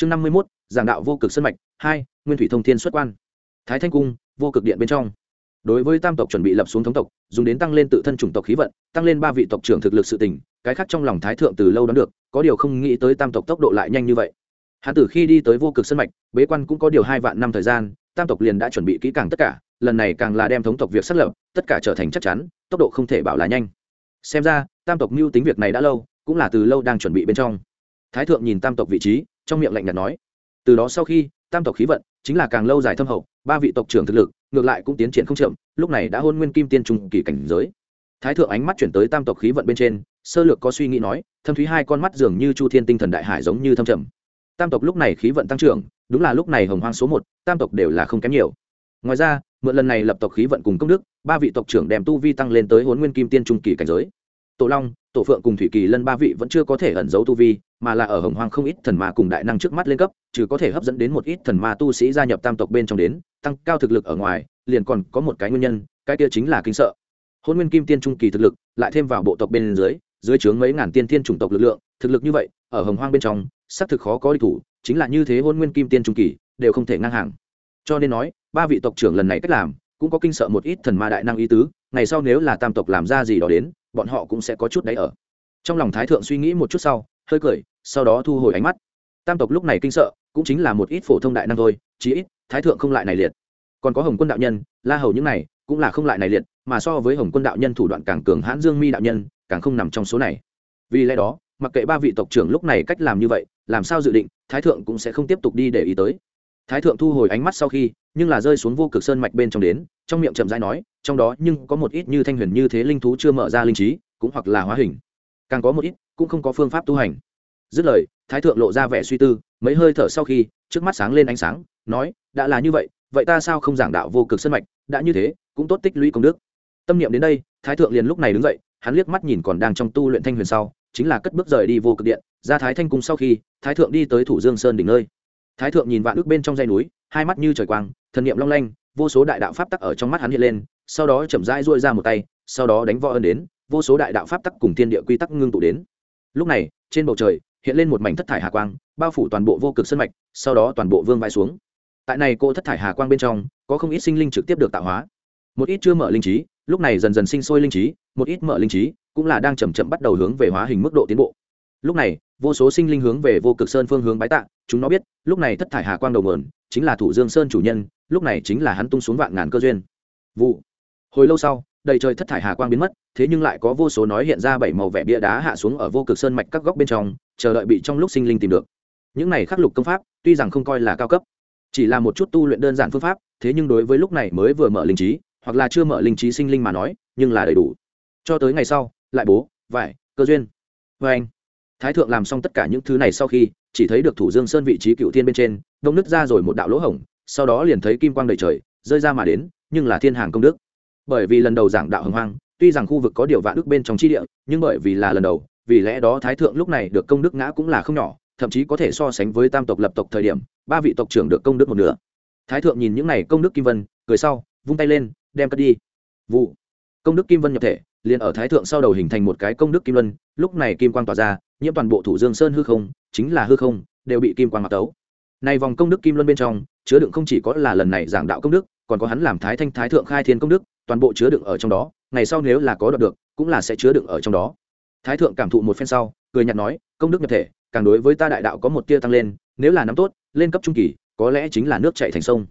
chương năm mươi mốt, giảng đạo vô cực sân mạch, hai, nguyên thủy thông thiên xuất quan. Thái thanh cung, vô cực điện bên trong. Đối với tam tộc chuẩn bị lập xuống thống tộc, dùng đến tăng lên tự thân chủng tộc khí vận, tăng lên ba vị tộc trưởng thực lực sự tình, cái khác trong lòng thái thượng từ lâu đón được, có điều không nghĩ tới tam tộc tốc độ lại nhanh như vậy. Hắn từ khi đi tới vô cực sân mạch, bế quan cũng có điều hai vạn năm thời gian, tam tộc liền đã chuẩn bị kỹ càng tất cả, lần này càng là đem thống tộc việc xác lập, tất cả trở thành chắc chắn, tốc độ không thể bảo là nhanh. Xem ra, tam tộc mưu tính việc này đã lâu, cũng là từ lâu đang chuẩn bị bên trong. Thái thượng nhìn tam tộc vị trí trong miệng lạnh nhạt nói. Từ đó sau khi, tam tộc khí vận, chính là càng lâu dài thâm hậu, ba vị tộc trưởng thực lực, ngược lại cũng tiến triển không chậm, lúc này đã hôn nguyên kim tiên trung kỳ cảnh giới. Thái thượng ánh mắt chuyển tới tam tộc khí vận bên trên, sơ lược có suy nghĩ nói, thâm thúy hai con mắt dường như chu thiên tinh thần đại hải giống như thâm trầm. Tam tộc lúc này khí vận tăng trưởng, đúng là lúc này hồng hoang số một, tam tộc đều là không kém nhiều. Ngoài ra, mượn lần này lập tộc khí vận cùng công đức, ba vị tộc trưởng đem tu vi tăng lên tới hôn nguyên kim tiên trung kỳ cảnh giới tổ long, tổ phượng cùng thủy kỳ lân ba vị vẫn chưa có thể ẩn giấu tu vi, mà là ở hồng hoang không ít thần ma cùng đại năng trước mắt lên cấp, trừ có thể hấp dẫn đến một ít thần ma tu sĩ gia nhập tam tộc bên trong đến, tăng cao thực lực ở ngoài, liền còn có một cái nguyên nhân, cái kia chính là kinh sợ. Hôn nguyên kim tiên trung kỳ thực lực, lại thêm vào bộ tộc bên dưới dưới trướng mấy ngàn tiên thiên chủng tộc lực lượng, thực lực như vậy, ở hồng hoang bên trong, xác thực khó có địch thủ, chính là như thế hôn nguyên kim tiên trung kỳ, đều không thể ngang hàng. Cho nên nói, ba vị tộc trưởng lần này cách làm, cũng có kinh sợ một ít thần ma đại năng ý tứ, ngày sau nếu là tam tộc làm ra gì đó đến bọn họ cũng sẽ có chút đấy ở. Trong lòng thái thượng suy nghĩ một chút sau, hơi cười, sau đó thu hồi ánh mắt. Tam tộc lúc này kinh sợ, cũng chính là một ít phổ thông đại năng thôi, chí ít, thái thượng không lại này liệt. Còn có hồng quân đạo nhân, la hầu những này, cũng là không lại này liệt, mà so với hồng quân đạo nhân thủ đoạn càng cường hãn dương mi đạo nhân, càng không nằm trong số này. Vì lẽ đó, mặc kệ ba vị tộc trưởng lúc này cách làm như vậy, làm sao dự định, thái thượng cũng sẽ không tiếp tục đi để ý tới. Thái thượng thu hồi ánh mắt sau khi, nhưng là rơi xuống vô cực sơn mạch bên trong đến, trong miệng chậm rãi nói trong đó nhưng có một ít như thanh huyền như thế linh thú chưa mở ra linh trí, cũng hoặc là hóa hình. Càng có một ít, cũng không có phương pháp tu hành. Dứt lời, thái thượng lộ ra vẻ suy tư, mấy hơi thở sau khi, trước mắt sáng lên ánh sáng, nói, đã là như vậy vậy ta sao không giảng đạo vô cực sân mạch, đã như thế, cũng tốt tích lũy công đức. Tâm niệm đến đây, thái thượng liền lúc này đứng dậy, hắn liếc mắt nhìn còn đang trong tu luyện thanh huyền sau, chính là cất bước rời đi vô cực điện, ra thái thanh cung sau khi, thái thượng đi tới thủ dương sơn đỉnh nơi. Thái thượng nhìn vạn ước bên trong dây núi, hai mắt như trời quang, thần niệm long lanh, vô số đại đạo pháp tắc ở trong mắt hắn hiện lên sau đó chậm rãi duỗi ra một tay, sau đó đánh võ ân đến, vô số đại đạo pháp tắc cùng thiên địa quy tắc ngưng tụ đến. Lúc này, trên bầu trời, hiện lên một mảnh thất thải hà quang, bao phủ toàn bộ vô cực sân mạch, sau đó toàn bộ vương vai xuống. Tại này cô thất thải hà quang bên trong, có không ít sinh linh trực tiếp được tạo hóa. Một ít chưa mở linh trí, lúc này dần dần sinh sôi linh trí, một ít mở linh trí, cũng là đang chậm chậm bắt đầu hướng về hóa hình mức độ tiến bộ. Lúc này, vô số sinh linh hướng về vô cực sơn phương hướng bái tạ, chúng nó biết, lúc này thất thải hà quang đầu mườn chính là thủ dương sơn chủ nhân, lúc này chính là hắn tung xuống vạn ngàn cơ duyên. Vụ hồi lâu sau, đầy trời thất thải hà quang biến mất, thế nhưng lại có vô số nói hiện ra bảy màu vẽ bia đá hạ xuống ở vô cực sơn mạch các góc bên trong, chờ đợi bị trong lúc sinh linh tìm được. Những này khắc lục công pháp, tuy rằng không coi là cao cấp, chỉ là một chút tu luyện đơn giản phương pháp, thế nhưng đối với lúc này mới vừa mở linh trí, hoặc là chưa mở linh trí sinh linh mà nói, nhưng là đầy đủ. Cho tới ngày sau, lại bố, vải, cơ duyên. Vê anh, thái thượng làm xong tất cả những thứ này sau khi, chỉ thấy được thủ dương sơn vị trí cựu thiên bên trên, đông nứt ra rồi một đạo lỗ hổng, sau đó liền thấy kim quang đầy trời, rơi ra mà đến, nhưng là thiên hàng công đức bởi vì lần đầu giảng đạo hồng hoang, tuy rằng khu vực có điều vạn đức bên trong chi địa, nhưng bởi vì là lần đầu, vì lẽ đó thái thượng lúc này được công đức ngã cũng là không nhỏ, thậm chí có thể so sánh với tam tộc lập tộc thời điểm, ba vị tộc trưởng được công đức một nửa. Thái thượng nhìn những này công đức kim vân, cười sau, vung tay lên, đem cất đi. Vụ. Công đức kim vân nhập thể, liền ở thái thượng sau đầu hình thành một cái công đức kim luân, lúc này kim quang tỏa ra, nhiễm toàn bộ thủ dương sơn hư không, chính là hư không, đều bị kim quang mặc tấu. Này vòng công đức kim luân bên trong, chứa đựng không chỉ có là lần này giảng đạo công đức còn có hắn làm thái thanh thái thượng khai thiên công đức, toàn bộ chứa đựng ở trong đó, ngày sau nếu là có đoạt được, cũng là sẽ chứa đựng ở trong đó. Thái thượng cảm thụ một phen sau, cười nhạt nói, công đức nhập thể, càng đối với ta đại đạo có một tia tăng lên, nếu là nắm tốt, lên cấp trung kỳ, có lẽ chính là nước chạy thành sông.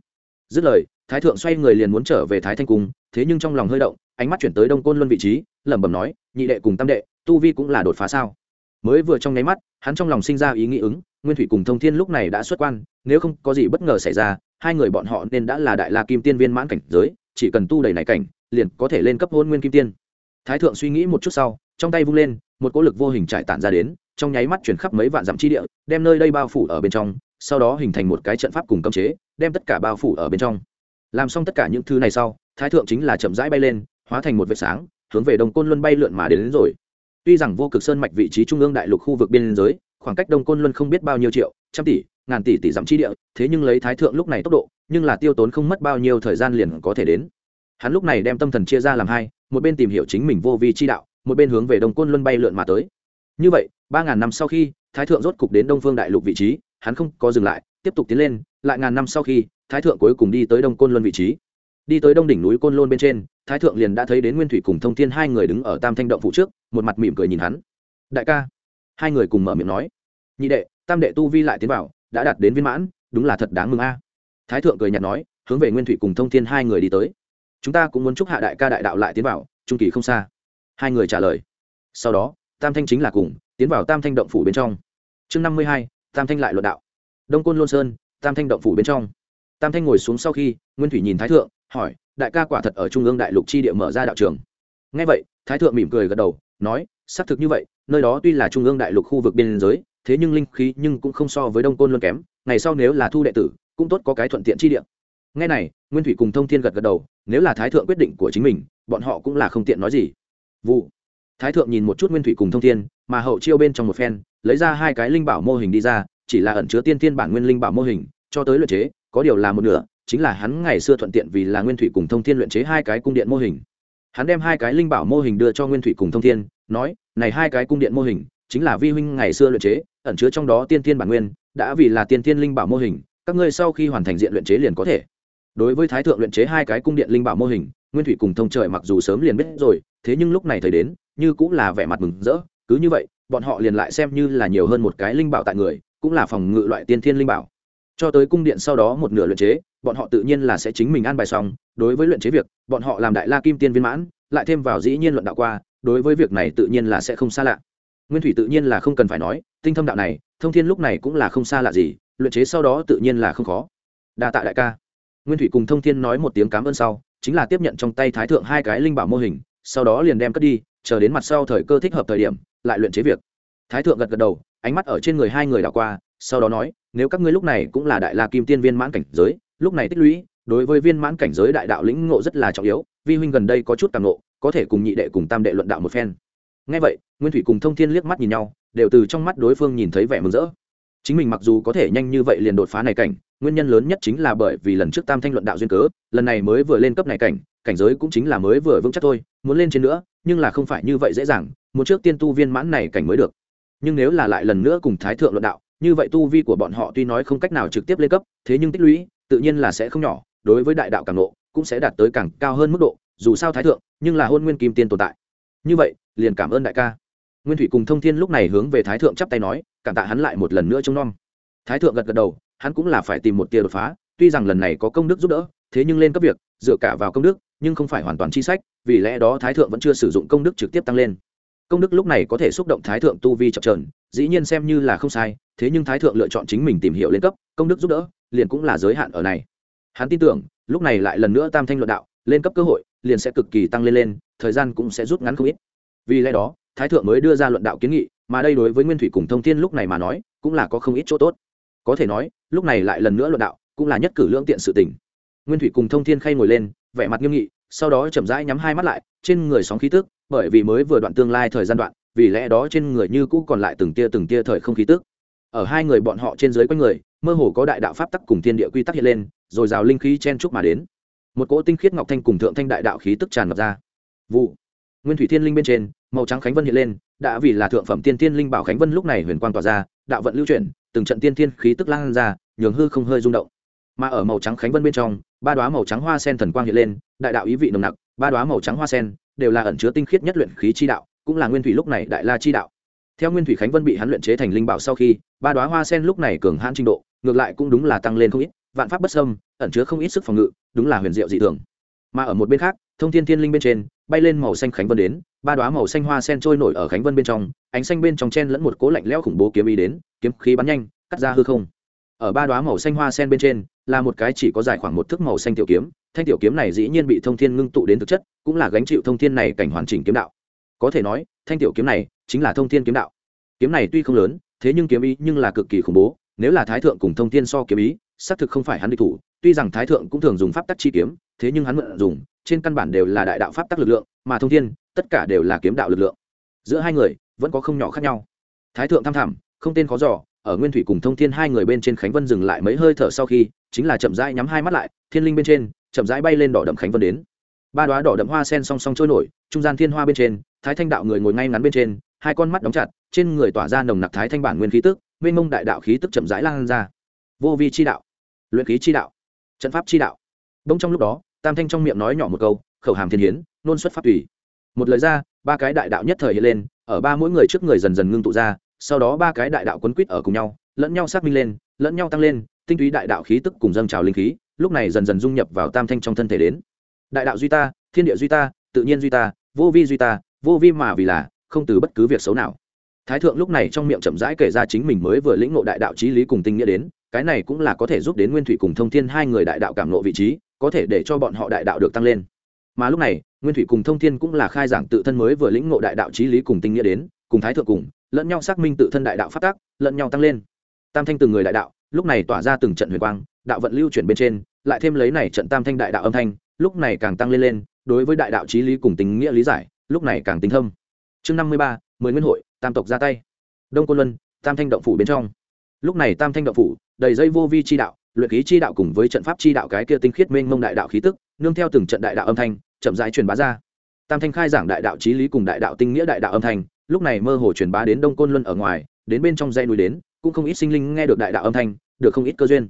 Dứt lời, thái thượng xoay người liền muốn trở về thái thanh cung, thế nhưng trong lòng hơi động, ánh mắt chuyển tới đông côn luân vị trí, lẩm bẩm nói, nhị đệ cùng tam đệ, tu vi cũng là đột phá sao? Mới vừa trong nháy mắt, hắn trong lòng sinh ra ý nghĩ ứng, nguyên thủy cùng thông thiên lúc này đã xuất quan, nếu không có gì bất ngờ xảy ra hai người bọn họ nên đã là đại la kim tiên viên mãn cảnh giới chỉ cần tu đầy này cảnh liền có thể lên cấp hôn nguyên kim tiên. Thái thượng suy nghĩ một chút sau trong tay vung lên một cỗ lực vô hình trải tản ra đến trong nháy mắt chuyển khắp mấy vạn dặm chi địa đem nơi đây bao phủ ở bên trong sau đó hình thành một cái trận pháp cùng cấm chế đem tất cả bao phủ ở bên trong. Làm xong tất cả những thứ này sau thái thượng chính là chậm rãi bay lên hóa thành một vệt sáng hướng về đông côn luân bay lượn mà đến, đến rồi. Tuy rằng vô cực sơn mạch vị trí trung ương đại lục khu vực biên giới khoảng cách đông côn luân không biết bao nhiêu triệu trăm tỷ ngàn tỷ tỷ dặm chi địa, thế nhưng lấy thái thượng lúc này tốc độ, nhưng là tiêu tốn không mất bao nhiêu thời gian liền có thể đến. Hắn lúc này đem tâm thần chia ra làm hai, một bên tìm hiểu chính mình vô vi chi đạo, một bên hướng về đông côn luân bay lượn mà tới. Như vậy, ba ngàn năm sau khi, thái thượng rốt cục đến đông phương đại lục vị trí, hắn không có dừng lại, tiếp tục tiến lên, lại ngàn năm sau khi, thái thượng cuối cùng đi tới đông côn luân vị trí. Đi tới đông đỉnh núi côn lôn bên trên, thái thượng liền đã thấy đến nguyên thủy cùng thông thiên hai người đứng ở tam thanh động phụ trước, một mặt mỉm cười nhìn hắn. Đại ca. Hai người cùng mở miệng nói. Nhị đệ, tam đệ tu vi lại tiến vào đã đạt đến viên mãn, đúng là thật đáng mừng a. Thái thượng cười nhạt nói, hướng về nguyên thủy cùng thông thiên hai người đi tới. Chúng ta cũng muốn chúc hạ đại ca đại đạo lại tiến vào, trung kỳ không xa. Hai người trả lời. Sau đó, tam thanh chính là cùng, tiến vào tam thanh động phủ bên trong. Chương năm mươi hai, tam thanh lại luận đạo. Đông côn lôn sơn, tam thanh động phủ bên trong. Tam thanh ngồi xuống sau khi, nguyên thủy nhìn thái thượng, hỏi, đại ca quả thật ở trung ương đại lục chi địa mở ra đạo trường. Ngay vậy, thái thượng mỉm cười gật đầu, nói, xác thực như vậy, nơi đó tuy là trung ương đại lục khu vực biên giới thế nhưng linh khí nhưng cũng không so với đông côn luôn kém, ngày sau nếu là thu đệ tử, cũng tốt có cái thuận tiện chi địa. Ngay này, nguyên thủy cùng thông thiên gật gật đầu, nếu là thái thượng quyết định của chính mình, bọn họ cũng là không tiện nói gì. Vụ. Thái thượng nhìn một chút nguyên thủy cùng thông thiên, mà hậu chiêu bên trong một phen, lấy ra hai cái linh bảo mô hình đi ra, chỉ là ẩn chứa tiên tiên bản nguyên linh bảo mô hình, cho tới luyện chế, có điều là một nửa, chính là hắn ngày xưa thuận tiện vì là nguyên thủy cùng thông thiên luyện chế hai cái cung điện mô hình. Hắn đem hai cái linh bảo mô hình đưa cho nguyên thủy cùng thông thiên, nói, này hai cái cung điện mô hình chính là vi huynh ngày xưa luyện chế, ẩn chứa trong đó tiên tiên bản nguyên, đã vì là tiên tiên linh bảo mô hình, các ngươi sau khi hoàn thành diện luyện chế liền có thể. Đối với thái thượng luyện chế hai cái cung điện linh bảo mô hình, nguyên thủy cùng thông trời mặc dù sớm liền biết rồi, thế nhưng lúc này thời đến, như cũng là vẻ mặt mừng rỡ, cứ như vậy, bọn họ liền lại xem như là nhiều hơn một cái linh bảo tại người, cũng là phòng ngự loại tiên thiên linh bảo. Cho tới cung điện sau đó một nửa luyện chế, bọn họ tự nhiên là sẽ chính mình an bài xong, đối với luyện chế việc, bọn họ làm đại la kim tiên viên mãn, lại thêm vào dĩ nhiên luận đạo qua, đối với việc này tự nhiên là sẽ không xa lạ nguyên thủy tự nhiên là không cần phải nói, tinh thâm đạo này, thông thiên lúc này cũng là không xa lạ gì, luyện chế sau đó tự nhiên là không khó. Đa tạ đại ca. Nguyên thủy cùng thông thiên nói một tiếng cám ơn sau, chính là tiếp nhận trong tay thái thượng hai cái linh bảo mô hình, sau đó liền đem cất đi, chờ đến mặt sau thời cơ thích hợp thời điểm, lại luyện chế việc. Thái thượng gật gật đầu, ánh mắt ở trên người hai người đảo qua, sau đó nói, nếu các ngươi lúc này cũng là đại la kim tiên viên mãn cảnh giới, lúc này tích lũy, đối với viên mãn cảnh giới đại đạo lĩnh ngộ rất là trọng yếu, vi huynh gần đây có chút càng ngộ, có thể cùng nhị đệ cùng tam đệ luận đạo một phen ngay vậy, nguyên thủy cùng thông thiên liếc mắt nhìn nhau, đều từ trong mắt đối phương nhìn thấy vẻ mừng rỡ. Chính mình mặc dù có thể nhanh như vậy liền đột phá này cảnh, nguyên nhân lớn nhất chính là bởi vì lần trước tam thanh luận đạo duyên cớ, lần này mới vừa lên cấp này cảnh cảnh giới cũng chính là mới vừa vững chắc thôi, muốn lên trên nữa, nhưng là không phải như vậy dễ dàng, muốn trước tiên tu viên mãn này cảnh mới được. Nhưng nếu là lại lần nữa cùng thái thượng luận đạo, như vậy tu vi của bọn họ tuy nói không cách nào trực tiếp lên cấp, thế nhưng tích lũy, tự nhiên là sẽ không nhỏ, đối với đại đạo càng lộ cũng sẽ đạt tới càng cao hơn mức độ, dù sao thái thượng, nhưng là hôn nguyên kim tiên tồn tại như vậy, liền cảm ơn đại ca. Nguyên thủy cùng thông thiên lúc này hướng về thái thượng chắp tay nói, cảm tạ hắn lại một lần nữa trông nom. Thái thượng gật gật đầu, hắn cũng là phải tìm một tia đột phá, tuy rằng lần này có công đức giúp đỡ, thế nhưng lên cấp việc, dựa cả vào công đức, nhưng không phải hoàn toàn chi sách, vì lẽ đó thái thượng vẫn chưa sử dụng công đức trực tiếp tăng lên. Công đức lúc này có thể xúc động thái thượng tu vi chập trờn dĩ nhiên xem như là không sai, thế nhưng thái thượng lựa chọn chính mình tìm hiểu lên cấp, công đức giúp đỡ, liền cũng là giới hạn ở này. Hắn tin tưởng, lúc này lại lần nữa tam thanh luận đạo, lên cấp cơ hội liền sẽ cực kỳ tăng lên lên, thời gian cũng sẽ rút ngắn không ít. Vì lẽ đó, thái thượng mới đưa ra luận đạo kiến nghị, mà đây đối với nguyên thủy cùng thông thiên lúc này mà nói, cũng là có không ít chỗ tốt. Có thể nói, lúc này lại lần nữa luận đạo, cũng là nhất cử lưỡng tiện sự tình. Nguyên thủy cùng thông thiên khay ngồi lên, vẻ mặt nghiêm nghị, sau đó chậm rãi nhắm hai mắt lại, trên người sóng khí tức, bởi vì mới vừa đoạn tương lai thời gian đoạn, vì lẽ đó trên người như cũ còn lại từng tia từng tia thời không khí tức. Ở hai người bọn họ trên dưới quanh người, mơ hồ có đại đạo pháp tắc cùng thiên địa quy tắc hiện lên, rồi rào linh khí chen chúc mà đến một cỗ tinh khiết ngọc thanh cùng thượng thanh đại đạo khí tức tràn ngập ra. Vụ. Nguyên thủy thiên linh bên trên, màu trắng khánh vân hiện lên, đã vì là thượng phẩm tiên tiên linh bảo khánh vân lúc này huyền quang tỏa ra, đạo vận lưu chuyển, từng trận tiên tiên khí tức lan ra, nhường hư không hơi rung động. Mà ở màu trắng khánh vân bên trong, ba đoá màu trắng hoa sen thần quang hiện lên, đại đạo ý vị nồng nặc, ba đoá màu trắng hoa sen đều là ẩn chứa tinh khiết nhất luyện khí chi đạo, cũng là nguyên thủy lúc này đại la chi đạo. Theo nguyên thủy khánh vân bị hắn luyện chế thành linh bảo sau khi, ba đoá hoa sen lúc này cường hãn trình độ, ngược lại cũng đúng là tăng lên không ít vạn pháp bất sâm ẩn chứa không ít sức phòng ngự, đúng là huyền diệu dị thường. Mà ở một bên khác, thông thiên thiên linh bên trên, bay lên màu xanh khánh vân đến, ba đoá màu xanh hoa sen trôi nổi ở khánh vân bên trong, ánh xanh bên trong chen lẫn một cố lạnh lẽo khủng bố kiếm ý đến, kiếm khí bắn nhanh, cắt ra hư không. Ở ba đoá màu xanh hoa sen bên trên, là một cái chỉ có dài khoảng một thước màu xanh tiểu kiếm, thanh tiểu kiếm này dĩ nhiên bị thông thiên ngưng tụ đến thực chất, cũng là gánh chịu thông thiên này cảnh hoàn chỉnh kiếm đạo. Có thể nói, thanh tiểu kiếm này chính là thông thiên kiếm đạo. Kiếm này tuy không lớn, thế nhưng kiếm ý nhưng là cực kỳ khủng bố, nếu là thái thượng cùng thông thiên so kiếm ý xác thực không phải hắn địch thủ, tuy rằng thái thượng cũng thường dùng pháp tắc chi kiếm, thế nhưng hắn mượn dùng, trên căn bản đều là đại đạo pháp tắc lực lượng, mà thông thiên, tất cả đều là kiếm đạo lực lượng. Giữa hai người, vẫn có không nhỏ khác nhau. Thái thượng tham thảm không tên khó giỏ ở nguyên thủy cùng thông thiên hai người bên trên khánh vân dừng lại mấy hơi thở sau khi, chính là chậm rãi nhắm hai mắt lại, thiên linh bên trên, chậm rãi bay lên đỏ đậm khánh vân đến. Ba đoá đỏ đậm hoa sen song song trôi nổi, trung gian thiên hoa bên trên, thái thanh đạo người ngồi ngay ngắn bên trên, hai con mắt đóng chặt, trên người tỏa ra nồng nặc thái thanh bản nguyên khí tức, mênh mông đại đạo khí tức chậm rãi lan ra. Vô vi chi đạo luyện khí chi đạo, trận pháp chi đạo. Bỗng trong lúc đó, tam thanh trong miệng nói nhỏ một câu, khẩu hàm thiên hiến, nôn xuất pháp tùy. Một lời ra, ba cái đại đạo nhất thời hiện lên, ở ba mỗi người trước người dần dần ngưng tụ ra, sau đó ba cái đại đạo quấn quýt ở cùng nhau, lẫn nhau xác minh lên, lẫn nhau tăng lên, tinh túy đại đạo khí tức cùng dâng trào linh khí, lúc này dần dần dung nhập vào tam thanh trong thân thể đến. Đại đạo duy ta, thiên địa duy ta, tự nhiên duy ta, vô vi duy ta, vô vi mà vì là, không từ bất cứ việc xấu nào. Thái thượng lúc này trong miệng chậm rãi kể ra chính mình mới vừa lĩnh ngộ đại đạo trí lý cùng tinh nghĩa đến cái này cũng là có thể giúp đến nguyên thủy cùng thông thiên hai người đại đạo cảm ngộ vị trí, có thể để cho bọn họ đại đạo được tăng lên. Mà lúc này, nguyên thủy cùng thông thiên cũng là khai giảng tự thân mới vừa lĩnh ngộ đại đạo trí lý cùng tinh nghĩa đến, cùng thái thượng cùng, lẫn nhau xác minh tự thân đại đạo phát tác, lẫn nhau tăng lên. Tam thanh từng người đại đạo, lúc này tỏa ra từng trận huyền quang, đạo vận lưu chuyển bên trên, lại thêm lấy này trận tam thanh đại đạo âm thanh, lúc này càng tăng lên lên, đối với đại đạo trí lý cùng tình nghĩa lý giải, lúc này càng tinh thâm. Chương năm mươi ba, mười nguyên hội, tam tộc ra tay. Đông côn luân, tam thanh động phủ bên trong lúc này tam thanh động phủ, đầy dây vô vi chi đạo, luyện khí chi đạo cùng với trận pháp chi đạo cái kia tinh khiết mênh mông đại đạo khí tức, nương theo từng trận đại đạo âm thanh, chậm rãi truyền bá ra. Tam thanh khai giảng đại đạo trí lý cùng đại đạo tinh nghĩa đại đạo âm thanh, lúc này mơ hồ truyền bá đến đông côn luân ở ngoài, đến bên trong dây núi đến, cũng không ít sinh linh nghe được đại đạo âm thanh, được không ít cơ duyên.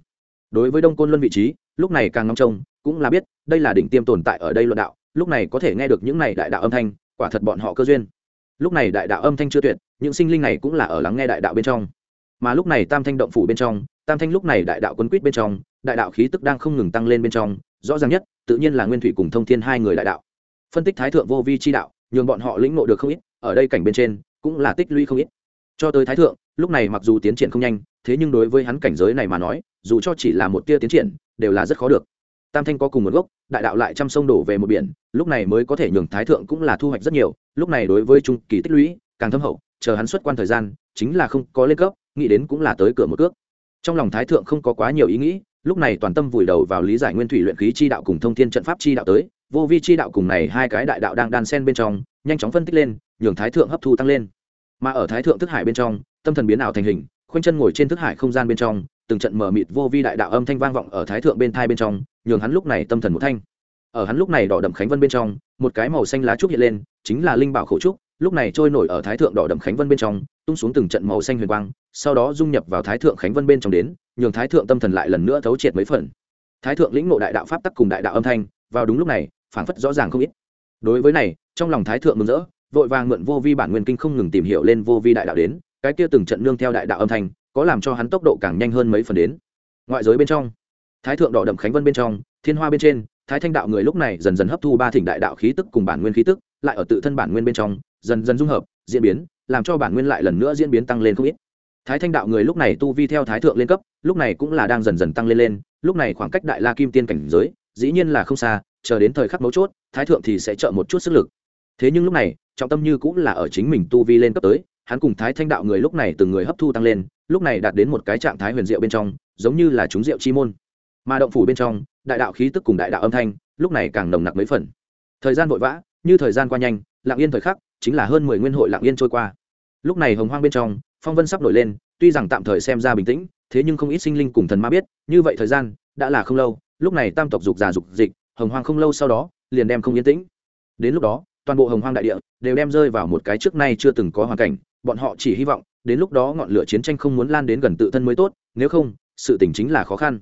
Đối với đông côn luân vị trí, lúc này càng ngóng trông, cũng là biết, đây là đỉnh tiêm tồn tại ở đây luận đạo, lúc này có thể nghe được những này đại đạo âm thanh, quả thật bọn họ cơ duyên. Lúc này đại đạo âm thanh chưa tuyệt, những sinh linh này cũng là ở lắng nghe đại đạo bên trong mà lúc này tam thanh động phủ bên trong, tam thanh lúc này đại đạo quấn quýt bên trong, đại đạo khí tức đang không ngừng tăng lên bên trong, rõ ràng nhất, tự nhiên là nguyên thủy cùng thông thiên hai người đại đạo. Phân tích thái thượng vô vi chi đạo, nhường bọn họ lĩnh ngộ được không ít, ở đây cảnh bên trên, cũng là tích lũy không ít. Cho tới thái thượng, lúc này mặc dù tiến triển không nhanh, thế nhưng đối với hắn cảnh giới này mà nói, dù cho chỉ là một tia tiến triển, đều là rất khó được. Tam thanh có cùng một gốc, đại đạo lại trăm sông đổ về một biển, lúc này mới có thể nhường thái thượng cũng là thu hoạch rất nhiều, lúc này đối với trung kỳ tích lũy, càng thâm hậu chờ hắn xuất quan thời gian, chính là không có lên cấp, nghĩ đến cũng là tới cửa một cước. Trong lòng thái thượng không có quá nhiều ý nghĩ, lúc này toàn tâm vùi đầu vào lý giải nguyên thủy luyện khí chi đạo cùng thông thiên trận pháp chi đạo tới, vô vi chi đạo cùng này hai cái đại đạo đang đan sen bên trong, nhanh chóng phân tích lên, nhường thái thượng hấp thu tăng lên. Mà ở thái thượng thức hải bên trong, tâm thần biến ảo thành hình, khoanh chân ngồi trên thức hải không gian bên trong, từng trận mở mịt vô vi đại đạo âm thanh vang vọng ở thái thượng bên thai bên trong, nhường hắn lúc này tâm thần một thanh. Ở hắn lúc này đỏ đậm khánh vân bên trong, một cái màu xanh lá trúc hiện lên, chính là linh bảo khẩu trúc lúc này trôi nổi ở thái thượng đỏ đậm khánh vân bên trong, tung xuống từng trận màu xanh huyền quang, sau đó dung nhập vào thái thượng khánh vân bên trong đến, nhường thái thượng tâm thần lại lần nữa thấu triệt mấy phần. Thái thượng lĩnh ngộ đại đạo pháp tắc cùng đại đạo âm thanh, vào đúng lúc này, phảng phất rõ ràng không ít. Đối với này, trong lòng thái thượng mừng rỡ, vội vàng mượn vô vi bản nguyên kinh không ngừng tìm hiểu lên vô vi đại đạo đến, cái kia từng trận nương theo đại đạo âm thanh, có làm cho hắn tốc độ càng nhanh hơn mấy phần đến. Ngoại giới bên trong, thái thượng đỏ đậm khánh vân bên trong, thiên hoa bên trên, thái thanh đạo người lúc này dần dần hấp thu ba thỉnh đại đạo khí tức cùng bản nguyên khí tức, lại ở tự thân bản nguyên bên trong dần dần dung hợp, diễn biến, làm cho bản nguyên lại lần nữa diễn biến tăng lên không ít. Thái thanh đạo người lúc này tu vi theo thái thượng lên cấp, lúc này cũng là đang dần dần tăng lên lên, lúc này khoảng cách đại la kim tiên cảnh giới, dĩ nhiên là không xa, chờ đến thời khắc mấu chốt, thái thượng thì sẽ trợ một chút sức lực. Thế nhưng lúc này, trọng tâm như cũng là ở chính mình tu vi lên cấp tới, hắn cùng thái thanh đạo người lúc này từng người hấp thu tăng lên, lúc này đạt đến một cái trạng thái huyền diệu bên trong, giống như là chúng diệu chi môn. Mà động phủ bên trong, đại đạo khí tức cùng đại đạo âm thanh, lúc này càng nồng nặc mấy phần. Thời gian vội vã, như thời gian qua nhanh, lặng yên thời khắc chính là hơn mười nguyên hội lặng yên trôi qua. Lúc này hồng hoang bên trong, phong vân sắp nổi lên, tuy rằng tạm thời xem ra bình tĩnh, thế nhưng không ít sinh linh cùng thần ma biết, như vậy thời gian, đã là không lâu, lúc này tam tộc dục già dục dịch, hồng hoang không lâu sau đó, liền đem không yên tĩnh. Đến lúc đó, toàn bộ hồng hoang đại địa đều đem rơi vào một cái trước nay chưa từng có hoàn cảnh, bọn họ chỉ hy vọng, đến lúc đó ngọn lửa chiến tranh không muốn lan đến gần tự thân mới tốt, nếu không, sự tình chính là khó khăn.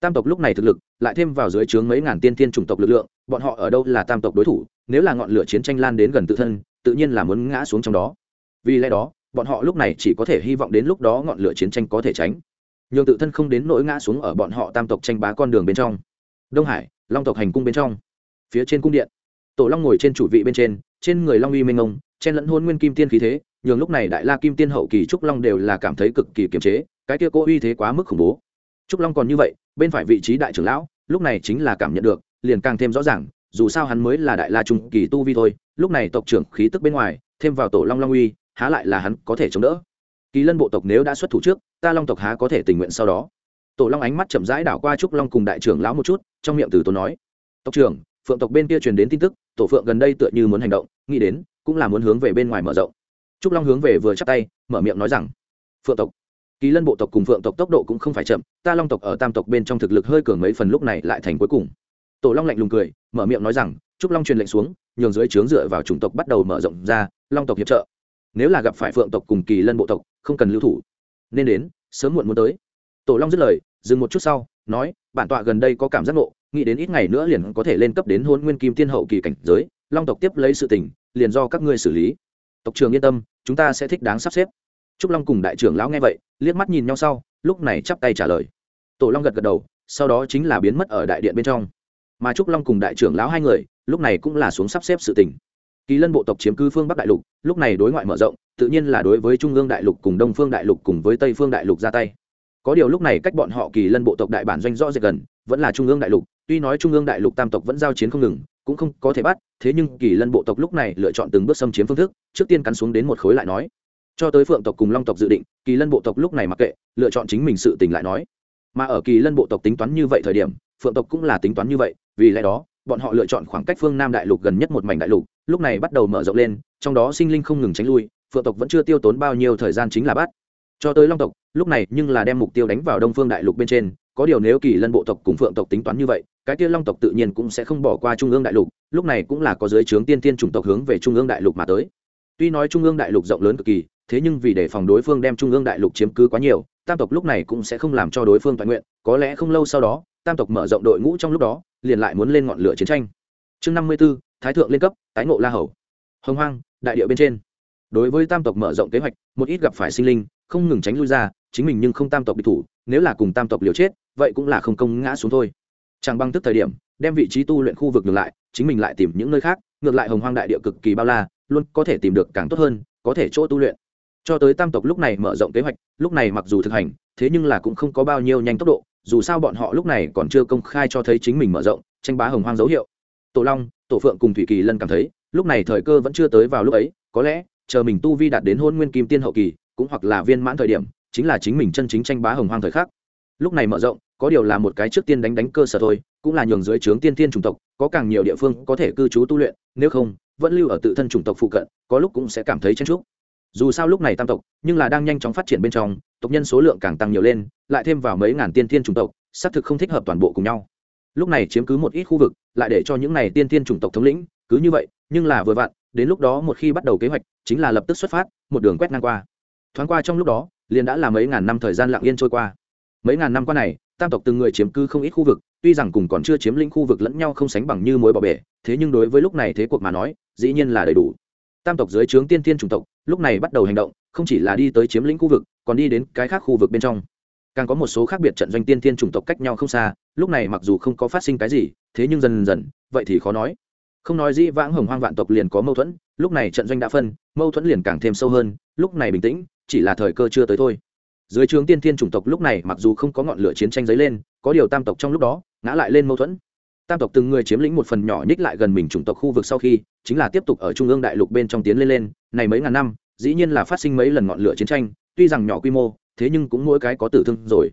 Tam tộc lúc này thực lực, lại thêm vào dưới trướng mấy ngàn tiên tiên chủng tộc lực lượng, bọn họ ở đâu là tam tộc đối thủ, nếu là ngọn lửa chiến tranh lan đến gần tự thân tự nhiên là muốn ngã xuống trong đó. Vì lẽ đó, bọn họ lúc này chỉ có thể hy vọng đến lúc đó ngọn lửa chiến tranh có thể tránh. Nhường tự thân không đến nỗi ngã xuống ở bọn họ tam tộc tranh bá con đường bên trong. Đông hải, long tộc hành cung bên trong. Phía trên cung điện, tổ long ngồi trên chủ vị bên trên trên người long uy minh ông, chen lẫn hôn nguyên kim tiên khí thế, nhường lúc này đại la kim tiên hậu kỳ trúc long đều là cảm thấy cực kỳ kiềm chế, cái kia cô uy thế quá mức khủng bố. Trúc long còn như vậy, bên phải vị trí đại trưởng lão, lúc này chính là cảm nhận được, liền càng thêm rõ ràng, dù sao hắn mới là đại la trung kỳ tu vi thôi lúc này tộc trưởng khí tức bên ngoài, thêm vào tổ long long uy, há lại là hắn có thể chống đỡ. Kỳ lân bộ tộc nếu đã xuất thủ trước, ta long tộc há có thể tình nguyện sau đó. Tổ long ánh mắt chậm rãi đảo qua trúc long cùng đại trưởng lão một chút, trong miệng từ tổ nói. Tộc trưởng, phượng tộc bên kia truyền đến tin tức, tổ phượng gần đây tựa như muốn hành động, nghĩ đến, cũng là muốn hướng về bên ngoài mở rộng. Trúc long hướng về vừa chắc tay, mở miệng nói rằng, phượng tộc. Kỳ lân bộ tộc cùng phượng tộc tốc độ cũng không phải chậm, ta long tộc ở tam tộc bên trong thực lực hơi cường mấy phần lúc này lại thành cuối cùng. Tổ long lạnh lùng cười, mở miệng nói rằng, trúc long truyền lệnh xuống nhường dưới trướng dựa vào chủng tộc bắt đầu mở rộng ra, long tộc hiệp trợ. Nếu là gặp phải phượng tộc cùng kỳ lân bộ tộc, không cần lưu thủ. Nên đến, sớm muộn muốn tới. Tổ long dứt lời, dừng một chút sau, nói, bản tọa gần đây có cảm giác ngộ, nghĩ đến ít ngày nữa liền có thể lên cấp đến hôn nguyên kim tiên hậu kỳ cảnh giới, long tộc tiếp lấy sự tình, liền do các ngươi xử lý. Tộc trưởng yên tâm, chúng ta sẽ thích đáng sắp xếp. Trúc long cùng đại trưởng lão nghe vậy, liếc mắt nhìn nhau sau, lúc này chắp tay trả lời. Tổ long gật gật đầu, sau đó chính là biến mất ở đại điện bên trong mà trúc long cùng đại trưởng lão hai người, lúc này cũng là xuống sắp xếp sự tình. Kỳ lân bộ tộc chiếm cứ phương bắc đại lục, lúc này đối ngoại mở rộng, tự nhiên là đối với trung ương đại lục cùng đông phương đại lục cùng với tây phương đại lục ra tay. Có điều lúc này cách bọn họ kỳ lân bộ tộc đại bản doanh rõ rệt gần, vẫn là trung ương đại lục, tuy nói trung ương đại lục tam tộc vẫn giao chiến không ngừng, cũng không có thể bắt, thế nhưng kỳ lân bộ tộc lúc này lựa chọn từng bước xâm chiếm phương thức, trước tiên cắn xuống đến một khối lại nói. Cho tới phượng tộc cùng long tộc dự định, kỳ lân bộ tộc lúc này mặc kệ, lựa chọn chính mình sự tình lại nói. Mà ở kỳ lân bộ tộc tính toán như vậy thời điểm phượng tộc cũng là tính toán như vậy, vì lẽ đó, bọn họ lựa chọn khoảng cách phương nam đại lục gần nhất một mảnh đại lục, lúc này bắt đầu mở rộng lên, trong đó sinh linh không ngừng tránh lui, phượng tộc vẫn chưa tiêu tốn bao nhiêu thời gian chính là bắt. Cho tới long tộc, lúc này nhưng là đem mục tiêu đánh vào đông phương đại lục bên trên, có điều nếu kỳ lân bộ tộc cùng phượng tộc tính toán như vậy, cái kia long tộc tự nhiên cũng sẽ không bỏ qua trung ương đại lục, lúc này cũng là có giới trướng tiên tiên chủng tộc hướng về trung ương đại lục mà tới. Tuy nói trung ương đại lục rộng lớn cực kỳ, thế nhưng vì để phòng đối phương đem trung ương đại lục chiếm cứ quá nhiều, tam tộc lúc này cũng sẽ không làm cho đối phương toàn nguyện, có lẽ không lâu sau đó tam tộc mở rộng đội ngũ trong lúc đó, liền lại muốn lên ngọn lửa chiến tranh. Chương năm mươi b ố thái thượng lên cấp, tái ngộ la hầu. Hồng hoang, đại địa bên trên. Đối với tam tộc mở rộng kế hoạch, một ít gặp phải sinh linh, không ngừng tránh lui ra, chính mình nhưng không tam tộc địch thủ, nếu là cùng tam tộc liều chết, vậy cũng là không công ngã xuống thôi. Chẳng băng tức thời điểm, đem vị trí tu luyện khu vực ngược lại, chính mình lại tìm những nơi khác, ngược lại hồng hoang đại địa cực kỳ bao la, luôn có thể tìm được càng tốt hơn, có thể chỗ tu luyện. Cho tới tam tộc lúc này mở rộng kế hoạch, lúc này mặc dù thực hành, thế nhưng là cũng không có bao nhiêu nhanh tốc độ dù sao bọn họ lúc này còn chưa công khai cho thấy chính mình mở rộng, tranh bá hồng hoang dấu hiệu. Tổ long, tổ phượng cùng thủy kỳ lân cảm thấy, lúc này thời cơ vẫn chưa tới vào lúc ấy, có lẽ, chờ mình tu vi đạt đến hôn nguyên kim tiên hậu kỳ, cũng hoặc là viên mãn thời điểm, chính là chính mình chân chính tranh bá hồng hoang thời khắc. Lúc này mở rộng, có điều là một cái trước tiên đánh đánh cơ sở thôi, cũng là nhường dưới trướng tiên tiên chủng tộc, có càng nhiều địa phương có thể cư trú tu luyện, nếu không, vẫn lưu ở tự thân chủng tộc phụ cận, có lúc cũng sẽ cảm thấy chen trúc dù sao lúc này tam tộc, nhưng là đang nhanh chóng phát triển bên trong tộc nhân số lượng càng tăng nhiều lên, lại thêm vào mấy ngàn tiên tiên chủng tộc, xác thực không thích hợp toàn bộ cùng nhau. Lúc này chiếm cứ một ít khu vực, lại để cho những này tiên tiên chủng tộc thống lĩnh, cứ như vậy, nhưng là vừa vặn, đến lúc đó một khi bắt đầu kế hoạch, chính là lập tức xuất phát, một đường quét ngang qua. Thoáng qua trong lúc đó, liền đã là mấy ngàn năm thời gian lặng yên trôi qua. Mấy ngàn năm qua này, tam tộc từng người chiếm cứ không ít khu vực, tuy rằng cùng còn chưa chiếm lĩnh khu vực lẫn nhau không sánh bằng như mối bỏ bể, thế nhưng đối với lúc này thế cuộc mà nói, dĩ nhiên là đầy đủ. Tam tộc dưới trướng tiên tiên chủng tộc lúc này bắt đầu hành động, không chỉ là đi tới chiếm lĩnh khu vực, còn đi đến cái khác khu vực bên trong. Càng có một số khác biệt trận doanh tiên tiên chủng tộc cách nhau không xa, lúc này mặc dù không có phát sinh cái gì, thế nhưng dần dần, vậy thì khó nói. Không nói dĩ vãng hồng hoang vạn tộc liền có mâu thuẫn, lúc này trận doanh đã phân, mâu thuẫn liền càng thêm sâu hơn, lúc này bình tĩnh, chỉ là thời cơ chưa tới thôi. Dưới trường tiên thiên chủng tộc lúc này mặc dù không có ngọn lửa chiến tranh dấy lên, có điều tam tộc trong lúc đó, ngã lại lên mâu thuẫn tam tộc từng người chiếm lĩnh một phần nhỏ nhích lại gần mình chủng tộc khu vực sau khi, chính là tiếp tục ở trung ương đại lục bên trong tiến lên lên, này mấy ngàn năm, dĩ nhiên là phát sinh mấy lần ngọn lửa chiến tranh, tuy rằng nhỏ quy mô, thế nhưng cũng mỗi cái có tử thương rồi.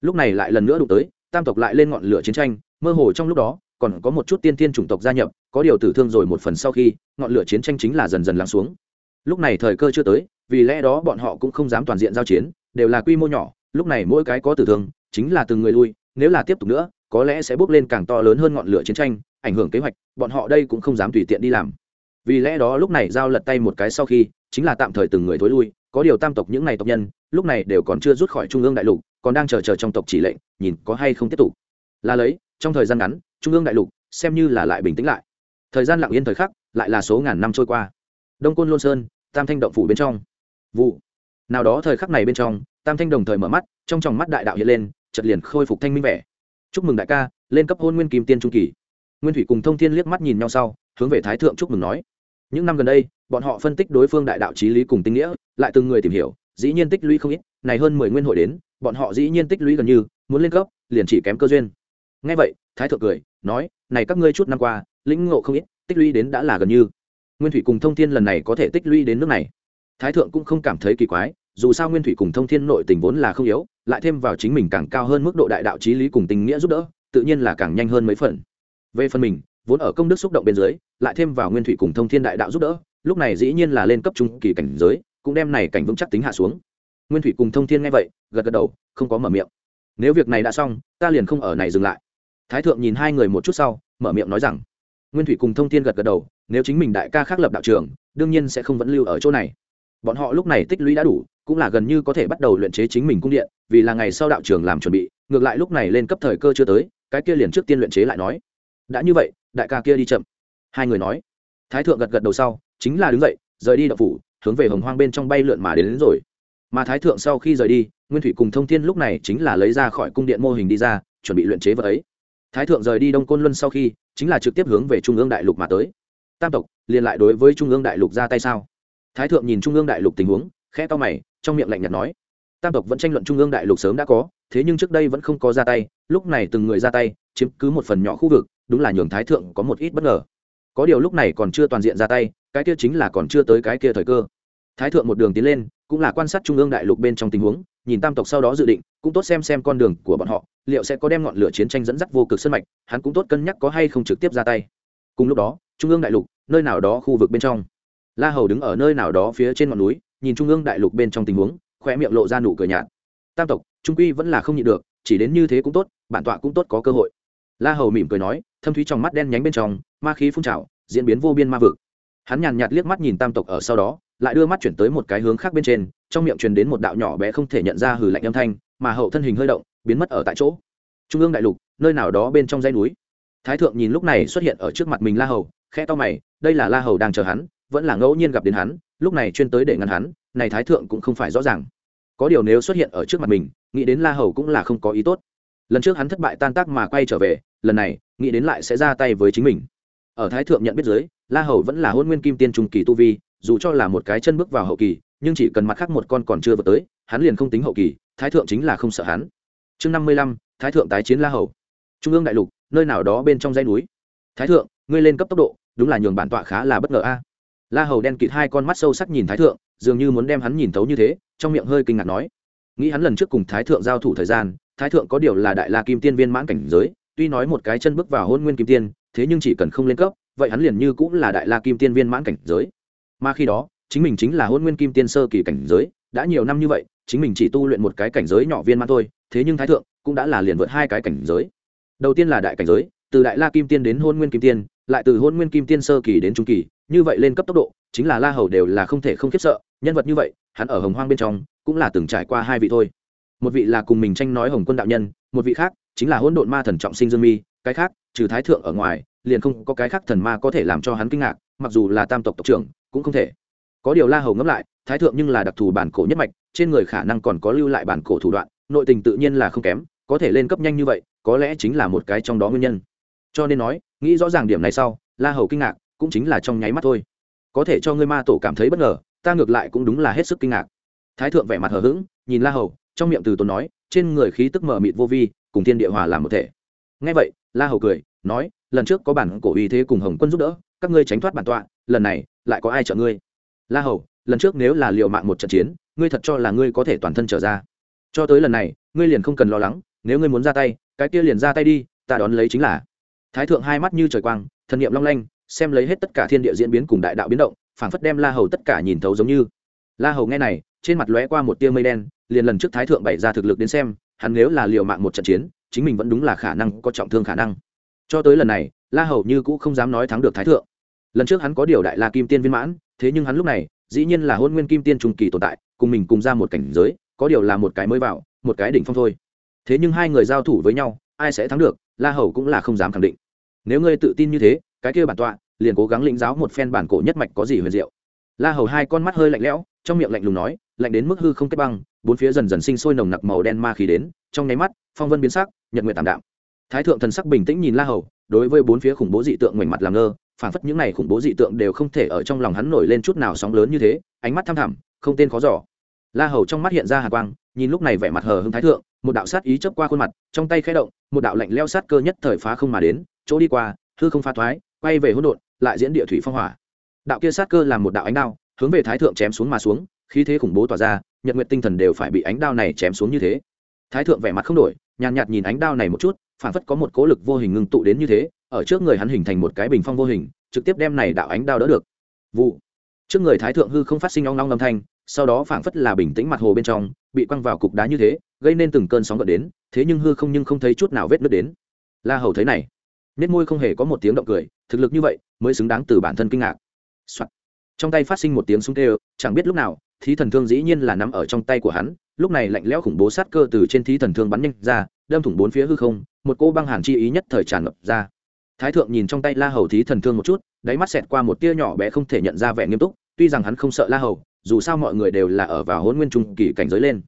Lúc này lại lần nữa đụng tới, tam tộc lại lên ngọn lửa chiến tranh, mơ hồ trong lúc đó, còn có một chút tiên tiên chủng tộc gia nhập, có điều tử thương rồi một phần sau khi, ngọn lửa chiến tranh chính là dần dần lắng xuống. Lúc này thời cơ chưa tới, vì lẽ đó bọn họ cũng không dám toàn diện giao chiến, đều là quy mô nhỏ, lúc này mỗi cái có tử thương, chính là từng người lui, nếu là tiếp tục nữa có lẽ sẽ bước lên càng to lớn hơn ngọn lửa chiến tranh, ảnh hưởng kế hoạch, bọn họ đây cũng không dám tùy tiện đi làm. Vì lẽ đó lúc này giao lật tay một cái sau khi, chính là tạm thời từng người thối lui, có điều tam tộc những n à y tộc nhân, lúc này đều còn chưa rút khỏi trung ương đại lục, còn đang chờ chờ trong tộc chỉ lệnh, nhìn có hay không tiếp tục. Là lấy, trong thời gian ngắn, trung ương đại lục, xem như là lại bình tĩnh lại. Thời gian lặng yên thời khắc, lại là số ngàn năm trôi qua. Đông côn lôn sơn, tam thanh động phủ bên trong. Vụ. Nào đó thời khắc này bên trong, tam thanh đồng thời mở mắt, trong tròng mắt đại đạo hiện lên chật liền khôi phục thanh minh vẻ chúc mừng đại ca, lên cấp hôn nguyên kim tiên trung kỳ. Nguyên thủy cùng thông thiên liếc mắt nhìn nhau sau, hướng về thái thượng chúc mừng nói. Những năm gần đây, bọn họ phân tích đối phương đại đạo trí lý cùng tinh nghĩa, lại từng người tìm hiểu, dĩ nhiên tích lũy không ít, này hơn mười nguyên hội đến, bọn họ dĩ nhiên tích lũy gần như, muốn lên cấp, liền chỉ kém cơ duyên. Ngay vậy, thái thượng cười, nói, này các ngươi chút năm qua, lĩnh ngộ không ít, tích lũy đến đã là gần như. Nguyên thủy cùng thông thiên lần này có thể tích lũy đến nước này. Thái thượng cũng không cảm thấy kỳ quái dù sao nguyên thủy cùng thông thiên nội tình vốn là không yếu, lại thêm vào chính mình càng cao hơn mức độ đại đạo trí lý cùng tình nghĩa giúp đỡ, tự nhiên là càng nhanh hơn mấy phần. Về phần mình, vốn ở công đức xúc động bên dưới, lại thêm vào nguyên thủy cùng thông thiên đại đạo giúp đỡ, lúc này dĩ nhiên là lên cấp trung kỳ cảnh giới, cũng đem này cảnh vững chắc tính hạ xuống. Nguyên thủy cùng thông thiên nghe vậy, gật gật đầu, không có mở miệng. Nếu việc này đã xong, ta liền không ở này dừng lại. Thái thượng nhìn hai người một chút sau, mở miệng nói rằng, nguyên thủy cùng thông thiên gật gật đầu, nếu chính mình đại ca khác lập đạo trường, đương nhiên sẽ không vẫn lưu ở chỗ này. Bọn họ lúc này tích lũy đã đủ cũng là gần như có thể bắt đầu luyện chế chính mình cung điện vì là ngày sau đạo trường làm chuẩn bị ngược lại lúc này lên cấp thời cơ chưa tới cái kia liền trước tiên luyện chế lại nói. Đã như vậy đại ca kia đi chậm. Hai người nói. Thái thượng gật gật đầu sau chính là đứng dậy rời đi đậu phủ hướng về hồng hoang bên trong bay lượn mà đến, đến rồi. Mà thái thượng sau khi rời đi nguyên thủy cùng thông thiên lúc này chính là lấy ra khỏi cung điện mô hình đi ra chuẩn bị luyện chế vật ấy. Thái thượng rời đi đông côn luân sau khi chính là trực tiếp hướng về trung ương đại lục mà tới. Tam tộc liền lại đối với trung ương đại lục ra tay sao? Thái thượng nhìn trung ương đại lục tình huống khẽ to mày, trong miệng lạnh nhạt nói, tam tộc vẫn tranh luận trung ương đại lục sớm đã có, thế nhưng trước đây vẫn không có ra tay, lúc này từng người ra tay, chiếm cứ một phần nhỏ khu vực, đúng là nhường thái thượng có một ít bất ngờ. Có điều lúc này còn chưa toàn diện ra tay, cái kia chính là còn chưa tới cái kia thời cơ. Thái thượng một đường tiến lên, cũng là quan sát trung ương đại lục bên trong tình huống, nhìn tam tộc sau đó dự định, cũng tốt xem xem con đường của bọn họ, liệu sẽ có đem ngọn lửa chiến tranh dẫn dắt vô cực sân mạch, hắn cũng tốt cân nhắc có hay không trực tiếp ra tay. Cùng lúc đó, trung ương đại lục, nơi nào đó khu vực bên trong. La hầu đứng ở nơi nào đó phía trên ngọn núi nhìn trung ương đại lục bên trong tình huống khoe miệng lộ ra nụ cười nhạt. Tam tộc, trung quy vẫn là không nhịn được, chỉ đến như thế cũng tốt, bản tọa cũng tốt có cơ hội. La hầu mỉm cười nói, thâm thúy trong mắt đen nhánh bên trong, ma khí phun trào, diễn biến vô biên ma vực. Hắn nhàn nhạt liếc mắt nhìn tam tộc ở sau đó, lại đưa mắt chuyển tới một cái hướng khác bên trên, trong miệng truyền đến một đạo nhỏ bé không thể nhận ra hừ lạnh âm thanh, mà hậu thân hình hơi động, biến mất ở tại chỗ. Trung ương đại lục, nơi nào đó bên trong dãy núi. Thái thượng nhìn lúc này xuất hiện ở trước mặt mình la hầu, khẽ to mày, đây là la hầu đang chờ hắn vẫn là ngẫu nhiên gặp đến hắn, lúc này chuyên tới để ngăn hắn, này thái thượng cũng không phải rõ ràng. Có điều nếu xuất hiện ở trước mặt mình, nghĩ đến la hầu cũng là không có ý tốt. Lần trước hắn thất bại tan tác mà quay trở về, lần này, nghĩ đến lại sẽ ra tay với chính mình. Ở thái thượng nhận biết dưới la hầu vẫn là hôn nguyên kim tiên trung kỳ tu vi, dù cho là một cái chân bước vào hậu kỳ, nhưng chỉ cần mặt khác một con còn chưa vượt tới, hắn liền không tính hậu kỳ, thái thượng chính là không sợ hắn. Chương năm mươi lăm, thái thượng tái chiến la hầu. Trung ương đại lục, nơi nào đó bên trong dãy núi. Thái thượng, ngươi lên cấp tốc độ, đúng là nhường bản tọa khá là bất ngờ a la hầu đen kịt hai con mắt sâu sắc nhìn thái thượng, dường như muốn đem hắn nhìn thấu như thế, trong miệng hơi kinh ngạc nói, nghĩ hắn lần trước cùng thái thượng giao thủ thời gian, thái thượng có điều là đại la kim tiên viên mãn cảnh giới, tuy nói một cái chân bước vào hôn nguyên kim tiên, thế nhưng chỉ cần không lên cấp, vậy hắn liền như cũng là đại la kim tiên viên mãn cảnh giới. Mà khi đó, chính mình chính là hôn nguyên kim tiên sơ kỳ cảnh giới, đã nhiều năm như vậy, chính mình chỉ tu luyện một cái cảnh giới nhỏ viên mãn thôi, thế nhưng thái thượng cũng đã là liền vượt hai cái cảnh giới. Đầu tiên là đại cảnh giới, từ đại la kim tiên đến hôn nguyên kim tiên, lại từ hôn nguyên kim tiên sơ kỳ đến trung kỳ như vậy lên cấp tốc độ, chính là la hầu đều là không thể không khiếp sợ, nhân vật như vậy, hắn ở hồng hoang bên trong, cũng là từng trải qua hai vị thôi. Một vị là cùng mình tranh nói hồng quân đạo nhân, một vị khác chính là hỗn độn ma thần trọng sinh dương mi, cái khác, trừ thái thượng ở ngoài, liền không có cái khác thần ma có thể làm cho hắn kinh ngạc, mặc dù là tam tộc tộc trưởng, cũng không thể. Có điều la hầu ngẫm lại, thái thượng nhưng là đặc thù bản cổ nhất mạch, trên người khả năng còn có lưu lại bản cổ thủ đoạn, nội tình tự nhiên là không kém, có thể lên cấp nhanh như vậy, có lẽ chính là một cái trong đó nguyên nhân. Cho nên nói, nghĩ rõ ràng điểm này sau, la hầu kinh ngạc cũng chính là trong nháy mắt thôi. Có thể cho ngươi ma tổ cảm thấy bất ngờ, ta ngược lại cũng đúng là hết sức kinh ngạc. Thái thượng vẻ mặt hờ hững, nhìn la hầu, trong miệng từ tốn nói, trên người khí tức mở mịt vô vi, cùng thiên địa hòa làm một thể. Ngay vậy, la hầu cười, nói, lần trước có bản cổ uy thế cùng hồng quân giúp đỡ, các ngươi tránh thoát bản tọa, lần này, lại có ai trợ ngươi? La hầu, lần trước nếu là liệu mạng một trận chiến, ngươi thật cho là ngươi có thể toàn thân trở ra. Cho tới lần này, ngươi liền không cần lo lắng, nếu ngươi muốn ra tay, cái kia liền ra tay đi, ta đón lấy chính là. Thái thượng hai mắt như trời quang, thần niệm long lanh xem lấy hết tất cả thiên địa diễn biến cùng đại đạo biến động, phảng phất đem la hầu tất cả nhìn thấu giống như. La hầu nghe này, trên mặt lóe qua một tia mây đen, liền lần trước thái thượng bày ra thực lực đến xem, hắn nếu là liều mạng một trận chiến, chính mình vẫn đúng là khả năng có trọng thương khả năng. Cho tới lần này, la hầu như cũ không dám nói thắng được thái thượng. Lần trước hắn có điều đại la kim tiên viên mãn, thế nhưng hắn lúc này, dĩ nhiên là hôn nguyên kim tiên trung kỳ tồn tại, cùng mình cùng ra một cảnh giới, có điều là một cái mới vào, một cái đỉnh phong thôi. Thế nhưng hai người giao thủ với nhau, ai sẽ thắng được, la hầu cũng là không dám khẳng định. Nếu ngươi tự tin như thế cái kia bản tọa liền cố gắng lĩnh giáo một phen bản cổ nhất mạch có gì huyền diệu. La hầu hai con mắt hơi lạnh lẽo, trong miệng lạnh lùng nói, lạnh đến mức hư không kết băng, bốn phía dần dần sinh sôi nồng nặc màu đen ma khí đến, trong nháy mắt, phong vân biến sắc, nhật nguyện tạm đạm. Thái thượng thần sắc bình tĩnh nhìn la hầu, đối với bốn phía khủng bố dị tượng ngoảnh mặt làm ngơ phản phất những này khủng bố dị tượng đều không thể ở trong lòng hắn nổi lên chút nào sóng lớn như thế, ánh mắt thăm thẳm, không tên khó giỏ la hầu trong mắt hiện ra hà quang, nhìn lúc này vẻ mặt hờ hưng thái thượng, một đạo sát ý chớp qua khuôn mặt, trong tay khẽ động, một đạo lạnh leo sát cơ nhất thời phá không mà đến, chỗ đi qua, hư không pha thoái quay về hỗn độn, lại diễn địa thủy phong hỏa. Đạo kia sát cơ làm một đạo ánh đao, hướng về thái thượng chém xuống mà xuống, khí thế khủng bố tỏa ra, nhật nguyện tinh thần đều phải bị ánh đao này chém xuống như thế. Thái thượng vẻ mặt không đổi, nhàn nhạt nhìn ánh đao này một chút, phản phất có một cố lực vô hình ngưng tụ đến như thế, ở trước người hắn hình thành một cái bình phong vô hình, trực tiếp đem này đạo ánh đao đỡ được. Vụ. Trước người thái thượng hư không phát sinh ong long âm thanh, sau đó phảng phất là bình tĩnh mặt hồ bên trong, bị quăng vào cục đá như thế, gây nên từng cơn sóng gợn đến, thế nhưng hư không nhưng không thấy chút nào vết nứt đến. La hầu thấy này nết môi không hề có một tiếng động cười thực lực như vậy mới xứng đáng từ bản thân kinh ngạc、Soạn. trong tay phát sinh một tiếng súng kêu, chẳng biết lúc nào, thí thần thương dĩ nhiên là nắm ở trong tay của hắn, lúc này lạnh lẽo khủng bố sát cơ từ trên thí thần thương bắn nhanh ra, đâm thủng bốn phía hư không, một cô băng hàn chi ý nhất thời tràn ngập ra. Thái thượng nhìn trong tay la hầu thí thần thương một chút, đáy mắt xẹt qua một tia nhỏ bé không thể nhận ra vẻ nghiêm túc, tuy rằng hắn không sợ la hầu, dù sao mọi người đều là ở vào hôn nguyên trung kỳ cảnh giới lên.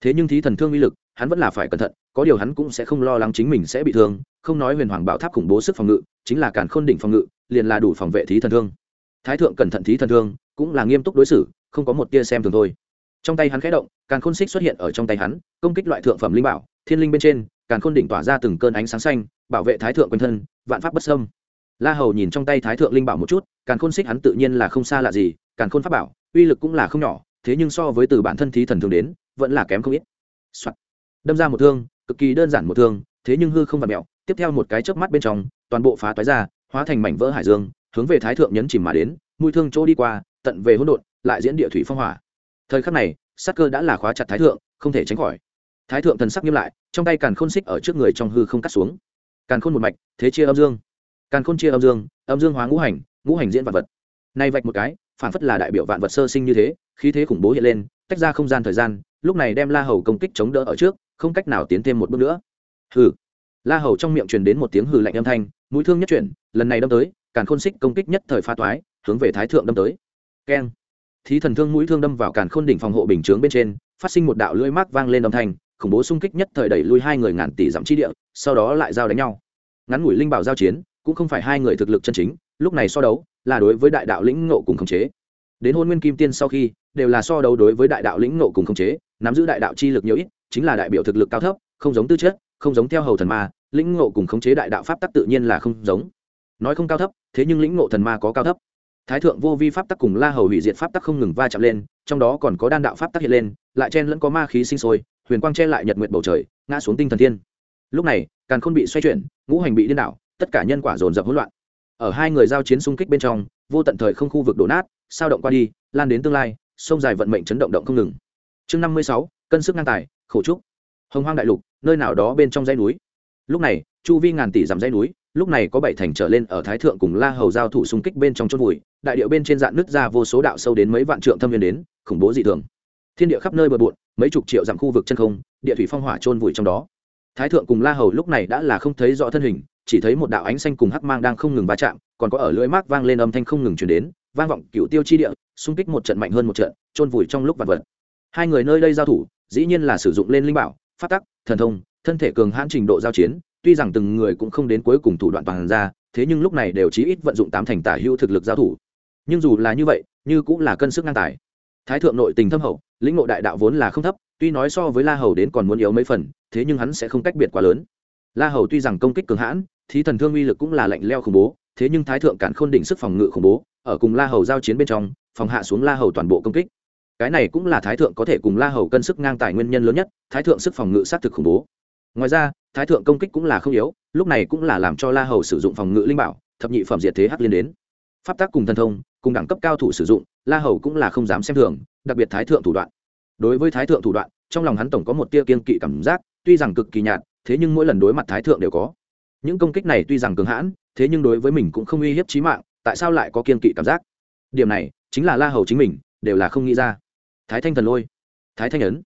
Thế nhưng thí thần thương uy lực hắn vẫn là phải cẩn thận, có điều hắn cũng sẽ không lo lắng chính mình sẽ bị thương, không nói huyền hoàng bảo tháp khủng bố sức phòng ngự, chính là càn khôn đỉnh phòng ngự, liền là đủ phòng vệ thí thần thương. Thái thượng cẩn thận thí thần thương, cũng là nghiêm túc đối xử, không có một tia xem thường thôi. Trong tay hắn khẽ động, càn khôn xích xuất hiện ở trong tay hắn, công kích loại thượng phẩm linh bảo, thiên linh bên trên, càn khôn đỉnh tỏa ra từng cơn ánh sáng xanh, bảo vệ thái thượng quanh thân, vạn pháp bất sâm la hầu nhìn trong tay thái thượng linh bảo một chút, càn khôn xích hắn tự nhiên là không xa lạ gì, càn khôn pháp bảo, uy lực cũng là không nhỏ, thế nhưng so với từ bản thân thí thần thương đến, vẫn là kém không ít、Soạn đâm ra một thương, cực kỳ đơn giản một thương, thế nhưng hư không vặt mẹo, tiếp theo một cái chớp mắt bên trong, toàn bộ phá toái ra, hóa thành mảnh vỡ hải dương, hướng về thái thượng nhấn chìm mà đến mũi thương chỗ đi qua, tận về hỗn độn, lại diễn địa thủy phong hỏa. Thời khắc này sắc cơ đã là khóa chặt thái thượng, không thể tránh khỏi. Thái thượng thần sắc nghiêm lại, trong tay càn khôn xích ở trước người trong hư không cắt xuống. Càn khôn một mạch, thế chia âm dương. Càn khôn chia âm dương âm dương hóa ngũ hành ngũ hành diễn vạn vật. Nay vạch một cái, phản phất là đại biểu vạn vật sơ sinh như thế, khí thế khủng bố hiện lên, tách ra không gian thời gian, lúc này đem la hầu công kích chống đỡ ở trước không cách nào tiến thêm một bước nữa. Hừ. La hầu trong miệng truyền đến một tiếng hừ lạnh âm thanh, mũi thương nhất chuyển, lần này đâm tới, càn khôn xích công kích nhất thời pha toái, hướng về thái thượng đâm tới. Keng. Thí thần thương mũi thương đâm vào càn khôn đỉnh phòng hộ bình chướng bên trên, phát sinh một đạo lưỡi mác vang lên âm thanh, khủng bố xung kích nhất thời đẩy lui hai người ngàn tỷ dặm chi địa, sau đó lại giao đánh nhau. Ngắn ngủi linh bảo giao chiến, cũng không phải hai người thực lực chân chính, lúc này so đấu, là đối với đại đạo lĩnh ngộ cùng khống chế. Đến hôn nguyên kim tiên sau khi, đều là so đấu đối với đại đạo lĩnh ngộ cùng khống chế, nắm giữ đại đạo chi lực nhiều ít chính là đại biểu thực lực cao thấp, không giống tư chất, không giống theo hầu thần ma, lĩnh ngộ cùng khống chế đại đạo pháp tắc tự nhiên là không giống. Nói không cao thấp, thế nhưng lĩnh ngộ thần ma có cao thấp. Thái thượng vô vi pháp tắc cùng la hầu hủy diệt pháp tắc không ngừng va chạm lên, trong đó còn có đan đạo pháp tắc hiện lên, lại chen lẫn có ma khí sinh sôi, huyền quang che lại nhật nguyệt bầu trời, ngã xuống tinh thần thiên. Lúc này, càn khôn bị xoay chuyển, ngũ hành bị điên đảo, tất cả nhân quả dồn dập hỗn loạn. Ở hai người giao chiến xung kích bên trong, vô tận thời không khu vực đổ nát, sao động qua đi, lan đến tương lai, sông dài vận mệnh chấn động động không ngừng. Chương năm mươi sáu, cân sức ngang tài khổ trúc. Hồng hoang đại lục, nơi nào đó bên trong dãy núi. Lúc này, chu vi ngàn tỷ dặm dãy núi, lúc này có bảy thành trở lên ở thái thượng cùng la hầu giao thủ xung kích bên trong chôn vùi, đại điệu bên trên dạn nứt ra vô số đạo sâu đến mấy vạn trượng thâm viên đến, khủng bố dị thường. Thiên địa khắp nơi bờ bộn, mấy chục triệu dặm khu vực chân không, địa thủy phong hỏa chôn vùi trong đó. Thái thượng cùng la hầu lúc này đã là không thấy rõ thân hình, chỉ thấy một đạo ánh xanh cùng hắc mang đang không ngừng va chạm, còn có ở lưỡi mác vang lên âm thanh không ngừng chuyển đến, vang vọng cựu tiêu chi địa, xung kích một trận mạnh hơn một trận, chôn vùi trong lúc vật vật. Hai người nơi đây giao thủ dĩ nhiên là sử dụng lên linh bảo phát tắc, thần thông, thân thể cường hãn trình độ giao chiến, tuy rằng từng người cũng không đến cuối cùng thủ đoạn toàn ra, thế nhưng lúc này đều chí ít vận dụng tám thành tả hữu thực lực giao thủ. Nhưng dù là như vậy, như cũng là cân sức ngang tài. Thái thượng nội tình thâm hậu, lĩnh ngộ đại đạo vốn là không thấp, tuy nói so với la hầu đến còn muốn yếu mấy phần, thế nhưng hắn sẽ không cách biệt quá lớn. La hầu tuy rằng công kích cường hãn thì thần thương uy lực cũng là lạnh leo khủng bố, thế nhưng thái thượng cản khôn đỉnh sức phòng ngự khủng bố, ở cùng la hầu giao chiến bên trong, phòng hạ xuống la hầu toàn bộ công kích cái này cũng là thái thượng có thể cùng la hầu cân sức ngang tài nguyên nhân lớn nhất, thái thượng sức phòng ngự sát thực khủng bố. Ngoài ra, thái thượng công kích cũng là không yếu, lúc này cũng là làm cho la hầu sử dụng phòng ngự linh bảo, thập nhị phẩm diệt thế hắc liên đến. Pháp tác cùng thần thông, cùng đẳng cấp cao thủ sử dụng, la hầu cũng là không dám xem thường, đặc biệt thái thượng thủ đoạn. Đối với thái thượng thủ đoạn, trong lòng hắn tổng có một tia kiên kỵ cảm giác, tuy rằng cực kỳ nhạt, thế nhưng mỗi lần đối mặt thái thượng đều có. Những công kích này tuy rằng cường hãn, thế nhưng đối với mình cũng không uy hiếp chí mạng, tại sao lại có kiên kỵ cảm giác? Điểm này chính là la hầu chính mình, đều là không nghĩ ra thái thanh thần lôi. Thái thanh ấn.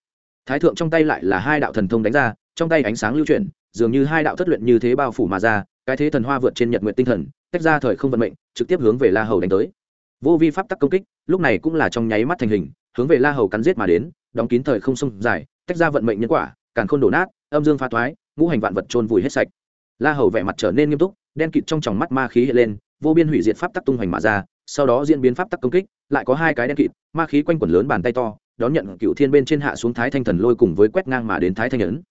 Thái thượng trong tay lại là hai đạo thần thông đánh ra, trong tay ánh sáng lưu chuyển, dường như hai đạo thất luyện như thế bao phủ mà ra, cái thế thần hoa vượt trên nhật nguyện tinh thần, tách ra thời không vận mệnh, trực tiếp hướng về la hầu đánh tới. Vô vi pháp tắc công kích, lúc này cũng là trong nháy mắt thành hình, hướng về la hầu cắn giết mà đến, đóng kín thời không sông dài, tách ra vận mệnh nhân quả, càn khôn đổ nát, âm dương pha thoái, ngũ hành vạn vật trôn vùi hết sạch. La hầu vẻ mặt trở nên nghiêm túc, đen kịt trong tròng mắt ma khí hiện lên, vô biên hủy diệt pháp tắc tung hoành mà ra, sau đó diễn biến pháp tắc công kích lại có hai cái đen kịt, ma khí quanh quẩn lớn bàn tay to, đón nhận cựu thiên bên trên hạ xuống thái thanh thần lôi cùng với quét ngang mà đến thái thanh ấn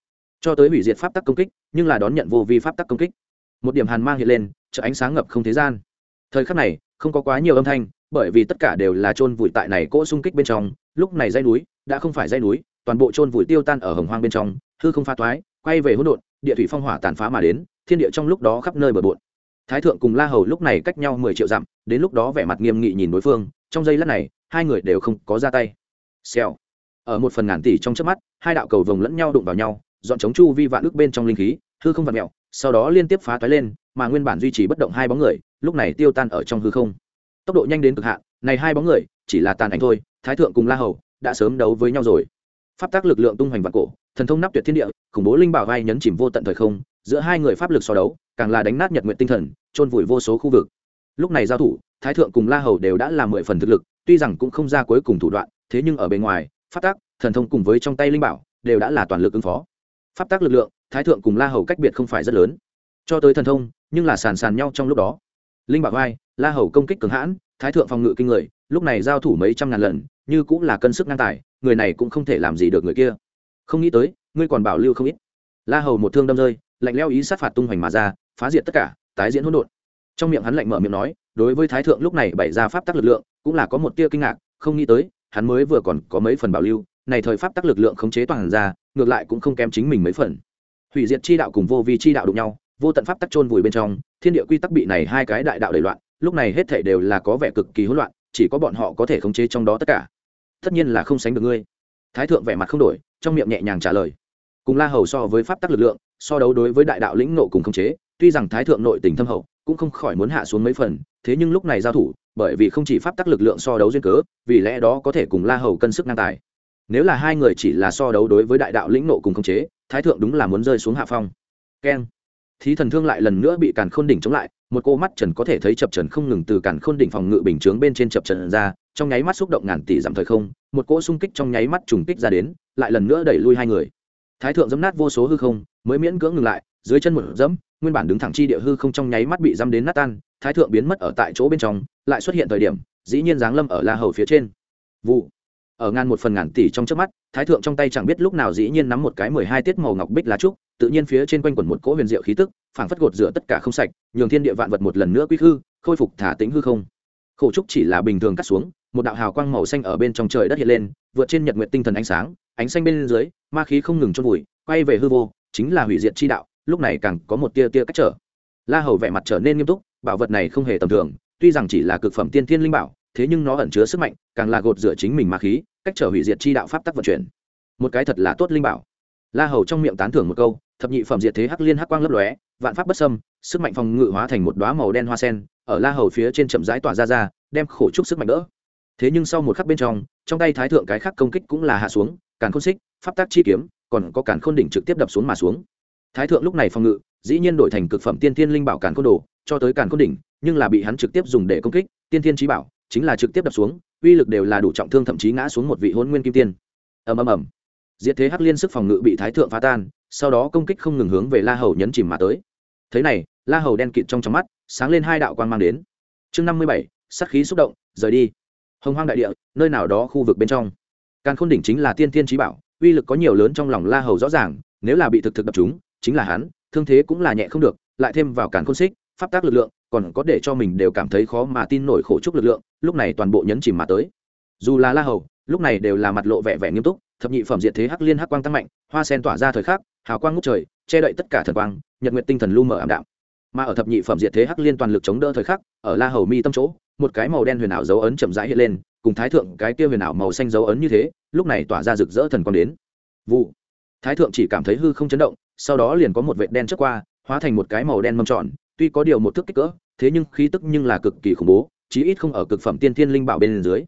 cho tới hủy diệt pháp tắc công kích, nhưng là đón nhận vô vi pháp tắc công kích. Một điểm hàn mang hiện lên chợ ánh sáng ngập không thế gian. Thời khắc này, không có quá nhiều âm thanh, bởi vì tất cả đều là chôn vùi tại này cỗ xung kích bên trong, lúc này dây núi đã không phải dây núi, toàn bộ chôn vùi tiêu tan ở hồng hoang bên trong, hư không pha toái, quay về hỗn độn, địa thủy phong hỏa tàn phá mà đến, thiên địa trong lúc đó khắp nơi bờ bộn. Thái thượng cùng la hầu lúc này cách nhau mười triệu dặm, đến lúc đó vẻ mặt nghiêm nghị nhìn đối phương trong giây lát này, hai người đều không có ra tay. Xèo. Ở một phần ngàn tỷ trong chớp mắt, hai đạo cầu vồng lẫn nhau đụng vào nhau, dọn chống chu vi vạn ước bên trong linh khí, hư không vặn mẹo sau đó liên tiếp phá toái lên, mà nguyên bản duy trì bất động hai bóng người, lúc này tiêu tan ở trong hư không. Tốc độ nhanh đến cực hạn, này hai bóng người, chỉ là tàn ảnh thôi, thái thượng cùng la hầu đã sớm đấu với nhau rồi. Pháp tác lực lượng tung hoành vạn cổ, thần thông nắp tuyệt thiên địa, khủng bố linh bảo vai nhấn chìm vô tận thời không, giữa hai người pháp lực so đấu, càng là đánh nát nhật nguyện tinh thần trôn vùi vô số khu vực lúc này giao thủ, thái thượng cùng la hầu đều đã làm mười phần thực lực, tuy rằng cũng không ra cuối cùng thủ đoạn, thế nhưng ở bên ngoài, pháp tác thần thông cùng với trong tay linh bảo, đều đã là toàn lực ứng phó. Pháp tác lực lượng, thái thượng cùng la hầu cách biệt không phải rất lớn. Cho tới thần thông, nhưng là sàn sàn nhau trong lúc đó. Linh bảo vai, la hầu công kích cường hãn, thái thượng phòng ngự kinh người, lúc này giao thủ mấy trăm ngàn lần, như cũng là cân sức ngang tài, người này cũng không thể làm gì được người kia. Không nghĩ tới, ngươi còn bảo lưu không ít. La hầu một thương đâm rơi, lạnh leo ý sát phạt tung hoành mà ra, phá diệt tất cả, tái diễn hỗn độn trong miệng hắn lạnh mở miệng nói, đối với thái thượng lúc này bày ra pháp tắc lực lượng, cũng là có một tia kinh ngạc, không nghĩ tới, hắn mới vừa còn có mấy phần bảo lưu, này thời pháp tắc lực lượng khống chế toàn ra, ngược lại cũng không kém chính mình mấy phần. Hủy diệt chi đạo cùng vô vi chi đạo đụng nhau, vô tận pháp tắc chôn vùi bên trong, thiên địa quy tắc bị này hai cái đại đạo đầy loạn, lúc này hết thảy đều là có vẻ cực kỳ hỗn loạn, chỉ có bọn họ có thể khống chế trong đó tất cả. Tất nhiên là không sánh được ngươi. Thái thượng vẻ mặt không đổi, trong miệng nhẹ nhàng trả lời. Cùng la hầu so với pháp tắc lực lượng, so đấu đối với đại đạo lĩnh nộ cùng khống chế, tuy rằng thái thượng nội tình thâm hậu cũng không khỏi muốn hạ xuống mấy phần, thế nhưng lúc này giao thủ, bởi vì không chỉ pháp tắc lực lượng so đấu duyên cớ, vì lẽ đó có thể cùng la hầu cân sức ngang tài. Nếu là hai người chỉ là so đấu đối với đại đạo lĩnh nộ cùng khống chế, thái thượng đúng là muốn rơi xuống hạ phong. Keng. Thí thần thương lại lần nữa bị càn khôn đỉnh chống lại, một cô mắt trần có thể thấy chập trần không ngừng từ càn khôn đỉnh phòng ngự bình chướng bên trên chập trần ra, trong nháy mắt xúc động ngàn tỷ giảm thời không, một cỗ xung kích trong nháy mắt trùng kích ra đến, lại lần nữa đẩy lui hai người. Thái thượng dấm nát vô số hư không, mới miễn cưỡng ngừng lại dưới chân một dẫm, nguyên bản đứng thẳng chi địa hư không trong nháy mắt bị dăm đến nát tan, thái thượng biến mất ở tại chỗ bên trong, lại xuất hiện thời điểm, dĩ nhiên giáng lâm ở la hầu phía trên. Vụ. Ở ngàn một phần ngàn tỷ trong trước mắt, thái thượng trong tay chẳng biết lúc nào dĩ nhiên nắm một cái mười hai tiết màu ngọc bích lá trúc, tự nhiên phía trên quanh quẩn một cỗ huyền diệu khí tức, phảng phất gột rửa tất cả không sạch, nhường thiên địa vạn vật một lần nữa quy hư, khôi phục thả tính hư không. Khổ trúc chỉ là bình thường cắt xuống, một đạo hào quang màu xanh ở bên trong trời đất hiện lên, vượt trên nhật nguyện tinh thần ánh sáng, ánh xanh bên dưới, ma khí không ngừng trôn vùi, quay về hư vô, chính là hủy diệt chi đạo lúc này càng có một tia tia cách trở. La hầu vẻ mặt trở nên nghiêm túc bảo vật này không hề tầm thường tuy rằng chỉ là cực phẩm tiên thiên linh bảo thế nhưng nó ẩn chứa sức mạnh càng là gột rửa chính mình ma khí cách trở hủy diệt chi đạo pháp tắc vận chuyển. Một cái thật là tốt linh bảo. La hầu trong miệng tán thưởng một câu thập nhị phẩm diệt thế hắc liên hắc quang lấp lóe vạn pháp bất sâm, sức mạnh phòng ngự hóa thành một đoá màu đen hoa sen ở la hầu phía trên chậm rãi tỏa ra ra đem khổ trúc sức mạnh đỡ. Thế nhưng sau một khắc bên trong trong tay thái thượng cái khắc công kích cũng là hạ xuống càn khôn xích pháp tác chi kiếm còn có càn khôn đỉnh trực tiếp đập xuống mà xuống thái thượng lúc này phòng ngự, dĩ nhiên đổi thành cực phẩm tiên thiên linh bảo càn Côn đồ, cho tới càn Côn đỉnh, nhưng là bị hắn trực tiếp dùng để công kích, tiên thiên trí bảo, chính là trực tiếp đập xuống, uy lực đều là đủ trọng thương thậm chí ngã xuống một vị hôn nguyên kim tiên. Ầm ầm ầm. Diệt thế hắc liên sức phòng ngự bị thái thượng phá tan, sau đó công kích không ngừng hướng về la hầu nhấn chìm mà tới. Thế này, la hầu đen kịt trong trong mắt, sáng lên hai đạo quan mang đến. Chương năm mươi bảy sắc khí xúc động, rời đi. Hồng hoang đại địa, nơi nào đó khu vực bên trong. Càn khôn đỉnh chính là tiên thiên trí bảo, uy lực có nhiều lớn trong lòng la hầu rõ ràng, nếu là bị thực thực đập chúng chính là hắn, thương thế cũng là nhẹ không được, lại thêm vào càn khôn xích, pháp tác lực lượng, còn có để cho mình đều cảm thấy khó mà tin nổi khổ trúc lực lượng, lúc này toàn bộ nhấn chìm mà tới. Dù là la hầu, lúc này đều là mặt lộ vẻ vẻ nghiêm túc, thập nhị phẩm diệt thế hắc liên hắc quang tăng mạnh, hoa sen tỏa ra thời khắc, hào quang ngút trời, che đậy tất cả thần quang, nhật nguyện tinh thần lu mở ảm đạm. Mà ở thập nhị phẩm diệt thế hắc liên toàn lực chống đỡ thời khắc, ở la hầu mi tâm chỗ, một cái màu đen huyền ảo dấu ấn chậm rãi hiện lên, cùng thái thượng cái kia huyền ảo màu xanh dấu ấn như thế, lúc này tỏa ra rực rỡ thần quang đến. Vụ. Thái thượng chỉ cảm thấy hư không chấn động sau đó liền có một vệt đen trước qua, hóa thành một cái màu đen mâm tròn, tuy có điều một thước kích cỡ, thế nhưng khí tức nhưng là cực kỳ khủng bố, chí ít không ở cực phẩm tiên thiên linh bảo bên dưới.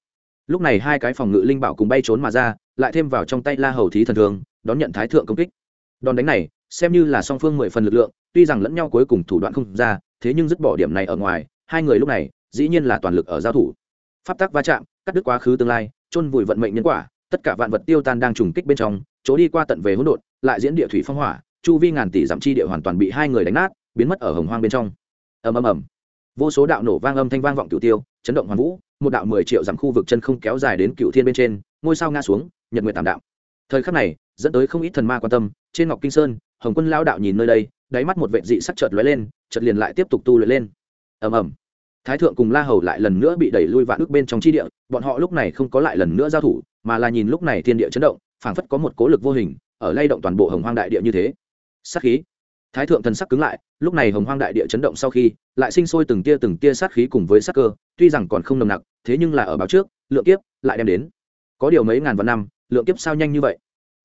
Lúc này hai cái phòng ngự linh bảo cùng bay trốn mà ra, lại thêm vào trong tay la hầu thí thần thường, đón nhận thái thượng công kích. Đòn đánh này, xem như là song phương mười phần lực lượng, tuy rằng lẫn nhau cuối cùng thủ đoạn không ra, thế nhưng dứt bỏ điểm này ở ngoài, hai người lúc này, dĩ nhiên là toàn lực ở giao thủ. Pháp tắc va chạm, cắt đứt quá khứ tương lai, chôn vùi vận mệnh nhân quả, tất cả vạn vật tiêu tan đang trùng kích bên trong, chỗ đi qua tận về hỗn độn, lại diễn địa thủy phong hỏa chu vi ngàn tỷ dặm chi địa hoàn toàn bị hai người đánh nát, biến mất ở hồng hoang bên trong. Ầm ầm ầm. Vô số đạo nổ vang âm thanh vang vọng cửu tiêu, chấn động hoàn vũ, một đạo mười triệu dặm khu vực chân không kéo dài đến cửu thiên bên trên, ngôi sao ngã xuống, nhật nguyệt tạm đạo. Thời khắc này, dẫn tới không ít thần ma quan tâm, trên ngọc kinh sơn, hồng quân lao đạo nhìn nơi đây, đáy mắt một vệ dị sắc chợt lóe lên, chợt liền lại tiếp tục tu luyện lên. Ầm ầm. Thái thượng cùng la hầu lại lần nữa bị đẩy lui vạn ước bên trong chi địa, bọn họ lúc này không có lại lần nữa giao thủ, mà là nhìn lúc này thiên địa chấn động, phảng phất có một cố lực vô hình, ở lay động toàn bộ hồng hoang đại địa như thế sát khí. Thái thượng thần sắc cứng lại, lúc này hồng hoang đại địa chấn động sau khi, lại sinh sôi từng tia từng tia sát khí cùng với sát cơ, tuy rằng còn không nồng nặc, thế nhưng là ở báo trước, lượng kiếp lại đem đến. Có điều mấy ngàn vạn năm, lượng kiếp sao nhanh như vậy?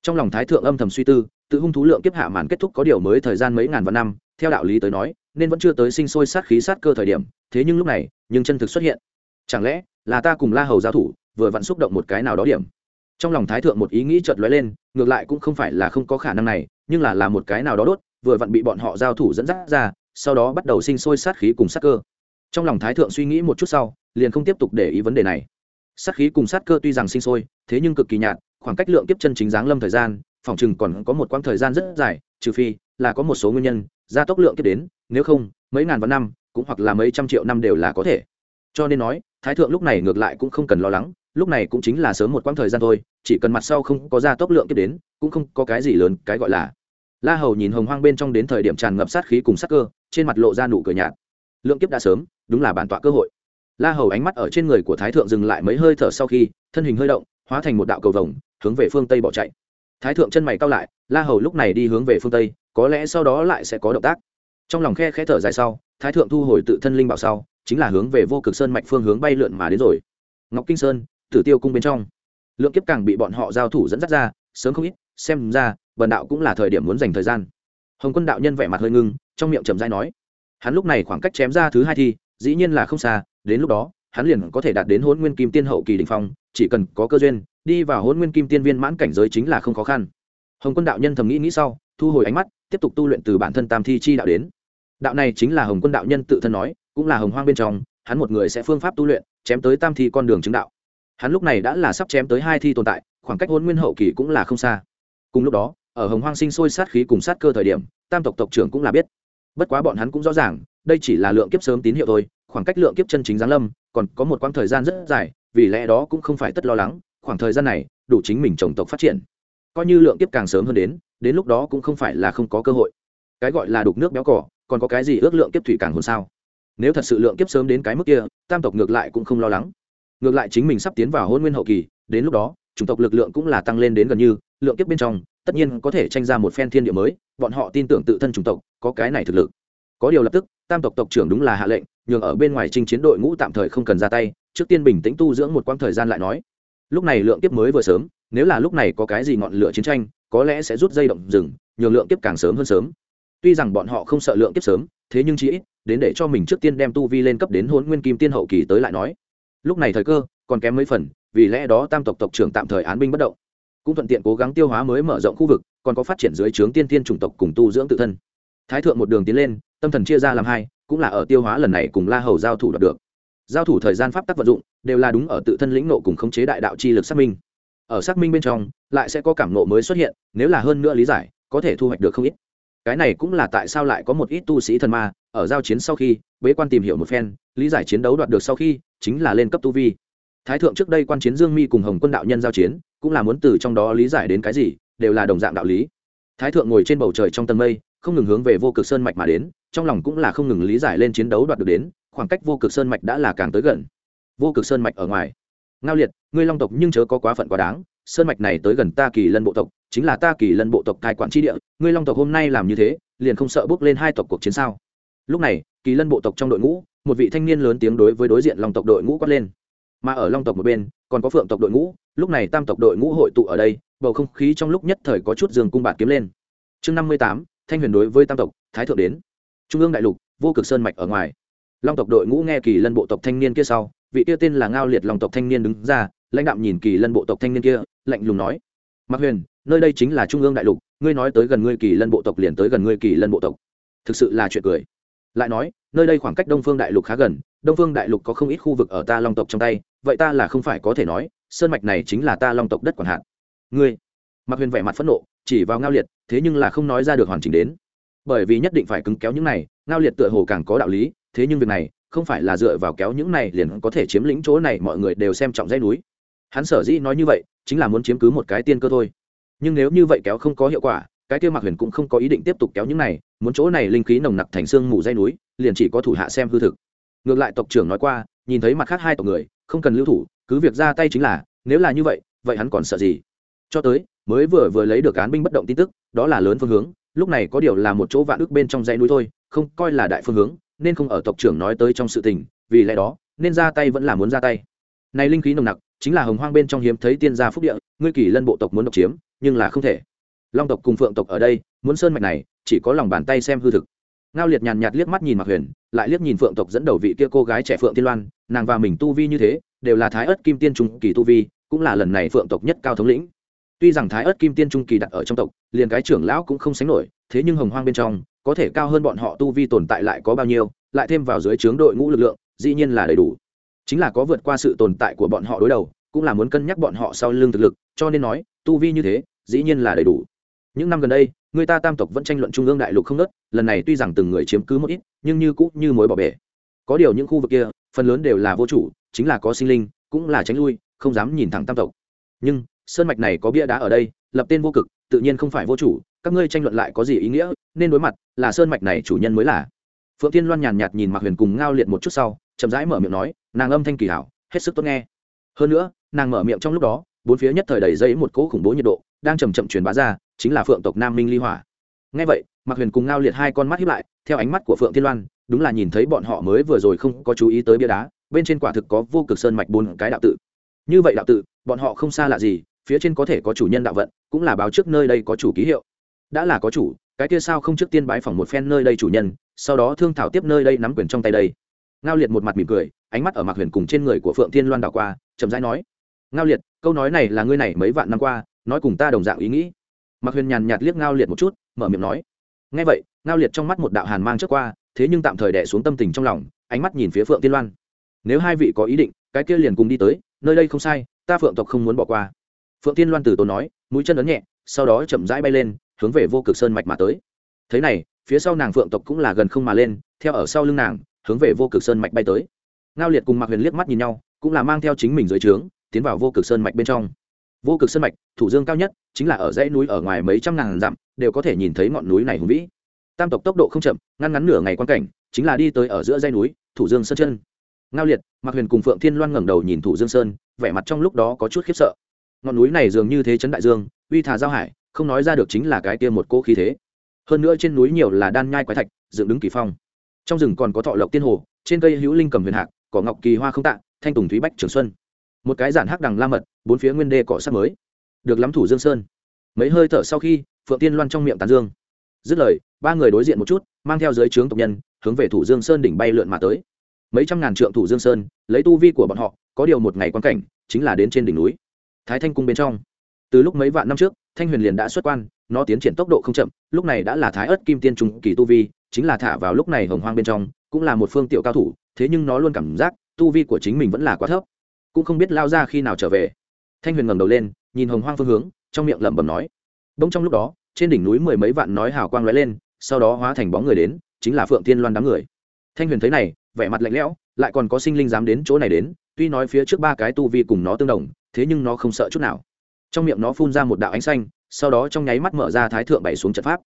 Trong lòng thái thượng âm thầm suy tư, tự hung thú lượng kiếp hạ màn kết thúc có điều mới thời gian mấy ngàn vạn năm, theo đạo lý tới nói, nên vẫn chưa tới sinh sôi sát khí sát cơ thời điểm, thế nhưng lúc này, nhưng chân thực xuất hiện. Chẳng lẽ là ta cùng la hầu giao thủ vừa vặn xúc động một cái nào đó điểm? Trong lòng thái thượng một ý nghĩ chợt lóe lên, ngược lại cũng không phải là không có khả năng này, nhưng là là một cái nào đó đốt, vừa vặn bị bọn họ giao thủ dẫn dắt ra, sau đó bắt đầu sinh sôi sát khí cùng sát cơ. Trong lòng thái thượng suy nghĩ một chút sau, liền không tiếp tục để ý vấn đề này. Sát khí cùng sát cơ tuy rằng sinh sôi, thế nhưng cực kỳ nhạt, khoảng cách lượng kiếp chân chính giáng lâm thời gian, phòng chừng còn có một quãng thời gian rất dài, trừ phi là có một số nguyên nhân, gia tốc lượng kiếp đến, nếu không, mấy ngàn vạn năm, cũng hoặc là mấy trăm triệu năm đều là có thể. Cho nên nói, thái thượng lúc này ngược lại cũng không cần lo lắng lúc này cũng chính là sớm một quãng thời gian thôi, chỉ cần mặt sau không có ra tốc lượng kiếp đến, cũng không có cái gì lớn, cái gọi là. La hầu nhìn hồng hoang bên trong đến thời điểm tràn ngập sát khí cùng sát cơ, trên mặt lộ ra nụ cười nhạt. Lượng kiếp đã sớm, đúng là bản tọa cơ hội. La hầu ánh mắt ở trên người của thái thượng dừng lại mấy hơi thở sau khi, thân hình hơi động, hóa thành một đạo cầu vồng, hướng về phương tây bỏ chạy. Thái thượng chân mày cao lại, la hầu lúc này đi hướng về phương tây, có lẽ sau đó lại sẽ có động tác. Trong lòng khe khẽ thở dài sau, thái thượng thu hồi tự thân linh bảo sau, chính là hướng về vô cực sơn mạch phương hướng bay lượn mà đến rồi. Ngọc kinh sơn tử tiêu cung bên trong. Lượng kiếp càng bị bọn họ giao thủ dẫn dắt ra, sớm không ít, xem ra, bần đạo cũng là thời điểm muốn dành thời gian. Hồng quân đạo nhân vẻ mặt hơi ngưng, trong miệng trầm dai nói, hắn lúc này khoảng cách chém ra thứ hai thi, dĩ nhiên là không xa, đến lúc đó, hắn liền có thể đạt đến hôn nguyên kim tiên hậu kỳ đình phong, chỉ cần có cơ duyên, đi vào hôn nguyên kim tiên viên mãn cảnh giới chính là không khó khăn. Hồng quân đạo nhân thầm nghĩ nghĩ sau, thu hồi ánh mắt, tiếp tục tu luyện từ bản thân tam thi chi đạo đến. Đạo này chính là hồng quân đạo nhân tự thân nói, cũng là hồng hoang bên trong, hắn một người sẽ phương pháp tu luyện, chém tới tam thi con đường chứng đạo hắn lúc này đã là sắp chém tới hai thi tồn tại, khoảng cách hôn nguyên hậu kỳ cũng là không xa. Cùng lúc đó, ở hồng hoang sinh sôi sát khí cùng sát cơ thời điểm, tam tộc tộc trưởng cũng là biết. Bất quá bọn hắn cũng rõ ràng, đây chỉ là lượng kiếp sớm tín hiệu thôi, khoảng cách lượng kiếp chân chính giáng lâm, còn có một quãng thời gian rất dài, vì lẽ đó cũng không phải tất lo lắng, khoảng thời gian này đủ chính mình trồng tộc phát triển. Coi như lượng kiếp càng sớm hơn đến đến lúc đó cũng không phải là không có cơ hội. Cái gọi là đục nước béo cỏ còn có cái gì ước lượng kiếp thủy càng hồn sao? Nếu thật sự lượng kiếp sớm đến cái mức kia, tam tộc ngược lại cũng không lo lắng ngược lại chính mình sắp tiến vào hôn nguyên hậu kỳ, đến lúc đó, chủng tộc lực lượng cũng là tăng lên đến gần như, lượng kiếp bên trong, tất nhiên có thể tranh ra một phen thiên địa mới, bọn họ tin tưởng tự thân chủng tộc, có cái này thực lực. Có điều lập tức, tam tộc tộc trưởng đúng là hạ lệnh, nhường ở bên ngoài trinh chiến đội ngũ tạm thời không cần ra tay, trước tiên bình tĩnh tu dưỡng một quãng thời gian lại nói. Lúc này lượng kiếp mới vừa sớm, nếu là lúc này có cái gì ngọn lửa chiến tranh, có lẽ sẽ rút dây động rừng, nhường lượng kiếp càng sớm hơn sớm. Tuy rằng bọn họ không sợ lượng kiếp sớm, thế nhưng chỉ ít, đến để cho mình trước tiên đem tu vi lên cấp đến hôn nguyên kim tiên hậu kỳ tới lại nói lúc này thời cơ còn kém mấy phần, vì lẽ đó tam tộc tộc trưởng tạm thời án binh bất động. Cũng thuận tiện cố gắng tiêu hóa mới mở rộng khu vực, còn có phát triển dưới trướng tiên tiên chủng tộc cùng tu dưỡng tự thân. Thái thượng một đường tiến lên, tâm thần chia ra làm hai, cũng là ở tiêu hóa lần này cùng la hầu giao thủ đạt được. Giao thủ thời gian pháp tắc vận dụng, đều là đúng ở tự thân lĩnh nộ cùng khống chế đại đạo chi lực xác minh. Ở xác minh bên trong, lại sẽ có cảm nộ mới xuất hiện, nếu là hơn nữa lý giải, có thể thu hoạch được không ít cái này cũng là tại sao lại có một ít tu sĩ thần ma ở giao chiến sau khi bế quan tìm hiểu một phen, lý giải chiến đấu đoạt được sau khi chính là lên cấp tu vi. Thái thượng trước đây quan chiến dương mi cùng hồng quân đạo nhân giao chiến, cũng là muốn từ trong đó lý giải đến cái gì, đều là đồng dạng đạo lý. Thái thượng ngồi trên bầu trời trong tầng mây, không ngừng hướng về vô cực sơn mạch mà đến, trong lòng cũng là không ngừng lý giải lên chiến đấu đoạt được đến, khoảng cách vô cực sơn mạch đã là càng tới gần. Vô cực sơn mạch ở ngoài. Ngao liệt, ngươi long tộc nhưng chớ có quá phận quá đáng sơn mạch này tới gần ta kỳ lân bộ tộc, chính là ta kỳ lân bộ tộc cai quản tri địa, ngươi long tộc hôm nay làm như thế, liền không sợ bước lên hai tộc cuộc chiến sao? Lúc này, kỳ lân bộ tộc trong đội ngũ, một vị thanh niên lớn tiếng đối với đối diện long tộc đội ngũ quát lên. Mà ở long tộc một bên, còn có phượng tộc đội ngũ, lúc này tam tộc đội ngũ hội tụ ở đây, bầu không khí trong lúc nhất thời có chút giường cung bạt kiếm lên. Chương năm mươi tám, thanh huyền đối với tam tộc, thái thượng đến. Trung ương đại lục, vô cực sơn mạch ở ngoài. Long tộc đội ngũ nghe kỳ lân bộ tộc thanh niên kia sau, vị kia tên là ngao liệt long tộc thanh niên đứng ra lãnh đạm nhìn kỳ lân bộ tộc thanh niên kia, lạnh lùng nói, mạc huyền, nơi đây chính là trung ương đại lục, ngươi nói tới gần ngươi kỳ lân bộ tộc liền tới gần ngươi kỳ lân bộ tộc. Thực sự là chuyện cười. Lại nói, nơi đây khoảng cách đông phương đại lục khá gần, đông phương đại lục có không ít khu vực ở ta long tộc trong tay, vậy ta là không phải có thể nói, sơn mạch này chính là ta long tộc đất quản hạn ngươi? Mạc huyền vẻ mặt phẫn nộ, chỉ vào ngao liệt, thế nhưng là không nói ra được hoàn chỉnh đến. Bởi vì nhất định phải cứng kéo những này, ngao liệt tựa hồ càng có đạo lý, thế nhưng việc này, không phải là dựa vào kéo những này liền có thể chiếm lĩnh chỗ này, mọi người đều xem trọng dãy núi hắn sở dĩ nói như vậy, chính là muốn chiếm cứ một cái tiên cơ thôi. Nhưng nếu như vậy kéo không có hiệu quả, cái kia mạc huyền cũng không có ý định tiếp tục kéo những này, muốn chỗ này linh khí nồng nặc thành xương mù dây núi, liền chỉ có thủ hạ xem hư thực. Ngược lại tộc trưởng nói qua, nhìn thấy mặt khác hai tộc người, không cần lưu thủ, cứ việc ra tay chính là, nếu là như vậy vậy hắn còn sợ gì? Cho tới, mới vừa vừa lấy được án binh bất động tin tức, đó là lớn phương hướng, lúc này có điều là một chỗ vạn ước bên trong dãy núi thôi, không coi là đại phương hướng, nên không ở tộc trưởng nói tới trong sự tình, vì lẽ đó, nên ra tay vẫn là muốn ra tay. Này linh khí nồng nặc chính là hồng hoang bên trong hiếm thấy tiên gia phúc địa, ngươi kỳ lân bộ tộc muốn độc chiếm, nhưng là không thể. Long tộc cùng phượng tộc ở đây, muốn sơn mạch này, chỉ có lòng bàn tay xem hư thực. Ngao liệt nhàn nhạt liếc mắt nhìn mạc huyền, lại liếc nhìn phượng tộc dẫn đầu vị kia cô gái trẻ phượng tiên loan, nàng và mình tu vi như thế, đều là thái ớt kim tiên trung kỳ tu vi, cũng là lần này phượng tộc nhất cao thống lĩnh. Tuy rằng thái ớt kim tiên trung kỳ đặt ở trong tộc, liền cái trưởng lão cũng không sánh nổi, thế nhưng hồng hoang bên trong, có thể cao hơn bọn họ tu vi tồn tại lại có bao nhiêu, lại thêm vào dưới trướng đội ngũ lực lượng, dĩ nhiên là đầy đủ chính là có vượt qua sự tồn tại của bọn họ đối đầu, cũng là muốn cân nhắc bọn họ sau lưng thực lực, cho nên nói, tu vi như thế, dĩ nhiên là đầy đủ. Những năm gần đây, người ta tam tộc vẫn tranh luận trung ương đại lục không nớt lần này tuy rằng từng người chiếm cứ một ít, nhưng như cũ như mối bỏ bể. Có điều những khu vực kia, phần lớn đều là vô chủ, chính là có sinh linh, cũng là tránh lui, không dám nhìn thẳng tam tộc. Nhưng, sơn mạch này có bia đá ở đây, lập tên vô cực, tự nhiên không phải vô chủ, các ngươi tranh luận lại có gì ý nghĩa, nên đối mặt là sơn mạch này chủ nhân mới là. Phượng tiên loan nhàn nhạt nhìn mạc huyền cùng ngao liệt một chút sau, chậm rãi mở miệng nói nàng âm thanh kỳ hảo, hết sức tốt nghe. Hơn nữa, nàng mở miệng trong lúc đó, bốn phía nhất thời đầy dây một cỗ khủng bố nhiệt độ, đang chầm chậm truyền bá ra, chính là phượng tộc nam minh ly hỏa. Ngay vậy, mạc huyền cùng ngao liệt hai con mắt hiếp lại, theo ánh mắt của phượng Thiên loan, đúng là nhìn thấy bọn họ mới vừa rồi không có chú ý tới bia đá, bên trên quả thực có vô cực sơn mạch bốn cái đạo tự. Như vậy đạo tự, bọn họ không xa lạ gì, phía trên có thể có chủ nhân đạo vận, cũng là báo trước nơi đây có chủ ký hiệu. Đã là có chủ, cái kia sao không trước tiên bái phỏng một phen nơi đây chủ nhân, sau đó thương thảo tiếp nơi đây nắm quyền trong tay đây ngao liệt một mặt mỉm cười, ánh mắt ở mạc huyền cùng trên người của phượng thiên loan đảo qua, chậm rãi nói, ngao liệt, câu nói này là ngươi này mấy vạn năm qua, nói cùng ta đồng dạng ý nghĩ. Mạc huyền nhàn nhạt liếc ngao liệt một chút, mở miệng nói ngay vậy, ngao liệt trong mắt một đạo hàn mang trước qua, thế nhưng tạm thời đẻ xuống tâm tình trong lòng, ánh mắt nhìn phía phượng tiên loan. Nếu hai vị có ý định, cái kia liền cùng đi tới, nơi đây không sai, ta phượng tộc không muốn bỏ qua. Phượng tiên loan từ tốn nói, mũi chân ấn nhẹ, sau đó chậm rãi bay lên, hướng về vô cực sơn mạch mà tới. Thế này, phía sau nàng phượng tộc cũng là gần không mà lên, theo ở sau lưng nàng hướng về vô cực sơn mạch bay tới. Ngao liệt cùng mạc huyền liếc mắt nhìn nhau, cũng là mang theo chính mình dưới trướng, tiến vào vô cực sơn mạch bên trong. Vô cực sơn mạch, thủ dương cao nhất, chính là ở dãy núi ở ngoài mấy trăm ngàn dặm, đều có thể nhìn thấy ngọn núi này hùng vĩ. Tam tộc tốc độ không chậm, ngăn ngắn nửa ngày quan cảnh, chính là đi tới ở giữa dãy núi, thủ dương sơn chân. Ngao liệt, mạc huyền cùng phượng thiên loan ngẩng đầu nhìn thủ dương sơn, vẻ mặt trong lúc đó có chút khiếp sợ. Ngọn núi này dường như thế chấn đại dương, uy thà giao hải, không nói ra được chính là cái kia một cô khí thế. Hơn nữa trên núi nhiều là đan nhai quái thạch, dựng đứng kỳ phong trong rừng còn có thọ lộc tiên hồ, trên cây hữu linh cầm huyền hạc, cỏ ngọc kỳ hoa không tạ, thanh tùng thúy bách trường xuân. Một cái giản hắc đằng la mật, bốn phía nguyên đê cỏ sắc mới. Được lắm thủ dương sơn. Mấy hơi thở sau khi, phượng tiên loan trong miệng tàn dương. Dứt lời, ba người đối diện một chút, mang theo giới trướng tộc nhân, hướng về thủ dương sơn đỉnh bay lượn mà tới. Mấy trăm ngàn trượng thủ dương sơn, lấy tu vi của bọn họ, có điều một ngày quan cảnh, chính là đến trên đỉnh núi. Thái thanh cung bên trong. Từ lúc mấy vạn năm trước, thanh huyền liền đã xuất quan, nó tiến triển tốc độ không chậm, lúc này đã là thái ớt kim tiên trung kỳ tu vi chính là thả vào lúc này hồng hoang bên trong, cũng là một phương tiểu cao thủ, thế nhưng nó luôn cảm giác, tu vi của chính mình vẫn là quá thấp. Cũng không biết lao ra khi nào trở về. Thanh huyền ngẩng đầu lên, nhìn hồng hoang phương hướng, trong miệng lẩm bẩm nói. Bỗng trong lúc đó, trên đỉnh núi mười mấy vạn nói hào quang lóe lên, sau đó hóa thành bóng người đến, chính là phượng thiên loan đám người. Thanh huyền thấy này, vẻ mặt lạnh lẽo, lại còn có sinh linh dám đến chỗ này đến, tuy nói phía trước ba cái tu vi cùng nó tương đồng, thế nhưng nó không sợ chút nào. Trong miệng nó phun ra một đạo ánh xanh, sau đó trong nháy mắt mở ra thái thượng bảy xuống trận pháp.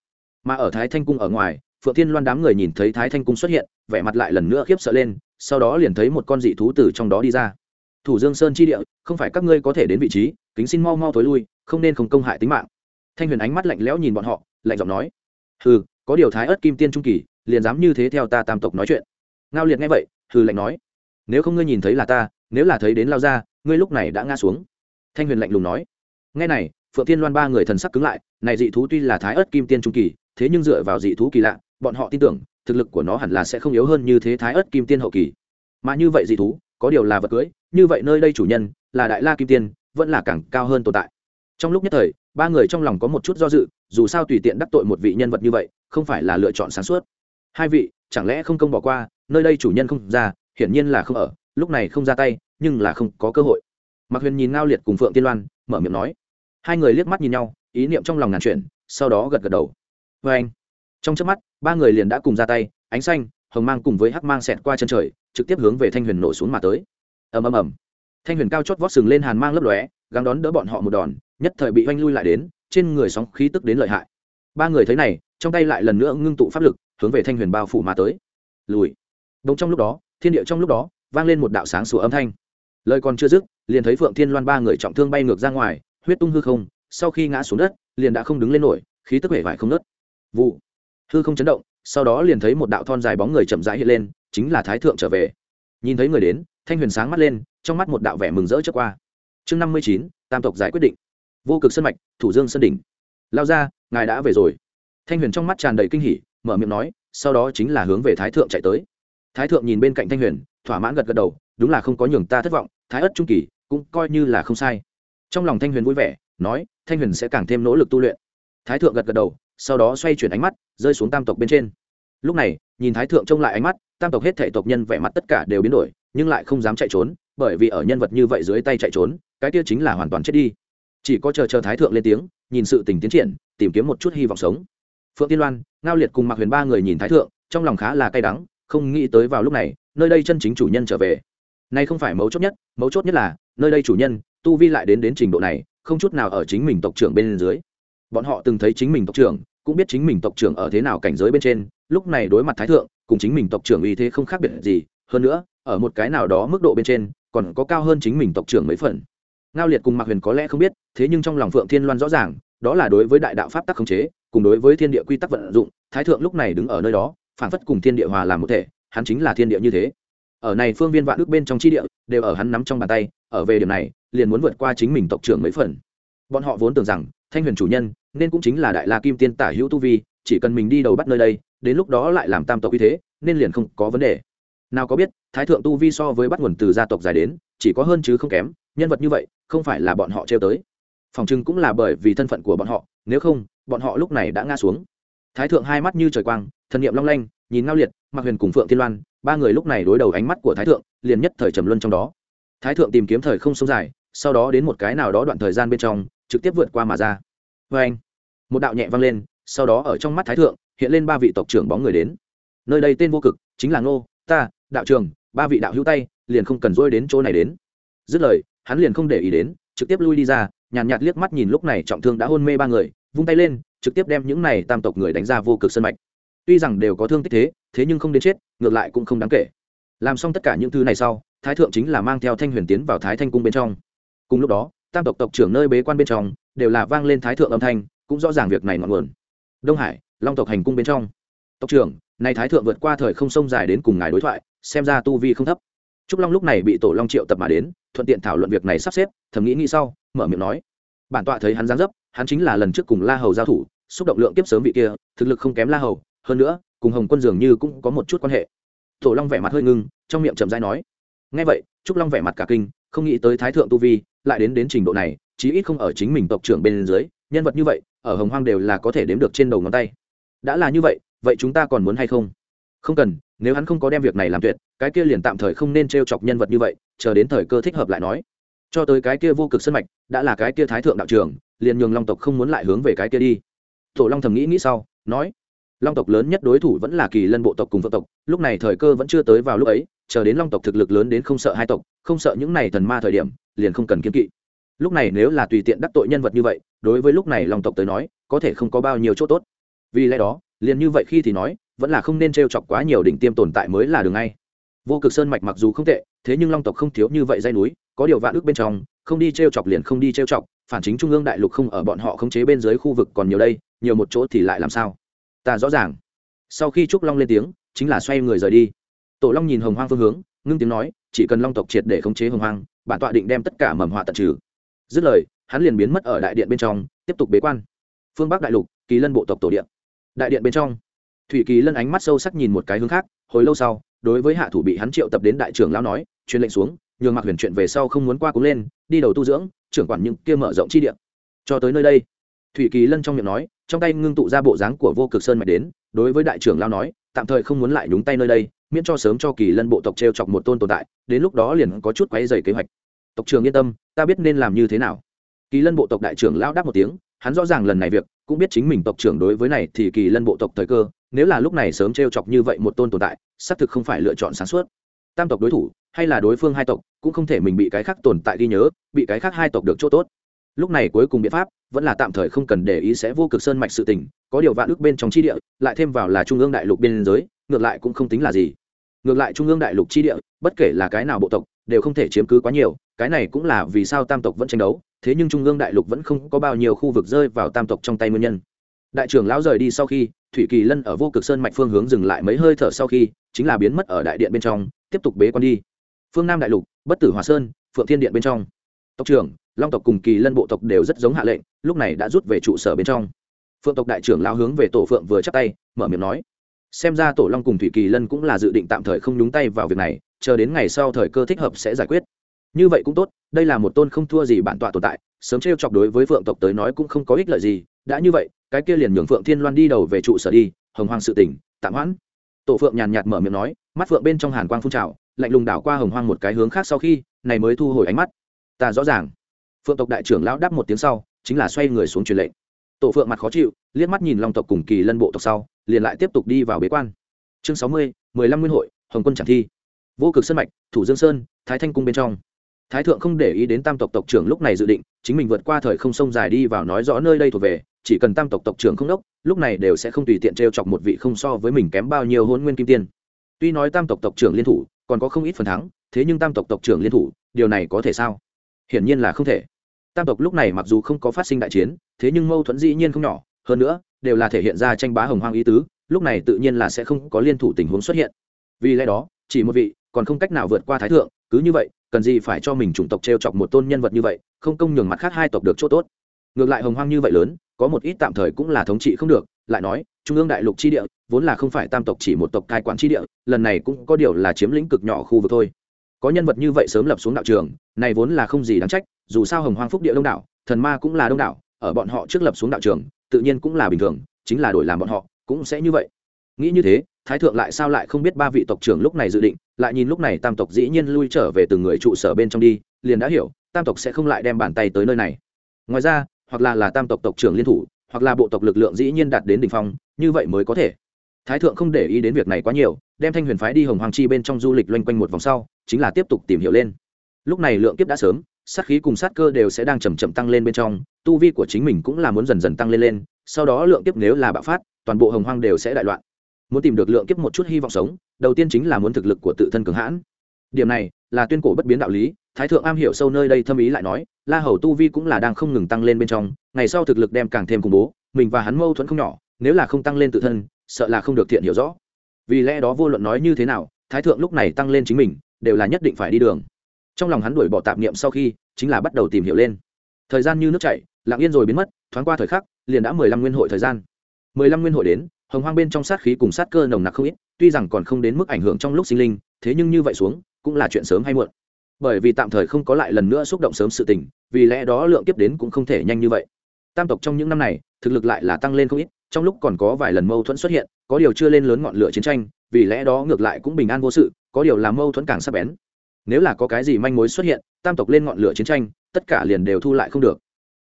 Mà ở thái thanh cung ở ngoài phượng thiên loan đám người nhìn thấy thái thanh cung xuất hiện, vẻ mặt lại lần nữa khiếp sợ lên, sau đó liền thấy một con dị thú từ trong đó đi ra. Thủ dương sơn chi địa, không phải các ngươi có thể đến vị trí, kính xin mau mau thối lui, không nên không công hại tính mạng. Thanh huyền ánh mắt lạnh lẽo nhìn bọn họ, lạnh giọng nói, hừ, có điều thái ớt kim tiên trung kỳ, liền dám như thế theo ta tam tộc nói chuyện. Ngao liệt nghe vậy, hừ lạnh nói, nếu không ngươi nhìn thấy là ta, nếu là thấy đến lao ra ngươi lúc này đã ngã xuống. Thanh huyền lạnh lùng nói ngay này, phượng tiên loan ba người thần sắc cứng lại, này dị thú tuy là thái ớt kim tiên trung kỳ, thế nhưng dựa vào dị thú kỳ lạ bọn họ tin tưởng, thực lực của nó hẳn là sẽ không yếu hơn như thế thái ớt kim tiên hậu kỳ. Mà như vậy dị thú, có điều là vật cưới, như vậy nơi đây chủ nhân, là đại la kim tiên, vẫn là càng cao hơn tồn tại. Trong lúc nhất thời, ba người trong lòng có một chút do dự, dù sao tùy tiện đắc tội một vị nhân vật như vậy, không phải là lựa chọn sáng suốt. Hai vị, chẳng lẽ không công bỏ qua, nơi đây chủ nhân không ra, hiển nhiên là không ở, lúc này không ra tay, nhưng là không có cơ hội. Mạc huyền nhìn ngao liệt cùng phượng tiên loan, mở miệng nói. Hai người liếc mắt nhìn nhau, ý niệm trong lòng ngàn chuyện sau đó gật gật đầu. Vê anh trong trước mắt, ba người liền đã cùng ra tay, ánh xanh, hồng mang cùng với hắc mang xẹt qua chân trời, trực tiếp hướng về thanh huyền nổ xuống mà tới. Ầm ầm ầm. Thanh huyền cao chót vót sừng lên hàn mang lấp lóe, gắng đón đỡ bọn họ một đòn, nhất thời bị oanh lui lại đến, trên người sóng khí tức đến lợi hại. Ba người thấy này, trong tay lại lần nữa ngưng tụ pháp lực, hướng về thanh huyền bao phủ mà tới. Lùi. Đông trong lúc đó, thiên địa trong lúc đó, vang lên một đạo sáng sủa âm thanh. Lời còn chưa dứt, liền thấy phượng thiên loan ba người trọng thương bay ngược ra ngoài, huyết tung hư không, sau khi ngã xuống đất, liền đã không đứng lên nổi, khí tức vẻ vải không nứt vụ hư không chấn động, sau đó liền thấy một đạo thon dài bóng người chậm rãi hiện lên, chính là thái thượng trở về. Nhìn thấy người đến, thanh huyền sáng mắt lên, trong mắt một đạo vẻ mừng rỡ trước qua. Chương năm mươi chín, tam tộc giải quyết định. Vô cực sân mạch, thủ dương sân đỉnh. Lao ra, ngài đã về rồi. Thanh huyền trong mắt tràn đầy kinh hỉ, mở miệng nói, sau đó chính là hướng về thái thượng chạy tới. Thái thượng nhìn bên cạnh thanh huyền, thỏa mãn gật gật đầu, đúng là không có nhường ta thất vọng, thái ất trung kỳ, cũng coi như là không sai. Trong lòng thanh huyền vui vẻ, nói, thanh huyền sẽ càng thêm nỗ lực tu luyện. Thái thượng gật gật đầu sau đó xoay chuyển ánh mắt, rơi xuống tam tộc bên trên. Lúc này, nhìn thái thượng trông lại ánh mắt, tam tộc hết thể tộc nhân vẻ mặt tất cả đều biến đổi, nhưng lại không dám chạy trốn, bởi vì ở nhân vật như vậy dưới tay chạy trốn, cái kia chính là hoàn toàn chết đi. Chỉ có chờ chờ thái thượng lên tiếng, nhìn sự tình tiến triển, tìm kiếm một chút hy vọng sống. Phượng tiên loan, ngao liệt cùng mạc huyền ba người nhìn thái thượng, trong lòng khá là cay đắng, không nghĩ tới vào lúc này, nơi đây chân chính chủ nhân trở về. Nay không phải mấu chốt nhất, mấu chốt nhất là, nơi đây chủ nhân, tu vi lại đến đến trình độ này, không chút nào ở chính mình tộc trưởng bên dưới bọn họ từng thấy chính mình tộc trưởng, cũng biết chính mình tộc trưởng ở thế nào cảnh giới bên trên, lúc này đối mặt thái thượng, cùng chính mình tộc trưởng uy thế không khác biệt gì, hơn nữa, ở một cái nào đó mức độ bên trên, còn có cao hơn chính mình tộc trưởng mấy phần. Ngao liệt cùng mạc huyền có lẽ không biết, thế nhưng trong lòng phượng thiên loan rõ ràng, đó là đối với đại đạo pháp tắc khống chế, cùng đối với thiên địa quy tắc vận dụng, thái thượng lúc này đứng ở nơi đó, phản phất cùng thiên địa hòa làm một thể, hắn chính là thiên địa như thế. Ở này phương viên vạn ước bên trong chi địa, đều ở hắn nắm trong bàn tay, ở về điểm này, liền muốn vượt qua chính mình tộc trưởng mấy phần. Bọn họ vốn tưởng rằng, thanh huyền chủ nhân nên cũng chính là đại la kim tiên tả hữu tu vi, chỉ cần mình đi đầu bắt nơi đây, đến lúc đó lại làm tam tộc uy thế, nên liền không có vấn đề. Nào có biết, thái thượng tu vi so với bắt nguồn từ gia tộc dài đến, chỉ có hơn chứ không kém, nhân vật như vậy, không phải là bọn họ trêu tới. Phòng trưng cũng là bởi vì thân phận của bọn họ, nếu không, bọn họ lúc này đã ngã xuống. Thái thượng hai mắt như trời quang, thần niệm long lanh, nhìn ngao liệt mặc huyền cùng phượng thiên loan, ba người lúc này đối đầu ánh mắt của thái thượng, liền nhất thời trầm luân trong đó. Thái thượng tìm kiếm thời không sông dài, sau đó đến một cái nào đó đoạn thời gian bên trong, trực tiếp vượt qua mà ra vê anh một đạo nhẹ vang lên sau đó ở trong mắt thái thượng hiện lên ba vị tộc trưởng bóng người đến. Nơi đây tên vô cực chính là ngô ta đạo trường ba vị đạo hữu tay liền không cần dôi đến chỗ này đến. Dứt lời hắn liền không để ý đến trực tiếp lui đi ra nhàn nhạt, nhạt liếc mắt nhìn lúc này trọng thương đã hôn mê ba người vung tay lên trực tiếp đem những này tam tộc người đánh ra vô cực sân mạch. Tuy rằng đều có thương tích thế thế nhưng không đến chết ngược lại cũng không đáng kể. Làm xong tất cả những thứ này sau thái thượng chính là mang theo thanh huyền tiến vào thái thanh cung bên trong. Cùng lúc đó tam tộc tộc trưởng nơi bế quan bên trong đều là vang lên thái thượng âm thanh, cũng rõ ràng việc này ngọn nguồn. Đông hải, long tộc hành cung bên trong. Tộc trưởng, nay thái thượng vượt qua thời không sông dài đến cùng ngài đối thoại, xem ra tu vi không thấp. Trúc long lúc này bị tổ long triệu tập mà đến, thuận tiện thảo luận việc này sắp xếp, thầm nghĩ nghĩ sau, mở miệng nói. Bản tọa thấy hắn giáng dấp, hắn chính là lần trước cùng la hầu giao thủ, xúc động lượng kiếp sớm vị kia, thực lực không kém la hầu, hơn nữa, cùng hồng quân dường như cũng có một chút quan hệ. Tổ long vẻ mặt hơi ngưng, trong miệng chậm dai nói. Ngay vậy, trúc long vẻ mặt cả kinh, không nghĩ tới thái thượng tu vi lại đến đến trình độ này, chí ít không ở chính mình tộc trưởng bên dưới, nhân vật như vậy, ở hồng hoang đều là có thể đếm được trên đầu ngón tay. Đã là như vậy vậy chúng ta còn muốn hay không? Không cần, nếu hắn không có đem việc này làm tuyệt, cái kia liền tạm thời không nên t r e o chọc nhân vật như vậy, chờ đến thời cơ thích hợp lại nói. Cho tới cái kia vô cực sân mạch, đã là cái kia thái thượng đạo trường liền nhường long tộc không muốn lại hướng về cái kia đi. Tổ long thầm nghĩ nghĩ sau, nói, long tộc lớn nhất đối thủ vẫn là kỳ lân bộ tộc cùng vợ tộc, lúc này thời cơ vẫn chưa tới vào lúc ấy, chờ đến long tộc thực lực lớn đến không sợ hai tộc, không sợ những này thần ma thời điểm liền không cần kiên kỵ. Lúc này nếu là tùy tiện đắc tội nhân vật như vậy, đối với lúc này long tộc tới nói, có thể không có bao nhiêu chỗ tốt. Vì lẽ đó, liền như vậy khi thì nói, vẫn là không nên t r e o chọc quá nhiều đỉnh tiêm tồn tại mới là đường ngay. Vô cực sơn mạch mặc dù không tệ, thế nhưng long tộc không thiếu như vậy dây núi, có điều vạn ước bên trong, không đi t r e o chọc liền không đi t r e o chọc, phản chính trung ương đại lục không ở bọn họ khống chế bên dưới khu vực còn nhiều đây, nhiều một chỗ thì lại làm sao? Ta rõ ràng. Sau khi trúc long lên tiếng, chính là xoay người rời đi. Tổ long nhìn hồng hoang phương hướng, ngưng tiếng nói, chỉ cần long tộc triệt để khống chế hồng hoang bản tọa định đem tất cả mầm họa tận trừ. Dứt lời, hắn liền biến mất ở đại điện bên trong, tiếp tục bế quan. Phương bắc đại lục, kỳ lân bộ tộc tổ điện đại điện bên trong, thủy kỳ lân ánh mắt sâu sắc nhìn một cái hướng khác, hồi lâu sau, đối với hạ thủ bị hắn triệu tập đến đại trưởng lão nói, truyền lệnh xuống, nhường mặc huyền chuyện về sau không muốn qua cúng lên, đi đầu tu dưỡng, trưởng quản những kia mở rộng chi điện cho tới nơi đây, thủy kỳ lân trong miệng nói, trong tay ngưng tụ ra bộ dáng của vô cực sơn mạch đến, đối với đại trưởng lão nói, tạm thời không muốn lại nhúng tay nơi đây miễn cho sớm cho kỳ lân bộ tộc t r e o chọc một tôn tồn tại, đến lúc đó liền có chút quáy dày kế hoạch. Tộc trường yên tâm, ta biết nên làm như thế nào. Kỳ lân bộ tộc đại trưởng lão đáp một tiếng, hắn rõ ràng lần này việc, cũng biết chính mình tộc trưởng đối với này thì kỳ lân bộ tộc thời cơ, nếu là lúc này sớm t r e o chọc như vậy một tôn tồn tại, xác thực không phải lựa chọn sáng suốt. Tam tộc đối thủ, hay là đối phương hai tộc, cũng không thể mình bị cái khác tồn tại ghi nhớ, bị cái khác hai tộc được chỗ tốt. Lúc này cuối cùng biện pháp, vẫn là tạm thời không cần để ý sẽ vô cực sơn mạch sự tình, có điều vạn ước bên trong chi địa, lại thêm vào là trung ương đại lục biên giới ngược lại cũng không tính là gì. Ngược lại trung ương đại lục chi địa, bất kể là cái nào bộ tộc, đều không thể chiếm cứ quá nhiều, cái này cũng là vì sao tam tộc vẫn tranh đấu, thế nhưng trung ương đại lục vẫn không có bao nhiêu khu vực rơi vào tam tộc trong tay nguyên nhân. Đại trưởng lão rời đi sau khi, thủy kỳ lân ở vô cực sơn mạch phương hướng dừng lại mấy hơi thở sau khi, chính là biến mất ở đại điện bên trong, tiếp tục bế quan đi. Phương nam đại lục, bất tử hòa sơn, phượng thiên điện bên trong. Tộc trưởng, long tộc cùng kỳ lân bộ tộc đều rất giống hạ lệnh, lúc này đã rút về trụ sở bên trong. Phượng tộc đại trưởng lão hướng về tổ phượng vừa chắp tay, mở miệng nói xem ra tổ long cùng thủy kỳ lân cũng là dự định tạm thời không nhúng tay vào việc này, chờ đến ngày sau thời cơ thích hợp sẽ giải quyết. Như vậy cũng tốt, đây là một tôn không thua gì bản tọa tồn tại, sớm t chọc đối với phượng tộc tới nói cũng không có ích lợi gì, đã như vậy, cái kia liền nhường phượng thiên loan đi đầu về trụ sở đi, hồng hoang sự tỉnh tạm hoãn. Tổ phượng nhàn nhạt mở miệng nói, mắt phượng bên trong hàn quang phun trào, lạnh lùng đảo qua hồng hoang một cái hướng khác sau khi, này mới thu hồi ánh mắt. Ta rõ ràng. Phượng tộc đại trưởng lão đáp một tiếng sau, chính là xoay người xuống truyền lệnh. Tổ phượng mặt khó chịu, liếc mắt nhìn long tộc cùng kỳ lân bộ tộc sau liền lại tiếp tục đi vào bế quan. Chương sáu mươi, mười lăm nguyên hội, hồng quân tràng thi. Vô cực sân mạch, thủ dương sơn, thái thanh cung bên trong. Thái thượng không để ý đến tam tộc tộc trưởng lúc này dự định, chính mình vượt qua thời không sông dài đi vào nói rõ nơi đây thuộc về, chỉ cần tam tộc tộc trưởng không đốc, lúc này đều sẽ không tùy tiện t r e o chọc một vị không so với mình kém bao nhiêu hôn nguyên kim tiên. Tuy nói tam tộc tộc trưởng liên thủ, còn có không ít phần thắng, thế nhưng tam tộc tộc trưởng liên thủ, điều này có thể sao? Hiển nhiên là không thể. Tam tộc lúc này mặc dù không có phát sinh đại chiến, thế nhưng mâu thuẫn dĩ nhiên không nhỏ, hơn nữa đều là thể hiện ra tranh bá hồng hoang ý tứ, lúc này tự nhiên là sẽ không có liên thủ tình huống xuất hiện. Vì lẽ đó, chỉ một vị, còn không cách nào vượt qua thái thượng, cứ như vậy, cần gì phải cho mình chủng tộc t r e o chọc một tôn nhân vật như vậy, không công nhường mặt khác hai tộc được chỗ tốt. Ngược lại hồng hoang như vậy lớn, có một ít tạm thời cũng là thống trị không được, lại nói, trung ương đại lục chi địa, vốn là không phải tam tộc chỉ một tộc cai quản chi địa, lần này cũng có điều là chiếm lĩnh cực nhỏ khu vực thôi. Có nhân vật như vậy sớm lập xuống đạo trường, này vốn là không gì đáng trách, dù sao hồng hoang phúc địa đông đảo, thần ma cũng là đông đảo, ở bọn họ trước lập xuống đạo trường tự nhiên cũng là bình thường, chính là đổi làm bọn họ, cũng sẽ như vậy. Nghĩ như thế, thái thượng lại sao lại không biết ba vị tộc trưởng lúc này dự định, lại nhìn lúc này tam tộc dĩ nhiên lui trở về từng người trụ sở bên trong đi, liền đã hiểu, tam tộc sẽ không lại đem bàn tay tới nơi này. Ngoài ra, hoặc là là tam tộc tộc trưởng liên thủ, hoặc là bộ tộc lực lượng dĩ nhiên đạt đến đ ỉ n h phong, như vậy mới có thể. Thái thượng không để ý đến việc này quá nhiều, đem thanh huyền phái đi hồng hoàng chi bên trong du lịch loanh quanh một vòng sau, chính là tiếp tục tìm hiểu lên. Lúc này lượng kiếp đã sớm sát khí cùng sát cơ đều sẽ đang chậm chậm tăng lên bên trong, tu vi của chính mình cũng là muốn dần dần tăng lên lên, sau đó lượng kiếp nếu là bạo phát, toàn bộ hồng hoang đều sẽ đại loạn. Muốn tìm được lượng kiếp một chút hy vọng sống, đầu tiên chính là muốn thực lực của tự thân cường hãn. Điểm này là tuyên cổ bất biến đạo lý, thái thượng am hiểu sâu nơi đây thâm ý lại nói, la hầu tu vi cũng là đang không ngừng tăng lên bên trong, ngày sau thực lực đem càng thêm cùng bố, mình và hắn mâu thuẫn không nhỏ, nếu là không tăng lên tự thân, sợ là không được thiện hiểu rõ. Vì lẽ đó vô luận nói như thế nào, thái thượng lúc này tăng lên chính mình, đều là nhất định phải đi đường trong lòng hắn đuổi bỏ tạp niệm sau khi, chính là bắt đầu tìm hiểu lên. Thời gian như nước chảy, lặng yên rồi biến mất, thoáng qua thời khắc, liền đã mười lăm nguyên hội thời gian. Mười lăm nguyên hội đến, hồng hoang bên trong sát khí cùng sát cơ nồng nặc không ít, tuy rằng còn không đến mức ảnh hưởng trong lúc sinh linh, thế nhưng như vậy xuống, cũng là chuyện sớm hay muộn. Bởi vì tạm thời không có lại lần nữa xúc động sớm sự tình, vì lẽ đó lượng kiếp đến cũng không thể nhanh như vậy. Tam tộc trong những năm này, thực lực lại là tăng lên không ít, trong lúc còn có vài lần mâu thuẫn xuất hiện, có điều chưa lên lớn ngọn lửa chiến tranh, vì lẽ đó ngược lại cũng bình an vô sự, có điều làm mâu thuẫn càng sắp bén nếu là có cái gì manh mối xuất hiện, tam tộc lên ngọn lửa chiến tranh, tất cả liền đều thu lại không được.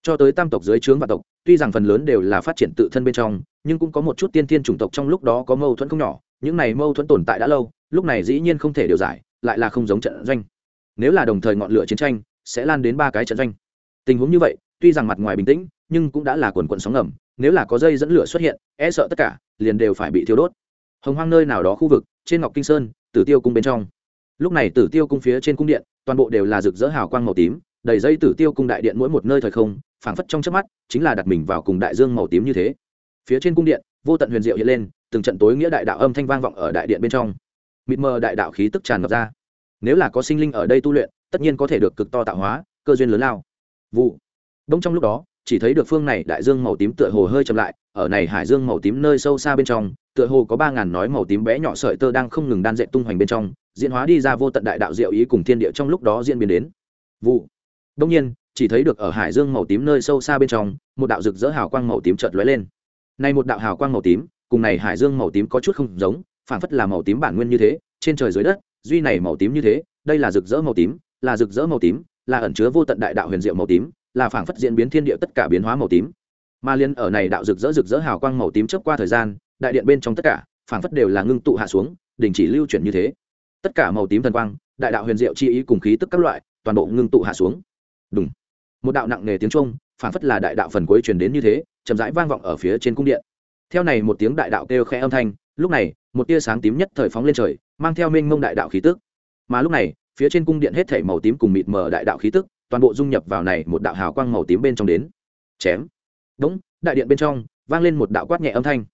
Cho tới tam tộc dưới trướng và tộc, tuy rằng phần lớn đều là phát triển tự thân bên trong, nhưng cũng có một chút tiên thiên chủng tộc trong lúc đó có mâu thuẫn không nhỏ, những này mâu thuẫn tồn tại đã lâu, lúc này dĩ nhiên không thể điều giải, lại là không giống trận doanh. Nếu là đồng thời ngọn lửa chiến tranh, sẽ lan đến ba cái trận doanh. Tình huống như vậy, tuy rằng mặt ngoài bình tĩnh, nhưng cũng đã là quần quần sóng ngầm, nếu là có dây dẫn lửa xuất hiện e sợ tất cả liền đều phải bị thiêu đốt. Hồng hoang nơi nào đó khu vực, trên ngọc kinh sơn, tử tiêu cung bên trong lúc này tử tiêu cung phía trên cung điện, toàn bộ đều là rực rỡ hào quang màu tím, đầy dây tử tiêu cung đại điện mỗi một nơi thời không, phảng phất trong chớp mắt, chính là đặt mình vào cùng đại dương màu tím như thế. Phía trên cung điện, vô tận huyền diệu hiện lên, từng trận tối nghĩa đại đạo âm thanh vang vọng ở đại điện bên trong. Mịt mờ đại đạo khí tức tràn ngập ra. Nếu là có sinh linh ở đây tu luyện, tất nhiên có thể được cực to tạo hóa, cơ duyên lớn lao. Vụ. Đông trong lúc đó, chỉ thấy được phương này đại dương màu tím tựa hồ hơi chậm lại, ở này hải dương màu tím nơi sâu xa bên trong tựa hồ có ba ngàn nói màu tím bé nhỏ sợi tơ đang không ngừng đan dệt tung hoành bên trong, diễn hóa đi ra vô tận đại đạo diệu ý cùng thiên địa trong lúc đó diễn biến đến. Vụ. Đông nhiên, chỉ thấy được ở hải dương màu tím nơi sâu xa bên trong, một đạo rực rỡ hào quang màu tím chợt lóe lên. Nay một đạo hào quang màu tím, cùng này hải dương màu tím có chút không giống phản phất là màu tím bản nguyên như thế, trên trời dưới đất, duy này màu tím như thế, đây là rực rỡ màu tím, là rực rỡ màu tím, là ẩn chứa vô tận đại đạo huyền diệu màu tím, là phản phất diễn biến thiên địa tất cả biến hóa màu tím. Mà liên ở này đạo rực rỡ rực rỡ hào quang màu tím chớp qua thời gian đại điện bên trong tất cả, phảng phất đều là ngưng tụ hạ xuống, đình chỉ lưu chuyển như thế. Tất cả màu tím thần quang, đại đạo huyền diệu chi ý cùng khí tức các loại, toàn bộ ngưng tụ hạ xuống. Đúng một đạo nặng nề tiếng trung phảng phất là đại đạo phần cuối truyền đến như thế, chậm rãi vang vọng ở phía trên cung điện. Theo này một tiếng đại đạo kêu khẽ âm thanh, lúc này, một tia sáng tím nhất thời phóng lên trời, mang theo mênh mông đại đạo khí tức. Mà lúc này, phía trên cung điện hết thảy màu tím cùng mịt mờ đại đạo khí tức, toàn bộ dung nhập vào này một đạo hào quang màu tím bên trong đến. Chém. Đúng, đại điện bên trong, vang lên một đạo quát nhẹ âm thanh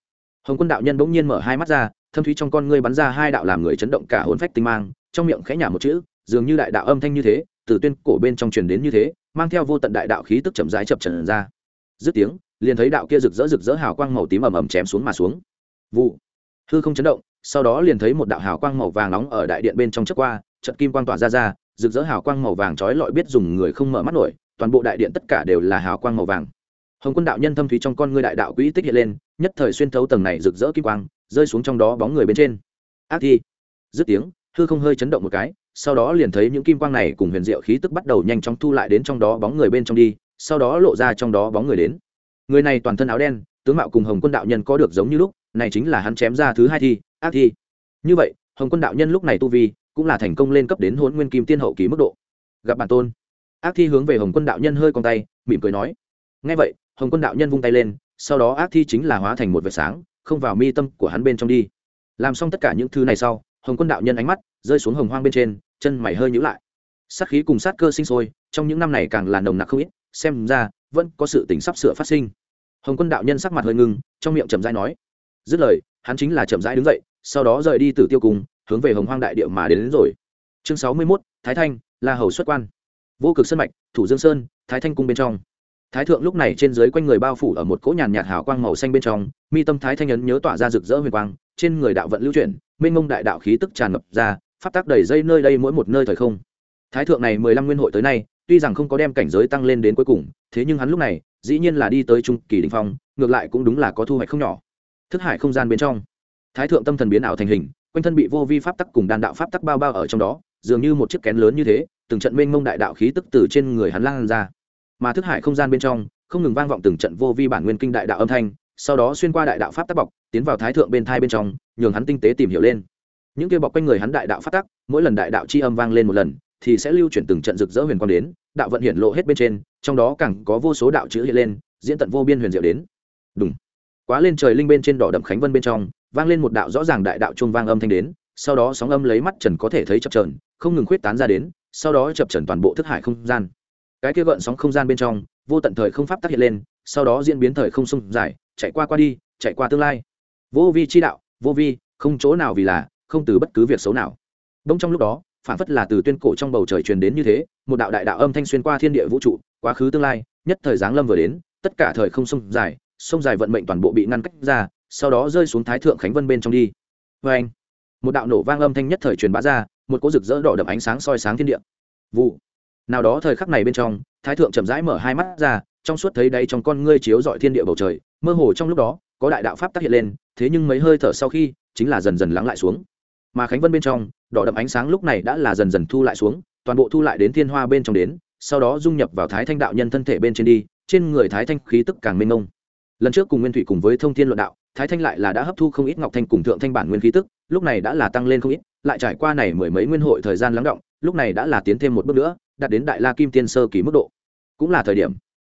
hồng quân đạo nhân bỗng nhiên mở hai mắt ra, thâm thúy trong con ngươi bắn ra hai đạo làm người chấn động cả hồn phách tinh mang, trong miệng khẽ nhả một chữ, dường như đại đạo âm thanh như thế, từ tuyên cổ bên trong truyền đến như thế, mang theo vô tận đại đạo khí tức chậm rãi chập trần ra. Dứt tiếng, liền thấy đạo kia rực rỡ rực rỡ hào quang màu tím ầm ầm chém xuống mà xuống. Vụ. Hư không chấn động, sau đó liền thấy một đạo hào quang màu vàng nóng ở đại điện bên trong chớp qua trận kim quang tỏa ra ra, rực rỡ hào quang màu vàng chói lọi biết dùng người không mở mắt nổi, toàn bộ đại điện tất cả đều là hào quang màu vàng hồng quân đạo nhân thâm thúy trong con ngươi đại đạo quỹ tích hiện lên, nhất thời xuyên thấu tầng này rực rỡ kim quang, rơi xuống trong đó bóng người bên trên. Ác thi. Dứt tiếng, hư không hơi chấn động một cái, sau đó liền thấy những kim quang này cùng huyền diệu khí tức bắt đầu nhanh chóng thu lại đến trong đó bóng người bên trong đi, sau đó lộ ra trong đó bóng người đến. Người này toàn thân áo đen, tướng mạo cùng hồng quân đạo nhân có được giống như lúc, này chính là hắn chém ra thứ hai thi, ác thi. Như vậy, hồng quân đạo nhân lúc này tu vi cũng là thành công lên cấp đến hôn nguyên kim tiên hậu kỳ mức độ. Gặp bản tôn. Ác thi hướng về hồng quân đạo nhân hơi con tay, mỉm cười nói. Ngay vậy hồng quân đạo nhân vung tay lên sau đó ác thi chính là hóa thành một vệt sáng không vào mi tâm của hắn bên trong đi. Làm xong tất cả những thứ này sau hồng quân đạo nhân ánh mắt rơi xuống hồng hoang bên trên chân mày hơi nhữ lại. Sát khí cùng sát cơ sinh sôi trong những năm này càng là nồng nặc không ít xem ra vẫn có sự tỉnh sắp sửa phát sinh. Hồng quân đạo nhân sắc mặt hơi ngưng trong miệng chậm rãi nói dứt lời hắn chính là chậm rãi đứng dậy sau đó rời đi từ tiêu cùng hướng về hồng hoang đại địa mà đến, đến rồi. Chương sáu mươi mốt thái thanh la hầu xuất quan. Vô cực sân mạch thủ dương sơn thái thanh cung bên trong thái thượng lúc này trên dưới quanh người bao phủ ở một cỗ nhàn nhạt hào quang màu xanh bên trong, mi tâm thái thanh ấn nhớ tỏa ra rực rỡ huyền quang, trên người đạo vận lưu chuyển, mênh mông đại đạo khí tức tràn ngập ra phát tác đầy dây nơi đây mỗi một nơi thời không. Thái thượng này mười lăm nguyên hội tới nay, tuy rằng không có đem cảnh giới tăng lên đến cuối cùng, thế nhưng hắn lúc này, dĩ nhiên là đi tới trung kỳ đình phong, ngược lại cũng đúng là có thu hoạch không nhỏ. Thức hải không gian bên trong, thái thượng tâm thần biến ảo thành hình, quanh thân bị vô vi pháp tắc cùng đàn đạo pháp tắc bao bao ở trong đó, dường như một chiếc kén lớn như thế, từng trận mênh mông đại đạo khí tức từ trên người hắn lan ra mà thức hải không gian bên trong, không ngừng vang vọng từng trận vô vi bản nguyên kinh đại đạo âm thanh, sau đó xuyên qua đại đạo pháp tắc bọc, tiến vào thái thượng bên thai bên trong, nhường hắn tinh tế tìm hiểu lên. Những kia bọc quanh người hắn đại đạo pháp tắc, mỗi lần đại đạo chi âm vang lên một lần, thì sẽ lưu chuyển từng trận rực rỡ huyền quang đến, đạo vận hiển lộ hết bên trên, trong đó càng có vô số đạo chữ hiện lên, diễn tận vô biên huyền diệu đến. Đúng quá lên trời linh bên trên đỏ đậm khánh vân bên trong, vang lên một đạo rõ ràng đại đạo trung vang âm thanh đến, sau đó sóng âm lấy mắt trần có thể thấy chập trờn không ngừng khuyết tán ra đến, sau đó chập trần toàn bộ thức hải không gian cái kia gợn sóng không gian bên trong, vô tận thời không pháp tác hiện lên, sau đó diễn biến thời không sông dài chạy qua qua đi, chạy qua tương lai. Vô vi chi đạo, vô vi, không chỗ nào vì là, không từ bất cứ việc xấu nào. Đông trong lúc đó, phản phất là từ tuyên cổ trong bầu trời truyền đến như thế, một đạo đại đạo âm thanh xuyên qua thiên địa vũ trụ, quá khứ tương lai, nhất thời giáng lâm vừa đến, tất cả thời không sông dài sông dài vận mệnh toàn bộ bị ngăn cách ra, sau đó rơi xuống thái thượng khánh vân bên trong đi. Vê anh, một đạo nổ vang âm thanh nhất thời truyền bá ra, một cỗ rực rỡ đỏ đậm ánh sáng soi sáng thiên địa. Vụ nào đó thời khắc này bên trong, thái thượng chậm rãi mở hai mắt ra, trong suốt thấy đáy trong con ngươi chiếu dọi thiên địa bầu trời, mơ hồ trong lúc đó, có đại đạo pháp tác hiện lên, thế nhưng mấy hơi thở sau khi, chính là dần dần lắng lại xuống. Mà khánh vân bên trong, đỏ đậm ánh sáng lúc này đã là dần dần thu lại xuống, toàn bộ thu lại đến thiên hoa bên trong đến, sau đó dung nhập vào thái thanh đạo nhân thân thể bên trên đi, trên người thái thanh khí tức càng mênh mông. Lần trước cùng nguyên thủy cùng với thông thiên luận đạo, thái thanh lại là đã hấp thu không ít ngọc thanh cùng thượng thanh bản nguyên khí tức, lúc này đã là tăng lên không ít, lại trải qua này mười mấy nguyên hội thời gian lắng động lúc này đã là tiến thêm một bước nữa, đạt đến đại la kim tiên sơ kỳ mức độ. Cũng là thời điểm.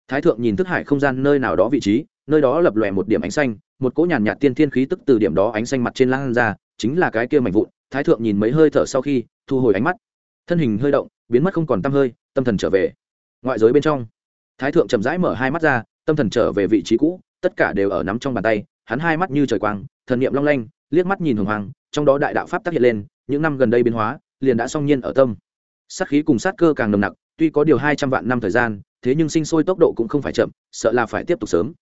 Thái thượng nhìn thức hải không gian nơi nào đó vị trí, nơi đó lập lòe một điểm ánh xanh, một cỗ nhàn nhạt tiên thiên khí tức từ điểm đó ánh xanh mặt trên lan ra, chính là cái kia mạnh vụn. Thái thượng nhìn mấy hơi thở sau khi, thu hồi ánh mắt. Thân hình hơi động, biến mất không còn t hơi, tâm thần trở về. Ngoại giới bên trong, thái thượng chậm rãi mở hai mắt ra, tâm thần trở về vị trí cũ, tất cả đều ở nắm trong bàn tay, hắn hai mắt như trời quang, thần niệm long lanh, liếc mắt nhìn hồng hoàng, trong đó đại đạo pháp tác hiện lên, những năm gần đây biến hóa liền đã song nhiên ở tâm. Sát khí cùng sát cơ càng nồng nặc, tuy có điều hai trăm vạn năm thời gian, thế nhưng sinh sôi tốc độ cũng không phải chậm, sợ là phải tiếp tục sớm.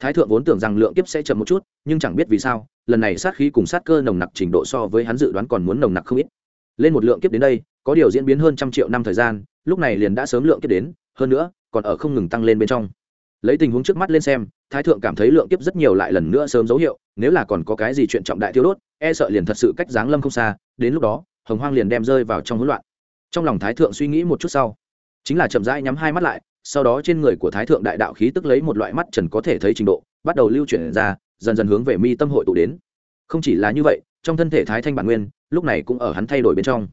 Thái thượng vốn tưởng rằng lượng kiếp sẽ chậm một chút, nhưng chẳng biết vì sao, lần này sát khí cùng sát cơ nồng nặc trình độ so với hắn dự đoán còn muốn nồng nặc không ít. Lên một lượng kiếp đến đây, có điều diễn biến hơn trăm triệu năm thời gian, lúc này liền đã sớm lượng kiếp đến, hơn nữa, còn ở không ngừng tăng lên bên trong. Lấy tình huống trước mắt lên xem, thái thượng cảm thấy lượng kiếp rất nhiều lại lần nữa sớm dấu hiệu, nếu là còn có cái gì chuyện trọng đại tiêu đốt e sợ liền thật sự cách giáng lâm không xa, đến lúc đó hồng hoang liền đem rơi vào trong hỗn loạn. Trong lòng thái thượng suy nghĩ một chút sau, chính là chậm rãi nhắm hai mắt lại, sau đó trên người của thái thượng đại đạo khí tức lấy một loại mắt trần có thể thấy trình độ, bắt đầu lưu chuyển ra, dần dần hướng về mi tâm hội tụ đến. Không chỉ là như vậy, trong thân thể thái thanh bản nguyên, lúc này cũng ở hắn thay đổi bên trong.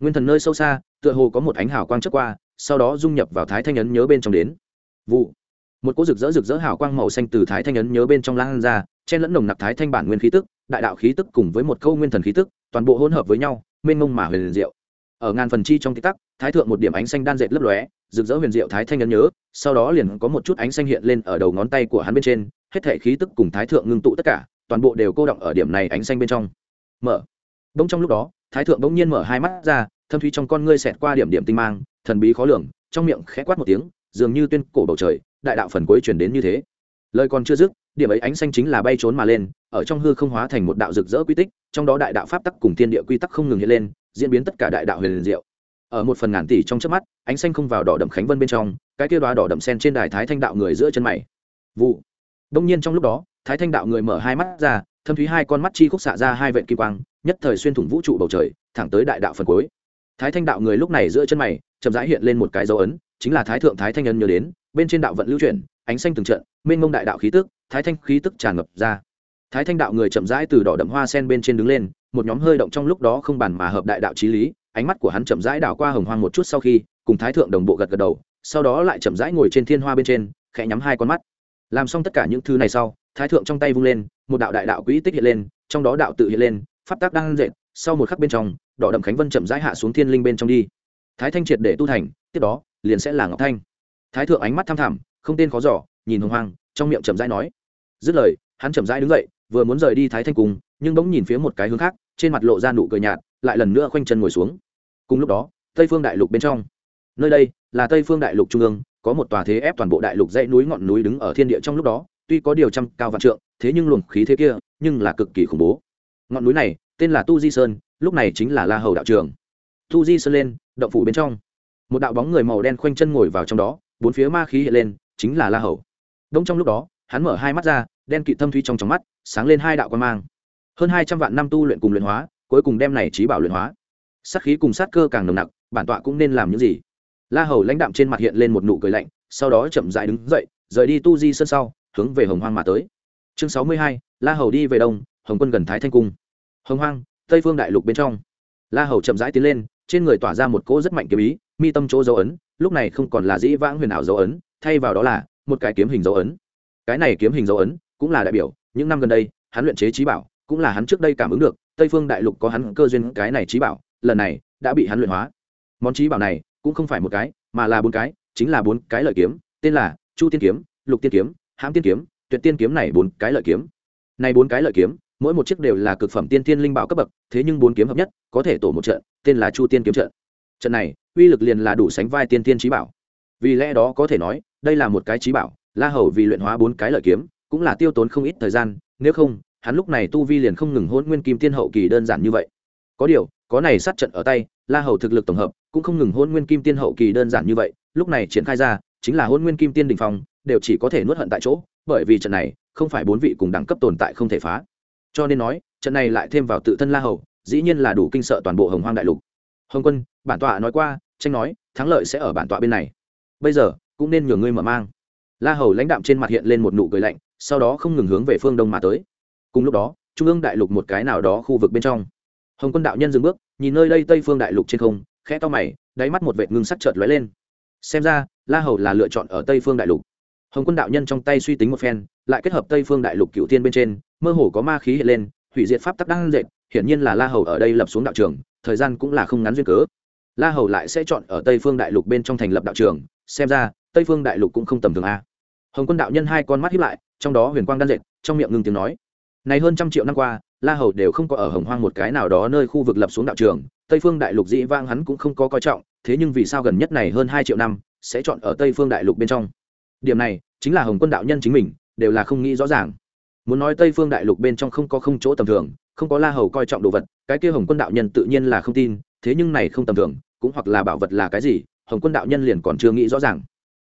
Nguyên thần nơi sâu xa, tựa hồ có một ánh hào quang trước qua, sau đó dung nhập vào thái thanh ấn nhớ bên trong đến. Vụ. Một cỗ rực rỡ rực rỡ hào quang màu xanh từ thái thanh ấn nhớ bên trong lan ra, chen lẫn nồng nặc thái thanh bản nguyên khí tức, đại đạo khí tức cùng với một câu nguyên thần khí tức, toàn bộ hỗn hợp với nhau mênh mông mà huyền diệu. Ở ngàn phần chi trong tích tắc, thái thượng một điểm ánh xanh đan dệt lấp lóe, rực rỡ huyền diệu thái thanh ấn nhớ, sau đó liền có một chút ánh xanh hiện lên ở đầu ngón tay của hắn bên trên, hết thể khí tức cùng thái thượng ngưng tụ tất cả, toàn bộ đều cô động ở điểm này ánh xanh bên trong. Mở. Đông trong lúc đó, thái thượng bỗng nhiên mở hai mắt ra, thâm thúy trong con ngươi xẹt qua điểm điểm tinh mang, thần bí khó lường, trong miệng khẽ quát một tiếng, dường như tuyên cổ bầu trời, đại đạo phần cuối truyền đến như thế. Lời còn chưa dứt điểm ấy ánh xanh chính là bay trốn mà lên, ở trong hư không hóa thành một đạo rực rỡ quy tích, trong đó đại đạo pháp tắc cùng thiên địa quy tắc không ngừng hiện lên, diễn biến tất cả đại đạo huyền diệu. Ở một phần ngàn tỷ trong chớp mắt, ánh xanh không vào đỏ đậm khánh vân bên trong, cái kia đoá đỏ đậm sen trên đài thái thanh đạo người giữa chân mày. Vụ. Đông nhiên trong lúc đó, thái thanh đạo người mở hai mắt ra, thâm thúy hai con mắt chi khúc xạ ra hai vện kim quang, nhất thời xuyên thủng vũ trụ bầu trời, thẳng tới đại đạo phần cuối. Thái thanh đạo người lúc này giữa chân mày, chậm rãi hiện lên một cái dấu ấn, chính là thái thượng thái thanh nhân nhớ đến, bên trên đạo vận lưu chuyển, ánh xanh từng trận, mênh mông đại đạo khí tức thái thanh khí tức tràn ngập ra. Thái thanh đạo người chậm rãi từ đỏ đậm hoa sen bên trên đứng lên, một nhóm hơi động trong lúc đó không bàn mà hợp đại đạo trí lý, ánh mắt của hắn chậm rãi đảo qua hồng hoang một chút sau khi, cùng thái thượng đồng bộ gật gật đầu, sau đó lại chậm rãi ngồi trên thiên hoa bên trên, khẽ nhắm hai con mắt. Làm xong tất cả những thứ này sau, thái thượng trong tay vung lên, một đạo đại đạo quỹ tích hiện lên, trong đó đạo tự hiện lên, pháp tác đang dệt, sau một khắc bên trong, đỏ đậm khánh vân chậm rãi hạ xuống thiên linh bên trong đi. Thái thanh triệt để tu thành, tiếp đó, liền sẽ là ngọc thanh. Thái thượng ánh mắt thăm thẳm, không tên khó giỏ nhìn hồng hoang, trong miệng chậm rãi nói dứt lời, hắn chậm rãi đứng dậy, vừa muốn rời đi thái thanh cung, nhưng bỗng nhìn phía một cái hướng khác, trên mặt lộ ra nụ cười nhạt, lại lần nữa khoanh chân ngồi xuống. Cùng lúc đó, tây phương đại lục bên trong. Nơi đây là tây phương đại lục trung ương, có một tòa thế ép toàn bộ đại lục dãy núi ngọn núi đứng ở thiên địa trong lúc đó, tuy có điều trăm cao vạn trượng, thế nhưng luồng khí thế kia, nhưng là cực kỳ khủng bố. Ngọn núi này, tên là tu di sơn, lúc này chính là la hầu đạo trường. Tu di sơn lên, động phủ bên trong. Một đạo bóng người màu đen khoanh chân ngồi vào trong đó, bốn phía ma khí hiện lên, chính là la hầu. Đông trong lúc đó hắn mở hai mắt ra, đen kịt thâm thuy trong trong mắt, sáng lên hai đạo quan mang. Hơn hai trăm vạn năm tu luyện cùng luyện hóa, cuối cùng đem này trí bảo luyện hóa. Sát khí cùng sát cơ càng nồng nặc, bản tọa cũng nên làm những gì? La hầu lãnh đạm trên mặt hiện lên một nụ cười lạnh, sau đó chậm dại đứng dậy, rời đi tu di sân sau, hướng về hồng hoang mà tới. Chương sáu mươi hai, la hầu đi về đông, hồng quân gần thái thanh cung. Hồng hoang, tây phương đại lục bên trong. La hầu chậm rãi tiến lên, trên người tỏa ra một cỗ rất mạnh kiếm ý, mi tâm chỗ dấu ấn, lúc này không còn là dĩ vãng huyền ảo dấu ấn, thay vào đó là một cái kiếm hình dấu ấn cái này kiếm hình dấu ấn, cũng là đại biểu, những năm gần đây, hắn luyện chế trí bảo, cũng là hắn trước đây cảm ứng được, tây phương đại lục có hắn cơ duyên cái này trí bảo, lần này, đã bị hắn luyện hóa. Món trí bảo này, cũng không phải một cái, mà là bốn cái, chính là bốn cái lợi kiếm, tên là chu tiên kiếm, lục tiên kiếm, hãm tiên kiếm, tuyệt tiên kiếm này bốn cái lợi kiếm. Này bốn cái lợi kiếm, mỗi một chiếc đều là cực phẩm tiên tiên linh bảo cấp bậc, thế nhưng bốn kiếm hợp nhất, có thể tổ một trận, tên là chu tiên kiếm trận. Trận này, uy lực liền là đủ sánh vai tiên tiên trí bảo. Vì lẽ đó có thể nói, đây là một cái trí bảo la hầu vì luyện hóa bốn cái lợi kiếm, cũng là tiêu tốn không ít thời gian, nếu không, hắn lúc này tu vi liền không ngừng hôn nguyên kim tiên hậu kỳ đơn giản như vậy. Có điều, có này sát trận ở tay, la hầu thực lực tổng hợp cũng không ngừng hôn nguyên kim tiên hậu kỳ đơn giản như vậy, lúc này triển khai ra, chính là hôn nguyên kim tiên đình phong, đều chỉ có thể nuốt hận tại chỗ, bởi vì trận này, không phải bốn vị cùng đẳng cấp tồn tại không thể phá. Cho nên nói, trận này lại thêm vào tự thân la hầu, dĩ nhiên là đủ kinh sợ toàn bộ hồng hoang đại lục. Hồng quân, bản tọa nói qua, tranh nói, thắng lợi sẽ ở bản tọa bên này. Bây giờ, cũng nên nhường ngươi mở mang la hầu lãnh đạm trên mặt hiện lên một nụ cười lạnh, sau đó không ngừng hướng về phương đông mà tới. Cùng lúc đó, trung ương đại lục một cái nào đó khu vực bên trong. Hồng quân đạo nhân dừng bước, nhìn nơi đây tây phương đại lục trên không, khẽ to mày, đáy mắt một vệt ngưng sắc chợt lóe lên. Xem ra, la hầu là lựa chọn ở tây phương đại lục. Hồng quân đạo nhân trong tay suy tính một phen, lại kết hợp tây phương đại lục cựu thiên bên trên, mơ hồ có ma khí hiện lên, hủy diệt pháp tắc đang dệt, hiển nhiên là la hầu ở đây lập xuống đạo trường, thời gian cũng là không ngắn duyên cớ. La hầu lại sẽ chọn ở tây phương đại lục bên trong thành lập đạo trường, xem ra, tây phương đại lục cũng không tầm thường a hồng quân đạo nhân hai con mắt hiếp lại, trong đó huyền quang đan dệt, trong miệng ngưng tiếng nói. Này hơn trăm triệu năm qua, la hầu đều không có ở hồng hoang một cái nào đó nơi khu vực lập xuống đạo trường, tây phương đại lục dĩ vang hắn cũng không có coi trọng, thế nhưng vì sao gần nhất này hơn hai triệu năm sẽ chọn ở tây phương đại lục bên trong? Điểm này chính là hồng quân đạo nhân chính mình đều là không nghĩ rõ ràng. Muốn nói tây phương đại lục bên trong không có không chỗ tầm thường, không có la hầu coi trọng đồ vật, cái kia hồng quân đạo nhân tự nhiên là không tin, thế nhưng này không tầm thường, cũng hoặc là bảo vật là cái gì, hồng quân đạo nhân liền còn chưa nghĩ rõ ràng.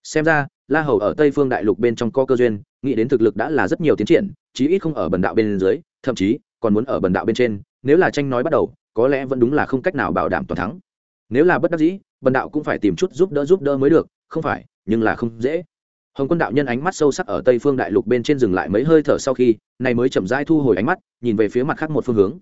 Xem ra la hầu ở tây phương đại lục bên trong có cơ duyên, nghĩ đến thực lực đã là rất nhiều tiến triển, chí ít không ở bần đạo bên dưới, thậm chí còn muốn ở bần đạo bên trên, nếu là tranh nói bắt đầu, có lẽ vẫn đúng là không cách nào bảo đảm toàn thắng. Nếu là bất đắc dĩ, bần đạo cũng phải tìm chút giúp đỡ giúp đỡ mới được, không phải, nhưng là không dễ. Hồng quân đạo nhân ánh mắt sâu sắc ở tây phương đại lục bên trên dừng lại mấy hơi thở sau khi, này mới chậm rãi thu hồi ánh mắt, nhìn về phía mặt khác một phương hướng.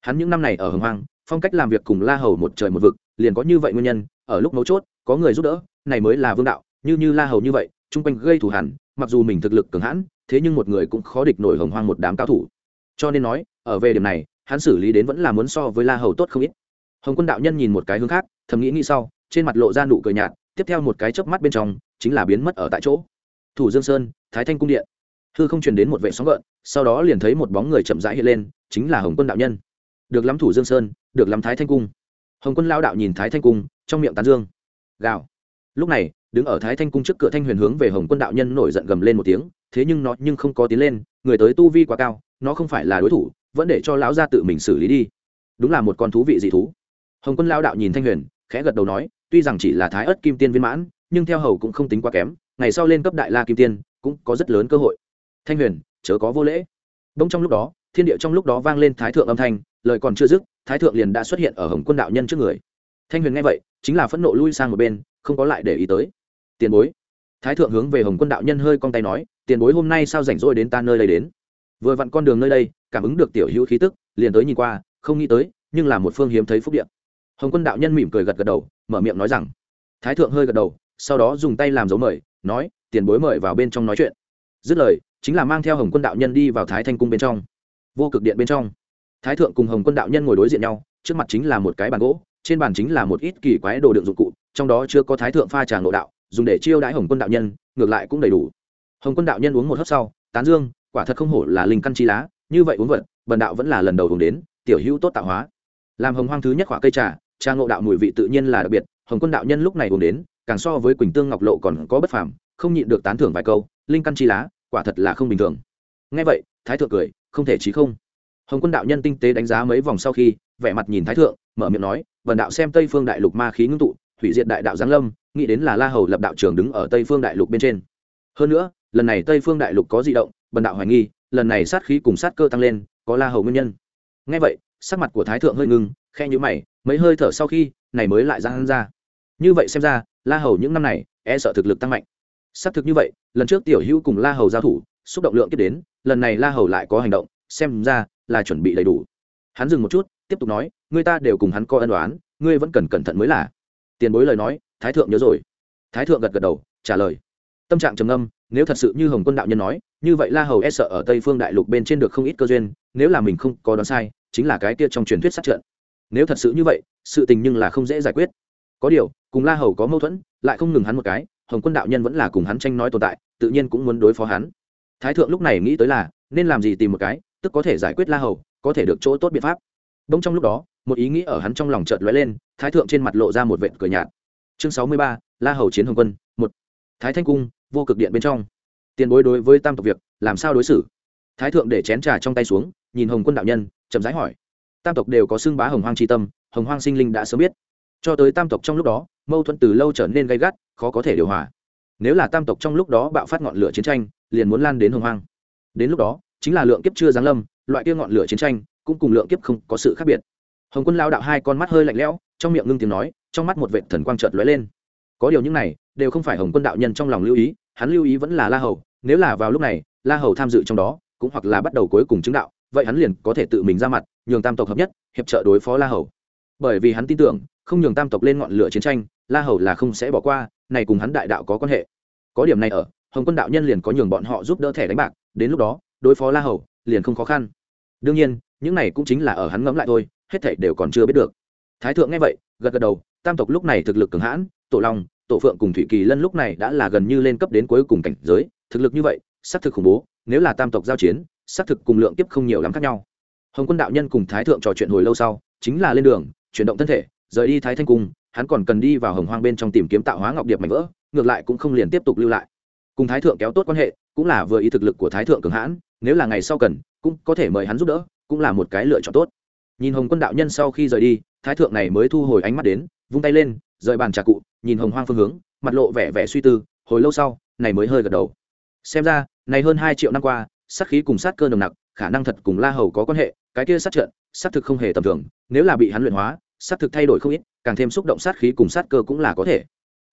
Hắn những năm này ở hồng hoang, phong cách làm việc cùng la hầu một trời một vực, liền có như vậy nguyên nhân, ở lúc mấu chốt, có người giúp đỡ, này mới là vương đạo như như la hầu như vậy, chung quanh gây thù hẳn mặc dù mình thực lực cường hãn, thế nhưng một người cũng khó địch nổi hồng hoang một đám cao thủ. Cho nên nói, ở về điểm này, hắn xử lý đến vẫn là muốn so với la hầu tốt không ít. Hồng quân đạo nhân nhìn một cái hướng khác, thầm nghĩ nghĩ sau, trên mặt lộ ra nụ cười nhạt, tiếp theo một cái chớp mắt bên trong, chính là biến mất ở tại chỗ. Thủ dương sơn, thái thanh cung điện. Hư không truyền đến một vệ sóng gợn, sau đó liền thấy một bóng người chậm rãi hiện lên, chính là hồng quân đạo nhân. Được lắm thủ dương sơn, được lắm thái thanh cung. Hồng quân lao đạo nhìn thái thanh cung, trong miệng tán dương. Gạo lúc này đứng ở thái thanh cung trước cửa thanh huyền hướng về hồng quân đạo nhân nổi giận gầm lên một tiếng, thế nhưng nó nhưng không có tiến lên, người tới tu vi quá cao, nó không phải là đối thủ, vẫn để cho lão gia tự mình xử lý đi. Đúng là một con thú vị dị thú. Hồng quân lao đạo nhìn thanh huyền, khẽ gật đầu nói, tuy rằng chỉ là thái ớt kim tiên viên mãn, nhưng theo hầu cũng không tính quá kém, ngày sau lên cấp đại la kim tiên, cũng có rất lớn cơ hội. Thanh huyền, chớ có vô lễ. Đông trong lúc đó, thiên địa trong lúc đó vang lên thái thượng âm thanh, lời còn chưa dứt, thái thượng liền đã xuất hiện ở hồng quân đạo nhân trước người. Thanh huyền nghe vậy, chính là phẫn nộ lui sang một bên, không có lại để ý tới tiền bối. Thái thượng hướng về hồng quân đạo nhân hơi cong tay nói, tiền bối hôm nay sao rảnh rỗi đến ta nơi đây đến? Vừa vặn con đường nơi đây, cảm ứng được tiểu hữu khí tức, liền tới nhìn qua, không nghĩ tới, nhưng là một phương hiếm thấy phúc điện hồng quân đạo nhân mỉm cười gật gật đầu, mở miệng nói rằng, thái thượng hơi gật đầu, sau đó dùng tay làm dấu mời, nói, tiền bối mời vào bên trong nói chuyện. Dứt lời, chính là mang theo hồng quân đạo nhân đi vào thái thanh cung bên trong. Vô cực điện bên trong. Thái thượng cùng hồng quân đạo nhân ngồi đối diện nhau, trước mặt chính là một cái bàn gỗ, trên bàn chính là một ít kỳ quái đồ đựng dụng cụ, trong đó chưa có thái thượng pha trà nội đạo dùng để chiêu đãi hồng quân đạo nhân, ngược lại cũng đầy đủ. Hồng quân đạo nhân uống một hớp sau, tán dương, quả thật không hổ là linh căn chi lá, như vậy uống vật bần đạo vẫn là lần đầu uống đến, tiểu hữu tốt tạo hóa. Làm hồng hoang thứ nhất khỏa cây trà trà ngộ đạo mùi vị tự nhiên là đặc biệt, hồng quân đạo nhân lúc này uống đến, càng so với quỳnh tương ngọc lộ còn có bất phàm, không nhịn được tán thưởng vài câu, linh căn chi lá, quả thật là không bình thường. Ngay vậy, thái thượng cười, không thể chí không. Hồng quân đạo nhân tinh tế đánh giá mấy vòng sau khi, vẻ mặt nhìn thái thượng, mở miệng nói vần đạo xem tây phương đại lục ma khí ngưng tụ hủy diệt đại đạo giáng lâm, nghĩ đến là la hầu lập đạo trường đứng ở tây phương đại lục bên trên. Hơn nữa, lần này tây phương đại lục có di động, bần đạo hoài nghi, lần này sát khí cùng sát cơ tăng lên, có la hầu nguyên nhân. Ngay vậy, sắc mặt của thái thượng hơi ngưng khe nhữ mày, mấy hơi thở sau khi, này mới lại ra ra. Như vậy xem ra, la hầu những năm này e sợ thực lực tăng mạnh. Xác thực như vậy, lần trước tiểu hữu cùng la hầu giao thủ, xúc động lượng tiếp đến, lần này la hầu lại có hành động, xem ra là chuẩn bị đầy đủ. Hắn dừng một chút, tiếp tục nói người ta đều cùng hắn coi ân đoán ngươi vẫn cần cẩn thận mới là tiền bối lời nói, thái thượng nhớ rồi. Thái thượng gật gật đầu, trả lời. Tâm trạng trầm ngâm, nếu thật sự như hồng quân đạo nhân nói, như vậy la hầu e sợ ở tây phương đại lục bên trên được không ít cơ duyên, nếu là mình không có đoán sai, chính là cái kia trong truyền thuyết sát trận. Nếu thật sự như vậy, sự tình nhưng là không dễ giải quyết. Có điều, cùng la hầu có mâu thuẫn, lại không ngừng hắn một cái, hồng quân đạo nhân vẫn là cùng hắn tranh nói tồn tại, tự nhiên cũng muốn đối phó hắn. Thái thượng lúc này nghĩ tới là, nên làm gì tìm một cái, tức có thể giải quyết la hầu, có thể được chỗ tốt biện pháp. Đông trong lúc đó một ý nghĩ ở hắn trong lòng chợt lóe lên, thái thượng trên mặt lộ ra một vệt cười nhạt. Chương sáu mươi ba, la hầu chiến hồng quân, một. Thái thanh cung, vô cực điện bên trong. Tiền bối đối với tam tộc việc, làm sao đối xử? Thái thượng để chén trà trong tay xuống, nhìn hồng quân đạo nhân, chậm rãi hỏi. Tam tộc đều có xưng bá hồng hoang tri tâm, hồng hoang sinh linh đã sớm biết. Cho tới tam tộc trong lúc đó, mâu thuẫn từ lâu trở nên gay gắt, khó có thể điều hòa. Nếu là tam tộc trong lúc đó bạo phát ngọn lửa chiến tranh, liền muốn lan đến hồng hoang. Đến lúc đó, chính là lượng kiếp chưa giáng lâm, loại kia ngọn lửa chiến tranh cũng cùng lượng kiếp không có sự khác biệt hồng quân lao đạo hai con mắt hơi lạnh lẽo, trong miệng ngưng tiếng nói, trong mắt một vệ thần quang trợt lóe lên. Có điều những này, đều không phải hồng quân đạo nhân trong lòng lưu ý, hắn lưu ý vẫn là la hầu, nếu là vào lúc này, la hầu tham dự trong đó, cũng hoặc là bắt đầu cuối cùng chứng đạo, vậy hắn liền có thể tự mình ra mặt, nhường tam tộc hợp nhất, hiệp trợ đối phó la hầu. Bởi vì hắn tin tưởng, không nhường tam tộc lên ngọn lửa chiến tranh, la hầu là không sẽ bỏ qua, này cùng hắn đại đạo có quan hệ. Có điểm này ở, hồng quân đạo nhân liền có nhường bọn họ giúp đỡ thẻ đánh bạc, đến lúc đó, đối phó la hầu, liền không khó khăn. Đương nhiên, những này cũng chính là ở hắn ngẫm lại thôi hết thảy đều còn chưa biết được. Thái thượng nghe vậy, gật gật đầu, tam tộc lúc này thực lực cường hãn, tổ long, tổ phượng cùng thủy kỳ lân lúc này đã là gần như lên cấp đến cuối cùng cảnh giới, thực lực như vậy, xác thực khủng bố, nếu là tam tộc giao chiến, xác thực cùng lượng kiếp không nhiều lắm khác nhau. Hồng quân đạo nhân cùng thái thượng trò chuyện hồi lâu sau, chính là lên đường, chuyển động thân thể, rời đi thái thanh cung, hắn còn cần đi vào hồng hoang bên trong tìm kiếm tạo hóa ngọc điệp mảnh vỡ, ngược lại cũng không liền tiếp tục lưu lại. Cùng thái thượng kéo tốt quan hệ, cũng là vừa ý thực lực của thái thượng cường hãn, nếu là ngày sau cần, cũng có thể mời hắn giúp đỡ, cũng là một cái lựa chọn tốt nhìn hồng quân đạo nhân sau khi rời đi, thái thượng này mới thu hồi ánh mắt đến, vung tay lên, rời bàn trà cụ, nhìn hồng hoang phương hướng, mặt lộ vẻ vẻ suy tư, hồi lâu sau, này mới hơi gật đầu. Xem ra, này hơn hai triệu năm qua, sát khí cùng sát cơ nồng nặc, khả năng thật cùng la hầu có quan hệ, cái kia sát trận, sát thực không hề tầm thường, nếu là bị hắn luyện hóa, sát thực thay đổi không ít, càng thêm xúc động sát khí cùng sát cơ cũng là có thể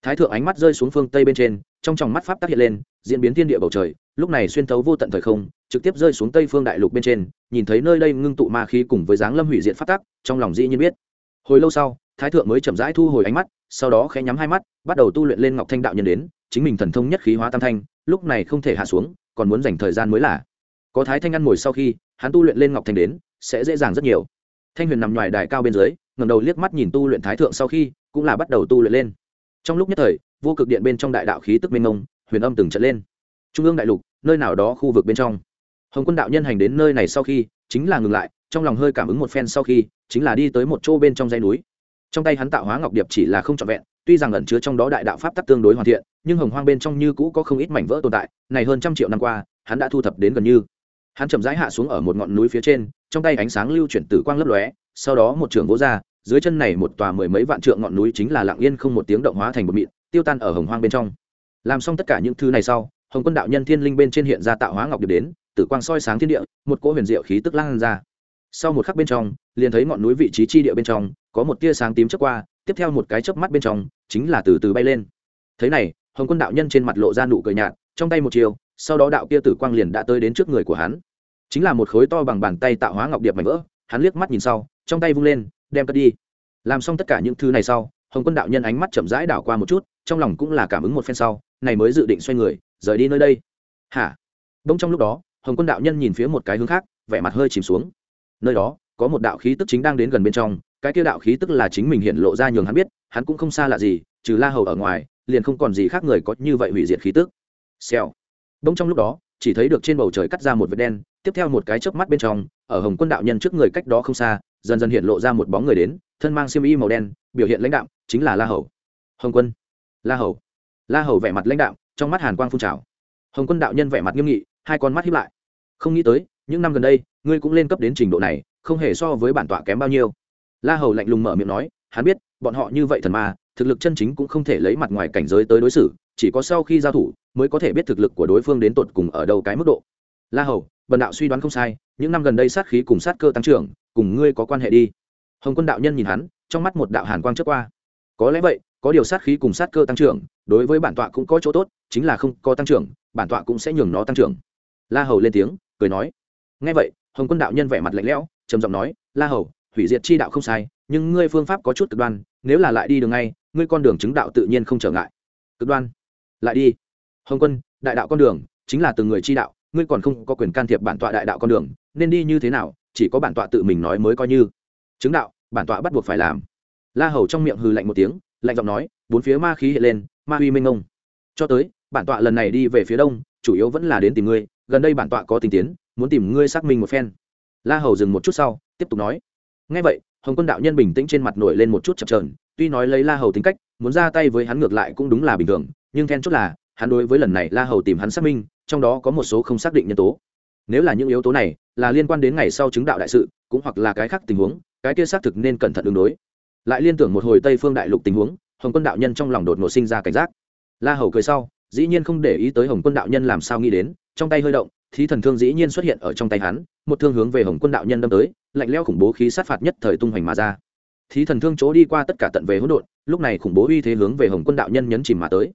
thái thượng ánh mắt rơi xuống phương tây bên trên, trong tròng mắt pháp tác hiện lên, diễn biến thiên địa bầu trời, lúc này xuyên thấu vô tận thời không, trực tiếp rơi xuống tây phương đại lục bên trên, nhìn thấy nơi đây ngưng tụ ma khí cùng với dáng lâm hủy diện pháp tác trong lòng dĩ nhiên biết. Hồi lâu sau, thái thượng mới chậm rãi thu hồi ánh mắt, sau đó khẽ nhắm hai mắt, bắt đầu tu luyện lên ngọc thanh đạo nhân đến, chính mình thần thông nhất khí hóa tam thanh, lúc này không thể hạ xuống, còn muốn dành thời gian mới là. Có thái thanh ăn ngồi sau khi, hắn tu luyện lên ngọc thanh đến, sẽ dễ dàng rất nhiều. Thanh huyền nằm ngoài đài cao bên dưới ngầm đầu liếc mắt nhìn tu luyện thái thượng sau khi, cũng là bắt đầu tu luyện lên trong lúc nhất thời, vô cực điện bên trong đại đạo khí tức minh ông huyền âm từng trận lên. Trung ương đại lục, nơi nào đó khu vực bên trong. Hồng quân đạo nhân hành đến nơi này sau khi, chính là ngừng lại, trong lòng hơi cảm ứng một phen sau khi, chính là đi tới một chỗ bên trong dãy núi. Trong tay hắn tạo hóa ngọc điệp chỉ là không trọn vẹn, tuy rằng ẩn chứa trong đó đại đạo pháp tắc tương đối hoàn thiện, nhưng hồng hoang bên trong như cũ có không ít mảnh vỡ tồn tại, này hơn trăm triệu năm qua, hắn đã thu thập đến gần như. Hắn chậm rãi hạ xuống ở một ngọn núi phía trên, trong tay ánh sáng lưu chuyển tử quang lấp lóe, sau đó một trường vỗ ra dưới chân này một tòa mười mấy vạn trượng ngọn núi chính là lặng yên không một tiếng động hóa thành một mịn, tiêu tan ở hồng hoang bên trong. Làm xong tất cả những thứ này sau, hồng quân đạo nhân thiên linh bên trên hiện ra tạo hóa ngọc điệp đến, tử quang soi sáng thiên địa, một cỗ huyền diệu khí tức lan ra. Sau một khắc bên trong, liền thấy ngọn núi vị trí chi địa bên trong, có một tia sáng tím chớp qua, tiếp theo một cái chớp mắt bên trong, chính là từ từ bay lên. Thế này, hồng quân đạo nhân trên mặt lộ ra nụ cười nhạt, trong tay một chiều, sau đó đạo kia tử quang liền đã tới đến trước người của hắn. Chính là một khối to bằng bàn tay tạo hóa ngọc điệp mảnh vỡ, hắn liếc mắt nhìn sau, trong tay vung lên đem cất đi. Làm xong tất cả những thứ này sau, hồng quân đạo nhân ánh mắt chậm rãi đảo qua một chút, trong lòng cũng là cảm ứng một phen sau, này mới dự định xoay người, rời đi nơi đây. Hả? Bỗng trong lúc đó, hồng quân đạo nhân nhìn phía một cái hướng khác, vẻ mặt hơi chìm xuống. Nơi đó, có một đạo khí tức chính đang đến gần bên trong, cái kia đạo khí tức là chính mình hiện lộ ra nhường hắn biết, hắn cũng không xa lạ gì, trừ la hầu ở ngoài, liền không còn gì khác người có như vậy hủy diệt khí tức. Xèo. Bỗng trong lúc đó, chỉ thấy được trên bầu trời cắt ra một vệt đen, tiếp theo một cái chớp mắt bên trong, ở hồng quân đạo nhân trước người cách đó không xa dần dần hiện lộ ra một bóng người đến, thân mang xiêm y màu đen, biểu hiện lãnh đạo chính là la hầu. Hồng quân. La hầu. La hầu vẻ mặt lãnh đạo trong mắt hàn quang phun trào. Hồng quân đạo nhân vẻ mặt nghiêm nghị, hai con mắt hiếp lại. Không nghĩ tới, những năm gần đây, ngươi cũng lên cấp đến trình độ này, không hề so với bản tọa kém bao nhiêu. La hầu lạnh lùng mở miệng nói, hắn biết, bọn họ như vậy thần ma, thực lực chân chính cũng không thể lấy mặt ngoài cảnh giới tới đối xử, chỉ có sau khi giao thủ, mới có thể biết thực lực của đối phương đến tột cùng ở đâu cái mức độ. La hầu, bần đạo suy đoán không sai những năm gần đây sát khí cùng sát cơ tăng trưởng, cùng ngươi có quan hệ đi. Hồng quân đạo nhân nhìn hắn, trong mắt một đạo hàn quang trước qua. Có lẽ vậy, có điều sát khí cùng sát cơ tăng trưởng, đối với bản tọa cũng có chỗ tốt, chính là không có tăng trưởng, bản tọa cũng sẽ nhường nó tăng trưởng. La hầu lên tiếng, cười nói. Ngay vậy, hồng quân đạo nhân vẻ mặt lạnh lẽo, trầm giọng nói, la hầu, hủy diệt chi đạo không sai, nhưng ngươi phương pháp có chút cực đoan, nếu là lại đi đường ngay, ngươi con đường chứng đạo tự nhiên không trở ngại. Cực đoan? Lại đi. Hồng quân, đại đạo con đường chính là từng người chi đạo ngươi còn không có quyền can thiệp bản tọa đại đạo con đường, nên đi như thế nào, chỉ có bản tọa tự mình nói mới coi như. Chứng đạo, bản tọa bắt buộc phải làm. La hầu trong miệng hừ lạnh một tiếng, lạnh giọng nói, bốn phía ma khí hiện lên, ma uy minh ông cho tới, bản tọa lần này đi về phía đông, chủ yếu vẫn là đến tìm ngươi, gần đây bản tọa có tình tiến, muốn tìm ngươi xác minh một phen. La hầu dừng một chút sau, tiếp tục nói. Ngay vậy, hồng quân đạo nhân bình tĩnh trên mặt nổi lên một chút chập trờn tuy nói lấy la hầu tính cách, muốn ra tay với hắn ngược lại cũng đúng là bình thường, nhưng then chốt là, hắn đối với lần này la hầu tìm hắn xác minh trong đó có một số không xác định nhân tố. Nếu là những yếu tố này là liên quan đến ngày sau chứng đạo đại sự cũng hoặc là cái khác tình huống cái kia xác thực nên cẩn thận ứng đối. Lại liên tưởng một hồi tây phương đại lục tình huống hồng quân đạo nhân trong lòng đột ngột sinh ra cảnh giác. La hầu cười sau dĩ nhiên không để ý tới hồng quân đạo nhân làm sao nghĩ đến trong tay hơi động thí thần thương dĩ nhiên xuất hiện ở trong tay hắn một thương hướng về hồng quân đạo nhân đâm tới lạnh leo khủng bố khí sát phạt nhất thời tung hoành mà ra. Thí thần thương chỗ đi qua tất cả tận về hỗn độn lúc này khủng bố uy thế hướng về hồng quân đạo nhân nhấn chìm mà tới.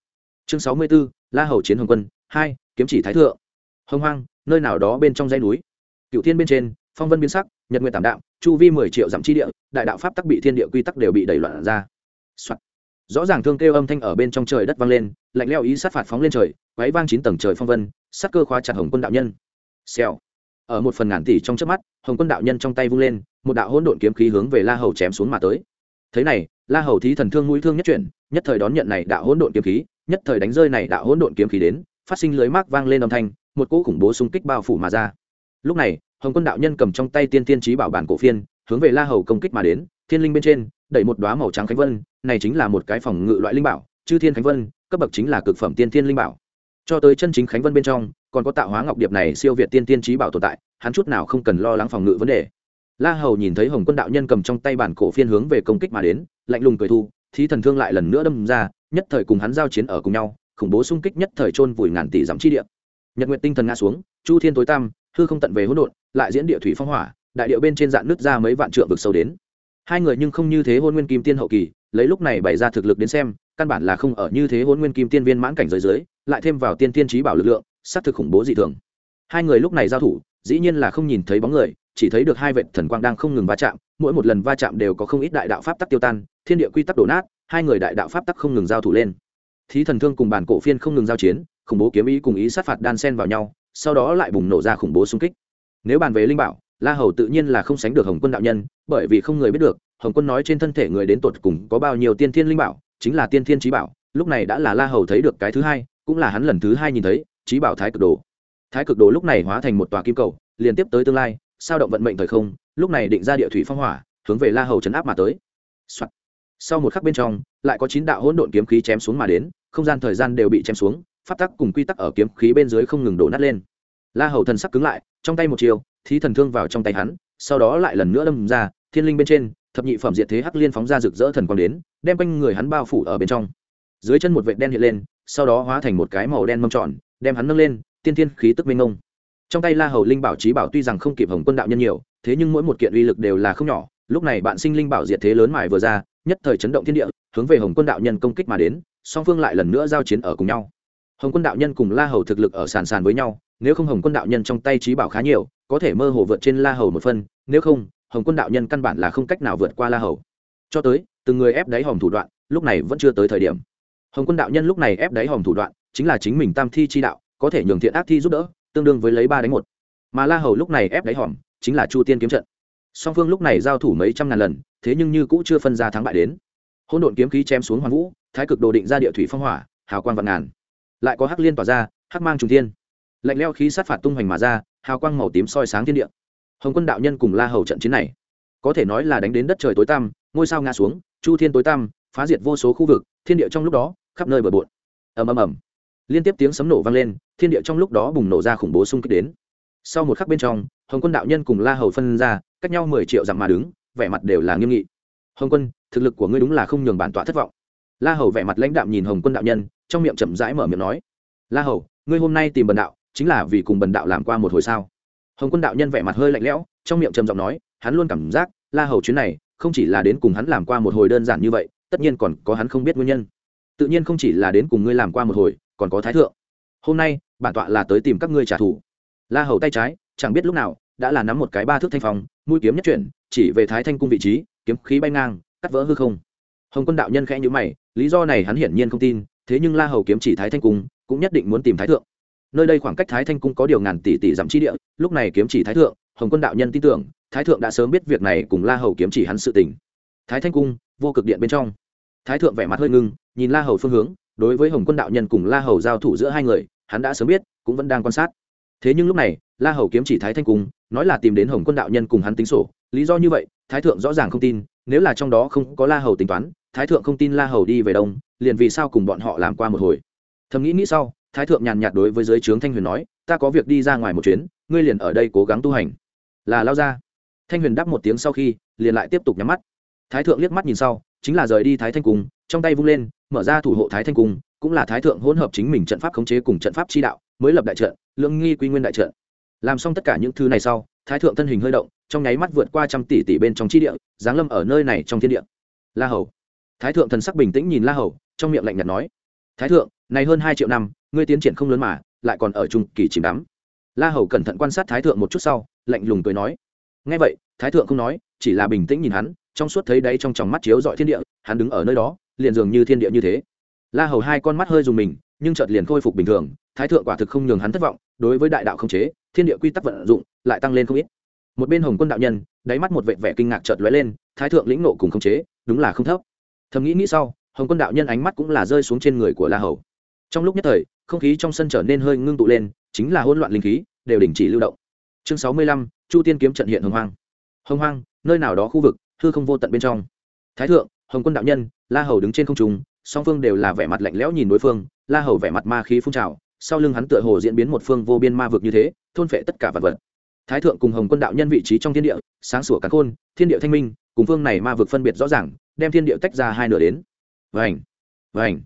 Chương sáu mươi 64, la hầu chiến hồng quân hai kiếm chỉ thái thượng. Hông hoang, nơi nào đó bên trong dãy núi. Cựu thiên bên trên, phong vân biến sắc, nhật nguyện tảm đạm, chu vi mười triệu dặm chi địa, đại đạo pháp tắc bị thiên địa quy tắc đều bị đẩy loạn ra、Soạn. rõ ràng thương kêu âm thanh ở bên trong trời đất vang lên, lạnh leo ý sát phạt phóng lên trời quáy vang chín tầng trời phong vân, sát cơ khóa chặt hồng quân đạo nhân. Xèo. Ở một phần ngàn tỷ trong trước mắt, hồng quân đạo nhân trong tay vung lên, một đạo hỗn độn kiếm khí hướng về la hầu chém xuống mà tới. Thế này, la hầu thí thần thương mũi thương nhất chuyển, nhất thời đón nhận này đạo hỗn độn kiếm khí, nhất thời đánh rơi này đạo hỗn độn kiếm khí đến phát sinh lưới mác vang lên âm thanh, một cỗ khủng bố xung kích bao phủ mà ra. Lúc này, hồng quân đạo nhân cầm trong tay tiên tiên trí bảo bản cổ phiên, hướng về la hầu công kích mà đến, thiên linh bên trên, đẩy một đoá màu trắng khánh vân, này chính là một cái phòng ngự loại linh bảo, chư thiên khánh vân, cấp bậc chính là cực phẩm tiên tiên linh bảo. Cho tới chân chính khánh vân bên trong, còn có tạo hóa ngọc điệp này siêu việt tiên tiên trí bảo tồn tại, hắn chút nào không cần lo lắng phòng ngự vấn đề. La hầu nhìn thấy hồng quân đạo nhân cầm trong tay bản cổ phiên hướng về công kích mà đến, lạnh lùng cười thu, thí thần thương lại lần nữa đâm ra, nhất thời cùng hắn giao chiến ở cùng nhau khủng bố xung kích nhất thời chôn vùi ngàn tỷ dặm chi địa. Nhật nguyện tinh thần ngã xuống, chu thiên tối tăm, hư không tận về hỗn độn, lại diễn địa thủy phong hỏa, đại điệu bên trên dạng nứt ra mấy vạn trượng vực sâu đến. Hai người nhưng không như thế hôn nguyên kim tiên hậu kỳ, lấy lúc này bày ra thực lực đến xem, căn bản là không ở như thế hôn nguyên kim tiên viên mãn cảnh giới dưới, lại thêm vào tiên tiên trí bảo lực lượng xác thực khủng bố dị thường. Hai người lúc này giao thủ, dĩ nhiên là không nhìn thấy bóng người, chỉ thấy được hai vệ thần quang đang không ngừng va chạm, mỗi một lần va chạm đều có không ít đại đạo pháp tắc tiêu tan, thiên địa quy tắc đổ nát, hai người đại đạo pháp tắc không ngừng giao thủ lên thí thần thương cùng bản cổ phiên không ngừng giao chiến, khủng bố kiếm ý cùng ý sát phạt đan sen vào nhau, sau đó lại bùng nổ ra khủng bố xung kích. Nếu bàn về linh bảo, la hầu tự nhiên là không sánh được hồng quân đạo nhân, bởi vì không người biết được, hồng quân nói trên thân thể người đến tột cùng có bao nhiêu tiên thiên linh bảo, chính là tiên thiên trí bảo, lúc này đã là la hầu thấy được cái thứ hai, cũng là hắn lần thứ hai nhìn thấy, trí bảo thái cực đồ. Thái cực đồ lúc này hóa thành một tòa kim cầu, liên tiếp tới tương lai, sao động vận mệnh thời không, lúc này định ra địa thủy phong hỏa, hướng về la hầu chấn áp mà tới、Soạn sau một khắc bên trong, lại có chín đạo hỗn độn kiếm khí chém xuống mà đến, không gian thời gian đều bị chém xuống, pháp tắc cùng quy tắc ở kiếm khí bên dưới không ngừng đổ nát lên. La hầu thần sắc cứng lại, trong tay một chiều thí thần thương vào trong tay hắn, sau đó lại lần nữa đâm ra, thiên linh bên trên, thập nhị phẩm diệt thế hắc liên phóng ra rực rỡ thần quang đến, đem quanh người hắn bao phủ ở bên trong. Dưới chân một vệt đen hiện lên, sau đó hóa thành một cái màu đen mâm tròn, đem hắn nâng lên, tiên thiên khí tức minh ngông trong tay la hầu linh bảo trí bảo tuy rằng không kịp hồng quân đạo nhân nhiều, thế nhưng mỗi một kiện uy lực đều là không nhỏ, lúc này bạn sinh linh bảo diệt thế lớn mài vừa ra nhất thời chấn động thiên địa, hướng về hồng quân đạo nhân công kích mà đến, song phương lại lần nữa giao chiến ở cùng nhau. Hồng quân đạo nhân cùng la hầu thực lực ở sàn sàn với nhau, nếu không hồng quân đạo nhân trong tay trí bảo khá nhiều, có thể mơ hồ vượt trên la hầu một phân, nếu không, hồng quân đạo nhân căn bản là không cách nào vượt qua la hầu. Cho tới, từng người ép đáy hòm thủ đoạn, lúc này vẫn chưa tới thời điểm. Hồng quân đạo nhân lúc này ép đáy hòm thủ đoạn, chính là chính mình tam thi chi đạo, có thể nhường thiện ác thi giúp đỡ, tương đương với lấy ba đánh một. Mà la hầu lúc này ép đáy hòm, chính là chu tiên kiếm trận. Song phương lúc này giao thủ mấy trăm ngàn lần thế nhưng như cũ chưa phân ra thắng bại đến. Hỗn độn kiếm khí chém xuống hoàng vũ, thái cực đồ định ra địa thủy phong hỏa, hào quang vạn ngàn. Lại có hắc liên tỏa ra, hắc mang trùng thiên. Lạnh leo khí sát phạt tung hoành mà ra, hào quang màu tím soi sáng thiên địa. Hồng quân đạo nhân cùng la hầu trận chiến này, có thể nói là đánh đến đất trời tối tăm, ngôi sao ngã xuống, chu thiên tối tăm, phá diệt vô số khu vực, thiên địa trong lúc đó, khắp nơi bờ bộn. Ầm ầm ầm. Liên tiếp tiếng sấm nổ vang lên, thiên địa trong lúc đó bùng nổ ra khủng bố xung kích đến. Sau một khắc bên trong, hồng quân đạo nhân cùng la hầu phân ra, cách nhau mười triệu dặm mà đứng vẻ mặt đều là nghiêm nghị. Hồng quân, thực lực của ngươi đúng là không nhường bản tọa thất vọng. La hầu vẻ mặt lãnh đạm nhìn hồng quân đạo nhân, trong miệng chậm rãi mở miệng nói. La hầu, ngươi hôm nay tìm bần đạo, chính là vì cùng bần đạo làm qua một hồi sao? Hồng quân đạo nhân vẻ mặt hơi lạnh lẽo, trong miệng trầm giọng nói, hắn luôn cảm giác, la hầu chuyến này, không chỉ là đến cùng hắn làm qua một hồi đơn giản như vậy, tất nhiên còn có hắn không biết nguyên nhân. Tự nhiên không chỉ là đến cùng ngươi làm qua một hồi, còn có thái thượng. Hôm nay, bản tọa là tới tìm các ngươi trả thù. La hầu tay trái, chẳng biết lúc nào, đã là nắm một cái ba thước thanh phong mũi kiếm nhất chuyển, chỉ về thái thanh cung vị trí, kiếm khí bay ngang, cắt vỡ hư không. Hồng quân đạo nhân khẽ nhữ mày, lý do này hắn hiển nhiên không tin, thế nhưng la hầu kiếm chỉ thái thanh cung, cũng nhất định muốn tìm thái thượng. Nơi đây khoảng cách thái thanh cung có điều ngàn tỷ tỷ dặm chi địa, lúc này kiếm chỉ thái thượng, hồng quân đạo nhân tin tưởng, thái thượng đã sớm biết việc này cùng la hầu kiếm chỉ hắn sự tình. Thái thanh cung, vô cực điện bên trong. Thái thượng vẻ mặt hơi ngưng, nhìn la hầu phương hướng, đối với hồng quân đạo nhân cùng la hầu giao thủ giữa hai người, hắn đã sớm biết, cũng vẫn đang quan sát. Thế nhưng lúc này, la hầu kiếm chỉ thái thanh cung nói là tìm đến hồng quân đạo nhân cùng hắn tính sổ. Lý do như vậy, thái thượng rõ ràng không tin, nếu là trong đó không có la hầu tính toán, thái thượng không tin la hầu đi về đông, liền vì sao cùng bọn họ làm qua một hồi. Thầm nghĩ nghĩ sau, thái thượng nhàn nhạt đối với giới trướng thanh huyền nói, ta có việc đi ra ngoài một chuyến, ngươi liền ở đây cố gắng tu hành. Là lao ra. Thanh huyền đáp một tiếng sau khi, liền lại tiếp tục nhắm mắt. Thái thượng liếc mắt nhìn sau, chính là rời đi thái thanh cung, trong tay vung lên, mở ra thủ hộ thái thanh cung, cũng là thái thượng hỗn hợp chính mình trận pháp khống chế cùng trận pháp chi đạo, mới lập đại trận, Lưỡng nghi quy nguyên đại trận làm xong tất cả những thứ này sau, thái thượng thân hình hơi động, trong nháy mắt vượt qua trăm tỷ tỷ bên trong chi địa, giáng lâm ở nơi này trong thiên địa. La hầu. Thái thượng thần sắc bình tĩnh nhìn la hầu, trong miệng lạnh nhạt nói, thái thượng, này hơn hai triệu năm, ngươi tiến triển không lớn mà, lại còn ở trung kỳ chìm đắm. La hầu cẩn thận quan sát thái thượng một chút sau, lạnh lùng cười nói ngay vậy, thái thượng không nói, chỉ là bình tĩnh nhìn hắn, trong suốt thấy đấy trong tròng mắt chiếu dọi thiên địa, hắn đứng ở nơi đó, liền dường như thiên địa như thế. La hầu hai con mắt hơi dùng mình, nhưng chợt liền khôi phục bình thường, thái thượng quả thực không nhường hắn thất vọng, đối với đại đạo không chế thiên địa quy tắc vận dụng lại tăng lên không ít. Một bên hồng quân đạo nhân, đáy mắt một vệt vẻ kinh ngạc chợt lóe lên, thái thượng lĩnh nộ cùng không chế, đúng là không thấp. Thầm nghĩ nghĩ sau, hồng quân đạo nhân ánh mắt cũng là rơi xuống trên người của la hầu. Trong lúc nhất thời, không khí trong sân trở nên hơi ngưng tụ lên, chính là hỗn loạn linh khí, đều đình chỉ lưu động. Chương sáu mươi lăm, chu tiên kiếm trận hiện hồng hoang. Hồng hoang, nơi nào đó khu vực, hư không vô tận bên trong. Thái thượng, hồng quân đạo nhân, la hầu đứng trên không trung, song phương đều là vẻ mặt lạnh lẽo nhìn đối phương, la hầu vẻ mặt ma khí phun trào sau lưng hắn tựa hồ diễn biến một phương vô biên ma vực như thế, thôn phệ tất cả vật vật. Thái thượng cùng hồng quân đạo nhân vị trí trong thiên địa, sáng sủa cắn khôn, thiên địa thanh minh, cùng phương này ma vực phân biệt rõ ràng, đem thiên địa tách ra hai nửa đến. Vành vành.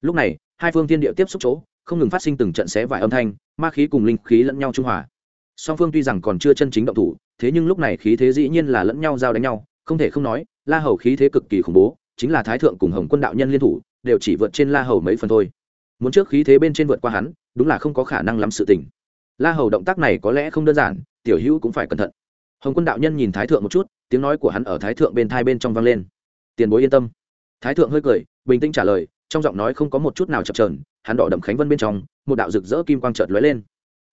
Lúc này, hai phương thiên địa tiếp xúc chỗ, không ngừng phát sinh từng trận xé vải âm thanh, ma khí cùng linh khí lẫn nhau trung hòa. Song phương tuy rằng còn chưa chân chính động thủ, thế nhưng lúc này khí thế dĩ nhiên là lẫn nhau giao đánh nhau, không thể không nói, la hầu khí thế cực kỳ khủng bố, chính là thái thượng cùng hồng quân đạo nhân liên thủ, đều chỉ vượt trên la hầu mấy phần thôi. Muốn trước khí thế bên trên vượt qua hắn đúng là không có khả năng lắm sự tình. La hầu động tác này có lẽ không đơn giản, tiểu hữu cũng phải cẩn thận. Hồng quân đạo nhân nhìn thái thượng một chút, tiếng nói của hắn ở thái thượng bên thai bên trong vang lên. Tiền bối yên tâm. Thái thượng hơi cười, bình tĩnh trả lời, trong giọng nói không có một chút nào chập trờn hắn đỏ đậm khánh vân bên trong, một đạo rực rỡ kim quang trợt lóe lên.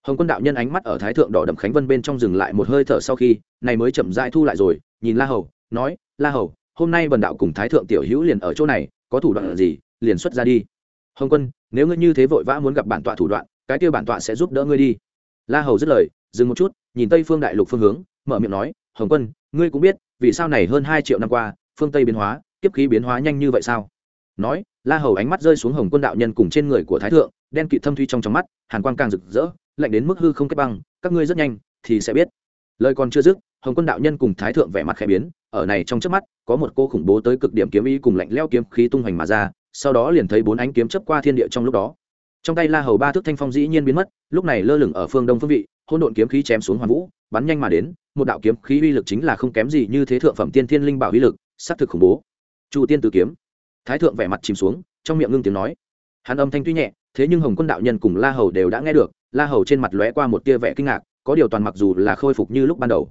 Hồng quân đạo nhân ánh mắt ở thái thượng đỏ đậm khánh vân bên trong dừng lại một hơi thở sau khi, này mới chậm rãi thu lại rồi, nhìn la hầu, nói, la hầu, hôm nay bần đạo cùng thái thượng tiểu hữu liền ở chỗ này, có thủ đoạn gì, liền xuất ra đi hồng quân, nếu ngươi như thế vội vã muốn gặp bản tọa thủ đoạn, cái kia bản tọa sẽ giúp đỡ ngươi đi. La hầu dứt lời, dừng một chút, nhìn tây phương đại lục phương hướng, mở miệng nói, hồng quân, ngươi cũng biết, vì sao này hơn hai triệu năm qua, phương tây biến hóa, kiếp khí biến hóa nhanh như vậy sao? Nói, la hầu ánh mắt rơi xuống hồng quân đạo nhân cùng trên người của thái thượng, đen kịt thâm thuy trong trong mắt, hàn quang càng rực rỡ, lạnh đến mức hư không kết băng, các ngươi rất nhanh thì sẽ biết. Lời còn chưa dứt, hồng quân đạo nhân cùng thái thượng vẻ mặt khẽ biến, ở này trong trước mắt, có một cô khủng bố tới cực điểm kiếm ý cùng lạnh leo kiếm khí tung hoành mà ra sau đó liền thấy bốn ánh kiếm chấp qua thiên địa trong lúc đó. Trong tay la hầu ba thước thanh phong dĩ nhiên biến mất, lúc này lơ lửng ở phương đông phương vị hôn độn kiếm khí chém xuống hoàn vũ, bắn nhanh mà đến, một đạo kiếm khí uy lực chính là không kém gì như thế thượng phẩm tiên thiên linh bảo uy lực xác thực khủng bố. Chu tiên tử kiếm. Thái thượng vẻ mặt chìm xuống, trong miệng ngưng tiếng nói. Hắn âm thanh tuy nhẹ, thế nhưng hồng quân đạo nhân cùng la hầu đều đã nghe được, la hầu trên mặt lóe qua một tia vẻ kinh ngạc, có điều toàn mặc dù là khôi phục như lúc ban đầu.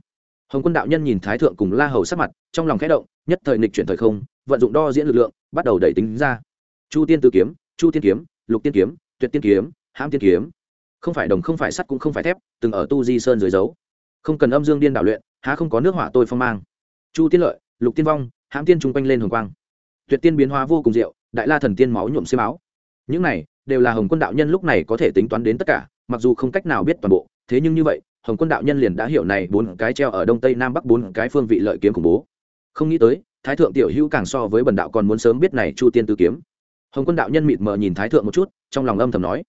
Hồng quân đạo nhân nhìn thái thượng cùng la hầu sắc mặt, trong lòng khẽ động, nhất thời nịch chuyển thời không, vận dụng đo diễn lực lượng, bắt đầu đẩy tính ra chu tiên tử kiếm, chu tiên kiếm, lục tiên kiếm, tuyệt tiên kiếm, hãm tiên kiếm. Không phải đồng, không phải sắt cũng không phải thép, từng ở tu di sơn dưới dấu. Không cần âm dương điên đảo luyện, há không có nước hỏa tôi phong mang. Chu tiên lợi, lục tiên vong, hãm tiên chung quanh lên hồng quang. Tuyệt tiên biến hóa vô cùng diệu, đại la thần tiên máu nhuộm xiêm máu những này, đều là hồng quân đạo nhân lúc này có thể tính toán đến tất cả, mặc dù không cách nào biết toàn bộ, thế nhưng như vậy, hồng quân đạo nhân liền đã hiểu này bốn cái treo ở đông tây nam bắc bốn cái phương vị lợi kiếm khủng bố. Không nghĩ tới, thái thượng tiểu hữu càng so với bần đạo còn muốn sớm biết này chu tiên tư kiếm hồng quân đạo nhân mịt mờ nhìn thái thượng một chút, trong lòng âm thầm nói,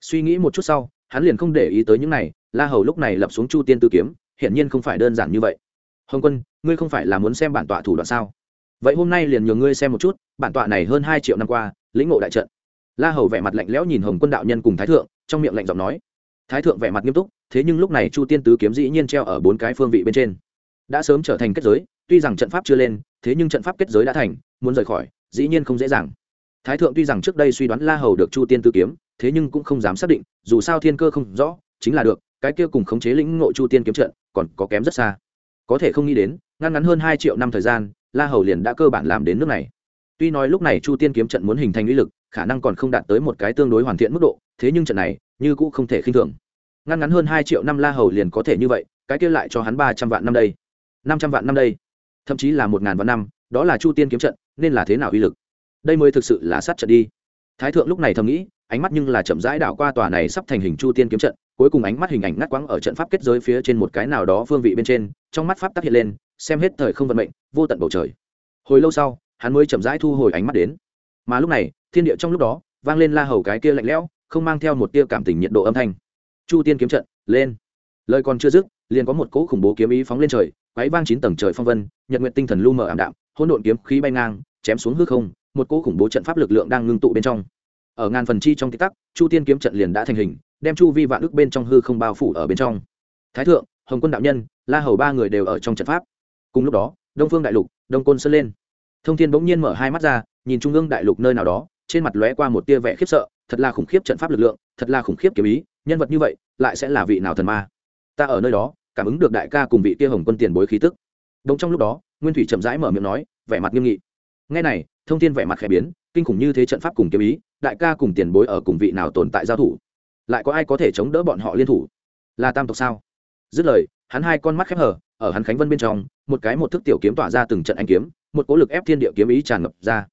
suy nghĩ một chút sau, hắn liền không để ý tới những này, la hầu lúc này lập xuống chu tiên tư kiếm, hiển nhiên không phải đơn giản như vậy. Hồng quân, ngươi không phải là muốn xem bản tọa thủ đoạn sao? Vậy hôm nay liền nhường ngươi xem một chút, bản tọa này hơn hai triệu năm qua, lĩnh ngộ đại trận. La hầu vẻ mặt lạnh lẽo nhìn hồng quân đạo nhân cùng thái thượng, trong miệng lạnh giọng nói, thái thượng vẻ mặt nghiêm túc, thế nhưng lúc này chu tiên tứ kiếm dĩ nhiên treo ở bốn cái phương vị bên trên. Đã sớm trở thành kết giới, tuy rằng trận pháp chưa lên, thế nhưng trận pháp kết giới đã thành, muốn rời khỏi, dĩ nhiên không dễ dàng thái thượng tuy rằng trước đây suy đoán la hầu được chu tiên Tư kiếm, thế nhưng cũng không dám xác định, dù sao thiên cơ không rõ, chính là được, cái kia cùng khống chế lĩnh ngộ chu tiên kiếm trận, còn có kém rất xa. Có thể không nghĩ đến ngăn ngắn hơn hai triệu năm thời gian, la hầu liền đã cơ bản làm đến nước này. Tuy nói lúc này chu tiên kiếm trận muốn hình thành lý lực, khả năng còn không đạt tới một cái tương đối hoàn thiện mức độ, thế nhưng trận này, như cũng không thể khinh thường. Ngăn ngắn hơn hai triệu năm la hầu liền có thể như vậy, cái kia lại cho hắn ba trăm vạn năm đây. Năm trăm vạn năm đây. Thậm chí là một ngàn vạn năm, đó là chu tiên kiếm trận, nên là thế nào uy lực? Đây mới thực sự là sát trận đi. Thái thượng lúc này thầm nghĩ, ánh mắt nhưng là chậm rãi đảo qua tòa này sắp thành hình chu tiên kiếm trận, cuối cùng ánh mắt hình ảnh ngắt quãng ở trận pháp kết giới phía trên một cái nào đó phương vị bên trên, trong mắt pháp tác hiện lên, xem hết thời không vận mệnh, vô tận bầu trời. Hồi lâu sau, hắn mới chậm rãi thu hồi ánh mắt đến. Mà lúc này, thiên địa trong lúc đó, vang lên la hầu cái kia lạnh lẽo, không mang theo một tia cảm tình nhiệt độ âm thanh. Chu tiên kiếm trận, lên. Lời còn chưa dứt, liền có một cỗ khủng bố kiếm ý phóng lên trời quáy vang chín tầng trời phong vân, nhật nguyện tinh thần lu mờ ảm đạm, hỗn độn kiếm khí bay ngang, chém xuống hư không một cỗ khủng bố trận pháp lực lượng đang ngưng tụ bên trong. Ở ngàn phần chi trong tích tắc, chu tiên kiếm trận liền đã thành hình, đem chu vi vạn ước bên trong hư không bao phủ ở bên trong. Thái thượng, hồng quân đạo nhân, la hầu ba người đều ở trong trận pháp. Cùng lúc đó, đông phương đại lục, đông côn sơn lên. Thông thiên bỗng nhiên mở hai mắt ra, nhìn trung ương đại lục nơi nào đó, trên mặt lóe qua một tia vẻ khiếp sợ, thật là khủng khiếp trận pháp lực lượng, thật là khủng khiếp kiếm ý, nhân vật như vậy, lại sẽ là vị nào thần ma? Ta ở nơi đó, cảm ứng được đại ca cùng vị kia hồng quân tiền bối khí tức. Đông trong lúc đó, nguyên thủy chậm rãi mở miệng nói, vẻ mặt nghiêm nghị. Nghe này thông thiên vẻ mặt khẽ biến, kinh khủng như thế trận pháp cùng kiếm ý, đại ca cùng tiền bối ở cùng vị nào tồn tại giao thủ? Lại có ai có thể chống đỡ bọn họ liên thủ? Là tam tộc sao? Dứt lời, hắn hai con mắt khép hở ở hắn khánh vân bên trong, một cái một thức tiểu kiếm tỏa ra từng trận anh kiếm, một cỗ lực ép thiên địa kiếm ý tràn ngập ra.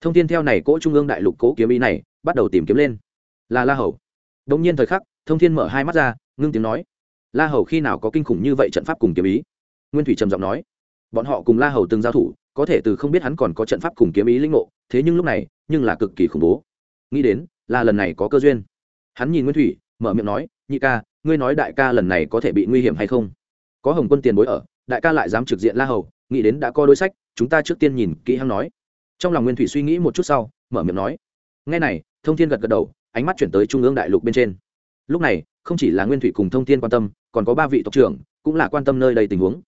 Thông tin theo này cỗ trung ương đại lục cỗ kiếm ý này, bắt đầu tìm kiếm lên. Là la hầu. Đông nhiên thời khắc, thông thiên mở hai mắt ra, ngưng tiếng nói. La hầu khi nào có kinh khủng như vậy trận pháp cùng kiếm ý? Nguyên thủy trầm giọng nói. Bọn họ cùng la hầu từng giao thủ có thể từ không biết hắn còn có trận pháp cùng kiếm ý linh ngộ, thế nhưng lúc này, nhưng là cực kỳ khủng bố. Nghĩ đến, là lần này có cơ duyên. Hắn nhìn nguyên thủy, mở miệng nói, nhị ca, ngươi nói đại ca lần này có thể bị nguy hiểm hay không? Có hồng quân tiền bối ở, đại ca lại dám trực diện la hầu, nghĩ đến đã có đối sách, chúng ta trước tiên nhìn kỹ hắn nói. Trong lòng nguyên thủy suy nghĩ một chút sau, mở miệng nói ngay này, thông thiên gật gật đầu, ánh mắt chuyển tới trung ương đại lục bên trên. Lúc này, không chỉ là nguyên thủy cùng thông thiên quan tâm, còn có ba vị tộc trưởng, cũng là quan tâm nơi đây tình huống.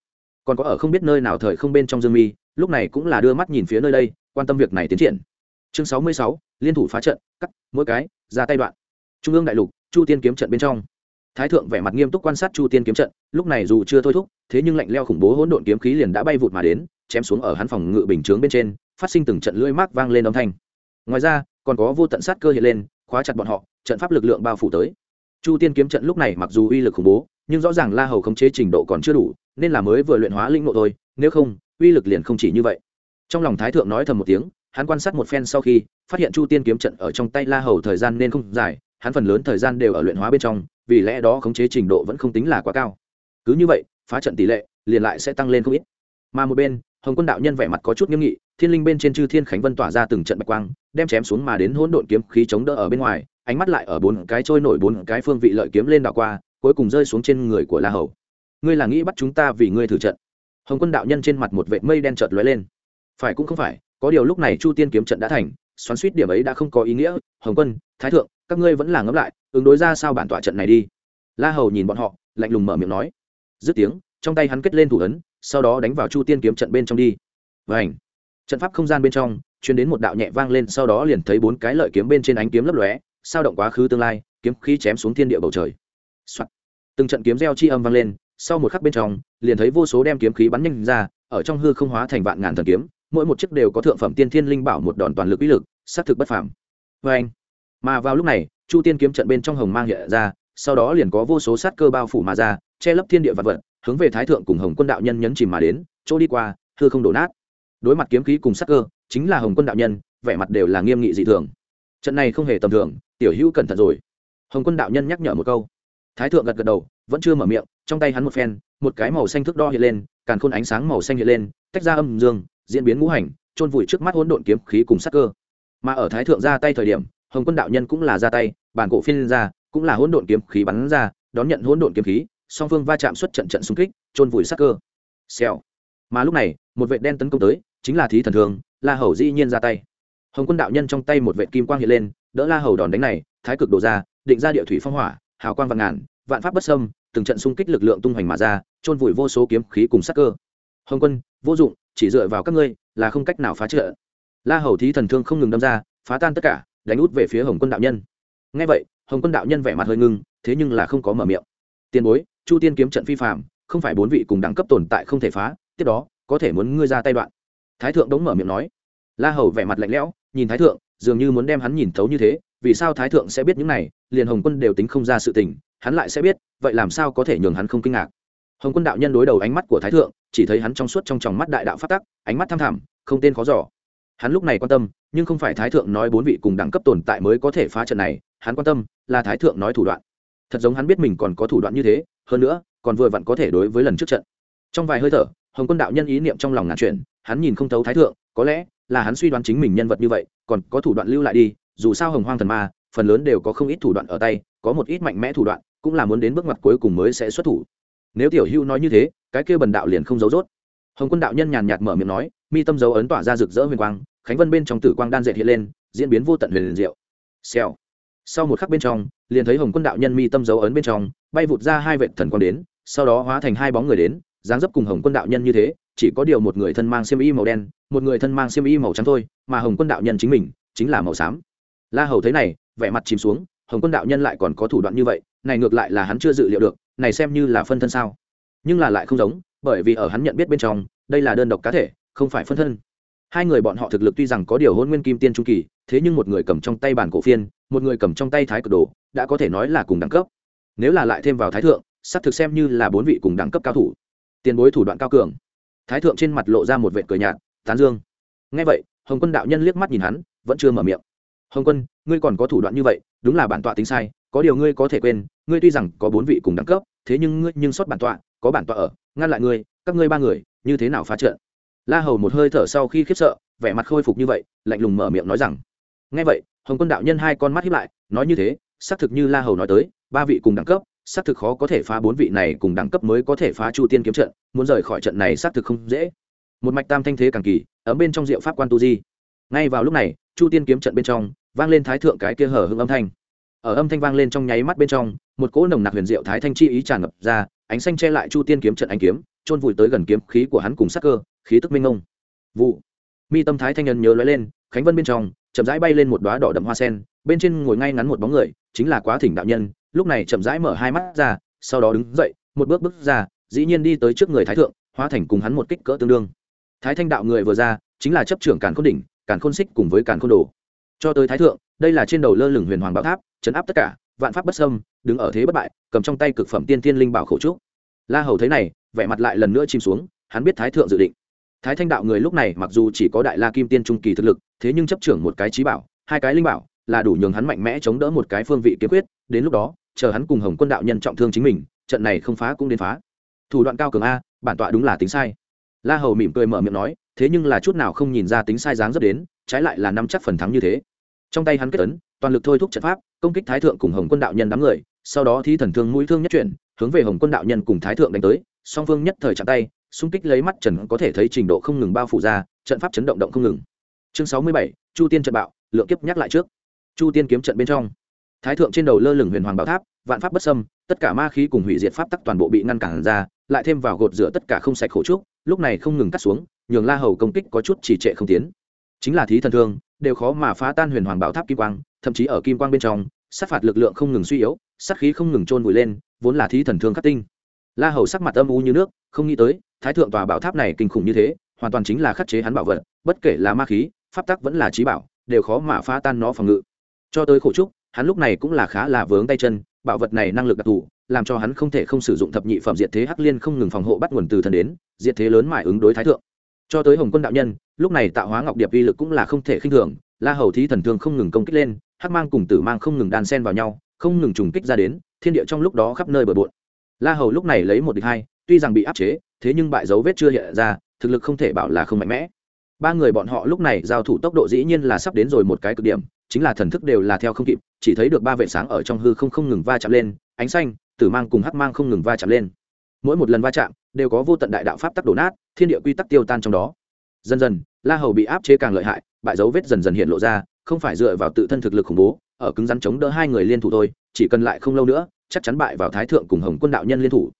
Còn có ở không biết nơi nào thời không bên trong dương mi lúc này cũng là đưa mắt nhìn phía nơi đây, quan tâm việc này tiến triển. Chương sáu mươi sáu, liên thủ phá trận, cắt, mỗi cái, ra tay đoạn. Trung ương đại lục, chu tiên kiếm trận bên trong. Thái thượng vẻ mặt nghiêm túc quan sát chu tiên kiếm trận, lúc này dù chưa thôi thúc, thế nhưng lạnh leo khủng bố hỗn độn kiếm khí liền đã bay vụt mà đến, chém xuống ở hắn phòng ngự bình chướng bên trên, phát sinh từng trận lưỡi mác vang lên âm thanh. Ngoài ra, còn có vô tận sát cơ hiện lên, khóa chặt bọn họ, trận pháp lực lượng bao phủ tới. Chu tiên kiếm trận lúc này mặc dù uy lực khủng bố, nhưng rõ ràng la hầu khống chế trình độ còn chưa đủ, nên là mới vừa luyện hóa linh nộ thôi, nếu không uy lực liền không chỉ như vậy. Trong lòng thái thượng nói thầm một tiếng, hắn quan sát một phen sau khi, phát hiện chu tiên kiếm trận ở trong tay la hầu thời gian nên không dài, hắn phần lớn thời gian đều ở luyện hóa bên trong, vì lẽ đó khống chế trình độ vẫn không tính là quá cao. Cứ như vậy, phá trận tỷ lệ liền lại sẽ tăng lên không ít. Mà một bên, hồng quân đạo nhân vẻ mặt có chút nghiêm nghị, thiên linh bên trên chư thiên khánh vân tỏa ra từng trận bạch quang, đem chém xuống mà đến hỗn độn kiếm khí chống đỡ ở bên ngoài, ánh mắt lại ở bốn cái trôi nổi bốn cái phương vị lợi kiếm lên đảo qua, cuối cùng rơi xuống trên người của la hầu. Ngươi là nghĩ bắt chúng ta vì ngươi thử trận? Hồng quân đạo nhân trên mặt một vệ mây đen chợt lóe lên. Phải cũng không phải, có điều lúc này chu tiên kiếm trận đã thành, xoắn suýt điểm ấy đã không có ý nghĩa. Hồng quân, thái thượng, các ngươi vẫn là ngẫm lại, ứng đối ra sao bản tọa trận này đi. La hầu nhìn bọn họ, lạnh lùng mở miệng nói. Dứt tiếng, trong tay hắn kết lên thủ ấn, sau đó đánh vào chu tiên kiếm trận bên trong đi. Và ảnh trận pháp không gian bên trong chuyển đến một đạo nhẹ vang lên, sau đó liền thấy bốn cái lợi kiếm bên trên ánh kiếm lấp lóe, sao động quá khứ tương lai, kiếm khí chém xuống thiên địa bầu trời、Soạn. từng trận kiếm reo chi âm vang lên sau một khắc bên trong, liền thấy vô số đem kiếm khí bắn nhanh ra, ở trong hư không hóa thành vạn ngàn thần kiếm, mỗi một chiếc đều có thượng phẩm tiên thiên linh bảo một đòn toàn lực uy lực, xác thực bất phàm. Vê anh, mà vào lúc này, chu tiên kiếm trận bên trong hồng mang hiện ra, sau đó liền có vô số sát cơ bao phủ mà ra, che lấp thiên địa vật vật, hướng về thái thượng cùng hồng quân đạo nhân nhấn chìm mà đến, chỗ đi qua, hư không đổ nát. Đối mặt kiếm khí cùng sát cơ, chính là hồng quân đạo nhân, vẻ mặt đều là nghiêm nghị dị thường. Trận này không hề tầm thường, tiểu hữu cẩn thận rồi. Hồng quân đạo nhân nhắc nhở một câu. Thái thượng gật gật đầu vẫn chưa mở miệng, trong tay hắn một phen, một cái màu xanh thước đo hiện lên, càn khôn ánh sáng màu xanh hiện lên, tách ra âm dương, diễn biến ngũ hành trôn vùi trước mắt hỗn độn kiếm khí cùng sắc cơ. Mà ở thái thượng ra tay thời điểm, hồng quân đạo nhân cũng là ra tay, bản cổ phiên ra, cũng là hỗn độn kiếm khí bắn ra, đón nhận hỗn độn kiếm khí, song phương va chạm xuất trận trận xung kích trôn vùi sắc cơ. Xèo. Mà lúc này, một vệ đen tấn công tới, chính là thí thần thường, la hầu dĩ nhiên ra tay. Hồng quân đạo nhân trong tay một vệ kim quang hiện lên, đỡ la hầu đòn đánh này, thái cực đổ ra, định ra địa thủy phong hỏa, hào quang vạn ngàn, vạn pháp bất sâm từng trận xung kích lực lượng tung hoành mà ra trôn vùi vô số kiếm khí cùng sắc cơ. Hồng quân, vô dụng, chỉ dựa vào các ngươi là không cách nào phá trợ la hầu thí thần thương không ngừng đâm ra, phá tan tất cả, đánh út về phía hồng quân đạo nhân. Ngay vậy, hồng quân đạo nhân vẻ mặt hơi ngưng, thế nhưng là không có mở miệng. Tiền bối, chu tiên kiếm trận phi phạm không phải bốn vị cùng đẳng cấp tồn tại không thể phá, tiếp đó, có thể muốn ngươi ra tay đoạn. Thái thượng đống mở miệng nói. La hầu vẻ mặt lạnh lẽo, nhìn thái thượng, dường như muốn đem hắn nhìn thấu như thế, vì sao thái thượng sẽ biết những này, liền hồng quân đều tính không ra sự tình hắn lại sẽ biết, vậy làm sao có thể nhường hắn không kinh ngạc? Hồng quân đạo nhân đối đầu ánh mắt của thái thượng, chỉ thấy hắn trong suốt trong tròng mắt đại đạo phát tắc, ánh mắt tham thẳm, không tên khó giỏ hắn lúc này quan tâm, nhưng không phải thái thượng nói bốn vị cùng đẳng cấp tồn tại mới có thể phá trận này, hắn quan tâm là thái thượng nói thủ đoạn. Thật giống hắn biết mình còn có thủ đoạn như thế, hơn nữa, còn vừa vặn có thể đối với lần trước trận. Trong vài hơi thở, hồng quân đạo nhân ý niệm trong lòng ngàn chuyện hắn nhìn không thấu thái thượng, có lẽ là hắn suy đoán chính mình nhân vật như vậy, còn có thủ đoạn lưu lại đi, dù sao hồng hoang thần ma, phần lớn đều có không ít thủ đoạn ở tay, có một ít mạnh mẽ thủ đoạn cũng là muốn đến bước ngoặt cuối cùng mới sẽ xuất thủ. Nếu tiểu hưu nói như thế, cái kia bần đạo liền không giấu rốt. Hồng quân đạo nhân nhàn nhạt mở miệng nói, mi tâm dấu ấn tỏa ra rực rỡ huyền quang, khánh vân bên trong tử quang đan dệt hiện lên, diễn biến vô tận huyền liền diệu. Xèo. Sau một khắc bên trong, liền thấy hồng quân đạo nhân mi tâm dấu ấn bên trong, bay vụt ra hai vệ thần quang đến, sau đó hóa thành hai bóng người đến, dáng dấp cùng hồng quân đạo nhân như thế, chỉ có điều một người thân mang xiêm y màu đen, một người thân mang xiêm y màu trắng thôi, mà hồng quân đạo nhân chính mình, chính là màu xám. La hầu thấy này, vẻ mặt chìm xuống, hồng quân đạo nhân lại còn có thủ đoạn như vậy này ngược lại là hắn chưa dự liệu được, này xem như là phân thân sao. Nhưng là lại không giống, bởi vì ở hắn nhận biết bên trong, đây là đơn độc cá thể, không phải phân thân. Hai người bọn họ thực lực tuy rằng có điều hôn nguyên kim tiên trung kỳ, thế nhưng một người cầm trong tay bản cổ phiên, một người cầm trong tay thái cực đồ, đã có thể nói là cùng đẳng cấp. Nếu là lại thêm vào thái thượng, sắp thực xem như là bốn vị cùng đẳng cấp cao thủ. Tiền bối thủ đoạn cao cường. Thái thượng trên mặt lộ ra một vệ cười nhạt, tán dương. Ngay vậy, hồng quân đạo nhân liếc mắt nhìn hắn, vẫn chưa mở miệng. Hồng quân, ngươi còn có thủ đoạn như vậy, đúng là bản tọa tính sai có điều ngươi có thể quên, ngươi tuy rằng có bốn vị cùng đẳng cấp, thế nhưng ngươi nhưng sót bản tọa, có bản tọa ở, ngăn lại ngươi, các ngươi ba người, như thế nào phá trận? La hầu một hơi thở sau khi khiếp sợ, vẻ mặt khôi phục như vậy, lạnh lùng mở miệng nói rằng ngay vậy, hồng quân đạo nhân hai con mắt hiếp lại, nói như thế, xác thực như la hầu nói tới, ba vị cùng đẳng cấp, xác thực khó có thể phá bốn vị này cùng đẳng cấp mới có thể phá chu tiên kiếm trận, muốn rời khỏi trận này xác thực không dễ. Một mạch tam thanh thế càng kỳ, ấm bên trong diệu pháp quan tu di. Ngay vào lúc này, chu tiên kiếm trận bên trong, vang lên thái thượng cái kia hở hưng âm thanh ở âm thanh vang lên trong nháy mắt bên trong, một cỗ nồng nặc huyền diệu thái thanh chi ý tràn ngập ra, ánh xanh che lại chu tiên kiếm trận ánh kiếm, chôn vùi tới gần kiếm khí của hắn cùng sắc cơ, khí tức minh ngông vụ. Mi tâm thái thanh nhân nhớ lóe lên, khánh vân bên trong, chậm rãi bay lên một đóa đỏ đậm hoa sen, bên trên ngồi ngay ngắn một bóng người, chính là quá thỉnh đạo nhân, lúc này chậm rãi mở hai mắt ra, sau đó đứng dậy, một bước bước ra, dĩ nhiên đi tới trước người thái thượng, hóa thành cùng hắn một kích cỡ tương đương. Thái thanh đạo người vừa ra, chính là chấp trưởng càn khôn đỉnh, càn khôn xích cùng với càn khôn đồ. Cho tới thái thượng đây là trên đầu lơ lửng huyền hoàng bảo tháp, chấn áp tất cả, vạn pháp bất sâm đứng ở thế bất bại, cầm trong tay cực phẩm tiên tiên linh bảo khẩu trúc. La hầu thấy này, vẻ mặt lại lần nữa chìm xuống, hắn biết thái thượng dự định. Thái thanh đạo người lúc này mặc dù chỉ có đại la kim tiên trung kỳ thực lực, thế nhưng chấp trưởng một cái trí bảo, hai cái linh bảo, là đủ nhường hắn mạnh mẽ chống đỡ một cái phương vị kiếm quyết, đến lúc đó, chờ hắn cùng hồng quân đạo nhân trọng thương chính mình, trận này không phá cũng đến phá. Thủ đoạn cao cường a, bản tọa đúng là tính sai. La hầu mỉm cười mở miệng nói, thế nhưng là chút nào không nhìn ra tính sai dáng dấp đến, trái lại là năm chắc phần thắng như thế trong tay hắn kết ấn, toàn lực thôi thúc trận pháp, công kích thái thượng cùng hồng quân đạo nhân đám người, sau đó thi thần thương mũi thương nhất chuyển, hướng về hồng quân đạo nhân cùng thái thượng đánh tới, song phương nhất thời chạm tay, xung kích lấy mắt trần có thể thấy trình độ không ngừng bao phủ ra, trận pháp chấn động động không ngừng. Chương sáu mươi bảy, chu tiên trận bạo, lượng kiếp nhắc lại trước. Chu tiên kiếm trận bên trong. Thái thượng trên đầu lơ lửng huyền hoàng bảo tháp, vạn pháp bất xâm, tất cả ma khí cùng hủy diệt pháp tắc toàn bộ bị ngăn cản ra, lại thêm vào gột rửa tất cả không sạch khổ trúc, lúc này không ngừng cắt xuống, nhường la hầu công kích có chút chỉ trệ không tiến. Chính là thí thần thương đều khó mà phá tan huyền hoàng bảo tháp kim quang, thậm chí ở kim quang bên trong, sát phạt lực lượng không ngừng suy yếu, sát khí không ngừng trôn vùi lên, vốn là thí thần thương khắc tinh. La hầu sắc mặt âm u như nước, không nghĩ tới, thái thượng tòa bảo tháp này kinh khủng như thế, hoàn toàn chính là khắc chế hắn bảo vật, bất kể là ma khí, pháp tắc vẫn là trí bảo, đều khó mà phá tan nó phòng ngự. Cho tới khổ trúc, hắn lúc này cũng là khá là vướng tay chân, bảo vật này năng lực đặc thù, làm cho hắn không thể không sử dụng thập nhị phẩm diệt thế hắc liên không ngừng phòng hộ bắt nguồn từ thần đến, diệt thế lớn mãi ứng đối thái thượng cho tới hồng quân đạo nhân, lúc này tạo hóa ngọc điệp uy lực cũng là không thể khinh thường, la hầu thí thần thương không ngừng công kích lên, hắc mang cùng tử mang không ngừng đan sen vào nhau, không ngừng trùng kích ra đến, thiên địa trong lúc đó khắp nơi bờ bộn. La hầu lúc này lấy một địch hai, tuy rằng bị áp chế, thế nhưng bại dấu vết chưa hiện ra, thực lực không thể bảo là không mạnh mẽ. Ba người bọn họ lúc này giao thủ tốc độ dĩ nhiên là sắp đến rồi một cái cực điểm, chính là thần thức đều là theo không kịp, chỉ thấy được ba vệ sáng ở trong hư không không ngừng va chạm lên, ánh xanh, tử mang cùng hắc mang không ngừng va chạm lên mỗi một lần va chạm đều có vô tận đại đạo pháp tắc đổ nát, thiên địa quy tắc tiêu tan trong đó. Dần dần, la hầu bị áp chế càng lợi hại, bại dấu vết dần dần hiện lộ ra, không phải dựa vào tự thân thực lực khủng bố, ở cứng rắn chống đỡ hai người liên thủ thôi, chỉ cần lại không lâu nữa, chắc chắn bại vào thái thượng cùng hồng quân đạo nhân liên thủ.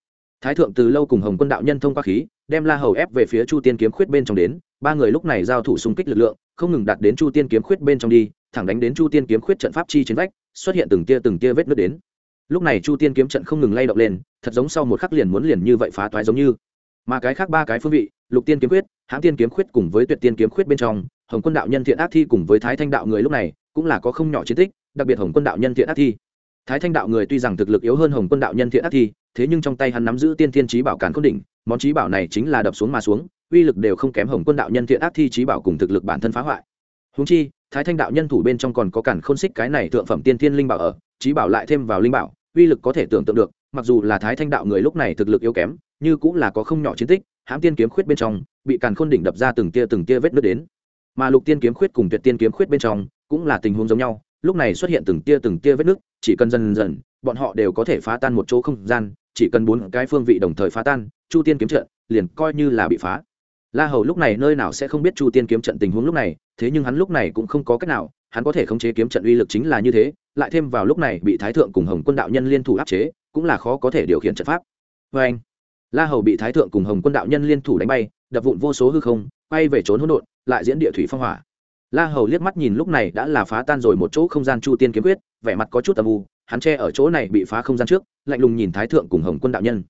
Thái thượng từ lâu cùng hồng quân đạo nhân thông qua khí, đem la hầu ép về phía chu tiên kiếm khuyết bên trong đến, ba người lúc này giao thủ xung kích lực lượng, không ngừng đạt đến chu tiên kiếm khuyết bên trong đi, thẳng đánh đến chu tiên kiếm khuyết trận pháp chi trên vách, xuất hiện từng tia từng tia vết nước đến. Lúc này chu tiên kiếm trận không ngừng lay động lên thật giống sau một khắc liền muốn liền như vậy phá toái giống như. Mà cái khác ba cái phương vị, lục tiên kiếm quyết hãng tiên kiếm quyết cùng với tuyệt tiên kiếm quyết bên trong, hồng quân đạo nhân thiện ác thi cùng với thái thanh đạo người lúc này cũng là có không nhỏ chiến tích, đặc biệt hồng quân đạo nhân thiện ác thi. Thái thanh đạo người tuy rằng thực lực yếu hơn hồng quân đạo nhân thiện ác thi, thế nhưng trong tay hắn nắm giữ tiên thiên trí bảo càn khôn đỉnh, món trí bảo này chính là đập xuống mà xuống, uy lực đều không kém hồng quân đạo nhân thiện ác thi trí bảo cùng thực lực bản thân phá hoại. Húng chi, thái thanh đạo nhân thủ bên trong còn có cản khôn xích cái này thượng phẩm tiên thiên linh bảo ở trí bảo lại thêm vào linh bảo uy lực có thể tưởng tượng được, mặc dù là thái thanh đạo người lúc này thực lực yếu kém, như cũng là có không nhỏ chiến tích, hãm tiên kiếm khuyết bên trong, bị càn khôn đỉnh đập ra từng tia từng tia vết nước đến. Mà lục tiên kiếm khuyết cùng tuyệt tiên kiếm khuyết bên trong, cũng là tình huống giống nhau, lúc này xuất hiện từng tia từng tia vết nước chỉ cần dần dần, bọn họ đều có thể phá tan một chỗ không gian, chỉ cần bốn cái phương vị đồng thời phá tan, chu tiên kiếm trận liền coi như là bị phá. La hầu lúc này nơi nào sẽ không biết chu tiên kiếm trận tình huống lúc này, thế nhưng hắn lúc này cũng không có cách nào hắn có thể khống chế kiếm trận uy lực chính là như thế, lại thêm vào lúc này bị thái thượng cùng hồng quân đạo nhân liên thủ áp chế, cũng là khó có thể điều khiển trận pháp. Vê anh, la hầu bị thái thượng cùng hồng quân đạo nhân liên thủ đánh bay, đập vụn vô số hư không bay về trốn hỗn độn, lại diễn địa thủy phong hỏa. La hầu liếc mắt nhìn lúc này đã là phá tan rồi một chỗ không gian chu tiên kiếm quyết, vẻ mặt có chút tầm u, hắn che ở chỗ này bị phá không gian trước, lạnh lùng nhìn thái thượng cùng hồng quân đạo nhân.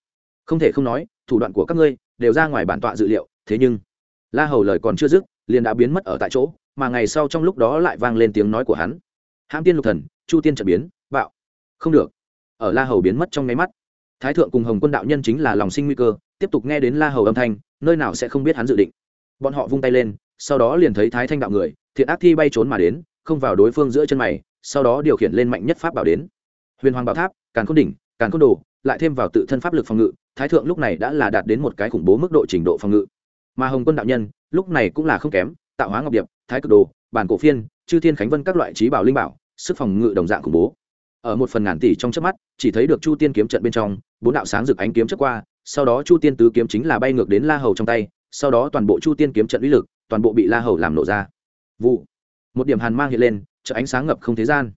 Không thể không nói, thủ đoạn của các ngươi đều ra ngoài bản tọa dự liệu, thế nhưng la hầu lời còn chưa dứt, liền đã biến mất ở tại chỗ mà ngày sau trong lúc đó lại vang lên tiếng nói của hắn. Hãm tiên lục thần, chu tiên trận biến, bạo. Không được. Ở la hầu biến mất trong nháy mắt. Thái thượng cùng hồng quân đạo nhân chính là lòng sinh nguy cơ, tiếp tục nghe đến la hầu âm thanh, nơi nào sẽ không biết hắn dự định. Bọn họ vung tay lên, sau đó liền thấy thái thanh đạo người, thiện ác thi bay trốn mà đến, không vào đối phương giữa chân mày, sau đó điều khiển lên mạnh nhất pháp bảo đến. Huyền hoàng bảo tháp, càn khôn đỉnh, càn khôn đồ, lại thêm vào tự thân pháp lực phòng ngự, thái thượng lúc này đã là đạt đến một cái khủng bố mức độ trình độ phòng ngự. Mà hồng quân đạo nhân, lúc này cũng là không kém, tạo hóa ngọc điệp thái cực đồ, bản cổ phiên, chư thiên khánh vân các loại trí bảo linh bảo, sức phòng ngự đồng dạng khủng bố. Ở một phần ngàn tỷ trong chớp mắt, chỉ thấy được chu tiên kiếm trận bên trong, bốn đạo sáng rực ánh kiếm trước qua, sau đó chu tiên tứ kiếm chính là bay ngược đến la hầu trong tay, sau đó toàn bộ chu tiên kiếm trận uy lực, toàn bộ bị la hầu làm nổ ra. Vụ. Một điểm hàn mang hiện lên chợ ánh sáng ngập không thế gian.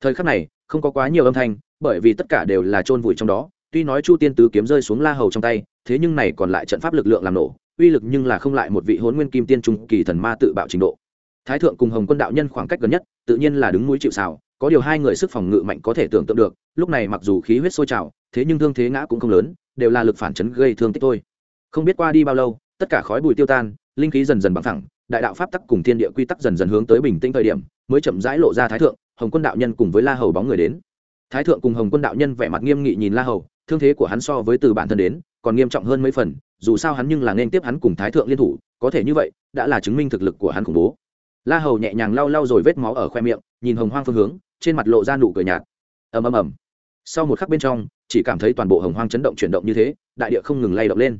Thời khắc này, không có quá nhiều âm thanh, bởi vì tất cả đều là chôn vùi trong đó, tuy nói chu tiên tứ kiếm rơi xuống la hầu trong tay, thế nhưng này còn lại trận pháp lực lượng làm nổ, uy lực nhưng là không lại một vị hôn nguyên kim tiên trung kỳ thần ma tự bạo trình độ thái thượng cùng hồng quân đạo nhân khoảng cách gần nhất, tự nhiên là đứng núi chịu xào có điều hai người sức phòng ngự mạnh có thể tưởng tượng được, lúc này mặc dù khí huyết sôi trào, thế nhưng thương thế ngã cũng không lớn, đều là lực phản chấn gây thương tích thôi. Không biết qua đi bao lâu, tất cả khói bụi tiêu tan, linh khí dần dần bằng thẳng đại đạo pháp tắc cùng thiên địa quy tắc dần dần hướng tới bình tĩnh thời điểm, mới chậm rãi lộ ra thái thượng, hồng quân đạo nhân cùng với la hầu bóng người đến. Thái thượng cùng hồng quân đạo nhân vẻ mặt nghiêm nghị nhìn la hầu, thương thế của hắn so với từ bản thân đến, còn nghiêm trọng hơn mấy phần, dù sao hắn nhưng là nên tiếp hắn cùng thái thượng liên thủ, có thể như vậy, đã là chứng minh thực lực của hắn khủng bố la hầu nhẹ nhàng lau lau rồi vết máu ở khoe miệng, nhìn hồng hoang phương hướng, trên mặt lộ ra nụ cười nhạt. Ầm ầm ầm. Sau một khắc bên trong, chỉ cảm thấy toàn bộ hồng hoang chấn động chuyển động như thế, đại địa không ngừng lay động lên.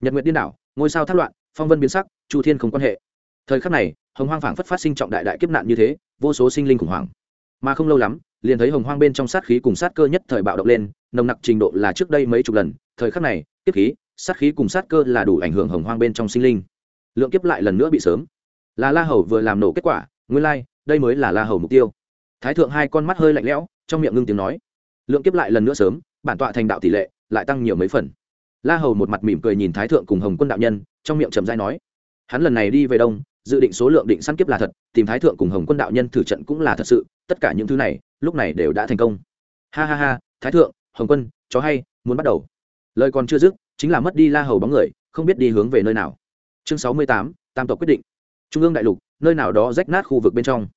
Nhật nguyệt điên đảo, ngôi sao thác loạn, phong vân biến sắc, chu thiên không quan hệ. Thời khắc này, hồng hoang phảng phất phát sinh trọng đại đại kiếp nạn như thế, vô số sinh linh khủng hoảng. Mà không lâu lắm, liền thấy hồng hoang bên trong sát khí cùng sát cơ nhất thời bạo động lên, nồng nặc trình độ là trước đây mấy chục lần, thời khắc này, kiếp khí, sát khí cùng sát cơ là đủ ảnh hưởng hồng hoang bên trong sinh linh. Lượng kiếp lại lần nữa bị sớm là la hầu vừa làm nổ kết quả nguyên lai、like, đây mới là la hầu mục tiêu. Thái thượng hai con mắt hơi lạnh lẽo trong miệng ngưng tiếng nói. Lượng kiếp lại lần nữa sớm bản tọa thành đạo tỷ lệ lại tăng nhiều mấy phần. La hầu một mặt mỉm cười nhìn thái thượng cùng hồng quân đạo nhân trong miệng trầm dai nói hắn lần này đi về đông dự định số lượng định săn kiếp là thật tìm thái thượng cùng hồng quân đạo nhân thử trận cũng là thật sự tất cả những thứ này lúc này đều đã thành công. Ha ha ha thái thượng hồng quân chó hay muốn bắt đầu. Lời còn chưa dứt chính là mất đi la hầu bóng người không biết đi hướng về nơi nào. Chương sáu mươi tám tam tộc quyết định trung ương đại lục, nơi nào đó rách nát khu vực bên trong.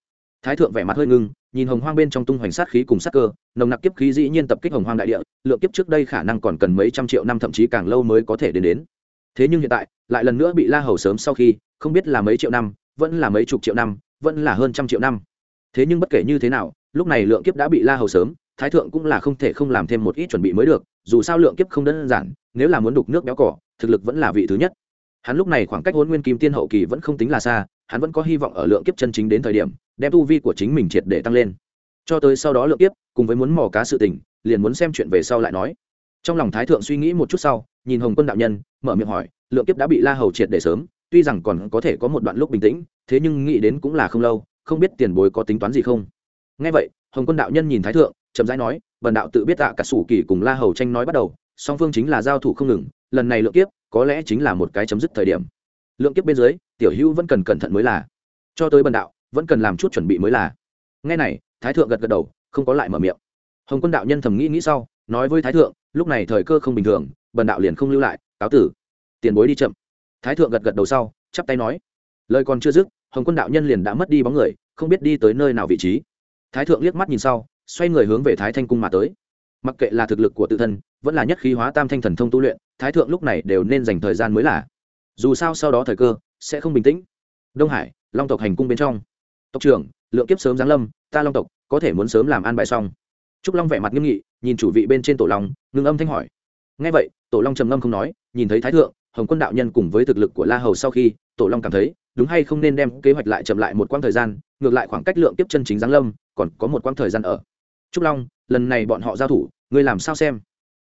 Thái thượng vẻ mặt hơi ngưng, nhìn hồng hoang bên trong tung hoành sát khí cùng sát cơ, nồng nặc kiếp khí dĩ nhiên tập kích hồng hoang đại địa, lượng kiếp trước đây khả năng còn cần mấy trăm triệu năm thậm chí càng lâu mới có thể đến đến. Thế nhưng hiện tại, lại lần nữa bị la hầu sớm sau khi, không biết là mấy triệu năm, vẫn là mấy chục triệu năm, vẫn là hơn trăm triệu năm. Thế nhưng bất kể như thế nào, lúc này lượng kiếp đã bị la hầu sớm, thái thượng cũng là không thể không làm thêm một ít chuẩn bị mới được, dù sao lượng kiếp không đơn giản, nếu là muốn đục nước béo cỏ, thực lực vẫn là vị thứ nhất hắn lúc này khoảng cách hôn nguyên kim tiên hậu kỳ vẫn không tính là xa, hắn vẫn có hy vọng ở lượng kiếp chân chính đến thời điểm, đem tu vi của chính mình triệt để tăng lên. Cho tới sau đó lượng kiếp, cùng với muốn mò cá sự tình, liền muốn xem chuyện về sau lại nói. Trong lòng thái thượng suy nghĩ một chút sau, nhìn hồng quân đạo nhân, mở miệng hỏi, lượng kiếp đã bị la hầu triệt để sớm, tuy rằng còn có thể có một đoạn lúc bình tĩnh, thế nhưng nghĩ đến cũng là không lâu, không biết tiền bối có tính toán gì không? Ngay vậy, hồng quân đạo nhân nhìn thái thượng, chậm rãi nói, bần đạo tự biết tạ cả sủ kỳ cùng la hầu tranh nói bắt đầu, song phương chính là giao thủ không ngừng, lần này lượng kiếp có lẽ chính là một cái chấm dứt thời điểm. Lượng kiếp bên dưới, tiểu hữu vẫn cần cẩn thận mới là. Cho tới bần đạo, vẫn cần làm chút chuẩn bị mới là. Ngay này, thái thượng gật gật đầu, không có lại mở miệng. Hồng quân đạo nhân thầm nghĩ nghĩ sau, nói với thái thượng, lúc này thời cơ không bình thường, bần đạo liền không lưu lại, cáo tử. Tiền bối đi chậm. Thái thượng gật gật đầu sau, chắp tay nói. Lời còn chưa dứt, hồng quân đạo nhân liền đã mất đi bóng người, không biết đi tới nơi nào vị trí. Thái thượng liếc mắt nhìn sau, xoay người hướng về thái thanh cung mà tới. Mặc kệ là thực lực của tự thân, vẫn là nhất khí hóa tam thanh thần thông tu luyện thái thượng lúc này đều nên dành thời gian mới là. Dù sao sau đó thời cơ sẽ không bình tĩnh. Đông hải, long tộc hành cung bên trong. Tộc trưởng, lượng kiếp sớm giáng lâm, ta long tộc, có thể muốn sớm làm an bài xong. Trúc long vẻ mặt nghiêm nghị, nhìn chủ vị bên trên tổ long, ngưng âm thanh hỏi. Ngay vậy, tổ long trầm ngâm không nói, nhìn thấy thái thượng, hồng quân đạo nhân cùng với thực lực của la hầu sau khi, tổ long cảm thấy, đúng hay không nên đem kế hoạch lại chậm lại một quãng thời gian, ngược lại khoảng cách lượng tiếp chân chính giáng lâm, còn có một quãng thời gian ở. Trúc long, lần này bọn họ giao thủ, ngươi làm sao xem?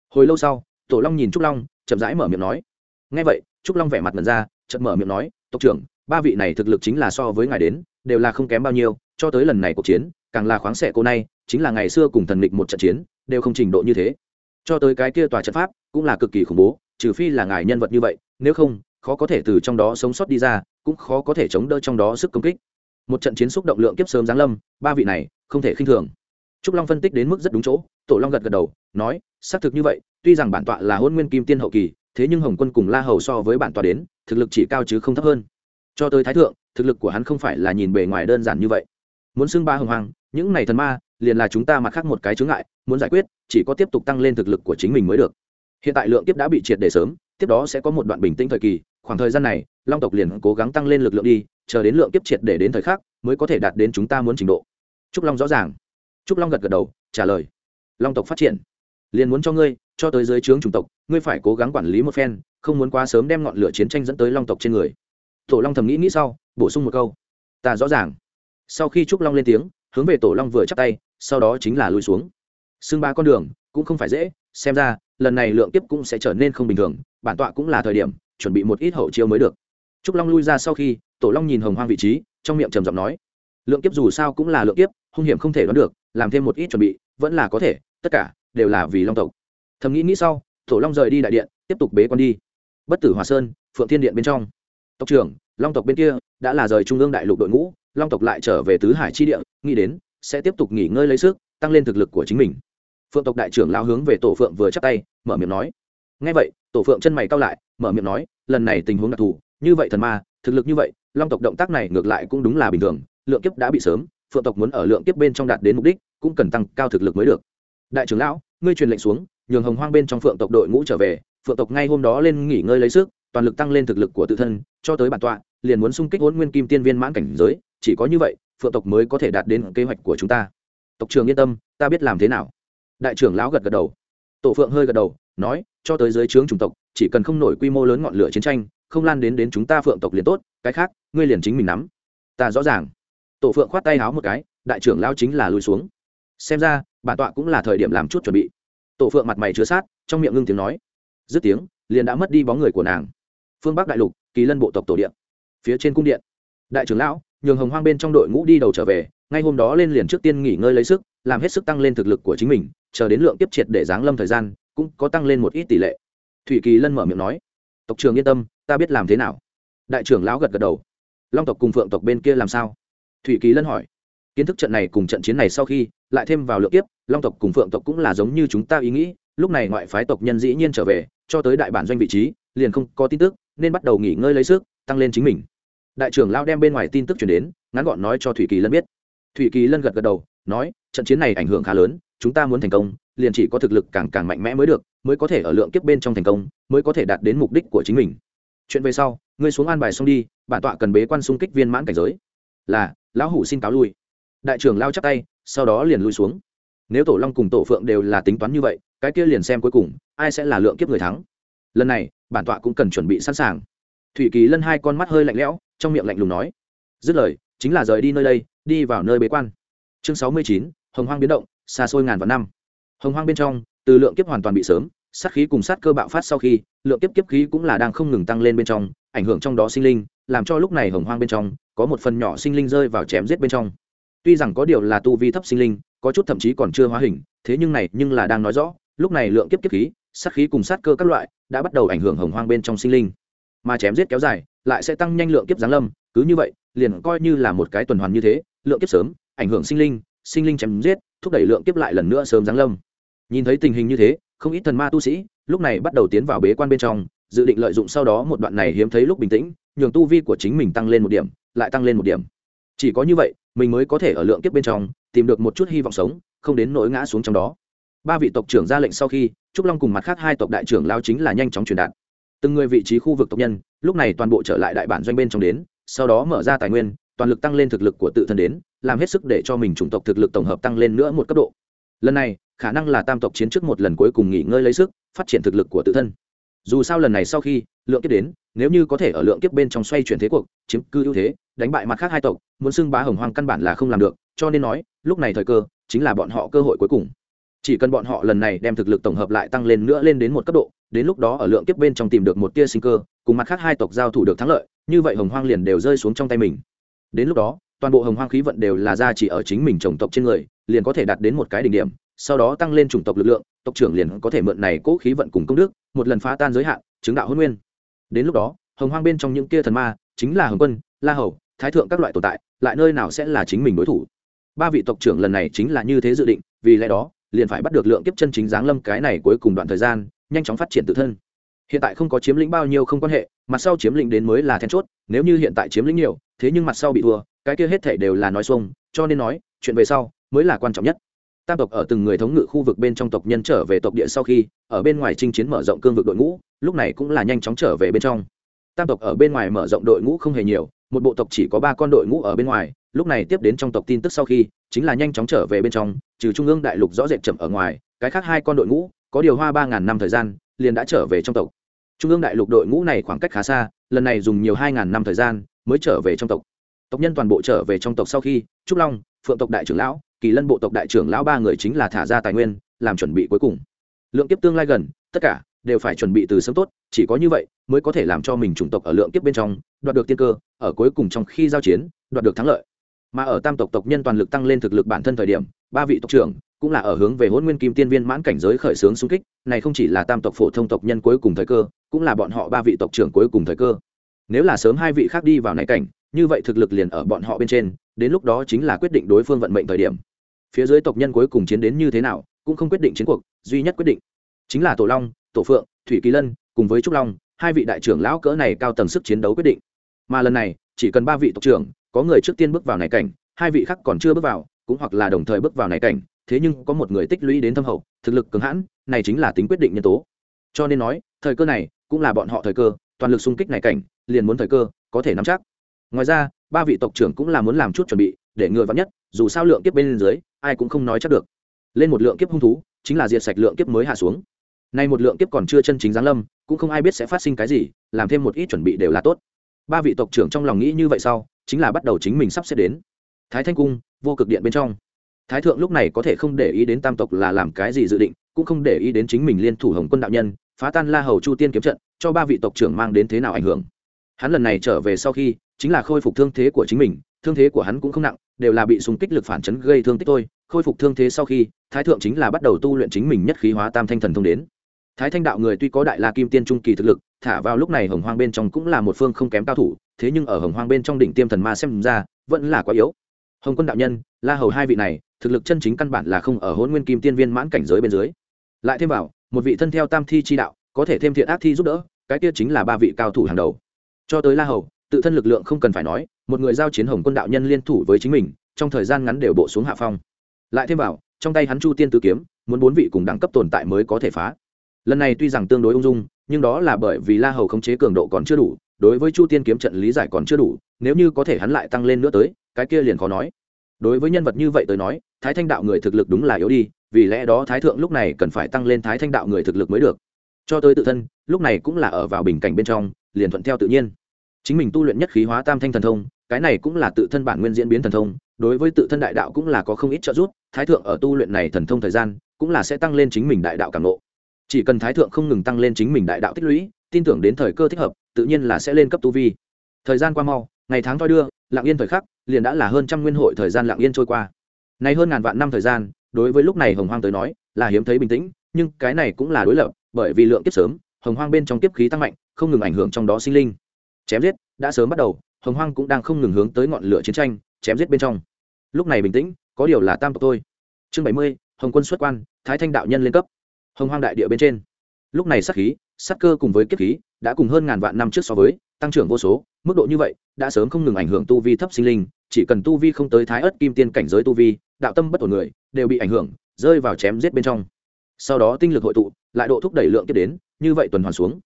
Hồi lâu sau tổ long nhìn trúc long, chậm rãi mở miệng nói. Ngay vậy, trúc long vẻ mặt mật ra chậm mở miệng nói, tộc trưởng, ba vị này thực lực chính là so với ngài đến, đều là không kém bao nhiêu, cho tới lần này cuộc chiến, càng là khoáng sẻ cô này chính là ngày xưa cùng thần địch một trận chiến, đều không trình độ như thế. Cho tới cái kia tòa trận pháp, cũng là cực kỳ khủng bố, trừ phi là ngài nhân vật như vậy, nếu không, khó có thể từ trong đó sống sót đi ra, cũng khó có thể chống đỡ trong đó sức công kích. Một trận chiến xúc động lượng kiếp sớm giáng lâm, ba vị này không thể khinh thường. Trúc long phân tích đến mức rất đúng chỗ, tổ long gật gật đầu nói, xác thực như vậy, tuy rằng bản tọa là hôn nguyên kim tiên hậu kỳ, thế nhưng hồng quân cùng la hầu so với bản tọa đến, thực lực chỉ cao chứ không thấp hơn. Cho tới thái thượng, thực lực của hắn không phải là nhìn bề ngoài đơn giản như vậy. Muốn xưng ba hồng hoàng, những này thần ma, liền là chúng ta mặt khác một cái chướng ngại, muốn giải quyết, chỉ có tiếp tục tăng lên thực lực của chính mình mới được. Hiện tại lượng kiếp đã bị triệt để sớm, tiếp đó sẽ có một đoạn bình tĩnh thời kỳ, khoảng thời gian này, long tộc liền cố gắng tăng lên lực lượng đi, chờ đến lượng kiếp triệt để đến thời khắc, mới có thể đạt đến chúng ta muốn trình độ. Trúc long rõ ràng. Trúc long gật gật đầu, trả lời. Long tộc phát triển liền muốn cho ngươi, cho tới dưới trướng chủng tộc, ngươi phải cố gắng quản lý một phen, không muốn quá sớm đem ngọn lửa chiến tranh dẫn tới long tộc trên người. Tổ long thầm nghĩ nghĩ sau, bổ sung một câu. Ta rõ ràng. Sau khi trúc long lên tiếng, hướng về tổ long vừa chắp tay, sau đó chính là lùi xuống. Xưng ba con đường, cũng không phải dễ, xem ra, lần này lượng tiếp cũng sẽ trở nên không bình thường, bản tọa cũng là thời điểm, chuẩn bị một ít hậu chiêu mới được. Trúc long lui ra sau khi, tổ long nhìn hồng hoang vị trí, trong miệng trầm giọng nói, lượng kiếp dù sao cũng là lượng kiếp, hung hiểm không thể đoán được, làm thêm một ít chuẩn bị, vẫn là có thể, tất cả đều là vì long tộc. Thầm nghĩ nghĩ sau tổ long rời đi đại điện, tiếp tục bế con đi. Bất tử hòa sơn, phượng thiên điện bên trong. Tộc trưởng, long tộc bên kia đã là rời trung ương đại lục đội ngũ, long tộc lại trở về tứ hải chi địa, nghĩ đến sẽ tiếp tục nghỉ ngơi lấy sức, tăng lên thực lực của chính mình. Phượng tộc đại trưởng lao hướng về tổ phượng vừa chắc tay, mở miệng nói. Ngay vậy, tổ phượng chân mày cao lại, mở miệng nói, lần này tình huống đặc thù, như vậy thần ma, thực lực như vậy, long tộc động tác này ngược lại cũng đúng là bình thường, lượng kiếp đã bị sớm, phượng tộc muốn ở lượng kiếp bên trong đạt đến mục đích, cũng cần tăng cao thực lực mới được đại trưởng lão, ngươi truyền lệnh xuống, nhường hồng hoang bên trong phượng tộc đội ngũ trở về, phượng tộc ngay hôm đó lên nghỉ ngơi lấy sức, toàn lực tăng lên thực lực của tự thân, cho tới bản tọa, liền muốn xung kích hôn nguyên kim tiên viên mãn cảnh giới, chỉ có như vậy, phượng tộc mới có thể đạt đến kế hoạch của chúng ta. Tộc trưởng yên tâm, ta biết làm thế nào. Đại trưởng lão gật gật đầu. Tổ phượng hơi gật đầu, nói, cho tới dưới trướng chủng tộc, chỉ cần không nổi quy mô lớn ngọn lửa chiến tranh, không lan đến đến chúng ta phượng tộc liền tốt, cái khác, ngươi liền chính mình nắm. Ta rõ ràng. Tổ phượng khoát tay háo một cái, đại trưởng lão chính là lùi xuống. Xem ra bản tọa cũng là thời điểm làm chút chuẩn bị. Tổ phượng mặt mày chứa sát, trong miệng ngưng tiếng nói. Dứt tiếng, liền đã mất đi bóng người của nàng. Phương bắc đại lục, kỳ lân bộ tộc tổ điện. Phía trên cung điện. Đại trưởng lão, nhường hồng hoang bên trong đội ngũ đi đầu trở về, ngay hôm đó lên liền trước tiên nghỉ ngơi lấy sức, làm hết sức tăng lên thực lực của chính mình, chờ đến lượng tiếp triệt để giáng lâm thời gian, cũng có tăng lên một ít tỷ lệ. Thủy kỳ lân mở miệng nói. Tộc trưởng yên tâm, ta biết làm thế nào. Đại trưởng lão gật gật đầu. Long tộc cùng phượng tộc bên kia làm sao? Thủy kỳ lân hỏi kiến thức trận này cùng trận chiến này sau khi, lại thêm vào lượng kiếp, long tộc cùng phượng tộc cũng là giống như chúng ta ý nghĩ, lúc này ngoại phái tộc nhân dĩ nhiên trở về, cho tới đại bản doanh vị trí, liền không có tin tức, nên bắt đầu nghỉ ngơi lấy sức, tăng lên chính mình. Đại trưởng lao đem bên ngoài tin tức chuyển đến, ngắn gọn nói cho thủy kỳ lân biết. Thủy kỳ lân gật gật đầu, nói, trận chiến này ảnh hưởng khá lớn, chúng ta muốn thành công, liền chỉ có thực lực càng càng mạnh mẽ mới được, mới có thể ở lượng kiếp bên trong thành công, mới có thể đạt đến mục đích của chính mình. Chuyện về sau, ngươi xuống an bài xong đi, bản tọa cần bế quan xung kích viên mãn cảnh giới. Là, lão hủ xin cáo lui đại trưởng lao chắp tay, sau đó liền lui xuống. Nếu tổ long cùng tổ phượng đều là tính toán như vậy, cái kia liền xem cuối cùng, ai sẽ là lượng kiếp người thắng. Lần này, bản tọa cũng cần chuẩn bị sẵn sàng. Thủy kỳ lân hai con mắt hơi lạnh lẽo, trong miệng lạnh lùng nói. Dứt lời, chính là rời đi nơi đây, đi vào nơi bế quan. Chương sáu mươi chín, hồng hoang biến động, xa xôi ngàn vạn năm. Hồng hoang bên trong, từ lượng kiếp hoàn toàn bị sớm, sát khí cùng sát cơ bạo phát sau khi, lượng kiếp kiếp khí cũng là đang không ngừng tăng lên bên trong, ảnh hưởng trong đó sinh linh, làm cho lúc này hồng hoang bên trong, có một phần nhỏ sinh linh rơi vào chém giết bên trong tuy rằng có điều là tu vi thấp sinh linh, có chút thậm chí còn chưa hóa hình, thế nhưng này nhưng là đang nói rõ, lúc này lượng kiếp kiếp khí, sát khí cùng sát cơ các loại đã bắt đầu ảnh hưởng hồng hoang bên trong sinh linh. Mà chém giết kéo dài, lại sẽ tăng nhanh lượng kiếp giáng lâm, cứ như vậy, liền coi như là một cái tuần hoàn như thế, lượng kiếp sớm, ảnh hưởng sinh linh sinh linh chém giết, thúc đẩy lượng kiếp lại lần nữa sớm giáng lâm. Nhìn thấy tình hình như thế, không ít thần ma tu sĩ lúc này bắt đầu tiến vào bế quan bên trong, dự định lợi dụng sau đó một đoạn này hiếm thấy lúc bình tĩnh, nhường tu vi của chính mình tăng lên một điểm, lại tăng lên một điểm. Chỉ có như vậy mình mới có thể ở lượng kiếp bên trong, tìm được một chút hy vọng sống, không đến nỗi ngã xuống trong đó. Ba vị tộc trưởng ra lệnh sau khi, trúc long cùng mặt khác hai tộc đại trưởng lao chính là nhanh chóng truyền đạt. Từng người vị trí khu vực tộc nhân, lúc này toàn bộ trở lại đại bản doanh bên trong đến, sau đó mở ra tài nguyên, toàn lực tăng lên thực lực của tự thân đến, làm hết sức để cho mình chủng tộc thực lực tổng hợp tăng lên nữa một cấp độ. Lần này, khả năng là tam tộc chiến trước một lần cuối cùng nghỉ ngơi lấy sức, phát triển thực lực của tự thân. Dù sao lần này sau khi, lượng kiếp đến nếu như có thể ở lượng kiếp bên trong xoay chuyển thế cuộc, chiếm cư ưu thế, đánh bại mặt khác hai tộc, muốn xưng bá hồng hoang căn bản là không làm được, cho nên nói, lúc này thời cơ, chính là bọn họ cơ hội cuối cùng. Chỉ cần bọn họ lần này đem thực lực tổng hợp lại tăng lên nữa lên đến một cấp độ, đến lúc đó ở lượng kiếp bên trong tìm được một tia sinh cơ, cùng mặt khác hai tộc giao thủ được thắng lợi, như vậy hồng hoang liền đều rơi xuống trong tay mình. Đến lúc đó, toàn bộ hồng hoang khí vận đều là ra chỉ ở chính mình chủng tộc trên người, liền có thể đạt đến một cái đỉnh điểm, sau đó tăng lên chủng tộc lực lượng, tộc trưởng liền có thể mượn này cố khí vận cùng công đức, một lần phá tan giới hạn, chứng đạo hôn nguyên đến lúc đó, hồng hoang bên trong những kia thần ma, chính là hồng quân, la hầu, thái thượng các loại tồn tại, lại nơi nào sẽ là chính mình đối thủ? Ba vị tộc trưởng lần này chính là như thế dự định, vì lẽ đó, liền phải bắt được lượng kiếp chân chính giáng lâm cái này cuối cùng đoạn thời gian, nhanh chóng phát triển tự thân. Hiện tại không có chiếm lĩnh bao nhiêu không quan hệ, mặt sau chiếm lĩnh đến mới là then chốt, nếu như hiện tại chiếm lĩnh nhiều, thế nhưng mặt sau bị thua, cái kia hết thể đều là nói xuông, cho nên nói, chuyện về sau mới là quan trọng nhất tam tộc ở từng người thống ngự khu vực bên trong tộc nhân trở về tộc địa sau khi, ở bên ngoài chinh chiến mở rộng cương vực đội ngũ, lúc này cũng là nhanh chóng trở về bên trong. Tam tộc ở bên ngoài mở rộng đội ngũ không hề nhiều, một bộ tộc chỉ có ba con đội ngũ ở bên ngoài, lúc này tiếp đến trong tộc tin tức sau khi, chính là nhanh chóng trở về bên trong, trừ trung ương đại lục rõ rệt chậm ở ngoài, cái khác hai con đội ngũ, có điều hoa ba ngàn năm thời gian, liền đã trở về trong tộc. Trung ương đại lục đội ngũ này khoảng cách khá xa, lần này dùng nhiều hai ngàn năm thời gian mới trở về trong tộc. Tộc nhân toàn bộ trở về trong tộc sau khi, trúc long, phượng tộc đại trưởng lão kỳ lân bộ tộc đại trưởng lão ba người chính là thả ra tài nguyên, làm chuẩn bị cuối cùng. Lượng kiếp tương lai gần, tất cả đều phải chuẩn bị từ sớm tốt, chỉ có như vậy mới có thể làm cho mình chủng tộc ở lượng kiếp bên trong, đoạt được tiên cơ, ở cuối cùng trong khi giao chiến, đoạt được thắng lợi. Mà ở tam tộc tộc nhân toàn lực tăng lên thực lực bản thân thời điểm, ba vị tộc trưởng cũng là ở hướng về hôn nguyên kim tiên viên mãn cảnh giới khởi xướng xung kích, này không chỉ là tam tộc phổ thông tộc nhân cuối cùng thời cơ, cũng là bọn họ ba vị tộc trưởng cuối cùng thời cơ. Nếu là sớm hai vị khác đi vào này cảnh, như vậy thực lực liền ở bọn họ bên trên, đến lúc đó chính là quyết định đối phương vận mệnh thời điểm phía dưới tộc nhân cuối cùng chiến đến như thế nào, cũng không quyết định chiến cuộc, duy nhất quyết định chính là tổ long, tổ phượng, thủy kỳ lân cùng với trúc long, hai vị đại trưởng lão cỡ này cao tầng sức chiến đấu quyết định. Mà lần này, chỉ cần ba vị tộc trưởng, có người trước tiên bước vào này cảnh, hai vị khác còn chưa bước vào, cũng hoặc là đồng thời bước vào này cảnh, thế nhưng có một người tích lũy đến thâm hậu, thực lực cứng hãn, này chính là tính quyết định nhân tố. Cho nên nói, thời cơ này cũng là bọn họ thời cơ, toàn lực xung kích này cảnh, liền muốn thời cơ có thể nắm chắc. Ngoài ra, ba vị tộc trưởng cũng là muốn làm chút chuẩn bị, để ngừa vắn nhất dù sao lượng kiếp bên dưới, ai cũng không nói chắc được. Lên một lượng kiếp hung thú, chính là diệt sạch lượng kiếp mới hạ xuống. Nay một lượng kiếp còn chưa chân chính giáng lâm, cũng không ai biết sẽ phát sinh cái gì, làm thêm một ít chuẩn bị đều là tốt. Ba vị tộc trưởng trong lòng nghĩ như vậy sau, chính là bắt đầu chính mình sắp xếp đến. Thái thanh cung, vô cực điện bên trong. Thái thượng lúc này có thể không để ý đến tam tộc là làm cái gì dự định, cũng không để ý đến chính mình liên thủ hồng quân đạo nhân, phá tan la hầu chu tiên kiếm trận, cho ba vị tộc trưởng mang đến thế nào ảnh hưởng. Hắn lần này trở về sau khi, chính là khôi phục thương thế của chính mình thương thế của hắn cũng không nặng, đều là bị súng kích lực phản chấn gây thương tích tôi. khôi phục thương thế sau khi, thái thượng chính là bắt đầu tu luyện chính mình nhất khí hóa tam thanh thần thông đến. Thái thanh đạo người tuy có đại la kim tiên trung kỳ thực lực, thả vào lúc này hồng hoang bên trong cũng là một phương không kém cao thủ, thế nhưng ở hồng hoang bên trong đỉnh tiêm thần ma xem ra, vẫn là quá yếu. Hồng quân đạo nhân, la hầu hai vị này, thực lực chân chính căn bản là không ở hôn nguyên kim tiên viên mãn cảnh giới bên dưới. Lại thêm vào, một vị thân theo tam thi chi đạo, có thể thêm thiện ác thi giúp đỡ, cái kia chính là ba vị cao thủ hàng đầu. Cho tới la hầu, tự thân lực lượng không cần phải nói một người giao chiến hồng quân đạo nhân liên thủ với chính mình, trong thời gian ngắn đều bộ xuống hạ phong. Lại thêm vào, trong tay hắn chu tiên tứ kiếm, muốn bốn vị cùng đẳng cấp tồn tại mới có thể phá. Lần này tuy rằng tương đối ung dung, nhưng đó là bởi vì la hầu khống chế cường độ còn chưa đủ, đối với chu tiên kiếm trận lý giải còn chưa đủ, nếu như có thể hắn lại tăng lên nữa tới, cái kia liền khó nói. Đối với nhân vật như vậy tới nói, thái thanh đạo người thực lực đúng là yếu đi, vì lẽ đó thái thượng lúc này cần phải tăng lên thái thanh đạo người thực lực mới được. Cho tới tự thân, lúc này cũng là ở vào bình cảnh bên trong, liền thuận theo tự nhiên. Chính mình tu luyện nhất khí hóa tam thanh thần thông cái này cũng là tự thân bản nguyên diễn biến thần thông, đối với tự thân đại đạo cũng là có không ít trợ giúp, thái thượng ở tu luyện này thần thông thời gian, cũng là sẽ tăng lên chính mình đại đạo cảm nộ chỉ cần thái thượng không ngừng tăng lên chính mình đại đạo tích lũy, tin tưởng đến thời cơ thích hợp, tự nhiên là sẽ lên cấp tu vi. Thời gian qua mau, ngày tháng thoi đưa, lặng yên thời khắc, liền đã là hơn trăm nguyên hội thời gian lặng yên trôi qua. Nay hơn ngàn vạn năm thời gian, đối với lúc này hồng hoang tới nói, là hiếm thấy bình tĩnh, nhưng cái này cũng là đối lập, bởi vì lượng kiếp sớm, hồng hoang bên trong kiếp khí tăng mạnh, không ngừng ảnh hưởng trong đó sinh linh. Chém giết, đã sớm bắt đầu hồng hoang cũng đang không ngừng hướng tới ngọn lửa chiến tranh chém giết bên trong. Lúc này bình tĩnh có điều là tam tộc tôi, chương bảy mươi hồng quân xuất quan thái thanh đạo nhân lên cấp. Hồng hoang đại địa bên trên. Lúc này sắc khí sắc cơ cùng với kiếp khí đã cùng hơn ngàn vạn năm trước so với tăng trưởng vô số mức độ như vậy đã sớm không ngừng ảnh hưởng tu vi thấp sinh linh chỉ cần tu vi không tới thái ớt kim tiên cảnh giới tu vi đạo tâm bất ổn người đều bị ảnh hưởng rơi vào chém giết bên trong. Sau đó tinh lực hội tụ lại độ thúc đẩy lượng kiếp đến như vậy tuần hoàn xuống.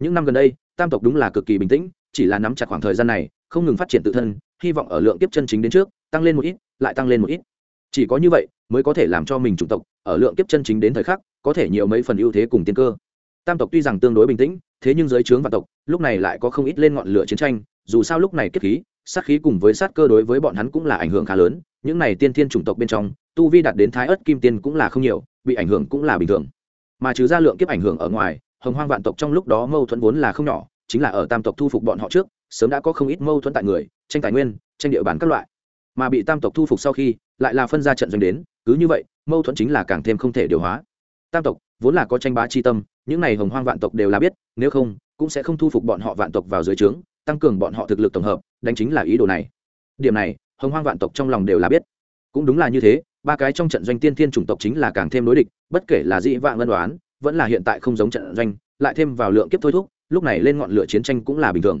Những năm gần đây tam tộc đúng là cực kỳ bình tĩnh chỉ là nắm chặt khoảng thời gian này, không ngừng phát triển tự thân, hy vọng ở lượng kiếp chân chính đến trước, tăng lên một ít, lại tăng lên một ít. Chỉ có như vậy, mới có thể làm cho mình chủng tộc, ở lượng kiếp chân chính đến thời khắc, có thể nhiều mấy phần ưu thế cùng tiên cơ. Tam tộc tuy rằng tương đối bình tĩnh, thế nhưng dưới trướng vạn tộc, lúc này lại có không ít lên ngọn lửa chiến tranh, dù sao lúc này kiếp khí, sát khí cùng với sát cơ đối với bọn hắn cũng là ảnh hưởng khá lớn, những này tiên thiên chủng tộc bên trong, tu vi đạt đến thái ớt kim tiên cũng là không nhiều, bị ảnh hưởng cũng là bình thường. Mà trừ ra lượng kiếp ảnh hưởng ở ngoài, hồng hoang vạn tộc trong lúc đó mâu thuẫn vốn là không nhỏ chính là ở tam tộc thu phục bọn họ trước, sớm đã có không ít mâu thuẫn tại người, tranh tài nguyên, tranh địa bàn các loại. Mà bị tam tộc thu phục sau khi, lại là phân ra trận doanh đến, cứ như vậy, mâu thuẫn chính là càng thêm không thể điều hóa. Tam tộc, vốn là có tranh bá chi tâm, những này hồng hoang vạn tộc đều là biết, nếu không, cũng sẽ không thu phục bọn họ vạn tộc vào dưới trướng, tăng cường bọn họ thực lực tổng hợp, đánh chính là ý đồ này. Điểm này, hồng hoang vạn tộc trong lòng đều là biết. Cũng đúng là như thế, ba cái trong trận doanh tiên thiên chủng tộc chính là càng thêm đối địch, bất kể là dị vạn ngân đoán vẫn là hiện tại không giống trận doanh, lại thêm vào lượng kiếp thôi thúc lúc này lên ngọn lửa chiến tranh cũng là bình thường.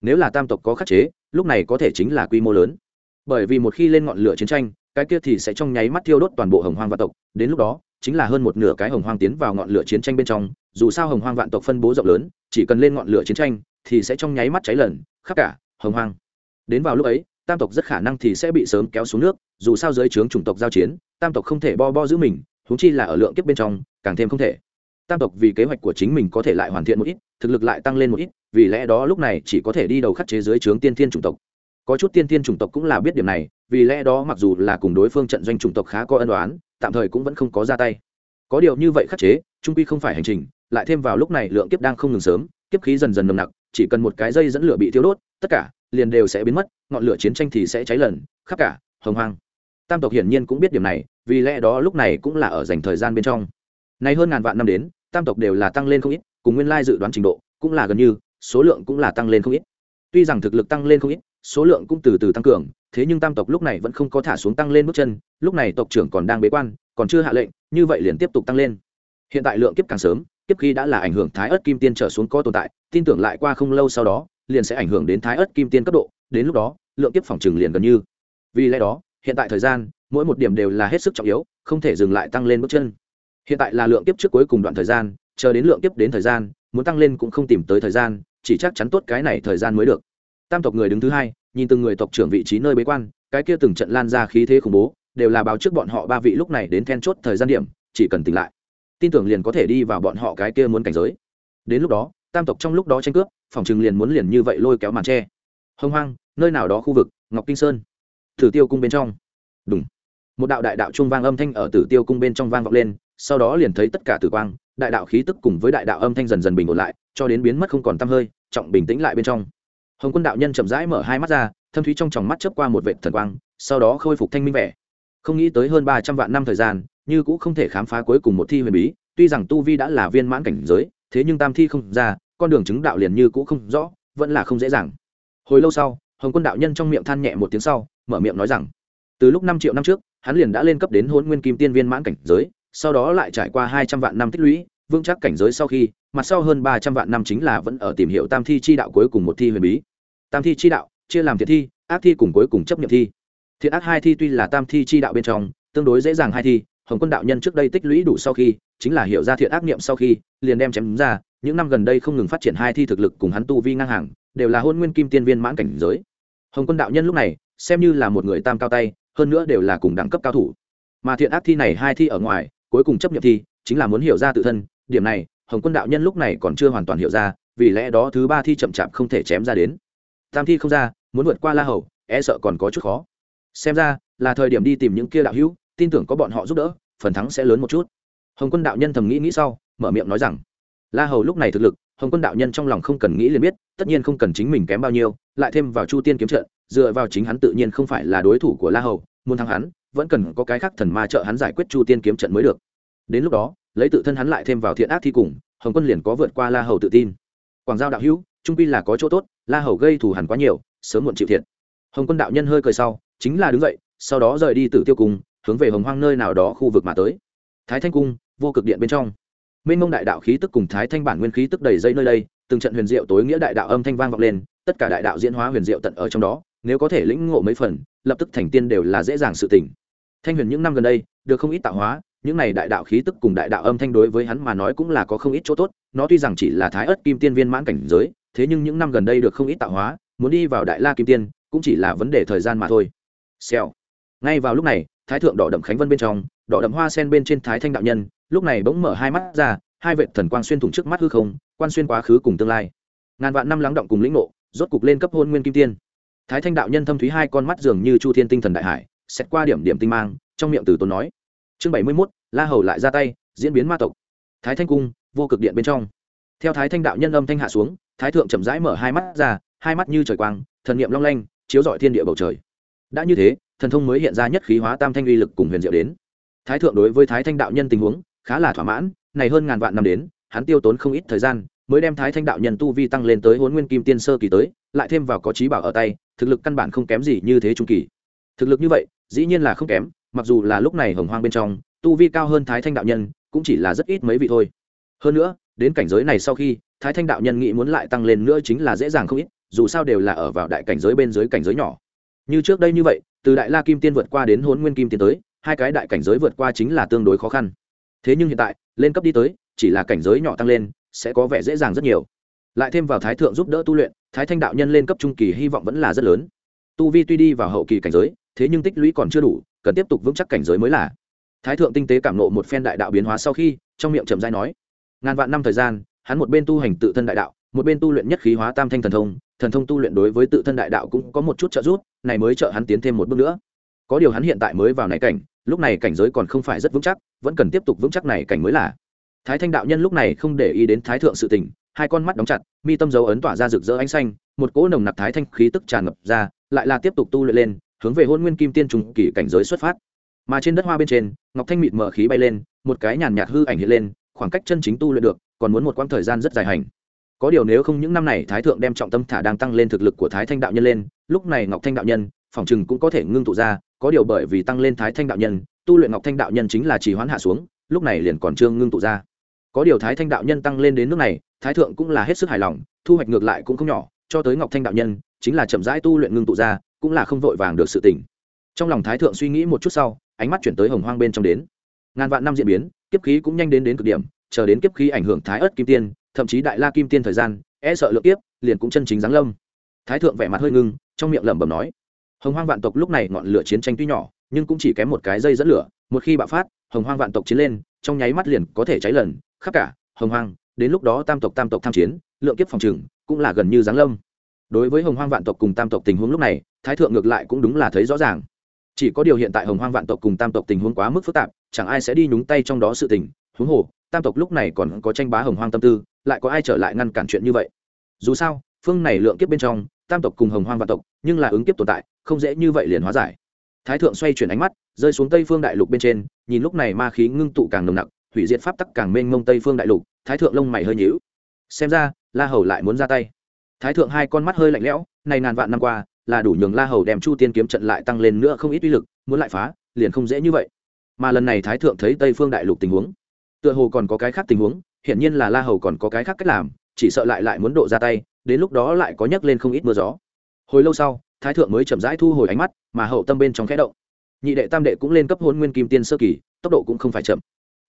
Nếu là tam tộc có khắc chế, lúc này có thể chính là quy mô lớn. Bởi vì một khi lên ngọn lửa chiến tranh, cái kia thì sẽ trong nháy mắt thiêu đốt toàn bộ hồng hoang vạn tộc. Đến lúc đó, chính là hơn một nửa cái hồng hoang tiến vào ngọn lửa chiến tranh bên trong. Dù sao hồng hoang vạn tộc phân bố rộng lớn, chỉ cần lên ngọn lửa chiến tranh, thì sẽ trong nháy mắt cháy lần, khắp cả hồng hoang. Đến vào lúc ấy, tam tộc rất khả năng thì sẽ bị sớm kéo xuống nước. Dù sao dưới trướng chủng tộc giao chiến, tam tộc không thể bo bo giữ mình húng chi là ở lượng kiếp bên trong, càng thêm không thể tam tộc vì kế hoạch của chính mình có thể lại hoàn thiện một ít, thực lực lại tăng lên một ít, vì lẽ đó lúc này chỉ có thể đi đầu khắc chế dưới trướng tiên thiên chủng tộc. Có chút tiên thiên chủng tộc cũng là biết điểm này, vì lẽ đó mặc dù là cùng đối phương trận doanh chủng tộc khá có ân đoán tạm thời cũng vẫn không có ra tay. Có điều như vậy khắc chế, trung quy không phải hành trình, lại thêm vào lúc này lượng kiếp đang không ngừng sớm, kiếp khí dần dần nồng nặc, chỉ cần một cái dây dẫn lửa bị thiêu đốt, tất cả liền đều sẽ biến mất, ngọn lửa chiến tranh thì sẽ cháy lần, khắp cả, hồng hoang. Tam tộc hiển nhiên cũng biết điểm này, vì lẽ đó lúc này cũng là ở dành thời gian bên trong nay hơn ngàn vạn năm đến, tam tộc đều là tăng lên không ít, cùng nguyên lai dự đoán trình độ cũng là gần như, số lượng cũng là tăng lên không ít. Tuy rằng thực lực tăng lên không ít, số lượng cũng từ từ tăng cường, thế nhưng tam tộc lúc này vẫn không có thả xuống tăng lên bước chân, lúc này tộc trưởng còn đang bế quan, còn chưa hạ lệnh, như vậy liền tiếp tục tăng lên. Hiện tại lượng kiếp càng sớm, kiếp khi đã là ảnh hưởng thái ớt kim tiên trở xuống có tồn tại, tin tưởng lại qua không lâu sau đó, liền sẽ ảnh hưởng đến thái ớt kim tiên cấp độ, đến lúc đó, lượng kiếp phòng trừng liền gần như. Vì lẽ đó, hiện tại thời gian, mỗi một điểm đều là hết sức trọng yếu, không thể dừng lại tăng lên bước chân hiện tại là lượng kiếp trước cuối cùng đoạn thời gian, chờ đến lượng kiếp đến thời gian, muốn tăng lên cũng không tìm tới thời gian, chỉ chắc chắn tốt cái này thời gian mới được. Tam tộc người đứng thứ hai, nhìn từng người tộc trưởng vị trí nơi bế quan, cái kia từng trận lan ra khí thế khủng bố, đều là báo trước bọn họ ba vị lúc này đến then chốt thời gian điểm, chỉ cần tỉnh lại. Tin tưởng liền có thể đi vào bọn họ cái kia muốn cảnh giới. Đến lúc đó, tam tộc trong lúc đó tranh cướp, phòng chừng liền muốn liền như vậy lôi kéo màn tre. Hông hoang, nơi nào đó khu vực, ngọc kinh sơn. Thử tiêu cung bên trong. Đúng một đạo đại đạo trung vang âm thanh ở tử tiêu cung bên trong vang vọng lên sau đó liền thấy tất cả tử quang, đại đạo khí tức cùng với đại đạo âm thanh dần dần bình ổn lại, cho đến biến mất không còn tăm hơi, trọng bình tĩnh lại bên trong. Hồng quân đạo nhân chậm rãi mở hai mắt ra, thâm thúy trong tròng mắt chớp qua một vệt thần quang, sau đó khôi phục thanh minh vẻ. Không nghĩ tới hơn ba trăm vạn năm thời gian, như cũng không thể khám phá cuối cùng một thi huyền bí, tuy rằng tu vi đã là viên mãn cảnh giới, thế nhưng tam thi không ra, con đường chứng đạo liền như cũ không rõ, vẫn là không dễ dàng. Hồi lâu sau, hồng quân đạo nhân trong miệng than nhẹ một tiếng sau, mở miệng nói rằng, từ lúc năm triệu năm trước, hắn liền đã lên cấp đến hôn nguyên kim tiên viên mãn cảnh giới sau đó lại trải qua hai trăm vạn năm tích lũy, vững chắc cảnh giới sau khi, mặt sau hơn ba trăm vạn năm chính là vẫn ở tìm hiểu tam thi chi đạo cuối cùng một thi huyền bí. Tam thi chi đạo, chia làm thiện thi, ác thi cùng cuối cùng chấp nhận thi. Thiện ác hai thi tuy là tam thi chi đạo bên trong, tương đối dễ dàng hai thi, hồng quân đạo nhân trước đây tích lũy đủ sau khi, chính là hiểu ra thiện ác niệm sau khi, liền đem chém ra, những năm gần đây không ngừng phát triển hai thi thực lực cùng hắn tu vi ngang hàng, đều là hôn nguyên kim tiên viên mãn cảnh giới. Hồng quân đạo nhân lúc này, xem như là một người tam cao tay, hơn nữa đều là cùng đẳng cấp cao thủ. Mà thiện ác thi này hai thi ở ngoài cuối cùng chấp nhận thi, chính là muốn hiểu ra tự thân, điểm này, hồng quân đạo nhân lúc này còn chưa hoàn toàn hiểu ra, vì lẽ đó thứ ba thi chậm chạp không thể chém ra đến. Tam thi không ra, muốn vượt qua la hầu e sợ còn có chút khó. Xem ra, là thời điểm đi tìm những kia đạo hữu, tin tưởng có bọn họ giúp đỡ, phần thắng sẽ lớn một chút. Hồng quân đạo nhân thầm nghĩ nghĩ sau, mở miệng nói rằng, la hầu lúc này thực lực, hồng quân đạo nhân trong lòng không cần nghĩ liền biết, tất nhiên không cần chính mình kém bao nhiêu, lại thêm vào chu tiên kiếm trận, dựa vào chính hắn tự nhiên không phải là đối thủ của la hầu, muốn thắng hắn vẫn cần có cái khác thần ma trợ hắn giải quyết chu tiên kiếm trận mới được. Đến lúc đó, lấy tự thân hắn lại thêm vào thiện ác thi cùng, hồng quân liền có vượt qua la hầu tự tin. Quảng giao đạo hữu, trung pi là có chỗ tốt, la hầu gây thù hẳn quá nhiều, sớm muộn chịu thiệt. Hồng quân đạo nhân hơi cười sau, chính là đứng dậy, sau đó rời đi tử tiêu cung, hướng về hồng hoang nơi nào đó khu vực mà tới. Thái thanh cung, vô cực điện bên trong. Minh mông đại đạo khí tức cùng thái thanh bản nguyên khí tức đầy dây nơi đây, từng trận huyền diệu tối nghĩa đại đạo âm thanh vang vọng lên, tất cả đại đạo diễn hóa huyền diệu tận ở trong đó, nếu có thể lĩnh ngộ mấy phần, lập tức thành tiên đều là dễ dàng sự tỉnh thanh huyền những năm gần đây, được không ít tạo hóa, những này đại đạo khí tức cùng đại đạo âm thanh đối với hắn mà nói cũng là có không ít chỗ tốt, nó tuy rằng chỉ là thái ớt kim tiên viên mãn cảnh giới, thế nhưng những năm gần đây được không ít tạo hóa, muốn đi vào đại la kim tiên, cũng chỉ là vấn đề thời gian mà thôi. Xèo. Ngay vào lúc này, thái thượng đỏ đậm khánh vân bên trong, đỏ đậm hoa sen bên trên thái thanh đạo nhân, lúc này bỗng mở hai mắt ra, hai vệt thần quang xuyên thủng trước mắt hư không, quan xuyên quá khứ cùng tương lai. Ngàn vạn năm lắng động cùng lĩnh ngộ, rốt cục lên cấp hôn nguyên kim tiên. Thái thanh đạo nhân thâm thúy hai con mắt dường như chu thiên tinh thần đại hải xét qua điểm điểm tinh mang, trong miệng từ tốn nói. Chương bảy mươi mốt, la hầu lại ra tay, diễn biến ma tộc. Thái thanh cung, vô cực điện bên trong. Theo thái thanh đạo nhân âm thanh hạ xuống, thái thượng chậm rãi mở hai mắt ra, hai mắt như trời quang, thần niệm long lanh, chiếu rọi thiên địa bầu trời. Đã như thế, thần thông mới hiện ra nhất khí hóa tam thanh uy lực cùng huyền diệu đến. Thái thượng đối với thái thanh đạo nhân tình huống, khá là thỏa mãn, này hơn ngàn vạn năm đến, hắn tiêu tốn không ít thời gian, mới đem thái thanh đạo nhân tu vi tăng lên tới huấn nguyên kim tiên sơ kỳ tới, lại thêm vào có trí bảo ở tay, thực lực căn bản không kém gì như thế trung kỳ thực lực như vậy, dĩ nhiên là không kém, mặc dù là lúc này hồng hoang bên trong, tu vi cao hơn thái thanh đạo nhân, cũng chỉ là rất ít mấy vị thôi. Hơn nữa, đến cảnh giới này sau khi, thái thanh đạo nhân nghĩ muốn lại tăng lên nữa chính là dễ dàng không ít, dù sao đều là ở vào đại cảnh giới bên dưới cảnh giới nhỏ. Như trước đây như vậy, từ đại la kim tiên vượt qua đến hôn nguyên kim tiên tới, hai cái đại cảnh giới vượt qua chính là tương đối khó khăn. Thế nhưng hiện tại, lên cấp đi tới, chỉ là cảnh giới nhỏ tăng lên, sẽ có vẻ dễ dàng rất nhiều. Lại thêm vào thái thượng giúp đỡ tu luyện, thái thanh đạo nhân lên cấp trung kỳ hy vọng vẫn là rất lớn. Tu vi tuy đi vào hậu kỳ cảnh giới thế nhưng tích lũy còn chưa đủ, cần tiếp tục vững chắc cảnh giới mới là. Thái thượng tinh tế cảm nộ một phen đại đạo biến hóa sau khi, trong miệng chậm dai nói, ngàn vạn năm thời gian, hắn một bên tu hành tự thân đại đạo, một bên tu luyện nhất khí hóa tam thanh thần thông thần thông tu luyện đối với tự thân đại đạo cũng có một chút trợ giúp, này mới trợ hắn tiến thêm một bước nữa. Có điều hắn hiện tại mới vào này cảnh, lúc này cảnh giới còn không phải rất vững chắc, vẫn cần tiếp tục vững chắc này cảnh mới là. Thái thanh đạo nhân lúc này không để ý đến thái thượng sự tình, hai con mắt đóng chặt, mi tâm dấu ấn tỏa ra rực rỡ ánh xanh, một cỗ nồng nặc thái thanh khí tức tràn ngập ra, lại là tiếp tục tu luyện lên hướng về hôn nguyên kim tiên trùng kỷ cảnh giới xuất phát. Mà trên đất hoa bên trên, ngọc thanh mịt mở khí bay lên, một cái nhàn nhạt hư ảnh hiện lên, khoảng cách chân chính tu luyện được, còn muốn một quãng thời gian rất dài hành. Có điều nếu không những năm này thái thượng đem trọng tâm thả đang tăng lên thực lực của thái thanh đạo nhân lên, lúc này ngọc thanh đạo nhân, phòng chừng cũng có thể ngưng tụ ra, có điều bởi vì tăng lên thái thanh đạo nhân, tu luyện ngọc thanh đạo nhân chính là chỉ hoãn hạ xuống, lúc này liền còn trương ngưng tụ ra. Có điều thái thanh đạo nhân tăng lên đến nước này, thái thượng cũng là hết sức hài lòng, thu hoạch ngược lại cũng không nhỏ, cho tới ngọc thanh đạo nhân, chính là chậm rãi tu luyện ngưng tụ ra cũng là không vội vàng được sự tỉnh trong lòng thái thượng suy nghĩ một chút sau, ánh mắt chuyển tới hồng hoang bên trong đến. Ngàn vạn năm diễn biến, kiếp khí cũng nhanh đến đến cực điểm, chờ đến kiếp khí ảnh hưởng thái ớt kim tiên, thậm chí đại la kim tiên thời gian e sợ lượng kiếp liền cũng chân chính giáng lâm. Thái thượng vẻ mặt hơi ngưng, trong miệng lẩm bẩm nói, hồng hoang vạn tộc lúc này ngọn lửa chiến tranh tuy nhỏ, nhưng cũng chỉ kém một cái dây dẫn lửa, một khi bạo phát, hồng hoang vạn tộc chiến lên, trong nháy mắt liền có thể cháy lần, khắp cả, hồng hoang, đến lúc đó tam tộc tam tộc tham chiến, lượng kiếp phòng trừng cũng là gần như giáng lâm đối với hồng hoang vạn tộc cùng tam tộc tình huống lúc này, thái thượng ngược lại cũng đúng là thấy rõ ràng. Chỉ có điều hiện tại hồng hoang vạn tộc cùng tam tộc tình huống quá mức phức tạp, chẳng ai sẽ đi nhúng tay trong đó sự tình. Huống hồ, tam tộc lúc này còn có tranh bá hồng hoang tâm tư, lại có ai trở lại ngăn cản chuyện như vậy? Dù sao, phương này lượng kiếp bên trong, tam tộc cùng hồng hoang vạn tộc, nhưng là ứng kiếp tồn tại, không dễ như vậy liền hóa giải. Thái thượng xoay chuyển ánh mắt, rơi xuống tây phương đại lục bên trên, nhìn lúc này ma khí ngưng tụ càng nồng nặc, hủy diệt pháp tắc càng mênh mông tây phương đại lục, thái thượng lông mày hơi nhíu. Xem ra, la hầu lại muốn ra tay thái thượng hai con mắt hơi lạnh lẽo, này ngàn vạn năm qua, là đủ nhường la hầu đem chu tiên kiếm trận lại tăng lên nữa không ít uy lực, muốn lại phá, liền không dễ như vậy. Mà lần này thái thượng thấy tây phương đại lục tình huống, tựa hồ còn có cái khác tình huống, hiển nhiên là la hầu còn có cái khác cách làm, chỉ sợ lại lại muốn độ ra tay, đến lúc đó lại có nhấc lên không ít mưa gió. Hồi lâu sau, thái thượng mới chậm rãi thu hồi ánh mắt, mà hậu tâm bên trong khẽ động. Nhị đệ tam đệ cũng lên cấp hôn nguyên kim tiên sơ kỳ, tốc độ cũng không phải chậm.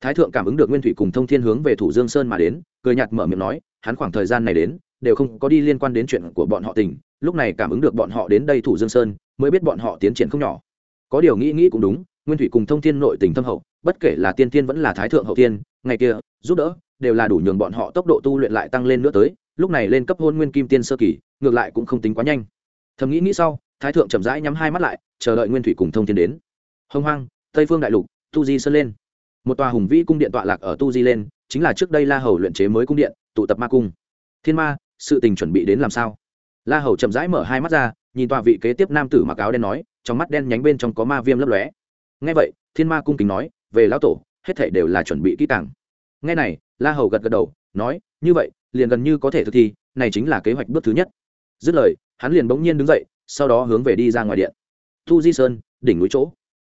Thái thượng cảm ứng được nguyên thủy cùng thông thiên hướng về thủ dương sơn mà đến, cười nhạt mở miệng nói, hắn khoảng thời gian này đến đều không có đi liên quan đến chuyện của bọn họ tình, lúc này cảm ứng được bọn họ đến đây thủ dương sơn, mới biết bọn họ tiến triển không nhỏ. Có điều nghĩ nghĩ cũng đúng, nguyên thủy cùng thông thiên nội tình thâm hậu, bất kể là tiên tiên vẫn là thái thượng hậu tiên, ngày kia, giúp đỡ, đều là đủ nhường bọn họ tốc độ tu luyện lại tăng lên nữa tới, lúc này lên cấp hôn nguyên kim tiên sơ kỳ, ngược lại cũng không tính quá nhanh. Thầm nghĩ nghĩ sau, thái thượng chậm rãi nhắm hai mắt lại, chờ đợi nguyên thủy cùng thông thiên đến. Hông hoang, tây phương đại lục, tu di sơn lên. Một tòa hùng vĩ cung điện tọa lạc ở tu di lên, chính là trước đây la hầu luyện chế mới cung điện, tụ tập ma cung. Thiên ma sự tình chuẩn bị đến làm sao? La hầu chậm rãi mở hai mắt ra, nhìn tòa vị kế tiếp nam tử mặc áo đen nói, trong mắt đen nhánh bên trong có ma viêm lấp lóe. Ngay vậy, thiên ma cung kính nói, về lão tổ, hết thể đều là chuẩn bị kỹ càng. Ngay này, la hầu gật gật đầu, nói, như vậy, liền gần như có thể thực thi, này chính là kế hoạch bước thứ nhất. Dứt lời, hắn liền bỗng nhiên đứng dậy, sau đó hướng về đi ra ngoài điện. Thu di sơn, đỉnh núi chỗ.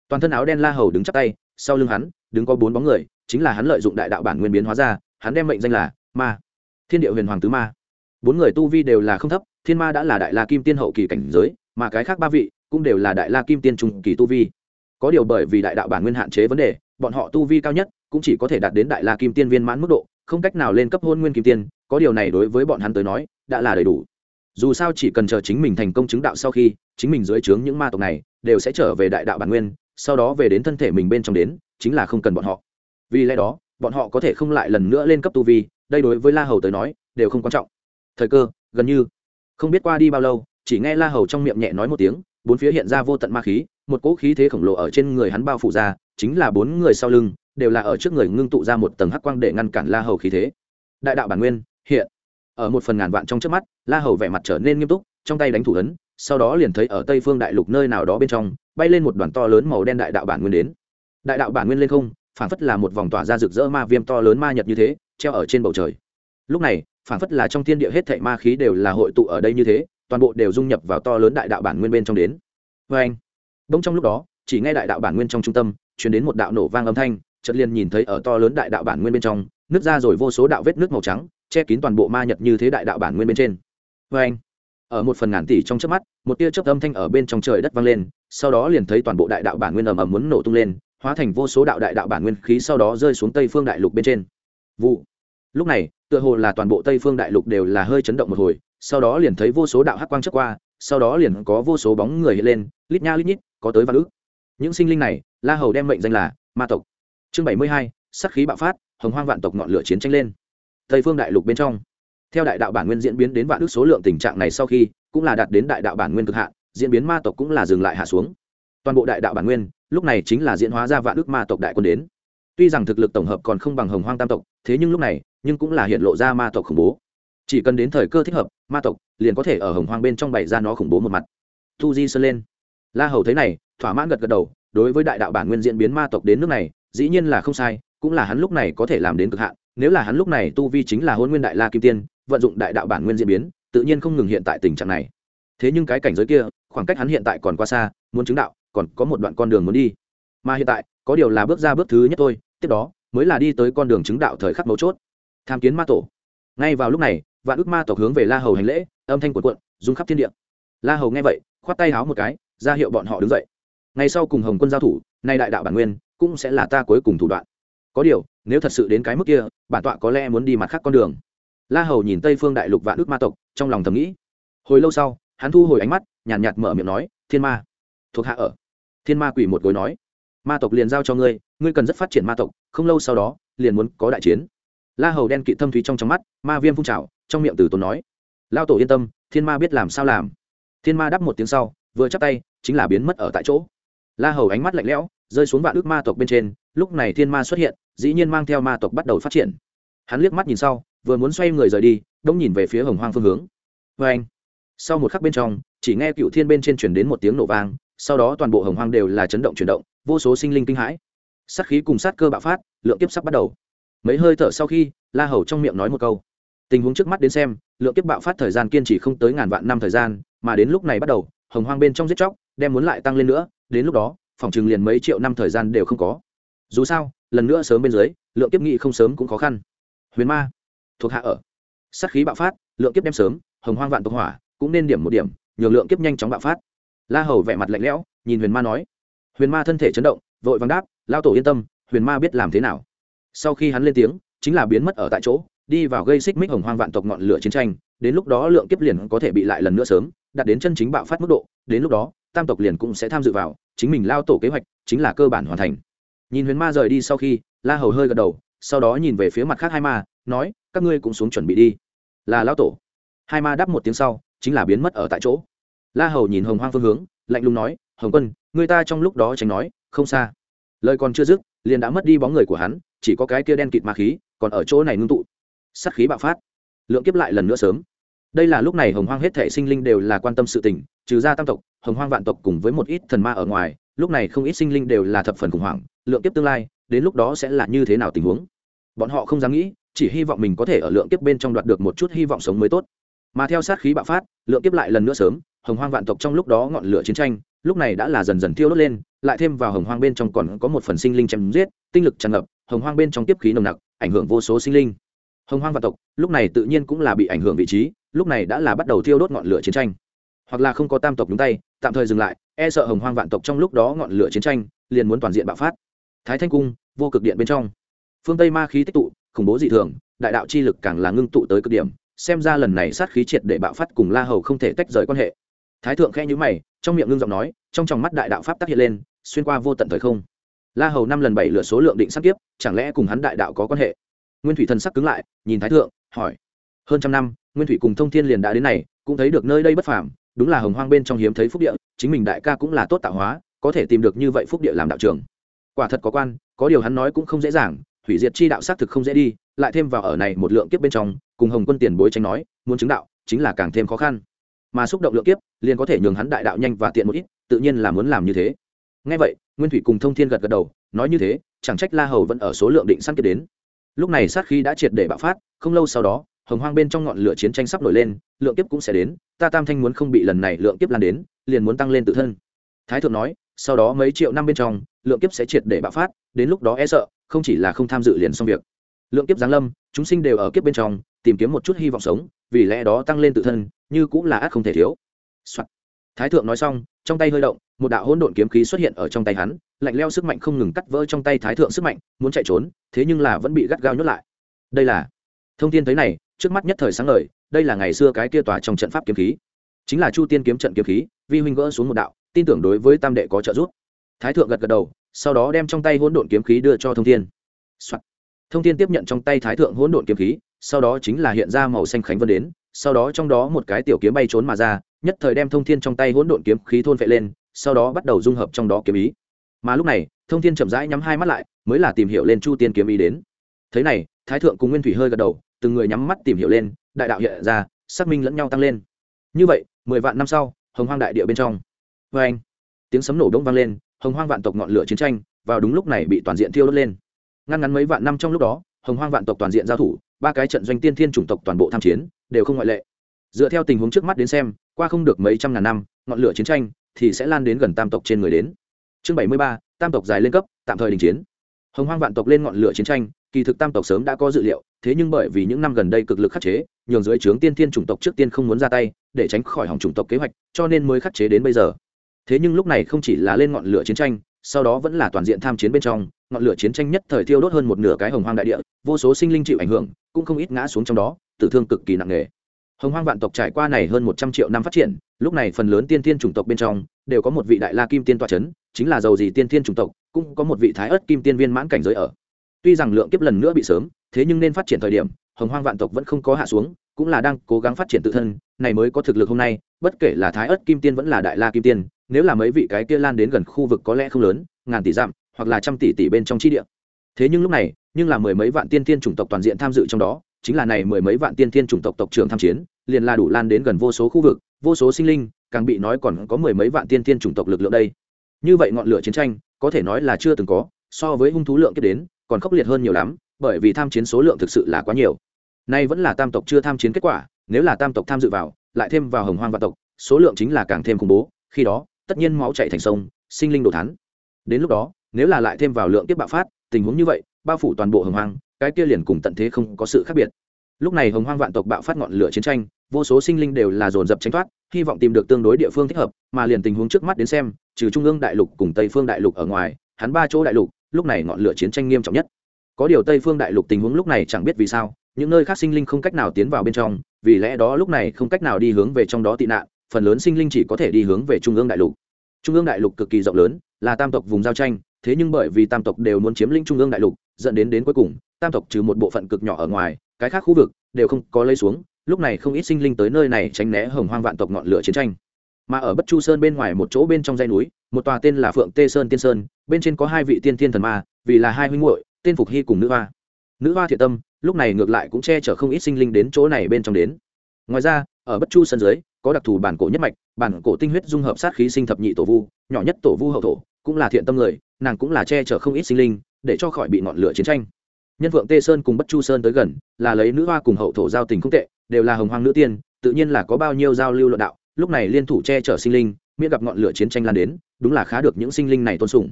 Toàn thân áo đen la hầu đứng chắc tay, sau lưng hắn, đứng có bốn bóng người, chính là hắn lợi dụng đại đạo bản nguyên biến hóa ra, hắn đem mệnh danh là ma. Thiên địa huyền hoàng tứ ma bốn người tu vi đều là không thấp, thiên ma đã là đại la kim tiên hậu kỳ cảnh giới, mà cái khác ba vị cũng đều là đại la kim tiên trung kỳ tu vi. Có điều bởi vì đại đạo bản nguyên hạn chế vấn đề, bọn họ tu vi cao nhất cũng chỉ có thể đạt đến đại la kim tiên viên mãn mức độ, không cách nào lên cấp hôn nguyên kim tiên, có điều này đối với bọn hắn tới nói đã là đầy đủ. Dù sao chỉ cần chờ chính mình thành công chứng đạo sau khi, chính mình dưới trướng những ma tộc này đều sẽ trở về đại đạo bản nguyên, sau đó về đến thân thể mình bên trong đến, chính là không cần bọn họ. Vì lẽ đó, bọn họ có thể không lại lần nữa lên cấp tu vi, đây đối với la hầu tới nói đều không quan trọng thời cơ, gần như. Không biết qua đi bao lâu, chỉ nghe la hầu trong miệng nhẹ nói một tiếng, bốn phía hiện ra vô tận ma khí, một cỗ khí thế khổng lồ ở trên người hắn bao phủ ra, chính là bốn người sau lưng, đều là ở trước người ngưng tụ ra một tầng hắc quang để ngăn cản la hầu khí thế. Đại đạo bản nguyên, hiện. Ở một phần ngàn vạn trong trước mắt, la hầu vẻ mặt trở nên nghiêm túc, trong tay đánh thủ ấn, sau đó liền thấy ở tây phương đại lục nơi nào đó bên trong, bay lên một đoàn to lớn màu đen đại đạo bản nguyên đến. Đại đạo bản nguyên lên không phản phất là một vòng tỏa ra rực rỡ ma viêm to lớn ma nhật như thế, treo ở trên bầu trời lúc này phản phất là trong thiên địa hết thảy ma khí đều là hội tụ ở đây như thế, toàn bộ đều dung nhập vào to lớn đại đạo bản nguyên bên trong đến. Vê anh, bỗng trong lúc đó, chỉ nghe đại đạo bản nguyên trong trung tâm chuyển đến một đạo nổ vang âm thanh, chợt liền nhìn thấy ở to lớn đại đạo bản nguyên bên trong, nứt ra rồi vô số đạo vết nước màu trắng, che kín toàn bộ ma nhật như thế đại đạo bản nguyên bên trên. Vê anh, ở một phần ngàn tỷ trong chớp mắt, một tia chớp âm thanh ở bên trong trời đất vang lên, sau đó liền thấy toàn bộ đại đạo bản nguyên ầm ầm muốn nổ tung lên, hóa thành vô số đạo đại đạo bản nguyên khí sau đó rơi xuống tây phương đại lục bên trên. Vụ lúc này, tựa hồ là toàn bộ tây phương đại lục đều là hơi chấn động một hồi, sau đó liền thấy vô số đạo hắc quang trước qua, sau đó liền có vô số bóng người hiện lên, lít nha lít nhít, có tới vạn ước. Những sinh linh này, la hầu đem mệnh danh là ma tộc. Chương bảy mươi hai sắc khí bạo phát, hồng hoang vạn tộc ngọn lửa chiến tranh lên. Tây phương đại lục bên trong, theo đại đạo bản nguyên diễn biến đến vạn ước số lượng tình trạng này sau khi, cũng là đạt đến đại đạo bản nguyên cực hạn, diễn biến ma tộc cũng là dừng lại hạ xuống. Toàn bộ đại đạo bản nguyên, lúc này chính là diễn hóa ra vạn ước ma tộc đại quân đến. Tuy rằng thực lực tổng hợp còn không bằng hồng hoang tam tộc, thế nhưng lúc này nhưng cũng là hiện lộ ra ma tộc khủng bố. Chỉ cần đến thời cơ thích hợp, ma tộc liền có thể ở hồng hoang bên trong bày ra nó khủng bố một mặt. Tu di sơn lên. La hầu thấy này, thỏa mãn gật gật đầu, đối với đại đạo bản nguyên diễn biến ma tộc đến nước này, dĩ nhiên là không sai, cũng là hắn lúc này có thể làm đến cực hạn, nếu là hắn lúc này tu vi chính là hôn nguyên đại la kim tiên, vận dụng đại đạo bản nguyên diễn biến, tự nhiên không ngừng hiện tại tình trạng này. Thế nhưng cái cảnh giới kia, khoảng cách hắn hiện tại còn quá xa, muốn chứng đạo, còn có một đoạn con đường muốn đi. Mà hiện tại, có điều là bước ra bước thứ nhất thôi, tiếp đó, mới là đi tới con đường chứng đạo thời khắc mấu chốt tham kiến ma tổ. Ngay vào lúc này vạn ước ma tộc hướng về la hầu hành lễ âm thanh cuộn cuộn rung khắp thiên địa. La hầu nghe vậy khoát tay háo một cái ra hiệu bọn họ đứng dậy. Ngày sau cùng hồng quân giao thủ nay đại đạo bản nguyên cũng sẽ là ta cuối cùng thủ đoạn. Có điều nếu thật sự đến cái mức kia bản tọa có lẽ muốn đi mặt khác con đường. La hầu nhìn tây phương đại lục vạn ước ma tộc trong lòng thầm nghĩ. Hồi lâu sau hắn thu hồi ánh mắt nhàn nhạt, nhạt mở miệng nói thiên ma thuộc hạ ở. Thiên ma quỷ một gối nói ma tộc liền giao cho ngươi ngươi cần rất phát triển ma tộc không lâu sau đó liền muốn có đại chiến la hầu đen kỵ thâm thúy trong trong mắt, ma viêm phun trào, trong miệng từ tốn nói lao tổ yên tâm, thiên ma biết làm sao làm. Thiên ma đáp một tiếng sau, vừa chắp tay, chính là biến mất ở tại chỗ. La hầu ánh mắt lạnh lẽo, rơi xuống vạn ước ma tộc bên trên, lúc này thiên ma xuất hiện, dĩ nhiên mang theo ma tộc bắt đầu phát triển. Hắn liếc mắt nhìn sau, vừa muốn xoay người rời đi, đông nhìn về phía hồng hoang phương hướng. Vê anh, sau một khắc bên trong, chỉ nghe cựu thiên bên trên chuyển đến một tiếng nổ vang, sau đó toàn bộ hồng hoang đều là chấn động chuyển động, vô số sinh linh kinh hãi. Sát khí cùng sát cơ bạo phát, lượng kiếp sắp bắt đầu mấy hơi thở sau khi, la hầu trong miệng nói một câu. Tình huống trước mắt đến xem, lượng kiếp bạo phát thời gian kiên trì không tới ngàn vạn năm thời gian, mà đến lúc này bắt đầu, hồng hoang bên trong giết chóc, đem muốn lại tăng lên nữa, đến lúc đó, phòng chừng liền mấy triệu năm thời gian đều không có. Dù sao, lần nữa sớm bên dưới, lượng kiếp nghị không sớm cũng khó khăn. Huyền ma, thuộc hạ ở. Sát khí bạo phát, lượng kiếp đem sớm, hồng hoang vạn tộc hỏa, cũng nên điểm một điểm, nhường lượng kiếp nhanh chóng bạo phát. La hầu vẻ mặt lạnh lẽo, nhìn huyền ma nói. Huyền ma thân thể chấn động, vội vàng đáp, lao tổ yên tâm, huyền ma biết làm thế nào sau khi hắn lên tiếng, chính là biến mất ở tại chỗ, đi vào gây xích mích hồng hoang vạn tộc ngọn lửa chiến tranh, đến lúc đó lượng kiếp liền có thể bị lại lần nữa sớm, đạt đến chân chính bạo phát mức độ, đến lúc đó, tam tộc liền cũng sẽ tham dự vào, chính mình lao tổ kế hoạch chính là cơ bản hoàn thành. Nhìn huyền ma rời đi sau khi, la hầu hơi gật đầu, sau đó nhìn về phía mặt khác hai ma, nói, các ngươi cũng xuống chuẩn bị đi. Là lao tổ. Hai ma đáp một tiếng sau, chính là biến mất ở tại chỗ. La hầu nhìn hồng hoang phương hướng, lạnh lùng nói, hồng quân, người ta trong lúc đó tránh nói, không xa. Lời còn chưa dứt, liền đã mất đi bóng người của hắn chỉ có cái kia đen kịt ma khí còn ở chỗ này ngưng tụ. Sắt khí bạo phát. Lượng kiếp lại lần nữa sớm. Đây là lúc này hồng hoang hết thể sinh linh đều là quan tâm sự tình, trừ ra tam tộc, hồng hoang vạn tộc cùng với một ít thần ma ở ngoài, lúc này không ít sinh linh đều là thập phần khủng hoảng, lượng kiếp tương lai, đến lúc đó sẽ là như thế nào tình huống? Bọn họ không dám nghĩ, chỉ hy vọng mình có thể ở lượng kiếp bên trong đoạt được một chút hy vọng sống mới tốt. Mà theo sát khí bạo phát, lượng kiếp lại lần nữa sớm, hồng hoang vạn tộc trong lúc đó ngọn lửa chiến tranh, lúc này đã là dần dần thiêu đốt lên, lại thêm vào hồng hoang bên trong còn có một phần sinh linh chém giết, tinh lực tràn ngập hồng hoang bên trong tiếp khí nồng nặc, ảnh hưởng vô số sinh linh. Hồng hoang vạn tộc, lúc này tự nhiên cũng là bị ảnh hưởng vị trí, lúc này đã là bắt đầu thiêu đốt ngọn lửa chiến tranh. Hoặc là không có tam tộc nhúng tay, tạm thời dừng lại e sợ hồng hoang vạn tộc trong lúc đó ngọn lửa chiến tranh liền muốn toàn diện bạo phát. Thái thanh cung, vô cực điện bên trong. Phương tây ma khí tích tụ, khủng bố dị thường, đại đạo chi lực càng là ngưng tụ tới cực điểm, xem ra lần này sát khí triệt để bạo phát cùng la hầu không thể tách rời quan hệ. Thái thượng khe nhữ mày, trong miệng ngưng giọng nói, trong tròng mắt đại đạo pháp tác hiện lên, xuyên qua vô tận thời không la hầu năm lần bảy lượt số lượng định sắp tiếp, chẳng lẽ cùng hắn đại đạo có quan hệ? Nguyên thủy thần sắc cứng lại, nhìn thái thượng, hỏi. Hơn trăm năm, nguyên thủy cùng thông thiên liền đã đến này, cũng thấy được nơi đây bất phàm, đúng là hồng hoang bên trong hiếm thấy phúc địa, chính mình đại ca cũng là tốt tạo hóa, có thể tìm được như vậy phúc địa làm đạo trường quả thật có quan, có điều hắn nói cũng không dễ dàng, hủy diệt chi đạo xác thực không dễ đi, lại thêm vào ở này một lượng kiếp bên trong, cùng hồng quân tiền bối tranh nói, muốn chứng đạo, chính là càng thêm khó khăn. Mà xúc động lượng kiếp, liền có thể nhường hắn đại đạo nhanh và tiện một ít, tự nhiên là muốn làm như thế. Ngay vậy nguyên thủy cùng thông thiên gật gật đầu, nói như thế, chẳng trách la hầu vẫn ở số lượng định săn kiếp đến. Lúc này sát khí đã triệt để bạo phát, không lâu sau đó, hồng hoang bên trong ngọn lửa chiến tranh sắp nổi lên, lượng kiếp cũng sẽ đến, ta tam thanh muốn không bị lần này lượng kiếp lan đến, liền muốn tăng lên tự thân. Thái thượng nói, sau đó mấy triệu năm bên trong, lượng kiếp sẽ triệt để bạo phát, đến lúc đó e sợ, không chỉ là không tham dự liền xong việc. Lượng kiếp giáng lâm, chúng sinh đều ở kiếp bên trong, tìm kiếm một chút hy vọng sống, vì lẽ đó tăng lên tự thân, như cũng là ác không thể thiếu、Soạn thái thượng nói xong, trong tay hơi động, một đạo hỗn độn kiếm khí xuất hiện ở trong tay hắn, lạnh leo sức mạnh không ngừng cắt vỡ trong tay thái thượng sức mạnh, muốn chạy trốn, thế nhưng là vẫn bị gắt gao nhốt lại. Đây là thông tin thấy này, trước mắt nhất thời sáng ngời, đây là ngày xưa cái kia tòa trong trận pháp kiếm khí. Chính là chu tiên kiếm trận kiếm khí, vi huynh gỡ xuống một đạo, tin tưởng đối với tam đệ có trợ giúp. Thái thượng gật gật đầu, sau đó đem trong tay hỗn độn kiếm khí đưa cho thông thiên、Soạn. thông thiên tiếp nhận trong tay thái thượng hỗn độn kiếm khí, sau đó chính là hiện ra màu xanh khánh vân đến sau đó trong đó một cái tiểu kiếm bay trốn mà ra, nhất thời đem thông thiên trong tay hỗn độn kiếm khí thôn phệ lên, sau đó bắt đầu dung hợp trong đó kiếm ý. Mà lúc này, thông thiên chậm rãi nhắm hai mắt lại, mới là tìm hiểu lên chu tiên kiếm ý đến. Thế này, thái thượng cùng nguyên thủy hơi gật đầu, từng người nhắm mắt tìm hiểu lên, đại đạo hiện ra xác minh lẫn nhau tăng lên. Như vậy, mười vạn năm sau, hồng hoang đại địa bên trong. Vê anh, tiếng sấm nổ đông vang lên, hồng hoang vạn tộc ngọn lửa chiến tranh, vào đúng lúc này bị toàn diện thiêu đốt lên. Ngăn ngắn mấy vạn năm trong lúc đó, hồng hoang vạn tộc toàn diện giao thủ, ba cái trận doanh tiên thiên chủng tộc toàn bộ tham chiến đều không ngoại lệ. Dựa theo tình huống trước mắt đến xem, qua không được mấy trăm ngàn năm, ngọn lửa chiến tranh thì sẽ lan đến gần tam tộc trên người đến. Chương bảy mươi ba, tam tộc dài lên cấp, tạm thời đình chiến. Hồng hoang vạn tộc lên ngọn lửa chiến tranh, kỳ thực tam tộc sớm đã có dự liệu, thế nhưng bởi vì những năm gần đây cực lực khắc chế, nhường dưới trướng tiên thiên chủng tộc trước tiên không muốn ra tay, để tránh khỏi hỏng chủng tộc kế hoạch, cho nên mới khắc chế đến bây giờ. Thế nhưng lúc này không chỉ là lên ngọn lửa chiến tranh, sau đó vẫn là toàn diện tham chiến bên trong, ngọn lửa chiến tranh nhất thời thiêu đốt hơn một nửa cái hồng hoang đại địa, vô số sinh linh chịu ảnh hưởng, cũng không ít ngã xuống trong đó tử thương cực kỳ nặng nề. Hồng hoang vạn tộc trải qua này hơn một trăm triệu năm phát triển, lúc này phần lớn tiên thiên chủng tộc bên trong đều có một vị đại la kim tiên toa c h ấ n chính là giàu gì tiên thiên chủng tộc, cũng có một vị thái ớt kim tiên viên mãn cảnh giới ở. Tuy rằng lượng kiếp lần nữa bị sớm, thế nhưng nên phát triển thời điểm, hồng hoang vạn tộc vẫn không có hạ xuống, cũng là đang cố gắng phát triển tự thân, này mới có thực lực hôm nay, bất kể là thái ớt kim tiên vẫn là đại la kim tiên, nếu là mấy vị cái kia lan đến gần khu vực có lẽ không lớn, ngàn tỷ dặm, hoặc là trăm tỷ tỷ bên trong chi địa. Thế nhưng lúc này, nhưng là mười mấy vạn tiên tiên chủng tộc toàn diện tham dự trong đó chính là này mười mấy vạn tiên thiên chủng tộc tộc trưởng tham chiến, liền là đủ lan đến gần vô số khu vực, vô số sinh linh, càng bị nói còn có mười mấy vạn tiên thiên chủng tộc lực lượng đây. Như vậy ngọn lửa chiến tranh, có thể nói là chưa từng có, so với hung thú lượng kiếp đến, còn khốc liệt hơn nhiều lắm, bởi vì tham chiến số lượng thực sự là quá nhiều. Nay vẫn là tam tộc chưa tham chiến kết quả, nếu là tam tộc tham dự vào, lại thêm vào hồng hoang vạn tộc, số lượng chính là càng thêm khủng bố, khi đó, tất nhiên máu chạy thành sông, sinh linh đồ thắn đến lúc đó, nếu là lại thêm vào lượng tiếp bạo phát, tình huống như vậy, bao phủ toàn bộ hồng hoang cái kia liền cùng tận thế không có sự khác biệt. Lúc này hồng hoang vạn tộc bạo phát ngọn lửa chiến tranh, vô số sinh linh đều là dồn dập tránh thoát, hy vọng tìm được tương đối địa phương thích hợp, mà liền tình huống trước mắt đến xem, trừ trung ương đại lục cùng tây phương đại lục ở ngoài, hắn ba chỗ đại lục, lúc này ngọn lửa chiến tranh nghiêm trọng nhất. Có điều tây phương đại lục tình huống lúc này chẳng biết vì sao, những nơi khác sinh linh không cách nào tiến vào bên trong, vì lẽ đó lúc này không cách nào đi hướng về trong đó tị nạn, phần lớn sinh linh chỉ có thể đi hướng về trung ương đại lục. Trung ương đại lục cực kỳ rộng lớn, là tam tộc vùng giao tranh, thế nhưng bởi vì tam tộc đều muốn chiếm lĩnh trung ương đại lục, dẫn đến đến cuối cùng tam tộc trừ một bộ phận cực nhỏ ở ngoài, cái khác khu vực đều không có lấy xuống, lúc này không ít sinh linh tới nơi này tránh né hồng hoang vạn tộc ngọn lửa chiến tranh. Mà ở bất chu sơn bên ngoài một chỗ bên trong dãy núi, một tòa tên là phượng tê sơn tiên sơn, bên trên có hai vị tiên thiên thần ma, vì là hai huynh muội, tên phục hy cùng nữ hoa. Nữ hoa thiện tâm, lúc này ngược lại cũng che chở không ít sinh linh đến chỗ này bên trong đến. Ngoài ra, ở bất chu sơn dưới, có đặc thù bản cổ nhất mạch, bản cổ tinh huyết dung hợp sát khí sinh thập nhị tổ vu, nhỏ nhất tổ vu hậu thổ, cũng là thiện tâm người, nàng cũng là che chở không ít sinh linh, để cho khỏi bị ngọn lửa chiến tranh nhân vượng tê sơn cùng bất chu sơn tới gần, là lấy nữ hoa cùng hậu thổ giao tình không tệ, đều là hồng hoang nữ tiên, tự nhiên là có bao nhiêu giao lưu luận đạo, lúc này liên thủ che chở sinh linh, miễn gặp ngọn lửa chiến tranh lan đến, đúng là khá được những sinh linh này tôn sùng.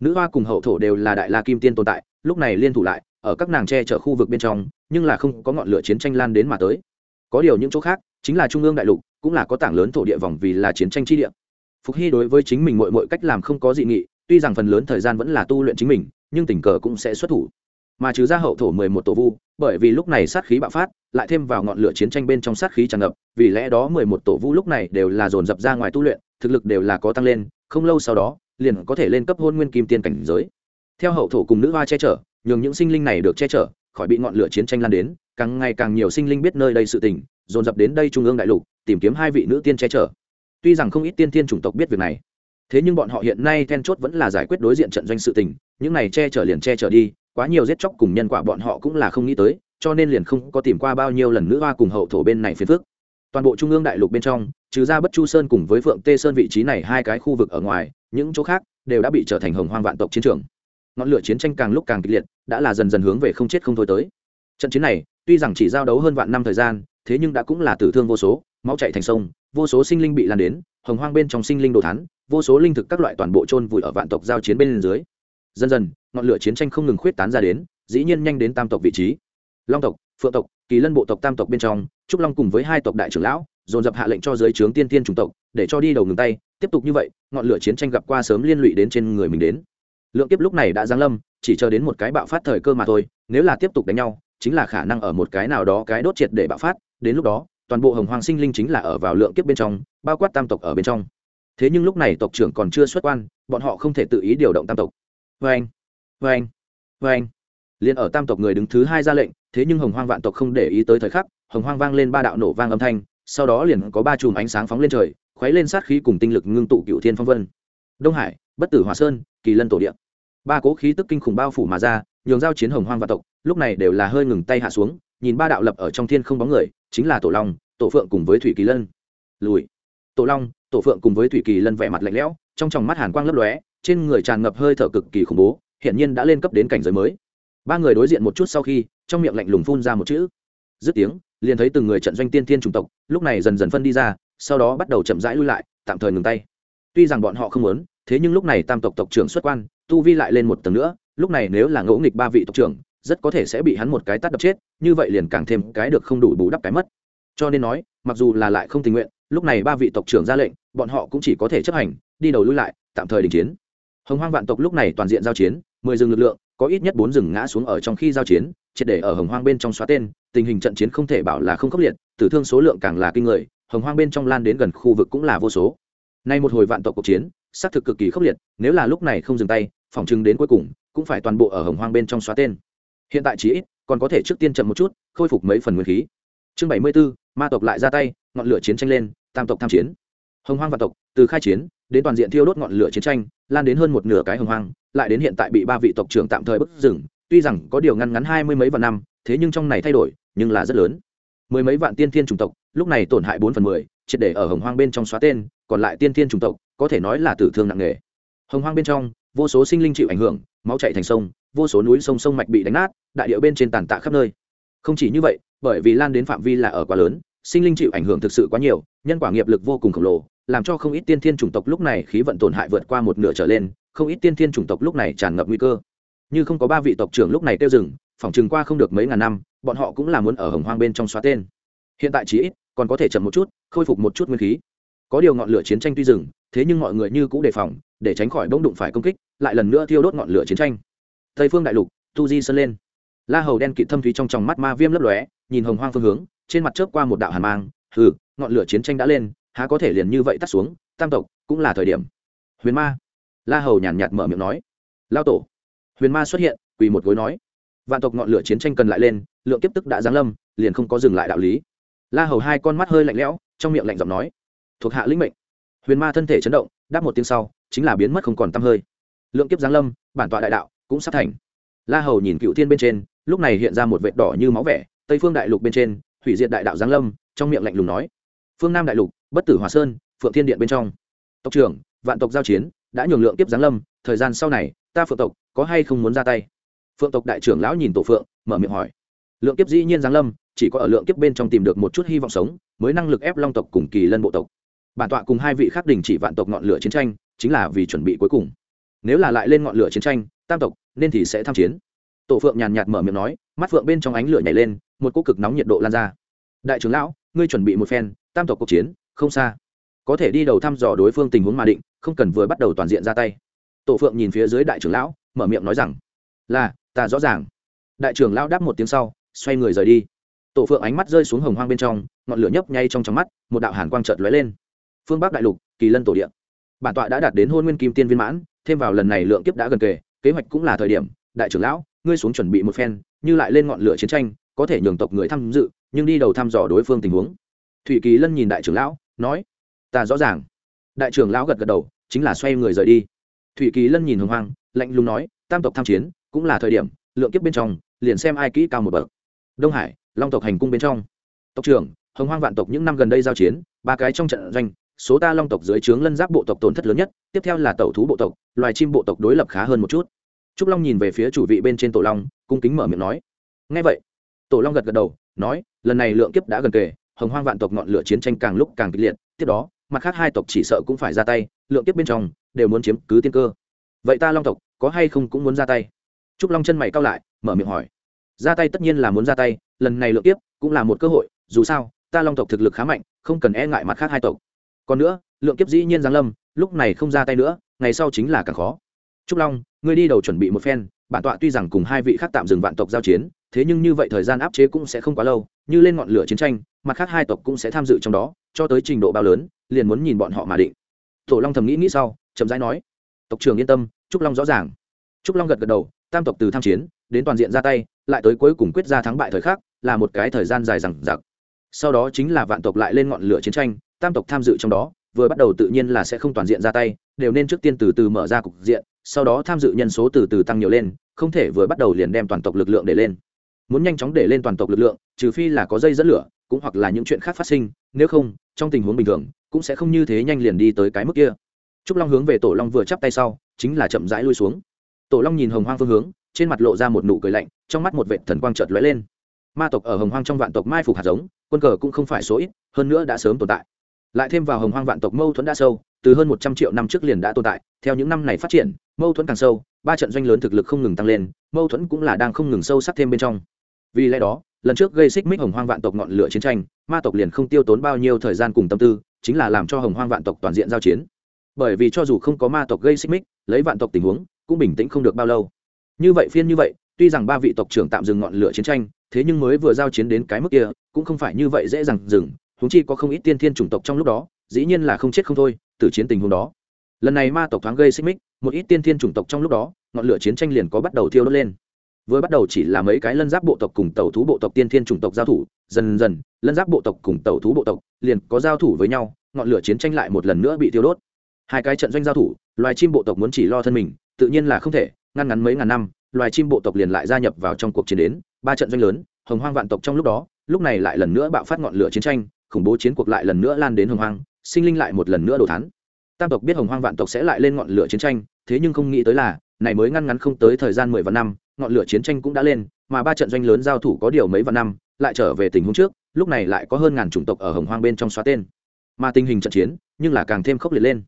Nữ hoa cùng hậu thổ đều là đại la kim tiên tồn tại, lúc này liên thủ lại, ở các nàng che chở khu vực bên trong, nhưng là không có ngọn lửa chiến tranh lan đến mà tới. Có điều những chỗ khác, chính là trung ương đại lục, cũng là có tảng lớn thổ địa vòng vì là chiến tranh chi địa. Phục hy đối với chính mình mọi mọi cách làm không có dị nghị, tuy rằng phần lớn thời gian vẫn là tu luyện chính mình, nhưng tình cờ cũng sẽ xuất thủ mà trừ ra hậu thổ mười một tổ vu, bởi vì lúc này sát khí bạo phát, lại thêm vào ngọn lửa chiến tranh bên trong sát khí tràn ngập, vì lẽ đó mười một tổ vu lúc này đều là dồn dập ra ngoài tu luyện, thực lực đều là có tăng lên, không lâu sau đó, liền có thể lên cấp hôn nguyên kim tiên cảnh giới. Theo hậu thổ cùng nữ hoa che chở, nhường những sinh linh này được che chở, khỏi bị ngọn lửa chiến tranh lan đến, càng ngày càng nhiều sinh linh biết nơi đây sự tình, dồn dập đến đây trung ương đại lục, tìm kiếm hai vị nữ tiên che chở. Tuy rằng không ít tiên tiên chủng tộc biết việc này, thế nhưng bọn họ hiện nay then chốt vẫn là giải quyết đối diện trận doanh sự tình, những này che chở liền che chở đi quá nhiều giết chóc cùng nhân quả bọn họ cũng là không nghĩ tới, cho nên liền không có tìm qua bao nhiêu lần nữ hoa cùng hậu thổ bên này phiền phức. Toàn bộ trung ương đại lục bên trong, trừ ra bất chu sơn cùng với phượng tê sơn vị trí này hai cái khu vực ở ngoài, những chỗ khác đều đã bị trở thành hồng hoang vạn tộc chiến trường. Ngọn lửa chiến tranh càng lúc càng kịch liệt, đã là dần dần hướng về không chết không thôi tới. Trận chiến này, tuy rằng chỉ giao đấu hơn vạn năm thời gian, thế nhưng đã cũng là tử thương vô số, máu chạy thành sông, vô số sinh linh bị lan đến, hồng hoang bên trong sinh linh đồ thắn vô số linh thực các loại toàn bộ trôn vùi ở vạn tộc giao chiến bên dưới dần dần, ngọn lửa chiến tranh không ngừng khuyết tán ra đến, dĩ nhiên nhanh đến tam tộc vị trí. Long tộc, phượng tộc, kỳ lân bộ tộc tam tộc bên trong, trúc long cùng với hai tộc đại trưởng lão, dồn dập hạ lệnh cho giới trướng tiên tiên chủng tộc, để cho đi đầu ngừng tay, tiếp tục như vậy, ngọn lửa chiến tranh gặp qua sớm liên lụy đến trên người mình đến. Lượng kiếp lúc này đã giáng lâm, chỉ chờ đến một cái bạo phát thời cơ mà thôi, nếu là tiếp tục đánh nhau, chính là khả năng ở một cái nào đó cái đốt triệt để bạo phát, đến lúc đó, toàn bộ hồng hoàng sinh linh chính là ở vào lượng kiếp bên trong, bao quát tam tộc ở bên trong. Thế nhưng lúc này tộc trưởng còn chưa xuất quan, bọn họ không thể tự ý điều động tam tộc vê anh vê anh vê anh. Liền ở tam tộc người đứng thứ hai ra lệnh, thế nhưng hồng hoang vạn tộc không để ý tới thời khắc, hồng hoang vang lên ba đạo nổ vang âm thanh, sau đó liền có ba chùm ánh sáng phóng lên trời, khuấy lên sát khí cùng tinh lực ngưng tụ cựu thiên phong vân. Đông hải, bất tử hòa sơn, kỳ lân tổ điện ba cố khí tức kinh khủng bao phủ mà ra, nhường giao chiến hồng hoang vạn tộc, lúc này đều là hơi ngừng tay hạ xuống, nhìn ba đạo lập ở trong thiên không bóng người, chính là tổ long, tổ phượng cùng với thủy kỳ lân. Lùi. Tổ long, tổ phượng cùng với thủy kỳ lân vẻ mặt lạnh lẽo, trong tròng mắt hàn quang lấp lóe trên người tràn ngập hơi thở cực kỳ khủng bố hiện nhiên đã lên cấp đến cảnh giới mới. Ba người đối diện một chút sau khi, trong miệng lạnh lùng phun ra một chữ. Dứt tiếng, liền thấy từng người trận doanh tiên thiên chủng tộc, lúc này dần dần phân đi ra, sau đó bắt đầu chậm rãi lui lại, tạm thời ngừng tay. Tuy rằng bọn họ không muốn, thế nhưng lúc này tam tộc tộc trưởng xuất quan, tu vi lại lên một tầng nữa, lúc này nếu là ngẫu nghịch ba vị tộc trưởng, rất có thể sẽ bị hắn một cái tắt đập chết, như vậy liền càng thêm cái được không đủ bù đắp cái mất. Cho nên nói, mặc dù là lại không tình nguyện, lúc này ba vị tộc trưởng ra lệnh, bọn họ cũng chỉ có thể chấp hành, đi đầu lui lại, tạm thời đình chiến hồng hoang vạn tộc lúc này toàn diện giao chiến mười rừng lực lượng có ít nhất bốn rừng ngã xuống ở trong khi giao chiến triệt để ở hồng hoang bên trong xóa tên tình hình trận chiến không thể bảo là không khốc liệt tử thương số lượng càng là kinh người hồng hoang bên trong lan đến gần khu vực cũng là vô số. Nay một hồi vạn tộc cuộc chiến xác thực cực kỳ khốc liệt nếu là lúc này không dừng tay phòng chừng đến cuối cùng cũng phải toàn bộ ở hồng hoang bên trong xóa tên. Hiện tại chỉ ít còn có thể trước tiên chậm một chút khôi phục mấy phần nguyên khí. Chương bảy mươi 74, ma tộc lại ra tay ngọn lửa chiến tranh lên tam tộc tham chiến. Hồng hoang vạn tộc từ khai chiến đến toàn diện thiêu đốt ngọn lửa chiến tranh lan đến hơn một nửa cái hồng hoang, lại đến hiện tại bị ba vị tộc trưởng tạm thời bức dừng tuy rằng có điều ngăn ngắn hai mươi mấy vạn năm, thế nhưng trong này thay đổi, nhưng là rất lớn. Mười mấy vạn tiên thiên chủng tộc, lúc này tổn hại bốn phần mười, triệt để ở hồng hoang bên trong xóa tên, còn lại tiên thiên chủng tộc, có thể nói là tử thương nặng nề. Hồng hoang bên trong, vô số sinh linh chịu ảnh hưởng, máu chạy thành sông, vô số núi sông sông mạch bị đánh nát, đại điệu bên trên tàn tạ khắp nơi. Không chỉ như vậy, bởi vì lan đến phạm vi là ở quá lớn, sinh linh chịu ảnh hưởng thực sự quá nhiều, nhân quả nghiệp lực vô cùng khổng lồ làm cho không ít tiên thiên chủng tộc lúc này khí vận tổn hại vượt qua một nửa trở lên, không ít tiên thiên chủng tộc lúc này tràn ngập nguy cơ. Như không có ba vị tộc trưởng lúc này tiêu dừng, phỏng chừng qua không được mấy ngàn năm, bọn họ cũng là muốn ở hồng hoang bên trong xóa tên. Hiện tại chỉ ít, còn có thể chậm một chút, khôi phục một chút nguyên khí. Có điều ngọn lửa chiến tranh tuy dừng, thế nhưng mọi người như cũng đề phòng, để tránh khỏi bỗng đụng phải công kích, lại lần nữa thiêu đốt ngọn lửa chiến tranh. Tây phương đại lục, tu di sơn lên. La hầu đen kịt thâm thúy trong tròng mắt ma viêm lấp lóe, nhìn hồng hoang phương hướng, trên mặt chớp qua một đạo hàn mang, hừ, ngọn lửa chiến tranh đã lên há có thể liền như vậy tắt xuống, tam tộc cũng là thời điểm. Huyền ma, la hầu nhàn nhạt mở miệng nói. Lao tổ, huyền ma xuất hiện, quỳ một gối nói. Vạn tộc ngọn lửa chiến tranh cần lại lên, lượng kiếp tức đã giáng lâm, liền không có dừng lại đạo lý. La hầu hai con mắt hơi lạnh lẽo, trong miệng lạnh giọng nói. Thuộc hạ lĩnh mệnh. Huyền ma thân thể chấn động, đáp một tiếng sau, chính là biến mất không còn t hơi. Lượng kiếp giáng lâm, bản tọa đại đạo cũng sắp thành. La hầu nhìn cựu thiên bên trên, lúc này hiện ra một vệt đỏ như máu vẻ, tây phương đại lục bên trên, hủy diệt đại đạo giáng lâm, trong miệng lạnh lùng nói. Phương nam đại lục bất tử hòa sơn, phượng thiên điện bên trong. Tộc trưởng, vạn tộc giao chiến, đã nhường lượng kiếp giáng lâm, thời gian sau này, ta phượng tộc có hay không muốn ra tay? Phượng tộc đại trưởng lão nhìn tổ phượng, mở miệng hỏi. Lượng kiếp dĩ nhiên giáng lâm, chỉ có ở lượng kiếp bên trong tìm được một chút hy vọng sống, mới năng lực ép long tộc cùng kỳ lân bộ tộc. Bản tọa cùng hai vị khác đình chỉ vạn tộc ngọn lửa chiến tranh, chính là vì chuẩn bị cuối cùng. Nếu là lại lên ngọn lửa chiến tranh, tam tộc nên thì sẽ tham chiến. Tổ phượng nhàn nhạt mở miệng nói, mắt phượng bên trong ánh lửa nhảy lên, một cỗ cực nóng nhiệt độ lan ra. Đại trưởng lão, ngươi chuẩn bị một phen, tam tộc cuộc chiến không xa. Có thể đi đầu thăm dò đối phương tình huống mà định, không cần vừa bắt đầu toàn diện ra tay. Tổ phượng nhìn phía dưới đại trưởng lão, mở miệng nói rằng, là, ta rõ ràng. Đại trưởng lão đáp một tiếng sau, xoay người rời đi. Tổ phượng ánh mắt rơi xuống hồng hoang bên trong, ngọn lửa nhấp nhay trong trong mắt, một đạo hàn quang trợt lóe lên. Phương bắc đại lục, kỳ lân tổ điện bản tọa đã đạt đến hôn nguyên kim tiên viên mãn, thêm vào lần này lượng kiếp đã gần kề, kế hoạch cũng là thời điểm. Đại trưởng lão, ngươi xuống chuẩn bị một phen, như lại lên ngọn lửa chiến tranh, có thể nhường tộc người tham dự, nhưng đi đầu thăm dò đối phương tình huống. Thủy kỳ lân nhìn đại trưởng lão nói, ta rõ ràng. Đại trưởng lão gật gật đầu, chính là xoay người rời đi. Thủy kỳ lân nhìn hồng hoang, lạnh lùng nói, tam tộc tham chiến, cũng là thời điểm, lượng kiếp bên trong, liền xem ai kỹ cao một bậc. Đông hải, long tộc hành cung bên trong. Tộc trưởng, hồng hoang vạn tộc những năm gần đây giao chiến, ba cái trong trận doanh, số ta long tộc dưới trướng lân giáp bộ tộc tổn thất lớn nhất, tiếp theo là tẩu thú bộ tộc, loài chim bộ tộc đối lập khá hơn một chút. Trúc long nhìn về phía chủ vị bên trên tổ long, cung kính mở miệng nói ngay vậy. Tổ long gật gật đầu, nói, lần này lượng kiếp đã gần kề hồng hoang vạn tộc ngọn lửa chiến tranh càng lúc càng kịch liệt, tiếp đó, mặt khác hai tộc chỉ sợ cũng phải ra tay, lượng tiếp bên trong, đều muốn chiếm cứ tiên cơ. Vậy ta long tộc, có hay không cũng muốn ra tay? Trúc long chân mày cao lại, mở miệng hỏi. Ra tay tất nhiên là muốn ra tay, lần này lượng tiếp cũng là một cơ hội, dù sao, ta long tộc thực lực khá mạnh, không cần e ngại mặt khác hai tộc. Còn nữa, lượng kiếp dĩ nhiên giáng lâm, lúc này không ra tay nữa, ngày sau chính là càng khó. Trúc long, ngươi đi đầu chuẩn bị một phen, bản tọa tuy rằng cùng hai vị khác tạm dừng vạn tộc giao chiến, thế nhưng như vậy thời gian áp chế cũng sẽ không quá lâu, như lên ngọn lửa chiến tranh mặt khác hai tộc cũng sẽ tham dự trong đó, cho tới trình độ bao lớn, liền muốn nhìn bọn họ mà định. Tổ long thầm nghĩ nghĩ sau, chậm rãi nói, tộc trưởng yên tâm, trúc long rõ ràng. Trúc long gật gật đầu, tam tộc từ tham chiến, đến toàn diện ra tay, lại tới cuối cùng quyết ra thắng bại thời khắc, là một cái thời gian dài rằng giặc sau đó chính là vạn tộc lại lên ngọn lửa chiến tranh, tam tộc tham dự trong đó, vừa bắt đầu tự nhiên là sẽ không toàn diện ra tay, đều nên trước tiên từ từ mở ra cục diện, sau đó tham dự nhân số từ từ tăng nhiều lên, không thể vừa bắt đầu liền đem toàn tộc lực lượng để lên muốn nhanh chóng để lên toàn tộc lực lượng, trừ phi là có dây dẫn lửa, cũng hoặc là những chuyện khác phát sinh, nếu không, trong tình huống bình thường, cũng sẽ không như thế nhanh liền đi tới cái mức kia. Trúc long hướng về tổ long vừa chắp tay sau, chính là chậm rãi lui xuống. Tổ long nhìn hồng hoang phương hướng, trên mặt lộ ra một nụ cười lạnh, trong mắt một vệ thần quang chợt lóe lên. Ma tộc ở hồng hoang trong vạn tộc mai phục hạt giống, quân cờ cũng không phải số ít, hơn nữa đã sớm tồn tại. Lại thêm vào hồng hoang vạn tộc mâu thuẫn đã sâu, từ hơn một trăm triệu năm trước liền đã tồn tại, theo những năm này phát triển, mâu thuẫn càng sâu, ba trận doanh lớn thực lực không ngừng tăng lên, mâu thuẫn cũng là đang không ngừng sâu sắc thêm bên trong vì lẽ đó, lần trước gây xích mích hồng hoang vạn tộc ngọn lửa chiến tranh, ma tộc liền không tiêu tốn bao nhiêu thời gian cùng tâm tư, chính là làm cho hồng hoang vạn tộc toàn diện giao chiến. Bởi vì cho dù không có ma tộc gây xích mích, lấy vạn tộc tình huống, cũng bình tĩnh không được bao lâu. Như vậy phiên như vậy, tuy rằng ba vị tộc trưởng tạm dừng ngọn lửa chiến tranh, thế nhưng mới vừa giao chiến đến cái mức kia, cũng không phải như vậy dễ dàng dừng, huống chi có không ít tiên thiên chủng tộc trong lúc đó, dĩ nhiên là không chết không thôi, từ chiến tình huống đó. Lần này ma tộc thoáng gây xích mích, một ít tiên thiên chủng tộc trong lúc đó, ngọn lửa chiến tranh liền có bắt đầu thiêu đốt lên vừa bắt đầu chỉ là mấy cái lân giáp bộ tộc cùng tàu thú bộ tộc tiên thiên chủng tộc giao thủ, dần dần, lân giáp bộ tộc cùng tàu thú bộ tộc liền có giao thủ với nhau, ngọn lửa chiến tranh lại một lần nữa bị tiêu đốt. Hai cái trận doanh giao thủ, loài chim bộ tộc muốn chỉ lo thân mình, tự nhiên là không thể, ngăn ngắn mấy ngàn năm, loài chim bộ tộc liền lại gia nhập vào trong cuộc chiến đến, ba trận doanh lớn, hồng hoang vạn tộc trong lúc đó, lúc này lại lần nữa bạo phát ngọn lửa chiến tranh, khủng bố chiến cuộc lại lần nữa lan đến hồng hoang, sinh linh lại một lần nữa đổ thán. Tam tộc biết hồng hoang vạn tộc sẽ lại lên ngọn lửa chiến tranh, thế nhưng không nghĩ tới là, này mới ngăn ngắn không tới thời gian mười vạn năm ngọn lửa chiến tranh cũng đã lên, mà ba trận doanh lớn giao thủ có điều mấy vạn năm, lại trở về tình huống trước, lúc này lại có hơn ngàn chủng tộc ở hồng hoang bên trong xóa tên. Mà tình hình trận chiến, nhưng là càng thêm khốc liệt lên.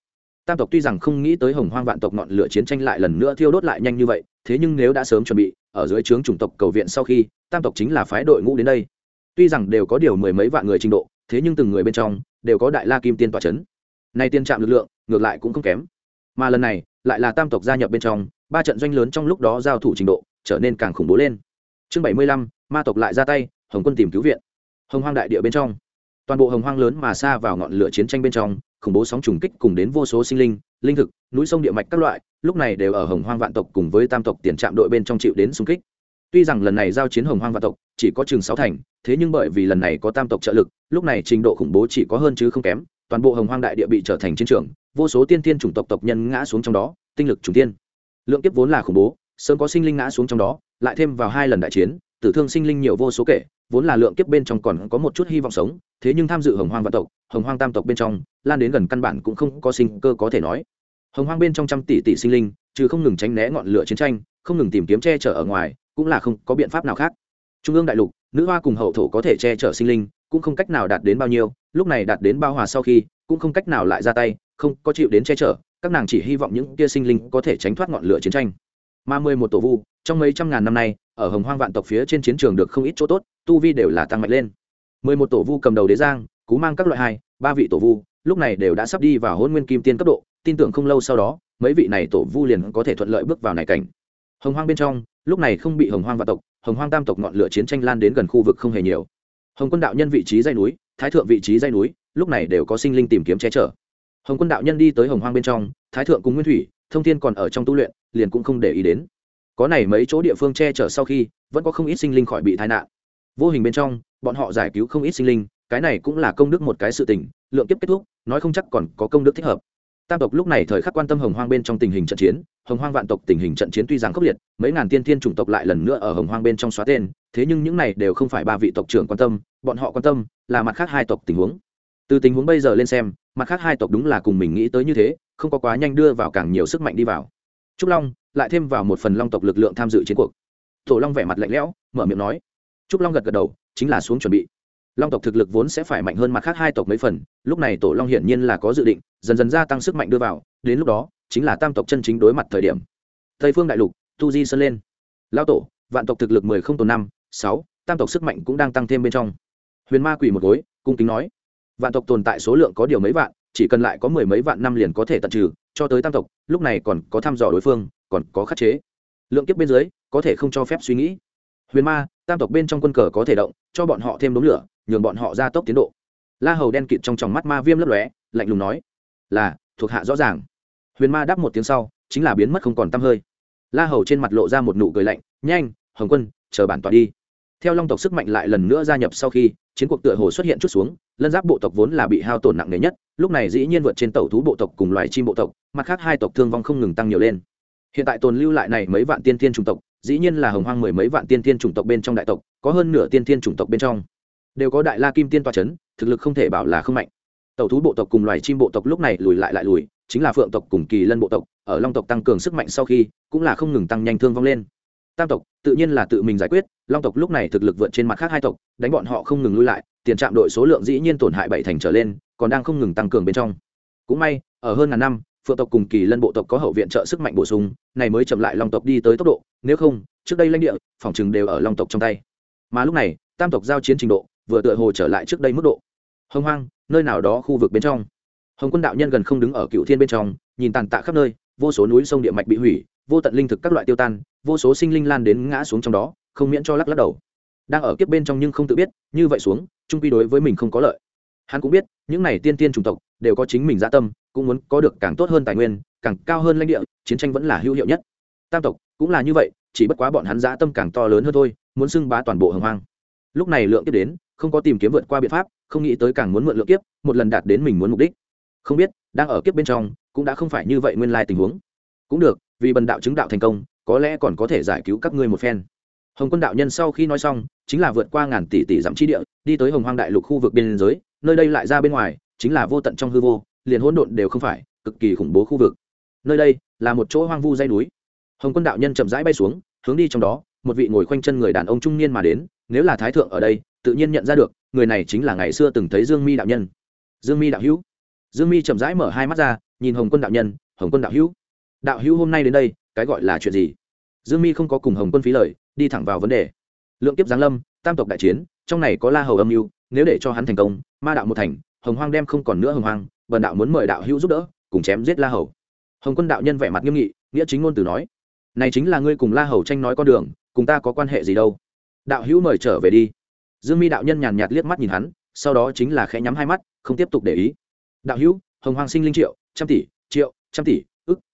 Tam tộc tuy rằng không nghĩ tới hồng hoang vạn tộc ngọn lửa chiến tranh lại lần nữa thiêu đốt lại nhanh như vậy, thế nhưng nếu đã sớm chuẩn bị, ở dưới trướng chủng tộc cầu viện sau khi, tam tộc chính là phái đội ngũ đến đây. Tuy rằng đều có điều mười mấy vạn người trình độ, thế nhưng từng người bên trong, đều có đại la kim tiên tọa c h ấ n nay tiên trạm lực lượng, ngược lại cũng không kém. Mà lần này, lại là tam tộc gia nhập bên trong, ba trận doanh lớn trong lúc đó giao thủ trình độ trở nên càng khủng bố lên. Chương bảy mươi lăm, ma tộc lại ra tay, hồng quân tìm cứu viện. Hồng hoang đại địa bên trong. Toàn bộ hồng hoang lớn mà xa vào ngọn lửa chiến tranh bên trong, khủng bố sóng trùng kích cùng đến vô số sinh linh linh thực, núi sông địa mạch các loại, lúc này đều ở hồng hoang vạn tộc cùng với tam tộc tiền trạm đội bên trong chịu đến xung kích. Tuy rằng lần này giao chiến hồng hoang vạn tộc chỉ có chừng sáu thành, thế nhưng bởi vì lần này có tam tộc trợ lực, lúc này trình độ khủng bố chỉ có hơn chứ không kém, toàn bộ hồng hoang đại địa bị trở thành chiến trường, vô số tiên tiên chủng tộc tộc nhân ngã xuống trong đó, tinh lực chủng tiên lượng kiếp vốn là khủng bố sớm có sinh linh ngã xuống trong đó, lại thêm vào hai lần đại chiến, tử thương sinh linh nhiều vô số kể, vốn là lượng kiếp bên trong còn có một chút hy vọng sống, thế nhưng tham dự hồng hoang vạn tộc, hồng hoang tam tộc bên trong, lan đến gần căn bản cũng không có sinh cơ có thể nói. Hồng hoang bên trong trăm tỷ tỷ sinh linh chứ không ngừng tránh né ngọn lửa chiến tranh, không ngừng tìm kiếm che chở ở ngoài, cũng là không có biện pháp nào khác. Trung ương đại lục, nữ hoa cùng hậu thổ có thể che chở sinh linh, cũng không cách nào đạt đến bao nhiêu, lúc này đạt đến bao hòa sau khi, cũng không cách nào lại ra tay, không có chịu đến che chở, các nàng chỉ hy vọng những kia sinh linh có thể tránh thoát ngọn lửa chiến tranh mà mười một tổ vu, trong mấy trăm ngàn năm nay, ở hồng hoang vạn tộc phía trên chiến trường được không ít chỗ tốt, tu vi đều là tăng mạnh lên. Mười một tổ vu cầm đầu đế giang, cú mang các loại hai, ba vị tổ vu, lúc này đều đã sắp đi vào hôn nguyên kim tiên cấp độ, tin tưởng không lâu sau đó, mấy vị này tổ vu liền có thể thuận lợi bước vào này cảnh. Hồng hoang bên trong, lúc này không bị hồng hoang vạn tộc, hồng hoang tam tộc ngọn lửa chiến tranh lan đến gần khu vực không hề nhiều. Hồng quân đạo nhân vị trí dây núi, thái thượng vị trí dây núi, lúc này đều có sinh linh tìm kiếm che chở. Hồng quân đạo nhân đi tới hồng hoang bên trong, thái thượng cùng nguyên thủy, thông thiên còn ở trong tu luyện liền cũng không để ý đến. Có này mấy chỗ địa phương che chở sau khi, vẫn có không ít sinh linh khỏi bị tai nạn. Vô hình bên trong, bọn họ giải cứu không ít sinh linh, cái này cũng là công đức một cái sự tình, lượng kiếp kết thúc, nói không chắc còn có công đức thích hợp. Tam tộc lúc này thời khắc quan tâm hồng hoang bên trong tình hình trận chiến, hồng hoang vạn tộc tình hình trận chiến tuy rằng khốc liệt, mấy ngàn tiên thiên chủng tộc lại lần nữa ở hồng hoang bên trong xóa tên, thế nhưng những này đều không phải ba vị tộc trưởng quan tâm, bọn họ quan tâm là mặt khác hai tộc tình huống. Từ tình huống bây giờ lên xem, mặt khác hai tộc đúng là cùng mình nghĩ tới như thế, không có quá nhanh đưa vào càng nhiều sức mạnh đi vào trúc long lại thêm vào một phần long tộc lực lượng tham dự chiến cuộc. Tổ long vẻ mặt lạnh lẽo, mở miệng nói. Trúc long gật gật đầu, chính là xuống chuẩn bị. Long tộc thực lực vốn sẽ phải mạnh hơn mặt khác hai tộc mấy phần, lúc này tổ long hiển nhiên là có dự định, dần dần gia tăng sức mạnh đưa vào, đến lúc đó, chính là tam tộc chân chính đối mặt thời điểm. Tây phương đại lục, tu di sơn lên. Lao tổ, vạn tộc thực lực mười không tổ năm, sáu, tam tộc sức mạnh cũng đang tăng thêm bên trong. Huyền ma quỳ một gối, cung kính nói. Vạn tộc tồn tại số lượng có điều mấy vạn, chỉ cần lại có mười mấy vạn năm liền có thể tận trừ cho tới tam tộc, lúc này còn có thăm dò đối phương, còn có khắc chế. Lượng kiếp bên dưới, có thể không cho phép suy nghĩ. Huyền ma, tam tộc bên trong quân cờ có thể động, cho bọn họ thêm đống lửa, nhường bọn họ ra tốc tiến độ. La hầu đen kịt trong tròng mắt ma viêm lấp lóe, lạnh lùng nói, là, thuộc hạ rõ ràng. Huyền ma đáp một tiếng sau, chính là biến mất không còn t hơi. La hầu trên mặt lộ ra một nụ cười lạnh, nhanh, hồng quân, chờ bản tọa đi theo long tộc sức mạnh lại lần nữa gia nhập sau khi, chiến cuộc tựa hồ xuất hiện chút xuống, lân giáp bộ tộc vốn là bị hao tổn nặng nề nhất, lúc này dĩ nhiên vượt trên tàu thú bộ tộc cùng loài chim bộ tộc, mặt khác hai tộc thương vong không ngừng tăng nhiều lên. Hiện tại tồn lưu lại này mấy vạn tiên thiên chủng tộc, dĩ nhiên là hồng hoang mười mấy vạn tiên thiên chủng tộc bên trong đại tộc, có hơn nửa tiên thiên chủng tộc bên trong. Đều có đại la kim tiên toa c h ấ n thực lực không thể bảo là không mạnh. Tàu thú bộ tộc cùng loài chim bộ tộc lúc này lùi lại lại lùi, chính là phượng tộc cùng kỳ lân bộ tộc, ở long tộc tăng cường sức mạnh sau khi, cũng là không ngừng tăng nhanh thương vong lên tam tộc, tự nhiên là tự mình giải quyết, long tộc lúc này thực lực vượt trên mặt khác hai tộc, đánh bọn họ không ngừng lui lại, tiền trạm đội số lượng dĩ nhiên tổn hại bảy thành trở lên, còn đang không ngừng tăng cường bên trong. Cũng may, ở hơn ngàn năm, phượng tộc cùng kỳ lân bộ tộc có hậu viện trợ sức mạnh bổ sung, này mới chậm lại long tộc đi tới tốc độ, nếu không, trước đây lãnh địa, phòng chừng đều ở long tộc trong tay. Mà lúc này, tam tộc giao chiến trình độ, vừa tựa hồ trở lại trước đây mức độ. Hông hoang, nơi nào đó khu vực bên trong. Hồng quân đạo nhân gần không đứng ở cựu thiên bên trong, nhìn tàn tạ khắp nơi, vô số núi sông địa mạch bị hủy, vô tận linh thực các loại tiêu tan vô số sinh linh lan đến ngã xuống trong đó, không miễn cho lắc lắc đầu. Đang ở kiếp bên trong nhưng không tự biết, như vậy xuống, trung quy đối với mình không có lợi. Hắn cũng biết, những này tiên tiên chủng tộc đều có chính mình dạ tâm, cũng muốn có được càng tốt hơn tài nguyên, càng cao hơn lãnh địa, chiến tranh vẫn là hữu hiệu nhất. Tam tộc cũng là như vậy, chỉ bất quá bọn hắn dạ tâm càng to lớn hơn thôi, muốn xưng bá toàn bộ hồng hoang. Lúc này lượng kiếp đến, không có tìm kiếm vượt qua biện pháp, không nghĩ tới càng muốn mượn lượng kiếp, một lần đạt đến mình muốn mục đích. Không biết, đang ở kiếp bên trong, cũng đã không phải như vậy nguyên lai tình huống. Cũng được, vì bần đạo chứng đạo thành công có lẽ còn có thể giải cứu các ngươi một phen. Hồng quân đạo nhân sau khi nói xong, chính là vượt qua ngàn tỷ tỷ dặm chi địa, đi tới hồng hoang đại lục khu vực biên giới, nơi đây lại ra bên ngoài, chính là vô tận trong hư vô, liền hỗn độn đều không phải, cực kỳ khủng bố khu vực. Nơi đây là một chỗ hoang vu dây núi. Hồng quân đạo nhân chậm rãi bay xuống, hướng đi trong đó, một vị ngồi khoanh chân người đàn ông trung niên mà đến, nếu là thái thượng ở đây, tự nhiên nhận ra được, người này chính là ngày xưa từng thấy dương mi đạo nhân. Dương mi đạo hữu. Dương mi chậm rãi mở hai mắt ra, nhìn hồng quân đạo nhân, hồng quân đạo hữu đạo hữu hôm nay đến đây cái gọi là chuyện gì? Dương mi không có cùng hồng quân phí lời, đi thẳng vào vấn đề. Lượng kiếp giáng lâm, tam tộc đại chiến, trong này có la hầu âm mưu, nếu để cho hắn thành công, ma đạo một thành, hồng hoang đem không còn nữa hồng hoang bần đạo muốn mời đạo hữu giúp đỡ, cùng chém giết la hầu. Hồng quân đạo nhân vẻ mặt nghiêm nghị, nghĩa chính ngôn từ nói, này chính là ngươi cùng la hầu tranh nói con đường, cùng ta có quan hệ gì đâu? Đạo hữu mời trở về đi. Dương mi đạo nhân nhàn nhạt liếc mắt nhìn hắn, sau đó chính là khẽ nhắm hai mắt, không tiếp tục để ý. Đạo hữu, hồng hoàng sinh linh triệu, trăm tỷ, triệu, trăm tỷ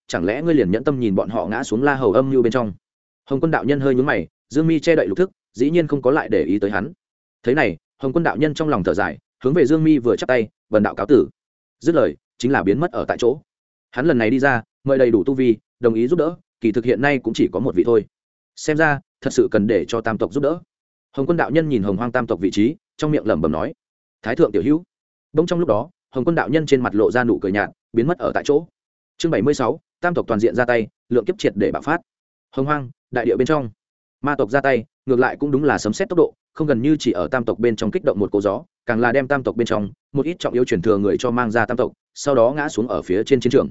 chẳng lẽ ngươi liền nhẫn tâm nhìn bọn họ ngã xuống la hầu âm như bên trong? Hồng quân đạo nhân hơi nhúng mày, dương mi che đậy lục thức, dĩ nhiên không có lại để ý tới hắn. Thế này, hồng quân đạo nhân trong lòng thở dài, hướng về dương mi vừa chắp tay vần đạo cáo tử. Dứt lời, chính là biến mất ở tại chỗ. Hắn lần này đi ra, mời đầy đủ tu vi, đồng ý giúp đỡ, kỳ thực hiện nay cũng chỉ có một vị thôi. Xem ra, thật sự cần để cho tam tộc giúp đỡ. Hồng quân đạo nhân nhìn hồng hoang tam tộc vị trí, trong miệng lẩm bẩm nói, thái thượng tiểu hữu. Đông trong lúc đó, hồng quân đạo nhân trên mặt lộ ra nụ cười nhạt, biến mất ở tại chỗ. Chương bảy mươi sáu tam tộc toàn diện ra tay, lượng kiếp triệt để bạo phát. Hồng hoang, đại địa bên trong. Ma tộc ra tay, ngược lại cũng đúng là sấm xét tốc độ, không gần như chỉ ở tam tộc bên trong kích động một cố gió, càng là đem tam tộc bên trong, một ít trọng yếu truyền thừa người cho mang ra tam tộc, sau đó ngã xuống ở phía trên chiến trường.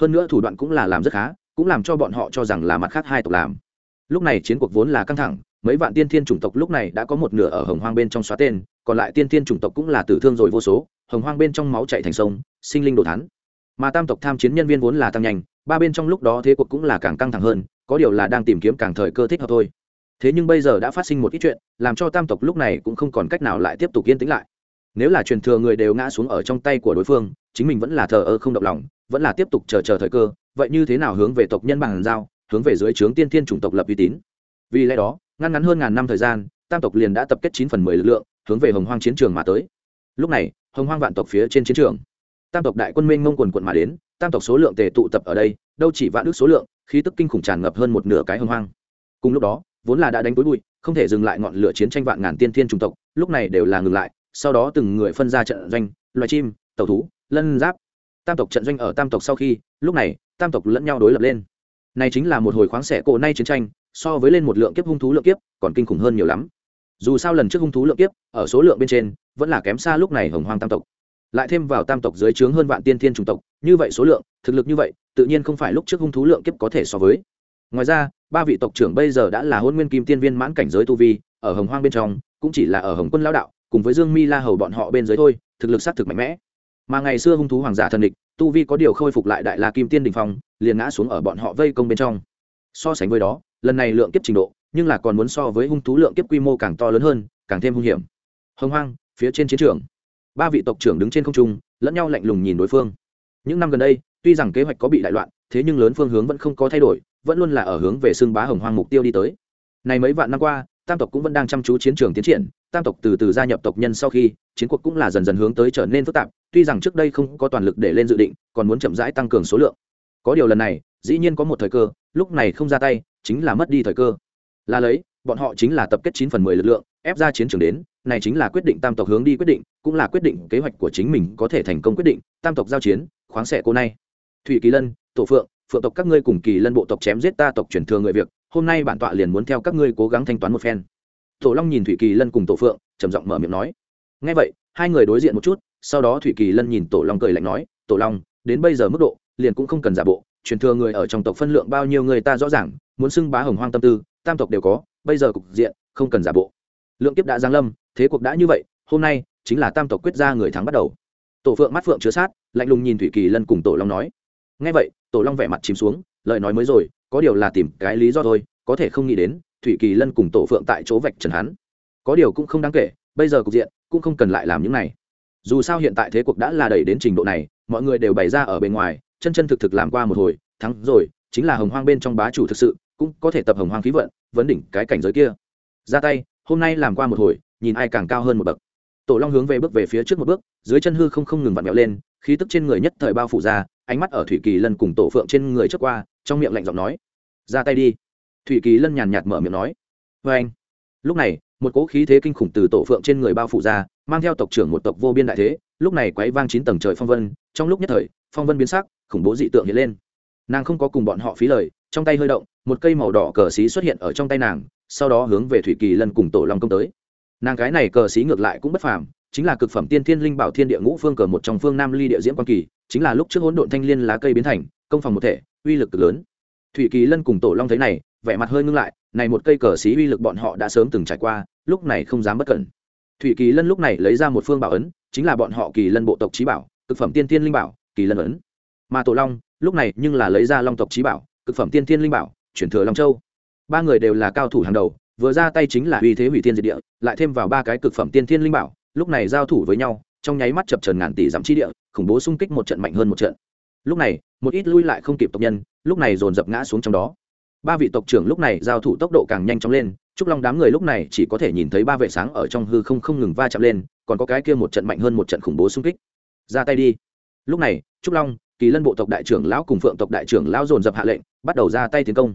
Hơn nữa thủ đoạn cũng là làm rất khá, cũng làm cho bọn họ cho rằng là mặt khác hai tộc làm. Lúc này chiến cuộc vốn là căng thẳng, mấy vạn tiên thiên chủng tộc lúc này đã có một nửa ở hồng hoang bên trong xóa tên, còn lại tiên thiên chủng tộc cũng là tử thương rồi vô số, hồng hoang bên trong máu chạy thành sông, sinh linh đồ thắn mà tam tộc tham chiến nhân viên vốn là tăng nhanh, ba bên trong lúc đó thế cuộc cũng là càng căng thẳng hơn, có điều là đang tìm kiếm càng thời cơ thích hợp thôi. Thế nhưng bây giờ đã phát sinh một ít chuyện, làm cho tam tộc lúc này cũng không còn cách nào lại tiếp tục yên tĩnh lại. Nếu là truyền thừa người đều ngã xuống ở trong tay của đối phương, chính mình vẫn là thờ ơ không động lòng, vẫn là tiếp tục chờ chờ thời cơ, vậy như thế nào hướng về tộc nhân bằng giao, hướng về dưới trướng tiên thiên chủng tộc lập uy tín? Vì lẽ đó, ngăn ngắn hơn ngàn năm thời gian, tam tộc liền đã tập kết chín phần mười lực lượng, hướng về hồng hoang chiến trường mà tới. Lúc này, hồng hoang vạn tộc phía trên chiến trường tam tộc đại quân minh ngông quần quận mà đến, tam tộc số lượng tề tụ tập ở đây, đâu chỉ vạn ước số lượng, khí tức kinh khủng tràn ngập hơn một nửa cái hồng hoang. Cùng lúc đó, vốn là đã đánh tối bụi, không thể dừng lại ngọn lửa chiến tranh vạn ngàn tiên thiên chủng tộc, lúc này đều là ngừng lại, sau đó từng người phân ra trận doanh, loài chim tàu thú, lân giáp. Tam tộc trận doanh ở tam tộc sau khi, lúc này, tam tộc lẫn nhau đối lập lên. Này chính là một hồi khoáng xẻ cổ nay chiến tranh, so với lên một lượng kiếp hung thú lượng kiếp, còn kinh khủng hơn nhiều lắm. Dù sao lần trước hung thú lượng kiếp, ở số lượng bên trên, vẫn là kém xa lúc này hồng hoang tam tộc lại thêm vào tam tộc dưới trướng hơn vạn tiên thiên chủng tộc, như vậy số lượng, thực lực như vậy, tự nhiên không phải lúc trước hung thú lượng kiếp có thể so với. Ngoài ra, ba vị tộc trưởng bây giờ đã là hôn nguyên kim tiên viên mãn cảnh giới tu vi, ở hồng hoang bên trong, cũng chỉ là ở hồng quân lão đạo, cùng với dương mi la hầu bọn họ bên dưới thôi, thực lực xác thực mạnh mẽ. Mà ngày xưa hung thú hoàng giả thần địch, tu vi có điều khôi phục lại đại la kim tiên đình phong, liền ngã xuống ở bọn họ vây công bên trong. So sánh với đó, lần này lượng kiếp trình độ, nhưng là còn muốn so với hung thú lượng kiếp quy mô càng to lớn hơn, càng thêm hung hiểm. Hồng hoang, phía trên chiến trường ba vị tộc trưởng đứng trên không trung, lẫn nhau lạnh lùng nhìn đối phương. Những năm gần đây, tuy rằng kế hoạch có bị đại loạn, thế nhưng lớn phương hướng vẫn không có thay đổi, vẫn luôn là ở hướng về xương bá hồng hoang mục tiêu đi tới. Này mấy vạn năm qua, tam tộc cũng vẫn đang chăm chú chiến trường tiến triển, tam tộc từ từ gia nhập tộc nhân sau khi, chiến cuộc cũng là dần dần hướng tới trở nên phức tạp, tuy rằng trước đây không có toàn lực để lên dự định, còn muốn chậm rãi tăng cường số lượng. Có điều lần này, dĩ nhiên có một thời cơ, lúc này không ra tay, chính là mất đi thời cơ. Là lấy, bọn họ chính là tập kết chín phần mười lực lượng, ép ra chiến trường đến, này chính là quyết định tam tộc hướng đi quyết định cũng là quyết định kế hoạch của chính mình có thể thành công quyết định, tam tộc giao chiến, khoáng xẻ cô này thủy kỳ lân, tổ phượng phượng tộc các ngươi cùng kỳ lân bộ tộc chém giết ta tộc truyền thừa người việc, hôm nay bản tọa liền muốn theo các ngươi cố gắng thanh toán một phen. Tổ long nhìn thủy kỳ lân cùng tổ phượng, trầm giọng mở miệng nói. Ngay vậy, hai người đối diện một chút, sau đó thủy kỳ lân nhìn tổ long cười lạnh nói, tổ long, đến bây giờ mức độ, liền cũng không cần giả bộ, truyền thừa người ở trong tộc phân lượng bao nhiêu người ta rõ ràng, muốn xưng bá hồng hoang tâm tư, tam tộc đều có, bây giờ cục diện, không cần giả bộ. Lượng kiếp đã giáng lâm, thế cuộc đã như vậy, hôm nay chính là tam tộc quyết ra người thắng bắt đầu. Tổ phượng mắt phượng chứa sát, lạnh lùng nhìn thủy kỳ lân cùng tổ long nói. Ngay vậy, tổ long vẻ mặt chìm xuống, lời nói mới rồi, có điều là tìm cái lý do thôi, có thể không nghĩ đến, thủy kỳ lân cùng tổ phượng tại chỗ vạch trần hắn. Có điều cũng không đáng kể, bây giờ cục diện cũng không cần lại làm những này. Dù sao hiện tại thế cuộc đã là đẩy đến trình độ này, mọi người đều bày ra ở bên ngoài, chân chân thực thực làm qua một hồi, thắng rồi, chính là hồng hoang bên trong bá chủ thực sự, cũng có thể tập hồng hoang khí vận, vấn đỉnh cái cảnh giới kia. Ra tay, hôm nay làm qua một hồi, nhìn ai càng cao hơn một bậc tổ long hướng về bước về phía trước một bước, dưới chân hư không không ngừng vặn vẹo lên, khí tức trên người nhất thời bao phủ ra, ánh mắt ở thủy kỳ lân cùng tổ phượng trên người trước qua, trong miệng lạnh giọng nói, ra tay đi. Thủy kỳ lân nhàn nhạt mở miệng nói vê anh. Lúc này, một cỗ khí thế kinh khủng từ tổ phượng trên người bao phủ ra, mang theo tộc trưởng một tộc vô biên đại thế, lúc này quáy vang chín tầng trời phong vân, trong lúc nhất thời, phong vân biến sắc, khủng bố dị tượng hiện lên. Nàng không có cùng bọn họ phí lời, trong tay hơi động, một cây màu đỏ cờ xí xuất hiện ở trong tay nàng, sau đó hướng về thủy kỳ lân cùng tổ long công tới nàng cái này cờ xí ngược lại cũng bất phàm, chính là cực phẩm tiên thiên linh bảo thiên địa ngũ phương cờ một trong phương nam ly địa diễm quan kỳ, chính là lúc trước hỗn độn thanh liên lá cây biến thành, công phòng một thể, uy lực cực lớn. Thủy kỳ lân cùng tổ long thấy này, vẻ mặt hơi ngưng lại, này một cây cờ xí uy lực bọn họ đã sớm từng trải qua, lúc này không dám bất cẩn. Thủy kỳ lân lúc này lấy ra một phương bảo ấn, chính là bọn họ kỳ lân bộ tộc trí bảo, cực phẩm tiên thiên linh bảo, kỳ lân ấn. Mà tổ long, lúc này nhưng là lấy ra long tộc trí bảo, cực phẩm tiên thiên linh bảo, chuyển thừa long châu. Ba người đều là cao thủ hàng đầu vừa ra tay chính là uy thế hủy thiên diệt địa, lại thêm vào ba cái cực phẩm tiên thiên linh bảo, lúc này giao thủ với nhau, trong nháy mắt chập trần ngàn tỷ dặm chi địa, khủng bố xung kích một trận mạnh hơn một trận. Lúc này, một ít lui lại không kịp tộc nhân, lúc này dồn dập ngã xuống trong đó. Ba vị tộc trưởng lúc này giao thủ tốc độ càng nhanh chóng lên, trúc long đám người lúc này chỉ có thể nhìn thấy ba vệ sáng ở trong hư không không ngừng va chạm lên, còn có cái kia một trận mạnh hơn một trận khủng bố xung kích. Ra tay đi. Lúc này, trúc long, kỳ lân bộ tộc đại trưởng lão cùng phượng tộc đại trưởng lão dồn dập hạ lệnh, bắt đầu ra tay tiến công.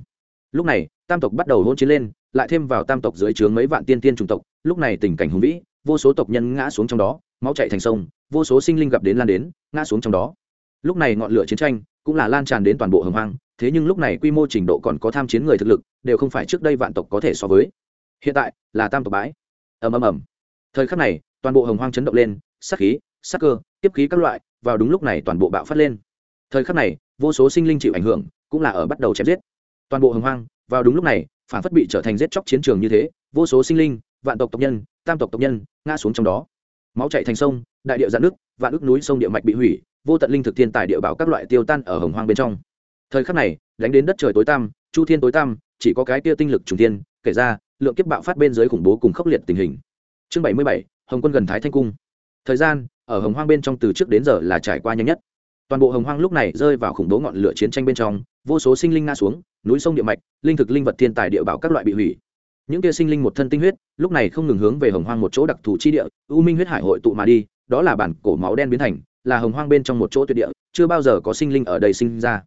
Lúc này, tam tộc bắt đầu hôn chiến lên lại thêm vào tam tộc dưới trướng mấy vạn tiên tiên chủng tộc, lúc này tình cảnh hùng vĩ, vô số tộc nhân ngã xuống trong đó, máu chạy thành sông, vô số sinh linh gặp đến lan đến, ngã xuống trong đó. Lúc này ngọn lửa chiến tranh cũng là lan tràn đến toàn bộ hồng hoang, thế nhưng lúc này quy mô trình độ còn có tham chiến người thực lực, đều không phải trước đây vạn tộc có thể so với. Hiện tại là tam tộc bãi. Ầm ầm ầm. Thời khắc này, toàn bộ hồng hoang chấn động lên sắc khí sắc cơ, tiếp khí các loại, vào đúng lúc này toàn bộ bạo phát lên. Thời khắc này, vô số sinh linh chịu ảnh hưởng, cũng là ở bắt đầu chém giết. Toàn bộ hồng hoang, vào đúng lúc này phản phất bị trở thành giết chóc chiến trường như thế, vô số sinh linh, vạn tộc tộc nhân, tam tộc tộc nhân ngã xuống trong đó. Máu chạy thành sông, đại địa dạn nước vạn ức núi sông địa mạch bị hủy, vô tận linh thực thiên tài địa bảo các loại tiêu tan ở hồng hoang bên trong. Thời khắc này, đánh đến đất trời tối tăm, chu thiên tối tăm, chỉ có cái tia tinh lực trùng thiên, kể ra, lượng kiếp bạo phát bên dưới khủng bố cùng khốc liệt tình hình. Chương bảy mươi bảy, hồng quân gần thái thanh cung. Thời gian, ở hồng hoang bên trong từ trước đến giờ là trải qua nhanh nhất. Toàn bộ hồng hoang lúc này rơi vào khủng bố ngọn lửa chiến tranh bên trong vô số sinh linh nga xuống, núi sông địa mạch, linh thực linh vật thiên tài địa bảo các loại bị hủy. Những kia sinh linh một thân tinh huyết, lúc này không ngừng hướng về hồng hoang một chỗ đặc thù chi địa, u minh huyết hải hội tụ mà đi, đó là bản cổ máu đen biến thành, là hồng hoang bên trong một chỗ tuyệt địa, chưa bao giờ có sinh linh ở đây sinh ra.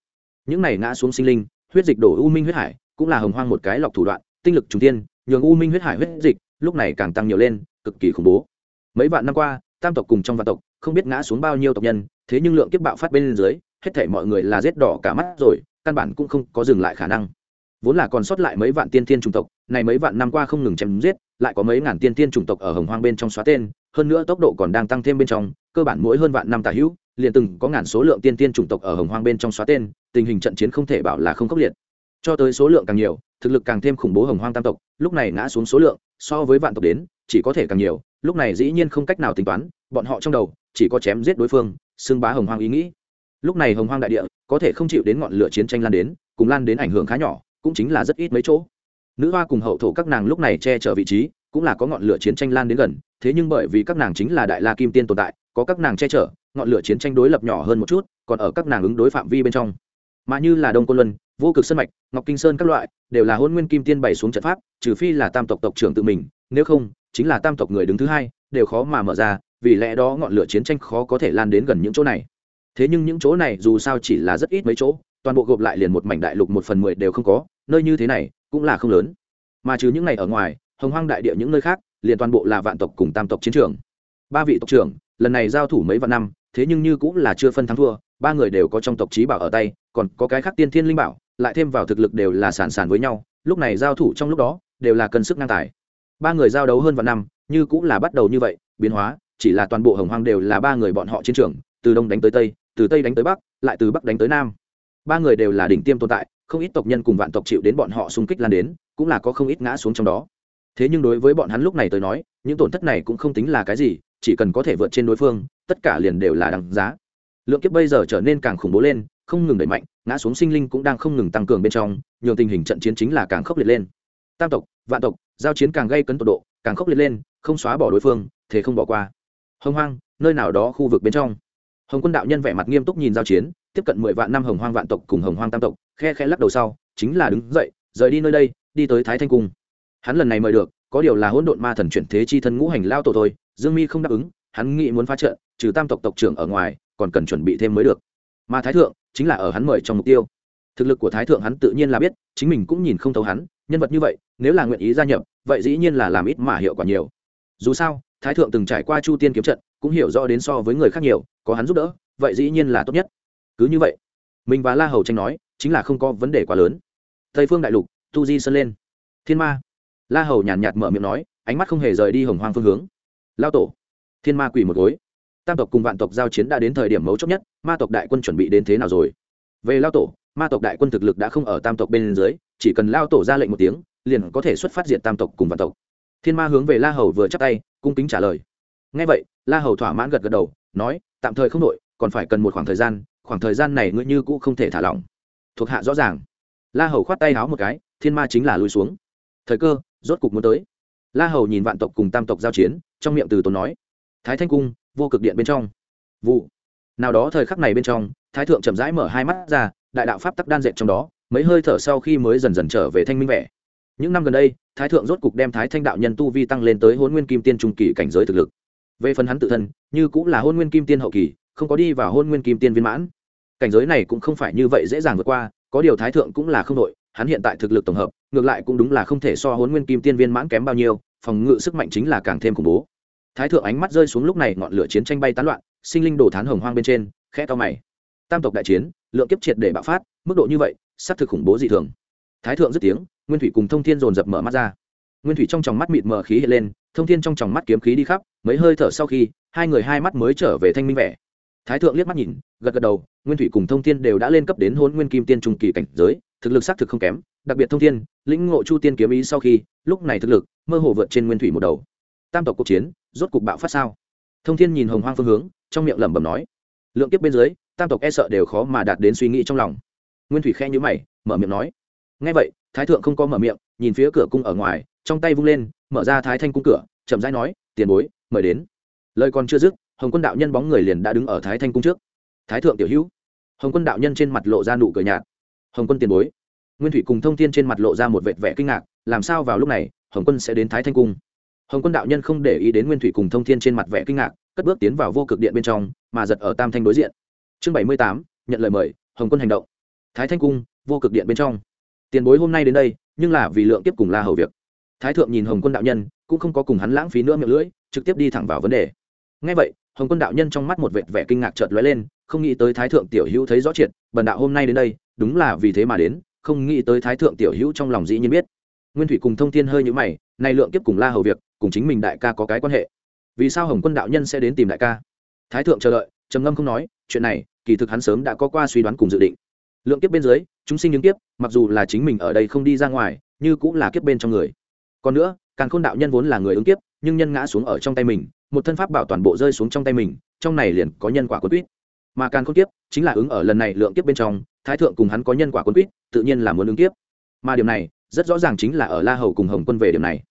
Những này ngã xuống sinh linh, huyết dịch đổ u minh huyết hải, cũng là hồng hoang một cái lọc thủ đoạn, tinh lực trùng tiên nhường u minh huyết hải huyết dịch, lúc này càng tăng nhiều lên, cực kỳ khủng bố. Mấy vạn năm qua, tam tộc cùng trong vạn tộc, không biết ngã xuống bao nhiêu tộc nhân, thế nhưng lượng kiếp bạo phát bên dưới, hết thể mọi người là rết đỏ cả mắt rồi căn bản cũng không có dừng lại khả năng. Vốn là còn sót lại mấy vạn tiên tiên chủng tộc, này mấy vạn năm qua không ngừng chém giết, lại có mấy ngàn tiên tiên chủng tộc ở hồng hoang bên trong xóa tên, hơn nữa tốc độ còn đang tăng thêm bên trong, cơ bản mỗi hơn vạn năm tả hữu, liền từng có ngàn số lượng tiên tiên chủng tộc ở hồng hoang bên trong xóa tên, tình hình trận chiến không thể bảo là không khốc liệt. Cho tới số lượng càng nhiều, thực lực càng thêm khủng bố hồng hoang tam tộc, lúc này ngã xuống số lượng, so với vạn tộc đến, chỉ có thể càng nhiều, lúc này dĩ nhiên không cách nào tính toán, bọn họ trong đầu chỉ có chém giết đối phương, xưng bá hồng hoang ý nghĩ lúc này hồng hoang đại địa, có thể không chịu đến ngọn lửa chiến tranh lan đến, cùng lan đến ảnh hưởng khá nhỏ, cũng chính là rất ít mấy chỗ. Nữ hoa cùng hậu thổ các nàng lúc này che chở vị trí, cũng là có ngọn lửa chiến tranh lan đến gần, thế nhưng bởi vì các nàng chính là đại la kim tiên tồn tại, có các nàng che chở, ngọn lửa chiến tranh đối lập nhỏ hơn một chút, còn ở các nàng ứng đối phạm vi bên trong. Mà như là đông côn luân, vô cực sân mạch, ngọc kinh sơn các loại, đều là hôn nguyên kim tiên bày xuống trận pháp, trừ phi là tam tộc tộc trưởng tự mình, nếu không, chính là tam tộc người đứng thứ hai, đều khó mà mở ra, vì lẽ đó ngọn lửa chiến tranh khó có thể lan đến gần những chỗ này thế nhưng những chỗ này dù sao chỉ là rất ít mấy chỗ, toàn bộ gộp lại liền một mảnh đại lục một phần mười đều không có, nơi như thế này cũng là không lớn. Mà trừ những này ở ngoài, hồng hoang đại địa những nơi khác, liền toàn bộ là vạn tộc cùng tam tộc chiến trường. Ba vị tộc trưởng, lần này giao thủ mấy vạn năm, thế nhưng như cũng là chưa phân thắng thua, ba người đều có trong tộc trí bảo ở tay, còn có cái khác tiên thiên linh bảo, lại thêm vào thực lực đều là sản sản với nhau, lúc này giao thủ trong lúc đó, đều là cân sức ngang tài. Ba người giao đấu hơn vạn năm, như cũng là bắt đầu như vậy, biến hóa, chỉ là toàn bộ hồng hoang đều là ba người bọn họ chiến trường, từ đông đánh tới tây từ tây đánh tới bắc, lại từ bắc đánh tới nam. Ba người đều là đỉnh tiêm tồn tại, không ít tộc nhân cùng vạn tộc chịu đến bọn họ xung kích lan đến, cũng là có không ít ngã xuống trong đó. Thế nhưng đối với bọn hắn lúc này tới nói, những tổn thất này cũng không tính là cái gì, chỉ cần có thể vượt trên đối phương, tất cả liền đều là đằng giá. Lượng kiếp bây giờ trở nên càng khủng bố lên, không ngừng đẩy mạnh, ngã xuống sinh linh cũng đang không ngừng tăng cường bên trong, nhường tình hình trận chiến chính là càng khốc liệt lên. Tam tộc, vạn tộc, giao chiến càng gây cấn tột độ, càng khốc liệt lên, không xóa bỏ đối phương, thế không bỏ qua. Hông hoang, nơi nào đó khu vực bên trong hồng quân đạo nhân vẻ mặt nghiêm túc nhìn giao chiến, tiếp cận mười vạn năm hồng hoang vạn tộc cùng hồng hoang tam tộc, khe khe lắc đầu sau, chính là đứng dậy, rời đi nơi đây, đi tới thái thanh cung. Hắn lần này mời được, có điều là hỗn độn ma thần chuyển thế chi thân ngũ hành lao tổ thôi, dương mi không đáp ứng, hắn nghĩ muốn phá trận, trừ tam tộc tộc trưởng ở ngoài, còn cần chuẩn bị thêm mới được. Mà thái thượng, chính là ở hắn mời trong mục tiêu. Thực lực của thái thượng hắn tự nhiên là biết, chính mình cũng nhìn không thấu hắn, nhân vật như vậy, nếu là nguyện ý gia nhập, vậy dĩ nhiên là làm ít mà hiệu quả nhiều. Dù sao, thái thượng từng trải qua chu tiên kiếm trận cũng hiểu rõ đến so với người khác nhiều, có hắn giúp đỡ, vậy dĩ nhiên là tốt nhất. Cứ như vậy, mình và la hầu tranh nói, chính là không có vấn đề quá lớn. Tây phương đại lục, tu di sơn lên. Thiên ma. La hầu nhàn nhạt mở miệng nói, ánh mắt không hề rời đi hồng hoang phương hướng. Lao tổ, thiên ma quỳ một gối. Tam tộc cùng vạn tộc giao chiến đã đến thời điểm mấu chốt nhất, ma tộc đại quân chuẩn bị đến thế nào rồi? Về lao tổ, ma tộc đại quân thực lực đã không ở tam tộc bên dưới, chỉ cần lao tổ ra lệnh một tiếng, liền có thể xuất phát diện tam tộc cùng vạn tộc. Thiên ma hướng về la hầu vừa chắc tay, cung kính trả lời ngay vậy, la hầu thỏa mãn gật gật đầu, nói, tạm thời không đội còn phải cần một khoảng thời gian, khoảng thời gian này ngươi như cũ không thể thả lỏng. Thuộc hạ rõ ràng. La hầu khoát tay háo một cái, thiên ma chính là lùi xuống. Thời cơ, rốt cục muốn tới. La hầu nhìn vạn tộc cùng tam tộc giao chiến, trong miệng từ tốn nói, thái thanh cung, vô cực điện bên trong. Vụ. Nào đó thời khắc này bên trong, thái thượng chậm rãi mở hai mắt ra, đại đạo pháp tắc đan dệt trong đó, mấy hơi thở sau khi mới dần dần trở về thanh minh vẻ. Những năm gần đây, thái thượng rốt cục đem thái thanh đạo nhân tu vi tăng lên tới hôn nguyên kim tiên trung kỳ cảnh giới thực lực về phần hắn tự thân, như cũng là hôn nguyên kim tiên hậu kỳ, không có đi vào hôn nguyên kim tiên viên mãn. Cảnh giới này cũng không phải như vậy dễ dàng vượt qua, có điều thái thượng cũng là không đội, hắn hiện tại thực lực tổng hợp, ngược lại cũng đúng là không thể so hôn nguyên kim tiên viên mãn kém bao nhiêu, phòng ngự sức mạnh chính là càng thêm khủng bố. Thái thượng ánh mắt rơi xuống lúc này ngọn lửa chiến tranh bay tán loạn, sinh linh đổ thán hồng hoang bên trên, khẽ to mày. Tam tộc đại chiến, lượng kiếp triệt để bạo phát, mức độ như vậy, xác thực khủng bố dị thường. Thái thượng dứt tiếng, nguyên thủy cùng thông thiên dồn dập mở mắt ra. Nguyên thủy trong tròng mắt mịt mờ khí hiện lên thông thiên trong tròng mắt kiếm khí đi khắp, mấy hơi thở sau khi, hai người hai mắt mới trở về thanh minh vẻ. Thái thượng liếc mắt nhìn, gật gật đầu, nguyên thủy cùng thông thiên đều đã lên cấp đến hôn nguyên kim tiên trung kỳ cảnh giới, thực lực xác thực không kém, đặc biệt thông thiên, lĩnh ngộ chu tiên kiếm ý sau khi, lúc này thực lực, mơ hồ vượt trên nguyên thủy một đầu. Tam tộc cuộc chiến, rốt cục bạo phát sao? Thông thiên nhìn hồng hoang phương hướng, trong miệng lẩm bẩm nói. Lượng kiếp bên dưới, tam tộc e sợ đều khó mà đạt đến suy nghĩ trong lòng. Nguyên thủy khe nhữ mày, mở miệng nói. Ngay vậy, thái thượng không có mở miệng, nhìn phía cửa cung ở ngoài, trong tay vung lên mở ra thái thanh cung cửa, chậm rãi nói, tiền bối, mời đến. Lời còn chưa dứt, hồng quân đạo nhân bóng người liền đã đứng ở thái thanh cung trước. Thái thượng tiểu hữu. Hồng quân đạo nhân trên mặt lộ ra nụ cười nhạt. Hồng quân tiền bối. Nguyên thủy cùng thông tin trên mặt lộ ra một vệt vẻ kinh ngạc, làm sao vào lúc này, hồng quân sẽ đến thái thanh cung? Hồng quân đạo nhân không để ý đến nguyên thủy cùng thông thiên trên mặt vẻ kinh ngạc, cất bước tiến vào vô cực điện bên trong, mà giật ở tam thanh đối diện. Chương bảy mươi tám, nhận lời mời, hồng quân hành động. Thái thanh cung, vô cực điện bên trong. Tiền bối hôm nay đến đây, nhưng là vì lượng tiếp cùng la hầu việc thái thượng nhìn hồng quân đạo nhân, cũng không có cùng hắn lãng phí nữa miệng lưỡi, trực tiếp đi thẳng vào vấn đề. Ngay vậy, hồng quân đạo nhân trong mắt một vệt vẻ kinh ngạc chợt lóe lên, không nghĩ tới thái thượng tiểu hữu thấy rõ triệt, bần đạo hôm nay đến đây, đúng là vì thế mà đến, không nghĩ tới thái thượng tiểu hữu trong lòng dĩ nhiên biết. Nguyên thủy cùng thông thiên hơi nhữ mày, nay lượng kiếp cùng la hầu việc, cùng chính mình đại ca có cái quan hệ. Vì sao hồng quân đạo nhân sẽ đến tìm đại ca? Thái thượng chờ đợi, trầm ngâm không nói, chuyện này, kỳ thực hắn sớm đã có qua suy đoán cùng dự định. Lượng kiếp bên dưới, chúng sinh những kiếp, mặc dù là chính mình ở đây không đi ra ngoài, như cũng là kiếp bên trong người còn nữa càng khôn đạo nhân vốn là người ứng kiếp, nhưng nhân ngã xuống ở trong tay mình, một thân pháp bảo toàn bộ rơi xuống trong tay mình, trong này liền có nhân quả quân quýt. Mà càng khôn kiếp chính là ứng ở lần này lượng kiếp bên trong, thái thượng cùng hắn có nhân quả quân quýt, tự nhiên là muốn ứng kiếp. Mà điểm này, rất rõ ràng chính là ở la hầu cùng hồng quân về điểm này.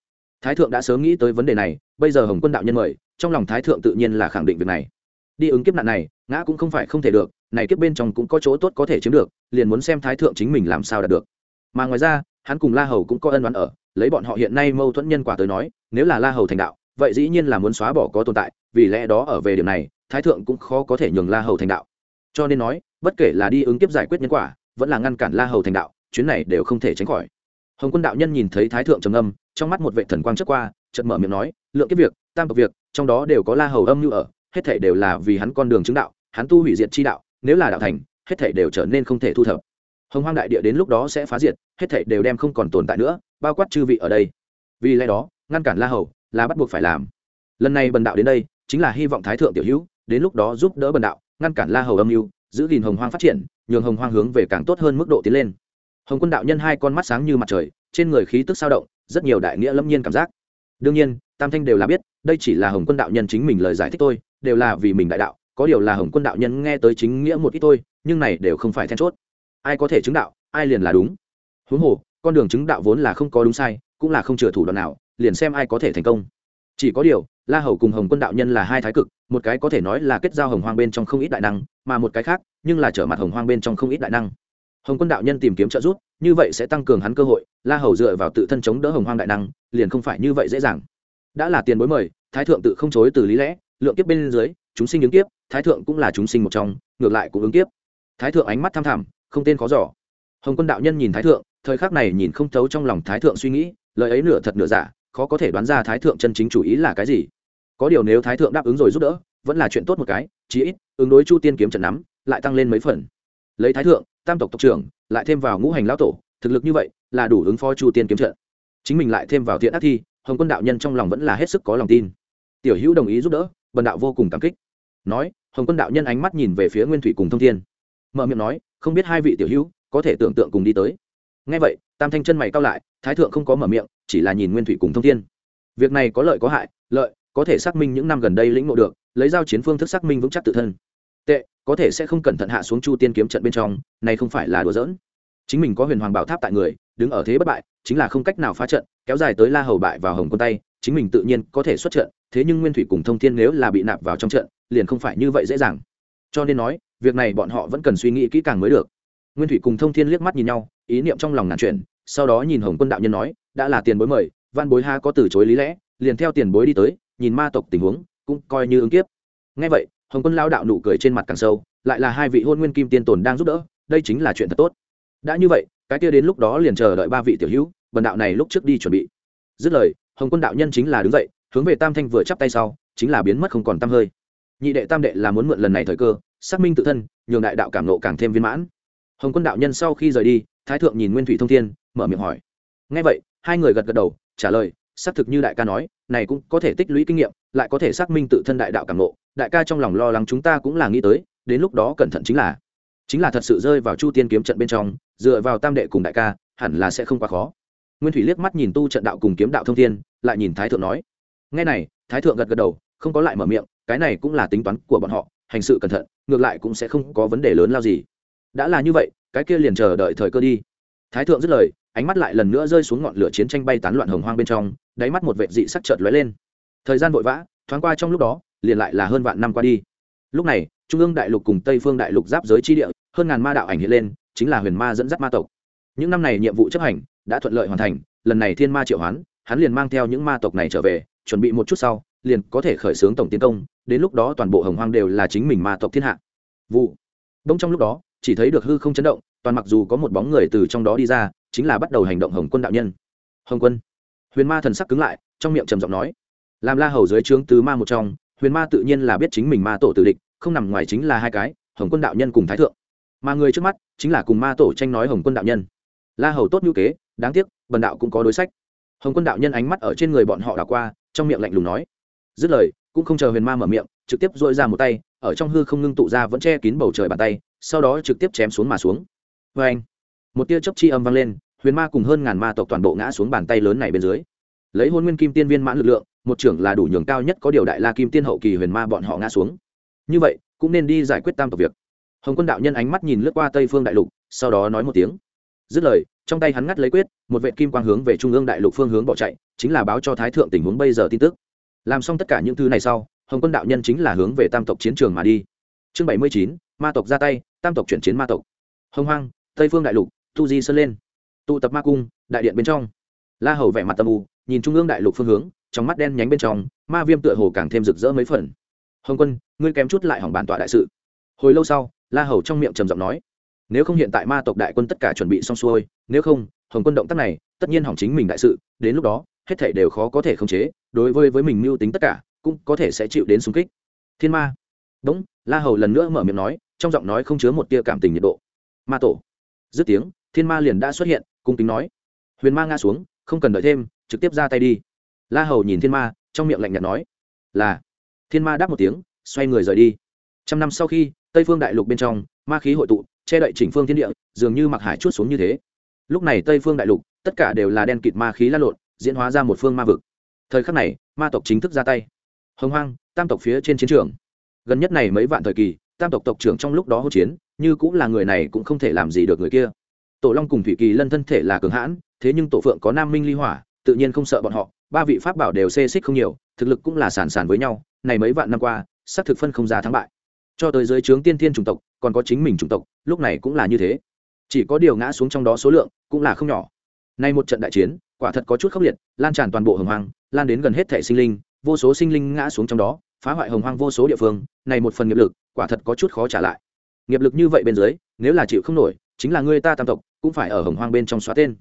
Thái thượng đã sớm nghĩ tới vấn đề này, bây giờ hồng quân đạo nhân mời, trong lòng thái thượng tự nhiên là khẳng định việc này. Đi ứng kiếp nạn này, ngã cũng không phải không thể được, này kiếp bên trong cũng có chỗ tốt có thể chiếm được, liền muốn xem thái thượng chính mình làm sao đạt được. Mà ngoài ra, hắn cùng la hầu cũng có ân đoán ở lấy bọn họ hiện nay mâu thuẫn nhân quả tới nói, nếu là la hầu thành đạo, vậy dĩ nhiên là muốn xóa bỏ có tồn tại, vì lẽ đó ở về điểm này, thái thượng cũng khó có thể nhường la hầu thành đạo. Cho nên nói, bất kể là đi ứng kiếp giải quyết nhân quả, vẫn là ngăn cản la hầu thành đạo, chuyến này đều không thể tránh khỏi. Hồng quân đạo nhân nhìn thấy thái thượng trầm âm trong mắt một vệ thần quang trước qua, chợt mở miệng nói, lượng kiếp việc, tam tộc việc, trong đó đều có la hầu âm như ở, hết thảy đều là vì hắn con đường chứng đạo, hắn tu hủy diệt chi đạo, nếu là đạo thành, hết thảy đều trở nên không thể thu thập hồng hoang đại địa đến lúc đó sẽ phá diệt, hết thảy đều đem không còn tồn tại nữa, bao quát chư vị ở đây. Vì lẽ đó, ngăn cản la hầu là bắt buộc phải làm. Lần này bần đạo đến đây, chính là hy vọng thái thượng tiểu hữu đến lúc đó giúp đỡ bần đạo, ngăn cản la hầu âm mưu, giữ gìn hồng hoang phát triển, nhường hồng hoang hướng về càng tốt hơn mức độ tiến lên. Hồng quân đạo nhân hai con mắt sáng như mặt trời, trên người khí tức sao động, rất nhiều đại nghĩa lâm nhiên cảm giác. Đương nhiên, tam thanh đều là biết, đây chỉ là hồng quân đạo nhân chính mình lời giải thích tôi đều là vì mình đại đạo, có điều là hồng quân đạo nhân nghe tới chính nghĩa một ít tôi nhưng này đều không phải then chốt ai có thể chứng đạo, ai liền là đúng. Huống hồ, con đường chứng đạo vốn là không có đúng sai, cũng là không chừa thủ đoạn nào, liền xem ai có thể thành công. Chỉ có điều, la hầu cùng hồng quân đạo nhân là hai thái cực, một cái có thể nói là kết giao hồng hoang bên trong không ít đại năng, mà một cái khác, nhưng là trở mặt hồng hoang bên trong không ít đại năng. Hồng quân đạo nhân tìm kiếm trợ giúp, như vậy sẽ tăng cường hắn cơ hội, la hầu dựa vào tự thân chống đỡ hồng hoang đại năng, liền không phải như vậy dễ dàng. Đã là tiền bối mời, thái thượng tự không chối từ lý lẽ, lượng kiếp bên dưới, chúng sinh ứng kiếp, thái thượng cũng là chúng sinh một trong, ngược lại cũng ứng kiếp. Thái thượng ánh mắt tham thẳm không tên khó giỏ hồng quân đạo nhân nhìn thái thượng, thời khắc này nhìn không thấu trong lòng thái thượng suy nghĩ, lời ấy nửa thật nửa giả, khó có thể đoán ra thái thượng chân chính chủ ý là cái gì. Có điều nếu thái thượng đáp ứng rồi giúp đỡ, vẫn là chuyện tốt một cái, chí ít, ứng đối chu tiên kiếm trận nắm, lại tăng lên mấy phần. Lấy thái thượng, tam tộc tộc trưởng, lại thêm vào ngũ hành lão tổ, thực lực như vậy, là đủ ứng phó chu tiên kiếm trận. Chính mình lại thêm vào thiện ác thi, hồng quân đạo nhân trong lòng vẫn là hết sức có lòng tin. Tiểu hữu đồng ý giúp đỡ, bần đạo vô cùng cảm kích. Nói, hồng quân đạo nhân ánh mắt nhìn về phía nguyên thủy cùng thông thiên. Mở miệng nói không biết hai vị tiểu hữu có thể tưởng tượng cùng đi tới. Ngay vậy, tam thanh chân mày cao lại, thái thượng không có mở miệng, chỉ là nhìn nguyên thủy cùng thông thiên. Việc này có lợi có hại, lợi, có thể xác minh những năm gần đây lĩnh ngộ được, lấy giao chiến phương thức xác minh vững chắc tự thân. Tệ, có thể sẽ không cẩn thận hạ xuống chu tiên kiếm trận bên trong, này không phải là đùa giỡn. Chính mình có huyền hoàng bảo tháp tại người, đứng ở thế bất bại, chính là không cách nào phá trận, kéo dài tới la hầu bại vào hồng quân tay, chính mình tự nhiên có thể xuất trận, thế nhưng nguyên thủy cùng thông thiên nếu là bị nạp vào trong trận, liền không phải như vậy dễ dàng. Cho nên nói việc này bọn họ vẫn cần suy nghĩ kỹ càng mới được. Nguyên thủy cùng thông thiên liếc mắt nhìn nhau, ý niệm trong lòng ngàn chuyển, sau đó nhìn hồng quân đạo nhân nói, đã là tiền bối mời, văn bối ha có từ chối lý lẽ, liền theo tiền bối đi tới, nhìn ma tộc tình huống, cũng coi như ứng kiếp. Ngay vậy, hồng quân lao đạo nụ cười trên mặt càng sâu, lại là hai vị hôn nguyên kim tiên tồn đang giúp đỡ, đây chính là chuyện thật tốt. Đã như vậy, cái kia đến lúc đó liền chờ đợi ba vị tiểu hữu bần đạo này lúc trước đi chuẩn bị. Dứt lời, hồng quân đạo nhân chính là đứng dậy, hướng về tam thanh vừa chắp tay sau, chính là biến mất không còn t hơi nhị đệ tam đệ là muốn mượn lần này thời cơ, xác minh tự thân, nhường đại đạo cảm nộ càng thêm viên mãn. Hồng quân đạo nhân sau khi rời đi, thái thượng nhìn nguyên thủy thông thiên, mở miệng hỏi. Ngay vậy, hai người gật gật đầu, trả lời, xác thực như đại ca nói, này cũng có thể tích lũy kinh nghiệm, lại có thể xác minh tự thân đại đạo cảm nộ. Đại ca trong lòng lo lắng chúng ta cũng là nghĩ tới, đến lúc đó cẩn thận chính là chính là thật sự rơi vào chu tiên kiếm trận bên trong, dựa vào tam đệ cùng đại ca, hẳn là sẽ không quá khó. Nguyên thủy liếc mắt nhìn tu trận đạo cùng kiếm đạo thông thiên, lại nhìn thái thượng nói. Ngay này, thái thượng gật gật đầu không có lại mở miệng, cái này cũng là tính toán của bọn họ, hành sự cẩn thận, ngược lại cũng sẽ không có vấn đề lớn lao gì. Đã là như vậy, cái kia liền chờ đợi thời cơ đi. Thái thượng dứt lời, ánh mắt lại lần nữa rơi xuống ngọn lửa chiến tranh bay tán loạn hồng hoang bên trong, đáy mắt một vệ dị sắc chợt lóe lên. Thời gian vội vã, thoáng qua trong lúc đó, liền lại là hơn vạn năm qua đi. Lúc này, trung ương đại lục cùng tây phương đại lục giáp giới chi địa, hơn ngàn ma đạo ảnh hiện lên, chính là huyền ma dẫn dắt ma tộc. Những năm này nhiệm vụ chấp hành, đã thuận lợi hoàn thành, lần này thiên ma triệu hoán, hắn liền mang theo những ma tộc này trở về, chuẩn bị một chút sau liền có thể khởi xướng tổng tiến công, đến lúc đó toàn bộ hồng hoang đều là chính mình ma tộc thiên hạ. Vụ. Đông trong lúc đó, chỉ thấy được hư không chấn động, toàn mặc dù có một bóng người từ trong đó đi ra, chính là bắt đầu hành động hồng quân đạo nhân. Hồng quân. Huyền ma thần sắc cứng lại, trong miệng trầm giọng nói. Làm la hầu dưới trướng tứ ma một trong, huyền ma tự nhiên là biết chính mình ma tổ tử địch, không nằm ngoài chính là hai cái, hồng quân đạo nhân cùng thái thượng. Mà người trước mắt, chính là cùng ma tổ tranh nói hồng quân đạo nhân. La hầu tốt như kế, đáng tiếc, bần đạo cũng có đối sách. Hồng quân đạo nhân ánh mắt ở trên người bọn họ đảo qua, trong miệng lạnh lùng nói dứt lời, cũng không chờ huyền ma mở miệng, trực tiếp dội ra một tay, ở trong hư không ngưng tụ ra vẫn che kín bầu trời bàn tay, sau đó trực tiếp chém xuống mà xuống. Vê anh một tia chớp chi âm vang lên, huyền ma cùng hơn ngàn ma tộc toàn bộ ngã xuống bàn tay lớn này bên dưới. Lấy hôn nguyên kim tiên viên mãn lực lượng, một trưởng là đủ nhường cao nhất có điều đại la kim tiên hậu kỳ huyền ma bọn họ ngã xuống. Như vậy, cũng nên đi giải quyết tam tộc việc. Hồng quân đạo nhân ánh mắt nhìn lướt qua tây phương đại lục, sau đó nói một tiếng. Dứt lời, trong tay hắn ngắt lấy quyết, một vệ kim quang hướng về trung ương đại lục phương hướng bỏ chạy, chính là báo cho thái thượng tình huống bây giờ tin tức làm xong tất cả những thứ này sau, hồng quân đạo nhân chính là hướng về tam tộc chiến trường mà đi. Chương bảy mươi chín, ma tộc ra tay, tam tộc chuyển chiến ma tộc. Hồng hoang, tây phương đại lục, tu di sơn lên. Tụ tập ma cung, đại điện bên trong. La hầu vẻ mặt tâm u, nhìn trung ương đại lục phương hướng, trong mắt đen nhánh bên trong, ma viêm tựa hồ càng thêm rực rỡ mấy phần. Hồng quân, ngươi kém chút lại hỏng bản tọa đại sự. Hồi lâu sau, la hầu trong miệng trầm giọng nói, nếu không hiện tại ma tộc đại quân tất cả chuẩn bị xong xuôi, nếu không, hồng quân động tác này, tất nhiên hỏng chính mình đại sự, đến lúc đó hết thảy đều khó có thể khống chế, đối với với mình mưu tính tất cả, cũng có thể sẽ chịu đến xung kích. Thiên ma. Đúng, la hầu lần nữa mở miệng nói, trong giọng nói không chứa một tia cảm tình nhiệt độ. Ma tổ. Dứt tiếng, thiên ma liền đã xuất hiện, cung kính nói. Huyền ma ngã xuống, không cần đợi thêm, trực tiếp ra tay đi. La hầu nhìn thiên ma, trong miệng lạnh nhạt nói. Là. Thiên ma đáp một tiếng, xoay người rời đi. Trăm năm sau khi, tây phương đại lục bên trong, ma khí hội tụ, che đậy chỉnh phương thiên địa, dường như mặc hải chút xuống như thế. Lúc này tây phương đại lục, tất cả đều là đen kịt ma khí lan lộn diễn hóa ra một phương ma vực. Thời khắc này, ma tộc chính thức ra tay. Hồng hoang, tam tộc phía trên chiến trường. Gần nhất này mấy vạn thời kỳ, tam tộc tộc trưởng trong lúc đó hỗn chiến, như cũng là người này cũng không thể làm gì được người kia. Tổ long cùng thủy kỳ lân thân thể là cường hãn, thế nhưng tổ phượng có nam minh ly hỏa, tự nhiên không sợ bọn họ. Ba vị pháp bảo đều xê xích không nhiều, thực lực cũng là sản sản với nhau, này mấy vạn năm qua, xác thực phân không ra thắng bại. Cho tới dưới trướng tiên thiên chủng tộc, còn có chính mình chủng tộc, lúc này cũng là như thế. Chỉ có điều ngã xuống trong đó số lượng cũng là không nhỏ. Nay một trận đại chiến quả thật có chút khốc liệt, lan tràn toàn bộ hồng hoang, lan đến gần hết thể sinh linh, vô số sinh linh ngã xuống trong đó, phá hoại hồng hoang vô số địa phương, này một phần nghiệp lực, quả thật có chút khó trả lại. Nghiệp lực như vậy bên dưới, nếu là chịu không nổi, chính là ngươi ta tam tộc, cũng phải ở hồng hoang bên trong xóa tên.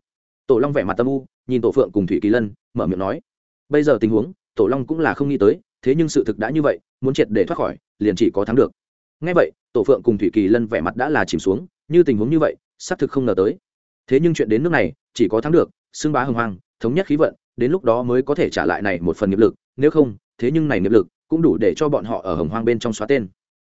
Tổ long vẻ mặt tâm u, nhìn tổ phượng cùng thủy kỳ lân, mở miệng nói, bây giờ tình huống, tổ long cũng là không nghĩ tới, thế nhưng sự thực đã như vậy, muốn triệt để thoát khỏi, liền chỉ có thắng được. Ngay vậy, tổ phượng cùng thủy kỳ lân vẻ mặt đã là chìm xuống, như tình huống như vậy, xác thực không ngờ tới. Thế nhưng chuyện đến nước này, chỉ có thắng được xưng bá hồng hoang, thống nhất khí vận, đến lúc đó mới có thể trả lại này một phần nghiệp lực, nếu không, thế nhưng này nghiệp lực cũng đủ để cho bọn họ ở hồng hoang bên trong xóa tên.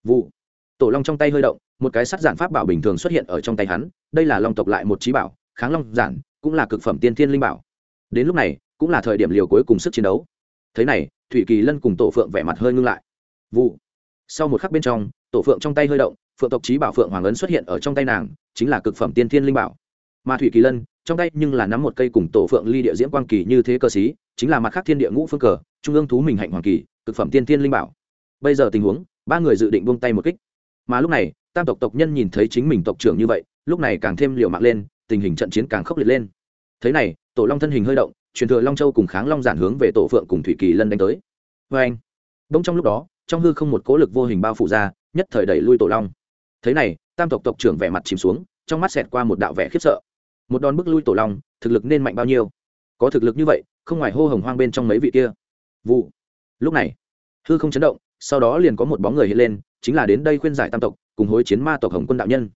Vụ. Tổ long trong tay hơi động, một cái sắt giản pháp bảo bình thường xuất hiện ở trong tay hắn, đây là long tộc lại một trí bảo, kháng long giản, cũng là cực phẩm tiên thiên linh bảo. Đến lúc này, cũng là thời điểm liều cuối cùng sức chiến đấu. Thế này, thủy kỳ lân cùng tổ phượng vẻ mặt hơi ngưng lại. Vụ. Sau một khắc bên trong, tổ phượng trong tay hơi động, phượng tộc trí bảo phượng hoàng ấn xuất hiện ở trong tay nàng, chính là cực phẩm tiên thiên linh bảo mà thủy kỳ lân, trong tay nhưng là nắm một cây cùng tổ phượng ly địa diễm quang kỳ như thế cơ sĩ chính là mặt khác thiên địa ngũ phương cờ, trung ương thú mình hạnh hoàng kỳ, cực phẩm tiên thiên linh bảo. Bây giờ tình huống, ba người dự định buông tay một kích. Mà lúc này, tam tộc tộc nhân nhìn thấy chính mình tộc trưởng như vậy, lúc này càng thêm liều mạng lên, tình hình trận chiến càng khốc liệt lên. Thế này, tổ long thân hình hơi động, truyền thừa long châu cùng kháng long giản hướng về tổ phượng cùng thủy kỳ lân đánh tới. Vê anh đông trong lúc đó, trong hư không một cố lực vô hình bao phủ ra, nhất thời đẩy lui tổ long. Thế này, tam tộc tộc trưởng vẻ mặt chìm xuống, trong mắt xẹt qua một đạo vẻ khiếp sợ một đòn bức lui tổ long, thực lực nên mạnh bao nhiêu? Có thực lực như vậy, không ngoài hô hồng hoang bên trong mấy vị kia. Vụ. Lúc này, hư không chấn động, sau đó liền có một bóng người hiện lên, chính là đến đây khuyên giải tam tộc, cùng hối chiến ma tộc hồng quân đạo nhân.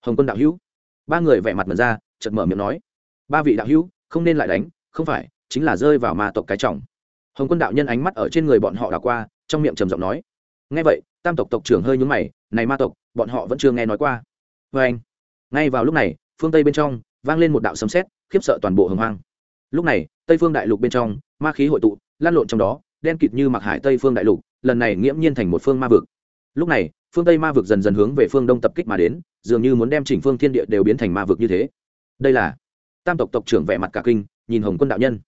Hồng quân đạo hữu. Ba người vẻ mặt mật ra, chợt mở miệng nói. Ba vị đạo hữu, không nên lại đánh, không phải, chính là rơi vào ma tộc cái trọng. Hồng quân đạo nhân ánh mắt ở trên người bọn họ đảo qua, trong miệng trầm giọng nói. Ngay vậy, tam tộc tộc trưởng hơi nhúng mày, này ma tộc, bọn họ vẫn chưa nghe nói qua. Vê anh ngay vào lúc này, phương tây bên trong vang lên một đạo sấm sét, khiếp sợ toàn bộ hồng hoang. Lúc này, tây phương đại lục bên trong, ma khí hội tụ, lan lộn trong đó, đen kịt như mặc hải tây phương đại lục, lần này nghiễm nhiên thành một phương ma vực. Lúc này, phương tây ma vực dần dần hướng về phương đông tập kích mà đến, dường như muốn đem chỉnh phương thiên địa đều biến thành ma vực như thế. Đây là tam tộc tộc trưởng vẻ mặt cả kinh, nhìn hồng quân đạo nhân.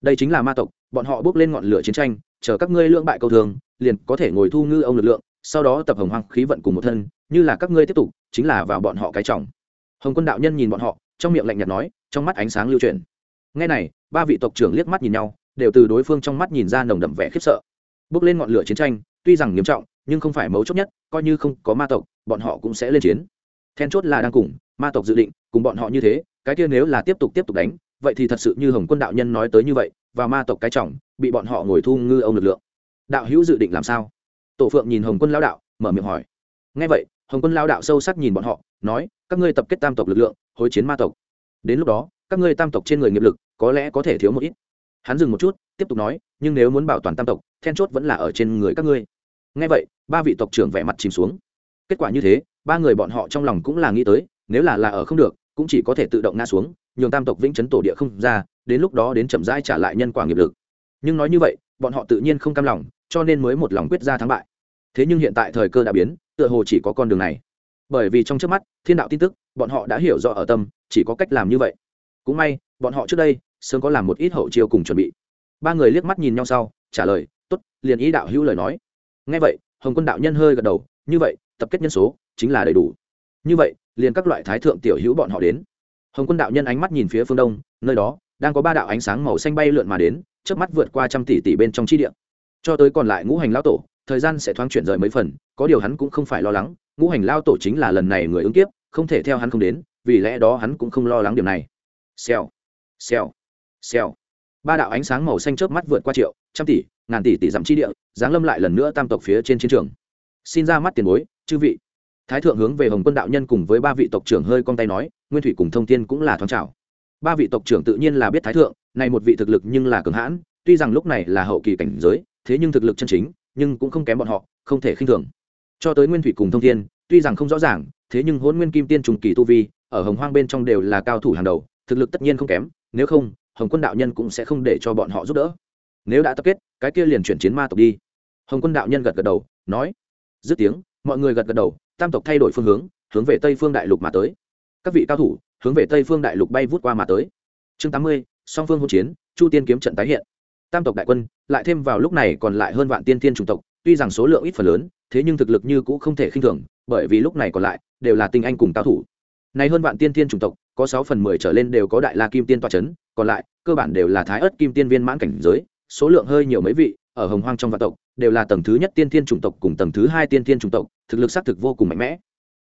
Đây chính là ma tộc, bọn họ bước lên ngọn lửa chiến tranh, chờ các ngươi lưỡng bại cầu thường liền có thể ngồi thu ngư ông lực lượng, sau đó tập hồng hoang khí vận cùng một thân, như là các ngươi tiếp tục, chính là vào bọn họ cái trọng. Hồng quân đạo nhân nhìn bọn họ trong miệng lạnh nhạt nói, trong mắt ánh sáng lưu truyền. ngay này, ba vị tộc trưởng liếc mắt nhìn nhau, đều từ đối phương trong mắt nhìn ra nồng đậm vẻ khiếp sợ. Bước lên ngọn lửa chiến tranh, tuy rằng nghiêm trọng, nhưng không phải mấu chốt nhất, coi như không có ma tộc, bọn họ cũng sẽ lên chiến. Then chốt là đang cùng, ma tộc dự định, cùng bọn họ như thế, cái kia nếu là tiếp tục tiếp tục đánh, vậy thì thật sự như hồng quân đạo nhân nói tới như vậy, và ma tộc cái trọng, bị bọn họ ngồi thu ngư ông lực lượng. Đạo hữu dự định làm sao? Tổ phượng nhìn hồng quân lao đạo, mở miệng hỏi. Ngay vậy, hồng quân lao đạo sâu sắc nhìn bọn họ nói, các ngươi tập kết tam tộc lực lượng, hối chiến ma tộc. Đến lúc đó, các ngươi tam tộc trên người nghiệp lực, có lẽ có thể thiếu một ít. Hắn dừng một chút, tiếp tục nói, nhưng nếu muốn bảo toàn tam tộc, then chốt vẫn là ở trên người các ngươi. Ngay vậy, ba vị tộc trưởng vẻ mặt chìm xuống. Kết quả như thế, ba người bọn họ trong lòng cũng là nghĩ tới, nếu là là ở không được, cũng chỉ có thể tự động ngã xuống, nhường tam tộc vĩnh chấn tổ địa không ra, đến lúc đó đến chậm rãi trả lại nhân quả nghiệp lực. Nhưng nói như vậy, bọn họ tự nhiên không cam lòng, cho nên mới một lòng quyết ra thắng bại. Thế nhưng hiện tại thời cơ đã biến, tựa hồ chỉ có con đường này bởi vì trong trước mắt, thiên đạo tin tức, bọn họ đã hiểu rõ ở tâm, chỉ có cách làm như vậy. Cũng may, bọn họ trước đây, sớm có làm một ít hậu chiêu cùng chuẩn bị. Ba người liếc mắt nhìn nhau sau, trả lời, tốt, liền ý đạo hữu lời nói. Ngay vậy, hồng quân đạo nhân hơi gật đầu, như vậy, tập kết nhân số chính là đầy đủ. Như vậy, liền các loại thái thượng tiểu hữu bọn họ đến. Hồng quân đạo nhân ánh mắt nhìn phía phương đông, nơi đó đang có ba đạo ánh sáng màu xanh bay lượn mà đến trước mắt vượt qua trăm tỷ tỷ bên trong chi địa. Cho tới còn lại ngũ hành lão tổ, thời gian sẽ thoáng chuyển rời mấy phần, có điều hắn cũng không phải lo lắng ngũ hành lao tổ chính là lần này người ứng kiếp, không thể theo hắn không đến, vì lẽ đó hắn cũng không lo lắng điểm này. Xèo xèo xèo. Ba đạo ánh sáng màu xanh chớp mắt vượt qua triệu, trăm tỷ, ngàn tỷ tỷ dặm chi địa, giáng lâm lại lần nữa tam tộc phía trên chiến trường. Xin ra mắt tiền bối, chư vị. Thái thượng hướng về hồng quân đạo nhân cùng với ba vị tộc trưởng hơi cong tay nói, nguyên thủy cùng thông tiên cũng là thoáng trào ba vị tộc trưởng tự nhiên là biết thái thượng, này một vị thực lực nhưng là cường hãn, tuy rằng lúc này là hậu kỳ cảnh giới, thế nhưng thực lực chân chính, nhưng cũng không kém bọn họ, không thể khinh thường cho tới nguyên thủy cùng thông thiên, tuy rằng không rõ ràng, thế nhưng hôn nguyên kim tiên trùng kỳ tu vi, ở hồng hoang bên trong đều là cao thủ hàng đầu, thực lực tất nhiên không kém, nếu không, hồng quân đạo nhân cũng sẽ không để cho bọn họ giúp đỡ. Nếu đã tập kết, cái kia liền chuyển chiến ma tộc đi. Hồng quân đạo nhân gật gật đầu, nói. Dứt tiếng, mọi người gật gật đầu, tam tộc thay đổi phương hướng hướng về tây phương đại lục mà tới. Các vị cao thủ, hướng về tây phương đại lục bay vút qua mà tới. Chương tám mươi, song phương hỗn chiến, chu tiên kiếm trận tái hiện. Tam tộc đại quân, lại thêm vào lúc này còn lại hơn vạn tiên tiên chủng tộc, tuy rằng số lượng ít phần lớn thế nhưng thực lực như cũng không thể khinh thường, bởi vì lúc này còn lại, đều là tinh anh cùng cao thủ. Này hơn vạn tiên tiên chủng tộc, có sáu phần mười trở lên đều có đại la kim tiên tọa chấn, còn lại, cơ bản đều là thái ớt kim tiên viên mãn cảnh giới, số lượng hơi nhiều mấy vị, ở hồng hoang trong vạn tộc, đều là tầng thứ nhất tiên tiên chủng tộc cùng tầng thứ hai tiên tiên chủng tộc, thực lực xác thực vô cùng mạnh mẽ.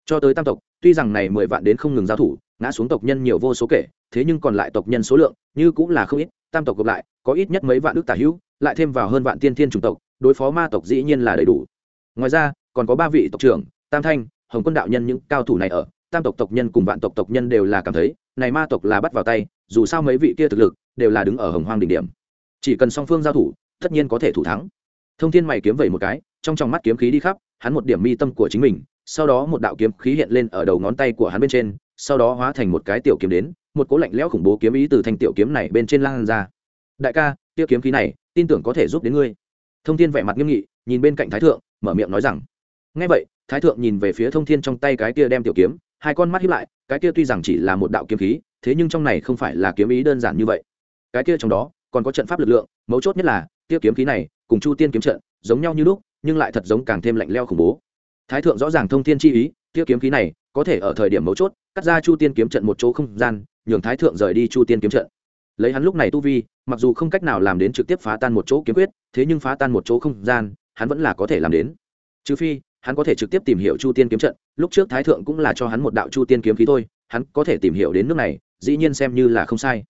Cho tới tam tộc, tuy rằng này mười vạn đến không ngừng giao thủ, ngã xuống tộc nhân nhiều vô số kể, thế nhưng còn lại tộc nhân số lượng, như cũng là không ít, tam tộc gộp lại, có ít nhất mấy vạn đức tả hữu, lại thêm vào hơn vạn tiên thiên chủng tộc, đối phó ma tộc dĩ nhiên là đầy đủ ngoài ra, còn có ba vị tộc trưởng, tam thanh, hồng quân đạo nhân những cao thủ này ở, tam tộc tộc nhân cùng vạn tộc tộc nhân đều là cảm thấy, này ma tộc là bắt vào tay, dù sao mấy vị kia thực lực, đều là đứng ở hồng hoang đỉnh điểm. Chỉ cần song phương giao thủ, tất nhiên có thể thủ thắng. Thông thiên mày kiếm vẩy một cái, trong trong mắt kiếm khí đi khắp, hắn một điểm mi tâm của chính mình, sau đó một đạo kiếm khí hiện lên ở đầu ngón tay của hắn bên trên, sau đó hóa thành một cái tiểu kiếm đến, một cố lạnh lẽo khủng bố kiếm ý từ thành tiểu kiếm này bên trên lan ra. Đại ca tiêu kiếm khí này, tin tưởng có thể giúp đến ngươi. Thông thiên vẻ mặt nghiêm nghị, nhìn bên cạnh thái thượng mở miệng nói rằng ngay vậy, thái thượng nhìn về phía thông thiên trong tay cái kia đem tiểu kiếm, hai con mắt hiếp lại, cái kia tuy rằng chỉ là một đạo kiếm khí, thế nhưng trong này không phải là kiếm ý đơn giản như vậy. Cái kia trong đó, còn có trận pháp lực lượng, mấu chốt nhất là tiêu kiếm khí này, cùng chu tiên kiếm trận, giống nhau như lúc, nhưng lại thật giống càng thêm lạnh leo khủng bố. Thái thượng rõ ràng thông thiên chi ý tiêu kiếm khí này, có thể ở thời điểm mấu chốt, cắt ra chu tiên kiếm trận một chỗ không gian, nhường thái thượng rời đi chu tiên kiếm trận. Lấy hắn lúc này tu vi, mặc dù không cách nào làm đến trực tiếp phá tan một chỗ kiếm quyết, thế nhưng phá tan một chỗ không gian hắn vẫn là có thể làm đến. Trừ phi, hắn có thể trực tiếp tìm hiểu chu tiên kiếm trận, lúc trước thái thượng cũng là cho hắn một đạo chu tiên kiếm khí thôi, hắn có thể tìm hiểu đến nước này, dĩ nhiên xem như là không sai.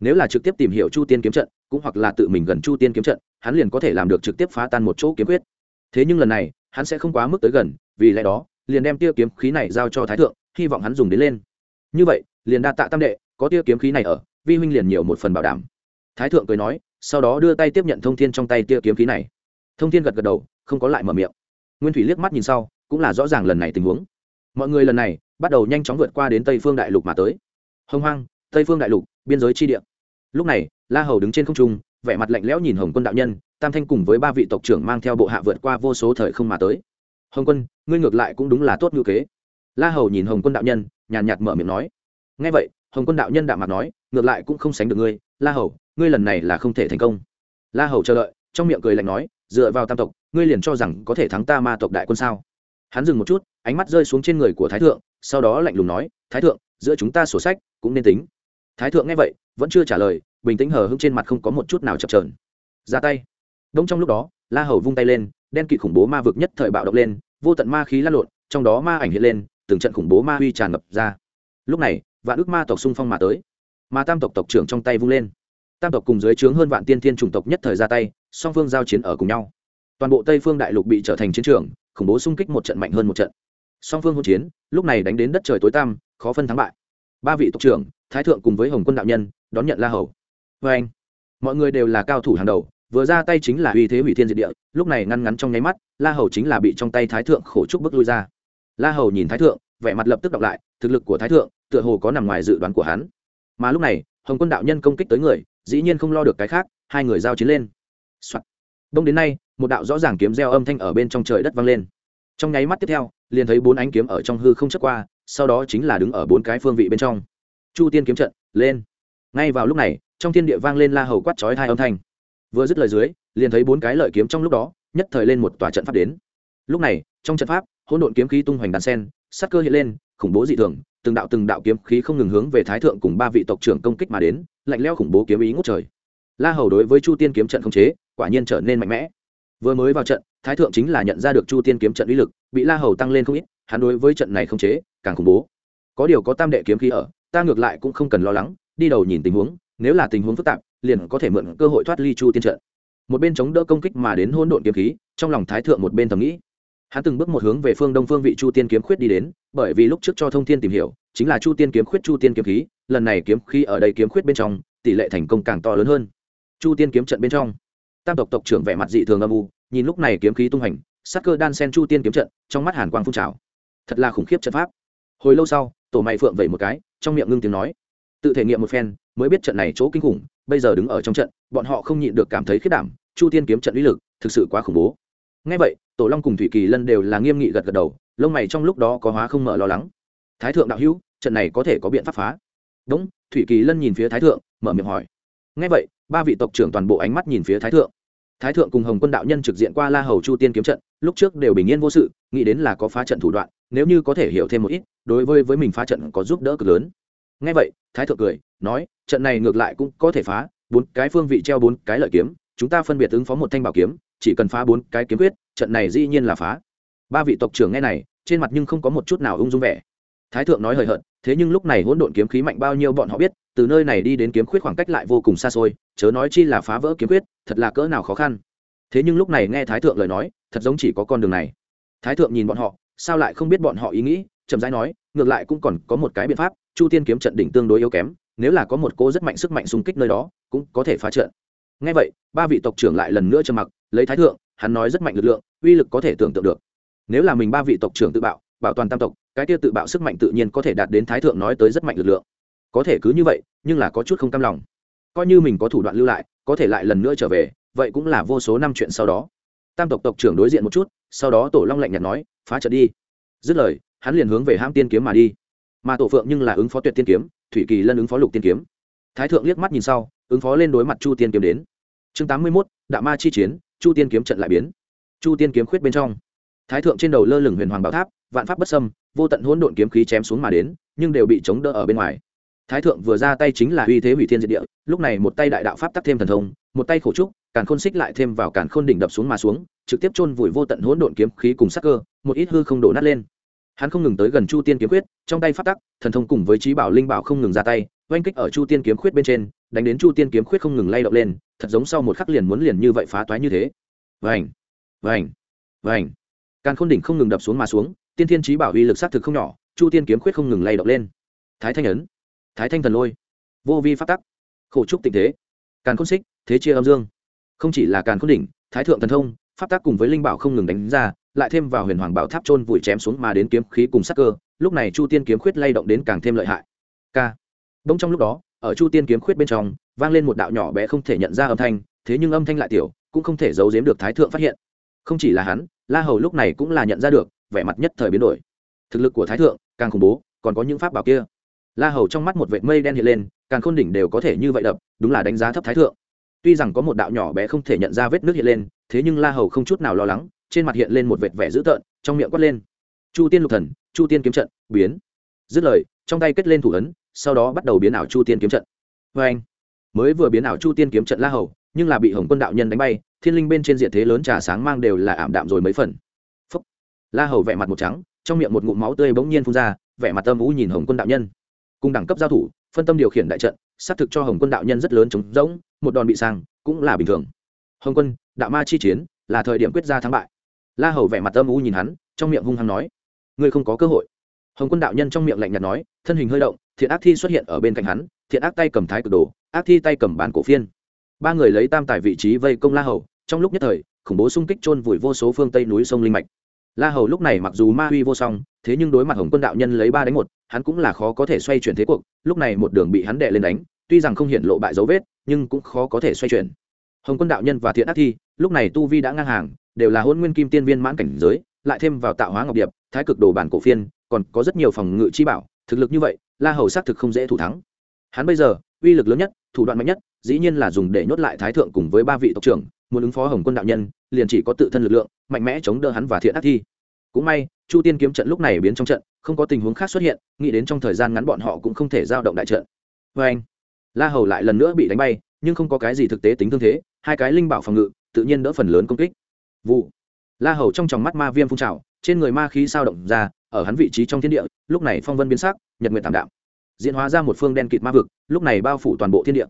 Nếu là trực tiếp tìm hiểu chu tiên kiếm trận, cũng hoặc là tự mình gần chu tiên kiếm trận, hắn liền có thể làm được trực tiếp phá tan một chỗ kiếm quyết. Thế nhưng lần này, hắn sẽ không quá mức tới gần, vì lẽ đó, liền đem tia kiếm khí này giao cho thái thượng, hy vọng hắn dùng đến lên. Như vậy, liền đa tạ tam đệ, có tia kiếm khí này ở, vi huynh liền nhiều một phần bảo đảm. Thái thượng cười nói, sau đó đưa tay tiếp nhận thông thiên trong tay tia kiếm khí này thông thiên gật gật đầu, không có lại mở miệng. Nguyên thủy liếc mắt nhìn sau, cũng là rõ ràng lần này tình huống. Mọi người lần này bắt đầu nhanh chóng vượt qua đến tây phương đại lục mà tới. Hông hoang, tây phương đại lục, biên giới chi địa. Lúc này, la hầu đứng trên không trung, vẻ mặt lạnh lẽo nhìn hồng quân đạo nhân, tam thanh cùng với ba vị tộc trưởng mang theo bộ hạ vượt qua vô số thời không mà tới. Hồng quân, ngươi ngược lại cũng đúng là tốt ngữ kế la hầu nhìn hồng quân đạo nhân, nhàn nhạt mở miệng nói. Ngay vậy, hồng quân đạo nhân đạo mặt nói, ngược lại cũng không sánh được ngươi. La hầu, ngươi lần này là không thể thành công. La hầu chờ đợi, trong miệng cười lạnh nói dựa vào tam tộc, ngươi liền cho rằng có thể thắng ta ma tộc đại quân sao? Hắn dừng một chút, ánh mắt rơi xuống trên người của thái thượng, sau đó lạnh lùng nói, thái thượng, giữa chúng ta sổ sách cũng nên tính. Thái thượng nghe vậy, vẫn chưa trả lời, bình tĩnh hờ hững trên mặt không có một chút nào chập trờn ra tay. Đông trong lúc đó, la hầu vung tay lên, đen kịt khủng bố ma vực nhất thời bạo động lên, vô tận ma khí lan lộn, trong đó ma ảnh hiện lên, từng trận khủng bố ma huy tràn ngập ra. Lúc này, vạn ước ma tộc xung phong mà tới. Mà tam tộc tộc trưởng trong tay vung lên tam tộc cùng dưới trướng hơn vạn tiên thiên chủng tộc nhất thời ra tay, song phương giao chiến ở cùng nhau. Toàn bộ tây phương đại lục bị trở thành chiến trường, khủng bố xung kích một trận mạnh hơn một trận. Song phương hỗn chiến, lúc này đánh đến đất trời tối tăm, khó phân thắng bại. Ba vị tộc trưởng, thái thượng cùng với hồng quân đạo nhân, đón nhận la hầu. Vê anh, mọi người đều là cao thủ hàng đầu, vừa ra tay chính là uy thế hủy thiên diệt địa, lúc này ngăn ngắn trong nháy mắt, la hầu chính là bị trong tay thái thượng khổ trúc bước lui ra. La hầu nhìn thái thượng, vẻ mặt lập tức đọc lại, thực lực của thái thượng, tựa hồ có nằm ngoài dự đoán của hắn. Mà lúc này, hồng quân đạo nhân công kích tới người dĩ nhiên không lo được cái khác, hai người giao chiến lên、Soạn. đông đến nay, một đạo rõ ràng kiếm reo âm thanh ở bên trong trời đất vang lên. Trong nháy mắt tiếp theo, liền thấy bốn ánh kiếm ở trong hư không chất qua, sau đó chính là đứng ở bốn cái phương vị bên trong. Chu tiên kiếm trận, lên. Ngay vào lúc này, trong thiên địa vang lên la hầu quát chói hai âm thanh. Vừa dứt lời dưới, liền thấy bốn cái lợi kiếm trong lúc đó, nhất thời lên một tòa trận pháp đến. Lúc này, trong trận pháp, hỗn độn kiếm khí tung hoành đàn sen sắc cơ hiện lên, khủng bố dị thường, từng đạo từng đạo kiếm khí không ngừng hướng về thái thượng cùng ba vị tộc trưởng công kích mà đến lạnh leo khủng bố kiếm ý ngút trời. La hầu đối với chu tiên kiếm trận không chế, quả nhiên trở nên mạnh mẽ. Vừa mới vào trận, thái thượng chính là nhận ra được chu tiên kiếm trận uy lực, bị la hầu tăng lên không ít, hắn đối với trận này không chế, càng khủng bố. Có điều có tam đệ kiếm khí ở, ta ngược lại cũng không cần lo lắng, đi đầu nhìn tình huống, nếu là tình huống phức tạp, liền có thể mượn cơ hội thoát ly chu tiên trận. Một bên chống đỡ công kích mà đến hỗn độn kiếm khí, trong lòng thái thượng một bên thầm nghĩ. Hắn từng bước một hướng về phương đông phương vị chu tiên kiếm khuyết đi đến, bởi vì lúc trước cho thông thiên tìm hiểu, chính là chu tiên kiếm khuyết chu tiên kiếm khí lần này kiếm khí ở đây kiếm khuyết bên trong, tỷ lệ thành công càng to lớn hơn. Chu tiên kiếm trận bên trong, tam tộc tộc trưởng vẻ mặt dị thường âm u, nhìn lúc này kiếm khí tung hành, sắc cơ đan sen chu tiên kiếm trận, trong mắt hàn quang phun trào. Thật là khủng khiếp trận pháp. Hồi lâu sau, tổ mày phượng vẩy một cái, trong miệng ngưng tiếng nói. Tự thể nghiệm một phen, mới biết trận này chỗ kinh khủng, bây giờ đứng ở trong trận, bọn họ không nhịn được cảm thấy khiết đảm, chu tiên kiếm trận uy lực, thực sự quá khủng bố. Ngay vậy, tổ long cùng thủy kỳ lân đều là nghiêm nghị gật gật đầu, lông mày trong lúc đó có hóa không mở lo lắng. Thái thượng đạo hữu, trận này có thể có biện pháp phá đúng, thủy kỳ lân nhìn phía thái thượng, mở miệng hỏi. Ngay vậy, ba vị tộc trưởng toàn bộ ánh mắt nhìn phía thái thượng. Thái thượng cùng hồng quân đạo nhân trực diện qua la hầu chu tiên kiếm trận, lúc trước đều bình yên vô sự, nghĩ đến là có phá trận thủ đoạn, nếu như có thể hiểu thêm một ít, đối với với mình phá trận có giúp đỡ cực lớn. Ngay vậy, thái thượng cười, nói, trận này ngược lại cũng có thể phá, bốn cái phương vị treo bốn cái lợi kiếm, chúng ta phân biệt ứng phó một thanh bảo kiếm, chỉ cần phá bốn cái kiếm quyết, trận này dĩ nhiên là phá. Ba vị tộc trưởng nghe này, trên mặt nhưng không có một chút nào ung dung vẻ thái thượng nói hời hợt, thế nhưng lúc này hỗn độn kiếm khí mạnh bao nhiêu bọn họ biết, từ nơi này đi đến kiếm khuyết khoảng cách lại vô cùng xa xôi, chớ nói chi là phá vỡ kiếm khuyết, thật là cỡ nào khó khăn. Thế nhưng lúc này nghe thái thượng lời nói, thật giống chỉ có con đường này. Thái thượng nhìn bọn họ, sao lại không biết bọn họ ý nghĩ, chậm rãi nói, ngược lại cũng còn có một cái biện pháp, chu tiên kiếm trận đỉnh tương đối yếu kém, nếu là có một cô rất mạnh sức mạnh xung kích nơi đó, cũng có thể phá trận. Ngay vậy, ba vị tộc trưởng lại lần nữa trầm mặc, lấy thái thượng, hắn nói rất mạnh lực lượng, uy lực có thể tưởng tượng được. Nếu là mình ba vị tộc trưởng tự bạo, bảo toàn tam tộc cái tiêu tự bạo sức mạnh tự nhiên có thể đạt đến thái thượng nói tới rất mạnh lực lượng. Có thể cứ như vậy, nhưng là có chút không cam lòng. Coi như mình có thủ đoạn lưu lại, có thể lại lần nữa trở về, vậy cũng là vô số năm chuyện sau đó. Tam tộc tộc trưởng đối diện một chút, sau đó tổ long lạnh nhạt nói, phá trận đi. Dứt lời, hắn liền hướng về ham tiên kiếm mà đi. Mà tổ phượng nhưng là ứng phó tuyệt tiên kiếm, thủy kỳ lân ứng phó lục tiên kiếm. Thái thượng liếc mắt nhìn sau, ứng phó lên đối mặt chu tiên kiếm đến. Chương tám mươi mốt, đạo ma chi chiến, chu tiên kiếm trận lại biến. Chu tiên kiếm khuyết bên trong. Thái thượng trên đầu lơ lửng huyền hoàng bảo tháp vạn pháp bất sâm vô tận hỗn độn kiếm khí chém xuống mà đến, nhưng đều bị chống đỡ ở bên ngoài. Thái thượng vừa ra tay chính là uy thế hủy thiên diệt địa, lúc này một tay đại đạo pháp tắc thêm thần thông, một tay khổ trúc, càn khôn xích lại thêm vào càn khôn đỉnh đập xuống mà xuống, trực tiếp chôn vùi vô tận hỗn độn kiếm khí cùng sắc cơ, một ít hư không đổ nát lên. Hắn không ngừng tới gần chu tiên kiếm quyết trong tay phát tắc, thần thông cùng với trí bảo linh bảo không ngừng ra tay, oanh kích ở chu tiên kiếm khuyết bên trên, đánh đến chu tiên kiếm khuyết không ngừng lay động lên, thật giống sau một khắc liền muốn liền như vậy phá toái như thế. Vành vành vành. Càn khôn đỉnh không ngừng đập xuống mà xuống tiên thiên trí bảo uy lực xác thực không nhỏ, chu tiên kiếm khuyết không ngừng lay động lên. Thái thanh ấn, thái thanh thần lôi, vô vi phát tắc, khổ trúc tình thế, càn khôn xích, thế chia âm dương. Không chỉ là càn khôn đỉnh, thái thượng thần thông, pháp tác cùng với linh bảo không ngừng đánh ra, lại thêm vào huyền hoàng bảo tháp trôn vùi chém xuống mà đến kiếm khí cùng sắc cơ, lúc này chu tiên kiếm khuyết lay động đến càng thêm lợi hại. K đông trong lúc đó, ở chu tiên kiếm khuyết bên trong, vang lên một đạo nhỏ bé không thể nhận ra âm thanh, thế nhưng âm thanh lại tiểu, cũng không thể giấu giếm được thái thượng phát hiện. Không chỉ là hắn, la hầu lúc này cũng là nhận ra được vẻ mặt nhất thời biến đổi. Thực lực của thái thượng càng khủng bố, còn có những pháp bảo kia. La hầu trong mắt một vệt mây đen hiện lên, càng khôn đỉnh đều có thể như vậy đập, đúng là đánh giá thấp thái thượng. Tuy rằng có một đạo nhỏ bé không thể nhận ra vết nước hiện lên, thế nhưng la hầu không chút nào lo lắng, trên mặt hiện lên một vệt vẻ dữ tợn, trong miệng quát lên. Chu tiên lục thần, chu tiên kiếm trận, biến. Dứt lời, trong tay kết lên thủ ấn, sau đó bắt đầu biến ảo chu tiên kiếm trận. Vê anh, mới vừa biến ảo chu tiên kiếm trận la hầu, nhưng là bị hồng quân đạo nhân đánh bay, thiên linh bên trên diện thế lớn trà sáng mang đều là ảm đạm rồi mấy phần la hầu vẻ mặt một trắng, trong miệng một ngụm máu tươi bỗng nhiên phun ra, vẻ mặt tâm ú nhìn hồng quân đạo nhân. Cùng đẳng cấp giao thủ, phân tâm điều khiển đại trận, xác thực cho hồng quân đạo nhân rất lớn trống rỗng, một đòn bị sang cũng là bình thường. Hồng quân, đạo ma chi chiến, là thời điểm quyết ra thắng bại. La hầu vẻ mặt âm u nhìn hắn, trong miệng hung hăng nói, ngươi không có cơ hội. Hồng quân đạo nhân trong miệng lạnh nhạt nói, thân hình hơi động, thiện ác thi xuất hiện ở bên cạnh hắn, thiện ác tay cầm thái cực đồ, ác thi tay cầm bàn cổ phiên. Ba người lấy tam tài vị trí vây công la hầu, trong lúc nhất thời, khủng bố xung kích chôn vùi vô số phương tây núi sông linh mạch la hầu lúc này mặc dù ma huy vô song, thế nhưng đối mặt hồng quân đạo nhân lấy ba đánh một, hắn cũng là khó có thể xoay chuyển thế cuộc. Lúc này một đường bị hắn đệ lên đánh, tuy rằng không hiện lộ bại dấu vết, nhưng cũng khó có thể xoay chuyển. Hồng quân đạo nhân và thiện ác thi, lúc này tu vi đã ngang hàng, đều là hôn nguyên kim tiên viên mãn cảnh giới, lại thêm vào tạo hóa ngọc điệp, thái cực đồ bản cổ phiên, còn có rất nhiều phòng ngự chi bảo, thực lực như vậy, la hầu xác thực không dễ thủ thắng. Hắn bây giờ, uy lực lớn nhất, thủ đoạn mạnh nhất, dĩ nhiên là dùng để nhốt lại thái thượng cùng với ba vị tộc trưởng muốn ứng phó hồng quân đạo nhân, liền chỉ có tự thân lực lượng, mạnh mẽ chống đỡ hắn và thiện ác thi. Cũng may, chu tiên kiếm trận lúc này biến trong trận, không có tình huống khác xuất hiện, nghĩ đến trong thời gian ngắn bọn họ cũng không thể giao động đại trận. Vê anh, la hầu lại lần nữa bị đánh bay, nhưng không có cái gì thực tế tính thương thế, hai cái linh bảo phòng ngự, tự nhiên đỡ phần lớn công kích. Vụ, la hầu trong tròng mắt ma viêm phun trào, trên người ma khí sao động ra, ở hắn vị trí trong thiên địa, lúc này phong vân biến sắc, nhật nguyện tảm đạm. Diễn hóa ra một phương đen kịt ma vực, lúc này bao phủ toàn bộ thiên địa.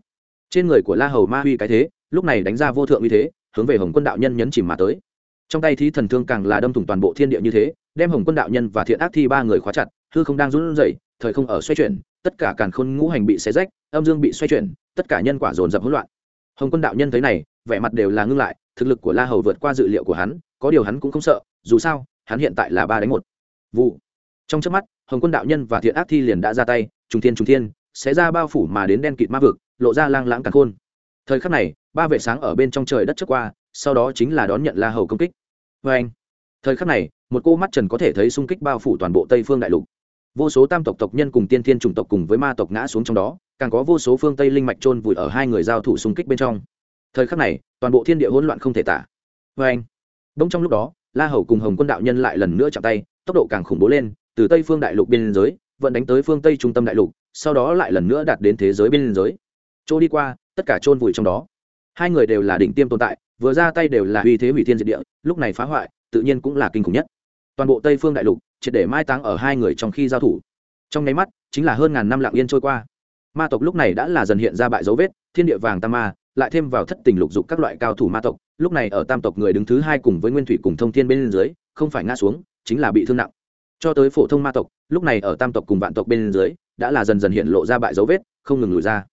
Trên người của la hầu ma huy cái thế lúc này đánh ra vô thượng uy thế, hướng về hồng quân đạo nhân nhấn chìm mà tới. Trong tay thí thần thương càng là đâm thủng toàn bộ thiên địa như thế, đem hồng quân đạo nhân và thiện ác thi ba người khóa chặt, hư không đang run rẩy, thời không ở xoay chuyển, tất cả càn khôn ngũ hành bị xé rách, âm dương bị xoay chuyển, tất cả nhân quả dồn dập hỗn loạn. Hồng quân đạo nhân thấy này, vẻ mặt đều là ngưng lại, thực lực của la hầu vượt qua dự liệu của hắn, có điều hắn cũng không sợ, dù sao, hắn hiện tại là ba đánh một. Vụ. Trong trước mắt, hồng quân đạo nhân và thiện ác thi liền đã ra tay, trùng thiên trùng thiên sẽ ra bao phủ mà đến đen kịt ma vực, lộ ra lang lãng càng khôn thời khắc này, ba vệ sáng ở bên trong trời đất trước qua, sau đó chính là đón nhận la hầu công kích. Vê anh, thời khắc này, một cô mắt trần có thể thấy xung kích bao phủ toàn bộ tây phương đại lục. Vô số tam tộc tộc nhân cùng tiên thiên chủng tộc cùng với ma tộc ngã xuống trong đó, càng có vô số phương tây linh mạch trôn vùi ở hai người giao thủ xung kích bên trong. Thời khắc này, toàn bộ thiên địa hỗn loạn không thể tả. Vê anh đông trong lúc đó, la hầu cùng hồng quân đạo nhân lại lần nữa chạm tay, tốc độ càng khủng bố lên, từ tây phương đại lục biên giới vẫn đánh tới phương tây trung tâm đại lục, sau đó lại lần nữa đạt đến thế giới biên giới chỗ đi qua tất cả chôn vùi trong đó. Hai người đều là đỉnh tiêm tồn tại, vừa ra tay đều là uy thế hủy thiên diệt địa, lúc này phá hoại, tự nhiên cũng là kinh khủng nhất. Toàn bộ tây phương đại lục, triệt để mai táng ở hai người trong khi giao thủ. Trong nháy mắt, chính là hơn ngàn năm lặng yên trôi qua. Ma tộc lúc này đã là dần hiện ra bại dấu vết, thiên địa vàng tam ma, lại thêm vào thất tình lục dục các loại cao thủ ma tộc, lúc này ở tam tộc người đứng thứ hai cùng với nguyên thủy cùng thông thiên bên dưới, không phải ngã xuống, chính là bị thương nặng. Cho tới phổ thông ma tộc, lúc này ở tam tộc cùng vạn tộc bên dưới, đã là dần dần hiện lộ ra bại dấu vết, không ngừng lùi ra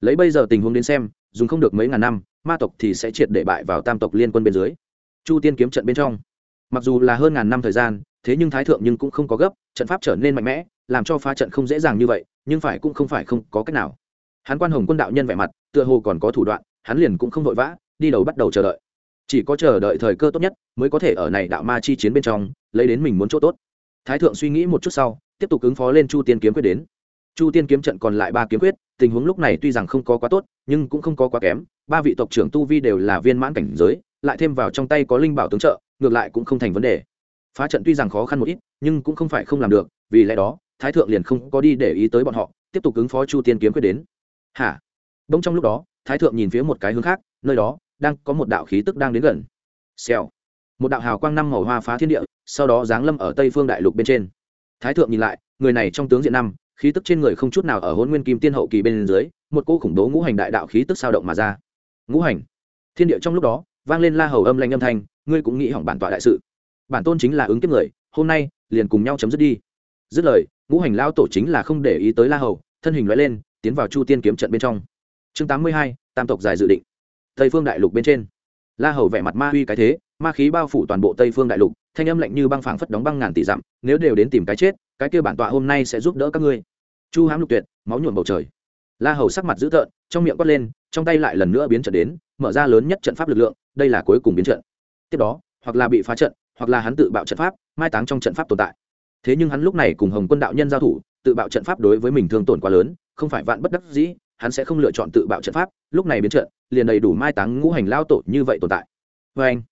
lấy bây giờ tình huống đến xem, dùng không được mấy ngàn năm, ma tộc thì sẽ triệt để bại vào tam tộc liên quân bên dưới. Chu tiên kiếm trận bên trong. Mặc dù là hơn ngàn năm thời gian, thế nhưng thái thượng nhưng cũng không có gấp, trận pháp trở nên mạnh mẽ, làm cho phá trận không dễ dàng như vậy, nhưng phải cũng không phải không có cách nào. Hắn quan hồng quân đạo nhân vẻ mặt, tựa hồ còn có thủ đoạn, hắn liền cũng không vội vã, đi đầu bắt đầu chờ đợi. Chỉ có chờ đợi thời cơ tốt nhất, mới có thể ở này đạo ma chi chiến bên trong, lấy đến mình muốn chỗ tốt. Thái thượng suy nghĩ một chút sau, tiếp tục ứng phó lên chu tiên kiếm quyết đến chu tiên kiếm trận còn lại ba kiếm quyết, tình huống lúc này tuy rằng không có quá tốt, nhưng cũng không có quá kém, ba vị tộc trưởng tu vi đều là viên mãn cảnh giới, lại thêm vào trong tay có linh bảo tướng trợ, ngược lại cũng không thành vấn đề. Phá trận tuy rằng khó khăn một ít, nhưng cũng không phải không làm được, vì lẽ đó, thái thượng liền không có đi để ý tới bọn họ, tiếp tục ứng phó chu tiên kiếm quyết đến. Hả? Đông trong lúc đó, thái thượng nhìn phía một cái hướng khác, nơi đó, đang có một đạo khí tức đang đến gần. Xèo. Một đạo hào quang năm màu hoa phá thiên địa, sau đó giáng lâm ở tây phương đại lục bên trên. Thái thượng nhìn lại, người này trong tướng diện năm khí tức trên người không chút nào ở hôn nguyên kim tiên hậu kỳ bên dưới, một cô khủng bố ngũ hành đại đạo khí tức sao động mà ra. Ngũ hành? Thiên địa trong lúc đó, vang lên la hầu âm lanh âm thanh, ngươi cũng nghĩ hỏng bản tọa đại sự. Bản tôn chính là ứng kiếp người, hôm nay, liền cùng nhau chấm dứt đi. Dứt lời, ngũ hành lao tổ chính là không để ý tới la hầu, thân hình loại lên, tiến vào chu tiên kiếm trận bên trong. Chương tám mươi hai, tam tộc dài dự định. Tây phương đại lục bên trên. La hầu vẻ mặt ma uy cái thế, ma khí bao phủ toàn bộ tây phương đại lục, thanh âm lạnh như băng phảng phất đóng băng ngàn tỷ dặm, nếu đều đến tìm cái chết cái kia bản tọa hôm nay sẽ giúp đỡ các ngươi. Chu hám lục tuyệt, máu nhuộm bầu trời. La hầu sắc mặt dữ tợn, trong miệng quát lên, trong tay lại lần nữa biến trận đến, mở ra lớn nhất trận pháp lực lượng, đây là cuối cùng biến trận. Tiếp đó, hoặc là bị phá trận, hoặc là hắn tự bạo trận pháp, mai táng trong trận pháp tồn tại. Thế nhưng hắn lúc này cùng hồng quân đạo nhân giao thủ, tự bạo trận pháp đối với mình thương tổn quá lớn, không phải vạn bất đắc dĩ, hắn sẽ không lựa chọn tự bạo trận pháp, lúc này biến trận, liền đầy đủ mai táng ngũ hành lao tổ như vậy tồn tại. Vê anh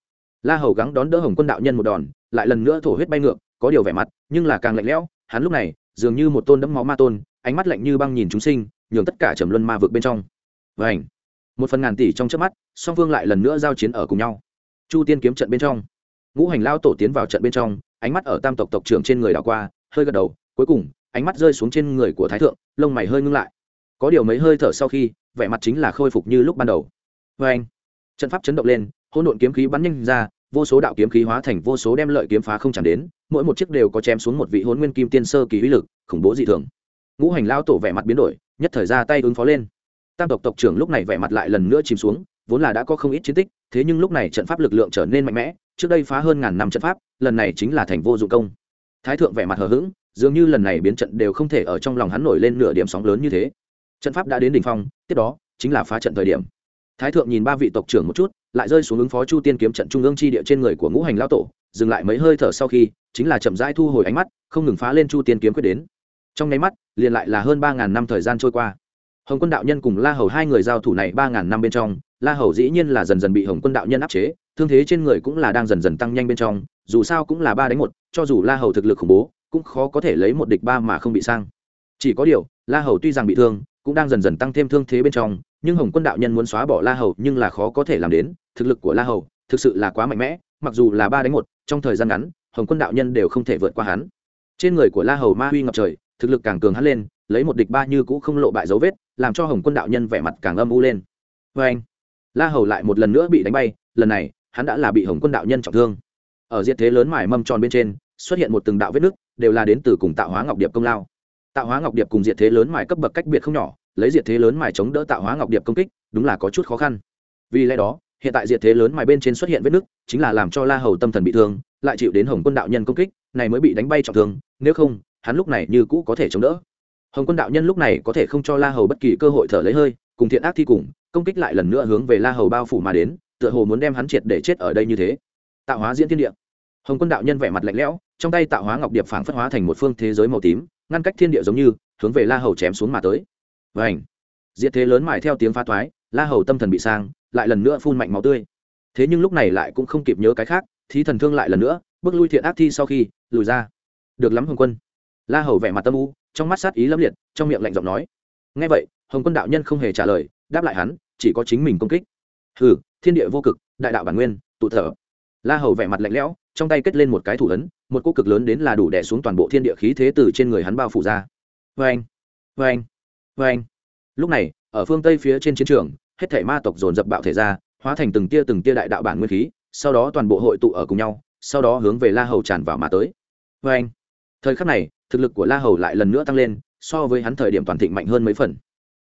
la hầu gắng đón đỡ hồng quân đạo nhân một đòn, lại lần nữa thổ huyết bay ngược có điều vẻ mặt, nhưng là càng lạnh lẽo, hắn lúc này, dường như một tôn đẫm máu ma tôn, ánh mắt lạnh như băng nhìn chúng sinh, nhường tất cả trầm luân ma vực bên trong. Và ảnh một phần ngàn tỷ trong trước mắt, song phương lại lần nữa giao chiến ở cùng nhau. Chu tiên kiếm trận bên trong. Ngũ hành lao tổ tiến vào trận bên trong, ánh mắt ở tam tộc tộc trưởng trên người đảo qua, hơi gật đầu, cuối cùng, ánh mắt rơi xuống trên người của thái thượng, lông mày hơi ngưng lại. Có điều mấy hơi thở sau khi, vẻ mặt chính là khôi phục như lúc ban đầu. Vê anh trận pháp chấn động lên, hỗn độn kiếm khí bắn nhanh ra vô số đạo kiếm khí hóa thành vô số đem lợi kiếm phá không chẳng đến, mỗi một chiếc đều có chém xuống một vị hôn nguyên kim tiên sơ kỳ uy lực, khủng bố dị thường. Ngũ hành lao tổ vẻ mặt biến đổi, nhất thời ra tay ứng phó lên. Tam tộc tộc trưởng lúc này vẻ mặt lại lần nữa chìm xuống, vốn là đã có không ít chiến tích, thế nhưng lúc này trận pháp lực lượng trở nên mạnh mẽ, trước đây phá hơn ngàn năm trận pháp, lần này chính là thành vô dụng công. Thái thượng vẻ mặt hờ hững, dường như lần này biến trận đều không thể ở trong lòng hắn nổi lên nửa điểm sóng lớn như thế. Trận pháp đã đến đỉnh phong, tiếp đó chính là phá trận thời điểm. Thái thượng nhìn ba vị tộc trưởng một chút lại rơi xuống ứng phó chu tiên kiếm trận trung ương chi địa trên người của ngũ hành lao tổ, dừng lại mấy hơi thở sau khi, chính là chậm rãi thu hồi ánh mắt, không ngừng phá lên chu tiên kiếm quyết đến. Trong nháy mắt, liền lại là hơn ba ngàn năm thời gian trôi qua. Hồng quân đạo nhân cùng la hầu hai người giao thủ này ba ngàn năm bên trong, la hầu dĩ nhiên là dần dần bị hồng quân đạo nhân áp chế, thương thế trên người cũng là đang dần dần tăng nhanh bên trong, dù sao cũng là ba đánh một, cho dù la hầu thực lực khủng bố, cũng khó có thể lấy một địch ba mà không bị sang. Chỉ có điều, la hầu tuy rằng bị thương, cũng đang dần dần tăng thêm thương thế bên trong, nhưng hồng quân đạo nhân muốn xóa bỏ la hầu nhưng là khó có thể làm đến thực lực của la hầu thực sự là quá mạnh mẽ, mặc dù là ba đánh một, trong thời gian ngắn, hồng quân đạo nhân đều không thể vượt qua hắn. Trên người của la hầu ma huy ngập trời, thực lực càng cường hắn lên, lấy một địch ba như cũ không lộ bại dấu vết, làm cho hồng quân đạo nhân vẻ mặt càng âm u lên. Vê anh, la hầu lại một lần nữa bị đánh bay, lần này, hắn đã là bị hồng quân đạo nhân trọng thương. Ở diện thế lớn mải mâm tròn bên trên, xuất hiện một từng đạo vết nứt, đều là đến từ cùng tạo hóa ngọc điệp công lao. Tạo hóa ngọc điệp cùng diệt thế lớn mải cấp bậc cách biệt không nhỏ, lấy diệt thế lớn mải chống đỡ tạo hóa ngọc điệp công kích, đúng là có chút khó khăn. Vì lẽ đó hiện tại diệt thế lớn mài bên trên xuất hiện vết nứt, chính là làm cho la hầu tâm thần bị thương, lại chịu đến hồng quân đạo nhân công kích, này mới bị đánh bay trọng thương, nếu không, hắn lúc này như cũ có thể chống đỡ. Hồng quân đạo nhân lúc này có thể không cho la hầu bất kỳ cơ hội thở lấy hơi, cùng thiện ác thi cùng, công kích lại lần nữa hướng về la hầu bao phủ mà đến, tựa hồ muốn đem hắn triệt để chết ở đây như thế. Tạo hóa diễn thiên địa. Hồng quân đạo nhân vẻ mặt lạnh lẽo, trong tay tạo hóa ngọc điệp phảng phất hóa thành một phương thế giới màu tím, ngăn cách thiên địa giống như, hướng về la hầu chém xuống mà tới. Vảnh diệt thế lớn mải theo tiếng phá thoái la hầu tâm thần bị sang, lại lần nữa phun mạnh máu tươi. Thế nhưng lúc này lại cũng không kịp nhớ cái khác thì thần thương lại lần nữa, bước lui thiện ác thi sau khi, lùi ra. Được lắm, hồng quân. La hầu vẻ mặt tâm u, trong mắt sát ý lâm liệt, trong miệng lạnh giọng nói. Ngay vậy, hồng quân đạo nhân không hề trả lời, đáp lại hắn, chỉ có chính mình công kích. Hừ, thiên địa vô cực, đại đạo bản nguyên, tụ thở. La hầu vẻ mặt lạnh lẽo, trong tay kết lên một cái thủ ấn, một cỗ cực lớn đến là đủ đè xuống toàn bộ thiên địa khí thế từ trên người hắn bao phủ ra. Vê anh vê anh vê anh lúc này, ở phương tây phía trên chiến trường hết thể ma tộc dồn dập bạo thể ra, hóa thành từng tia từng tia đại đạo bản nguyên khí, sau đó toàn bộ hội tụ ở cùng nhau, sau đó hướng về la hầu tràn vào mà tới. Vê anh, thời khắc này, thực lực của la hầu lại lần nữa tăng lên, so với hắn thời điểm toàn thịnh mạnh hơn mấy phần.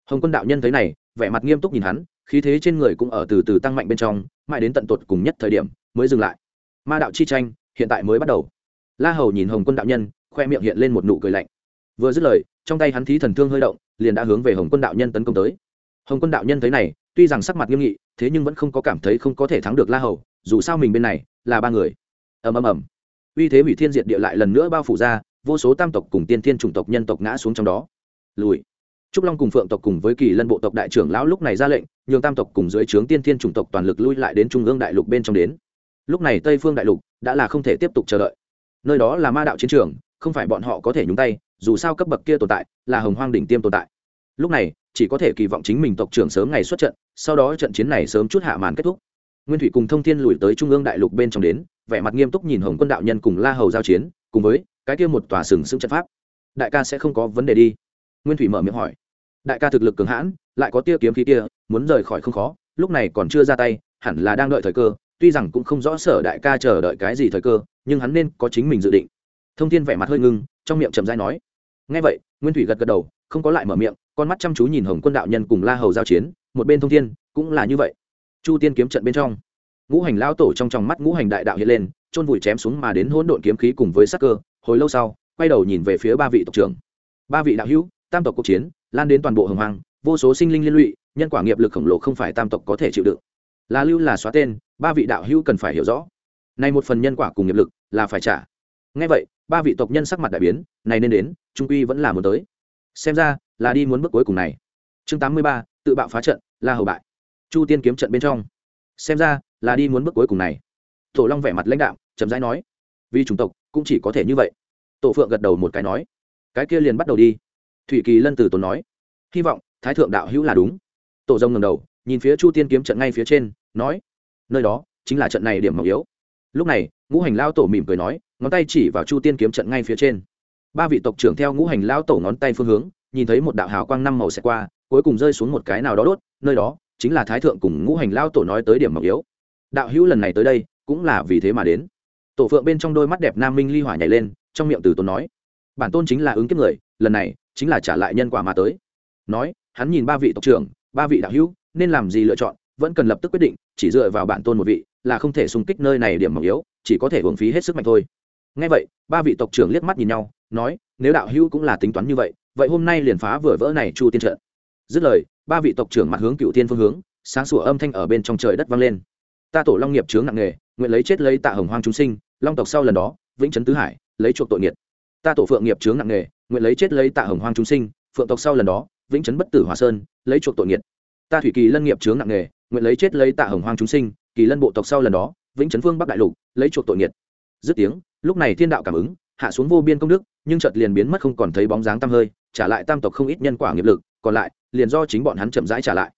Hồng quân đạo nhân thấy này, vẻ mặt nghiêm túc nhìn hắn, khí thế trên người cũng ở từ từ tăng mạnh bên trong, mãi đến tận tột cùng nhất thời điểm, mới dừng lại. Ma đạo chi tranh, hiện tại mới bắt đầu. La hầu nhìn hồng quân đạo nhân, khoe miệng hiện lên một nụ cười lạnh. Vừa dứt lời, trong tay hắn thí thần thương hơi động, liền đã hướng về hồng quân đạo nhân tấn công tới. Hồng quân đạo nhân thấy này tuy rằng sắc mặt nghiêm nghị, thế nhưng vẫn không có cảm thấy không có thể thắng được la hầu, dù sao mình bên này là ba người. Ầm ầm ầm. Uy thế hủy thiên diệt địa lại lần nữa bao phủ ra, vô số tam tộc cùng tiên thiên chủng tộc nhân tộc ngã xuống trong đó. Lùi. Trúc long cùng phượng tộc cùng với kỳ lân bộ tộc đại trưởng lão lúc này ra lệnh, nhường tam tộc cùng dưới trướng tiên thiên chủng tộc toàn lực lui lại đến trung ương đại lục bên trong đến. Lúc này tây phương đại lục đã là không thể tiếp tục chờ đợi. Nơi đó là ma đạo chiến trường, không phải bọn họ có thể nhúng tay, dù sao cấp bậc kia tồn tại là hồng hoang đỉnh tiêm tồn tại. Lúc này, chỉ có thể kỳ vọng chính mình tộc trưởng sớm ngày xuất trận sau đó trận chiến này sớm chút hạ màn kết thúc. Nguyên thủy cùng thông thiên lùi tới trung ương đại lục bên trong đến, vẻ mặt nghiêm túc nhìn hồng quân đạo nhân cùng la hầu giao chiến, cùng với cái kia một tòa sừng sững trận pháp. Đại ca sẽ không có vấn đề đi. Nguyên thủy mở miệng hỏi. Đại ca thực lực cường hãn, lại có tia kiếm khí kia, muốn rời khỏi không khó, lúc này còn chưa ra tay, hẳn là đang đợi thời cơ, tuy rằng cũng không rõ sở đại ca chờ đợi cái gì thời cơ, nhưng hắn nên có chính mình dự định. Thông thiên vẻ mặt hơi ngưng, trong miệng chậm dai nói. Ngay vậy, nguyên thủy gật gật đầu, không có lại mở miệng, con mắt chăm chú nhìn hồng quân đạo nhân cùng la hầu giao chiến một bên thông thiên cũng là như vậy. Chu tiên kiếm trận bên trong, ngũ hành lao tổ trong tròng mắt ngũ hành đại đạo hiện lên, chôn vùi chém xuống mà đến hỗn độn kiếm khí cùng với sắc cơ, hồi lâu sau, quay đầu nhìn về phía ba vị tộc trưởng. Ba vị đạo hữu, tam tộc cuộc chiến, lan đến toàn bộ hồng hoàng vô số sinh linh liên lụy, nhân quả nghiệp lực khổng lồ không phải tam tộc có thể chịu đựng. Là lưu là xóa tên, ba vị đạo hữu cần phải hiểu rõ. Này một phần nhân quả cùng nghiệp lực là phải trả. Ngay vậy, ba vị tộc nhân sắc mặt đại biến, này nên đến, trung quy vẫn là muốn tới. Xem ra là đi muốn bước cuối cùng này. Chương tám mươi ba tự bạo phá trận la hầu bại. Chu tiên kiếm trận bên trong. Xem ra, là đi muốn bước cuối cùng này. Tổ long vẻ mặt lãnh đạo chậm rãi nói, vì chủng tộc, cũng chỉ có thể như vậy. Tổ phượng gật đầu một cái nói, cái kia liền bắt đầu đi. Thủy kỳ lân từ tốn nói, hy vọng thái thượng đạo hữu là đúng. Tổ rồng ngầm đầu, nhìn phía chu tiên kiếm trận ngay phía trên, nói, nơi đó chính là trận này điểm mỏng yếu. Lúc này, ngũ hành lao tổ mỉm cười nói, ngón tay chỉ vào chu tiên kiếm trận ngay phía trên. Ba vị tộc trưởng theo ngũ hành lao tổ ngón tay phương hướng, nhìn thấy một đạo hào quang năm màu xẹt qua cuối cùng rơi xuống một cái nào đó đốt, nơi đó chính là thái thượng cùng ngũ hành lao tổ nói tới điểm mỏng yếu. Đạo hữu lần này tới đây, cũng là vì thế mà đến. Tổ phượng bên trong đôi mắt đẹp nam minh ly hỏa nhảy lên, trong miệng từ tốn nói, bản tôn chính là ứng kiếp người, lần này chính là trả lại nhân quả mà tới. Nói, hắn nhìn ba vị tộc trưởng, ba vị đạo hữu, nên làm gì lựa chọn, vẫn cần lập tức quyết định, chỉ dựa vào bản tôn một vị, là không thể xung kích nơi này điểm mỏng yếu, chỉ có thể hưởng phí hết sức mạnh thôi. Ngay vậy, ba vị tộc trưởng liếc mắt nhìn nhau, nói, nếu đạo hữu cũng là tính toán như vậy vậy hôm nay liền phá vừa vỡ này chu tiên trận dứt lời, ba vị tộc trưởng mặt hướng cựu tiên phương hướng, sáng sủa âm thanh ở bên trong trời đất vang lên. Ta tổ long nghiệp chướng nặng nghề nguyện lấy chết lấy tạ hồng hoang chúng sinh, long tộc sau lần đó, vĩnh trấn tứ hải, lấy chuộc tội nghiệt. Ta tổ phượng nghiệp chướng nặng nghề nguyện lấy chết lấy tạ hồng hoang chúng sinh, phượng tộc sau lần đó, vĩnh trấn bất tử hòa sơn, lấy chuộc tội nghiệt. Ta thủy kỳ lân nghiệp chướng nặng nghề nguyện lấy chết lấy tạ hồng hoang chúng sinh, kỳ lân bộ tộc sau lần đó, vĩnh trấn phương bắc đại lục, lấy chuộc tội nghiệt. Dứt tiếng, lúc này thiên đạo cảm ứng hạ xuống vô biên công đức, nhưng chợt liền biến mất không còn thấy bóng dáng tam hơi, trả lại tam tộc không ít nhân quả nghiệp lực, còn lại, liền do chính bọn hắn chậm rãi trả lại.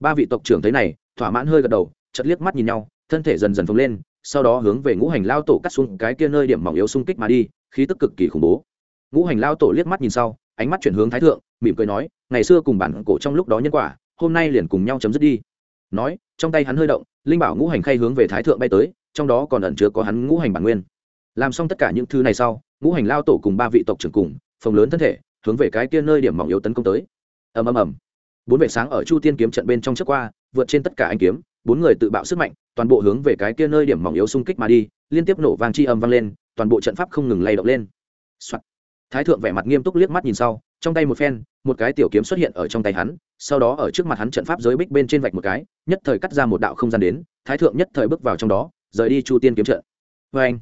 Ba vị tộc trưởng thấy này, thỏa mãn hơi gật đầu, chợt liếc mắt nhìn nhau, thân thể dần dần phồng lên, sau đó hướng về ngũ hành lao tổ cắt xuống cái kia nơi điểm mỏng yếu xung kích mà đi, khí tức cực kỳ khủng bố. Ngũ hành lao tổ liếc mắt nhìn sau, ánh mắt chuyển hướng thái thượng, mỉm cười nói, ngày xưa cùng bản cổ trong lúc đó nhân quả, hôm nay liền cùng nhau chấm dứt đi. Nói, trong tay hắn hơi động, linh bảo ngũ hành khay hướng về thái thượng bay tới, trong đó còn ẩn chứa có hắn ngũ hành bản nguyên. Làm xong tất cả những thứ này sau ngũ hành lao tổ cùng ba vị tộc trưởng cùng phòng lớn thân thể, hướng về cái kia nơi điểm mỏng yếu tấn công tới. Ầm ầm ầm. Bốn vệ sáng ở chu tiên kiếm trận bên trong trước qua, vượt trên tất cả anh kiếm, bốn người tự bạo sức mạnh, toàn bộ hướng về cái kia nơi điểm mỏng yếu xung kích mà đi, liên tiếp nổ vang chi âm vang lên, toàn bộ trận pháp không ngừng lay động lên、Soạn. thái thượng vẻ mặt nghiêm túc liếc mắt nhìn sau, trong tay một phen, một cái tiểu kiếm xuất hiện ở trong tay hắn, sau đó ở trước mặt hắn trận pháp giới bích bên trên vạch một cái, nhất thời cắt ra một đạo không gian đến, thái thượng nhất thời bước vào trong đó, rời đi chu tiên kiếm trận. Vê anh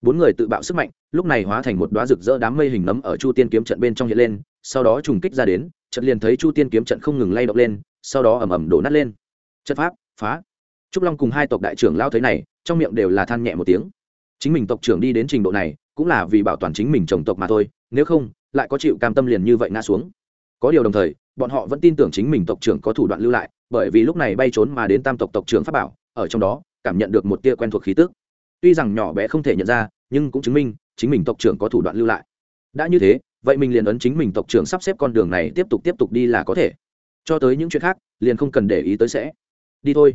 bốn người tự bạo sức mạnh lúc này hóa thành một đoá rực rỡ đám mây hình nấm ở chu tiên kiếm trận bên trong hiện lên, sau đó trùng kích ra đến trận liền thấy chu tiên kiếm trận không ngừng lay động lên, sau đó ẩm ẩm đổ nát lên. Trận pháp, phá. Trúc long cùng hai tộc đại trưởng lao thấy này, trong miệng đều là than nhẹ một tiếng. Chính mình tộc trưởng đi đến trình độ này, cũng là vì bảo toàn chính mình chồng tộc mà thôi, nếu không, lại có chịu cam tâm liền như vậy ngã xuống. Có điều đồng thời, bọn họ vẫn tin tưởng chính mình tộc trưởng có thủ đoạn lưu lại, bởi vì lúc này bay trốn mà đến tam tộc tộc trưởng pháp bảo, ở trong đó, cảm nhận được một tia quen thuộc khí tức. Tuy rằng nhỏ bé không thể nhận ra, nhưng cũng chứng minh chính mình tộc trưởng có thủ đoạn lưu lại. Đã như thế, vậy mình liền ấn chính mình tộc trưởng sắp xếp con đường này tiếp tục tiếp tục đi là có thể. Cho tới những chuyện khác, liền không cần để ý tới sẽ. Đi thôi.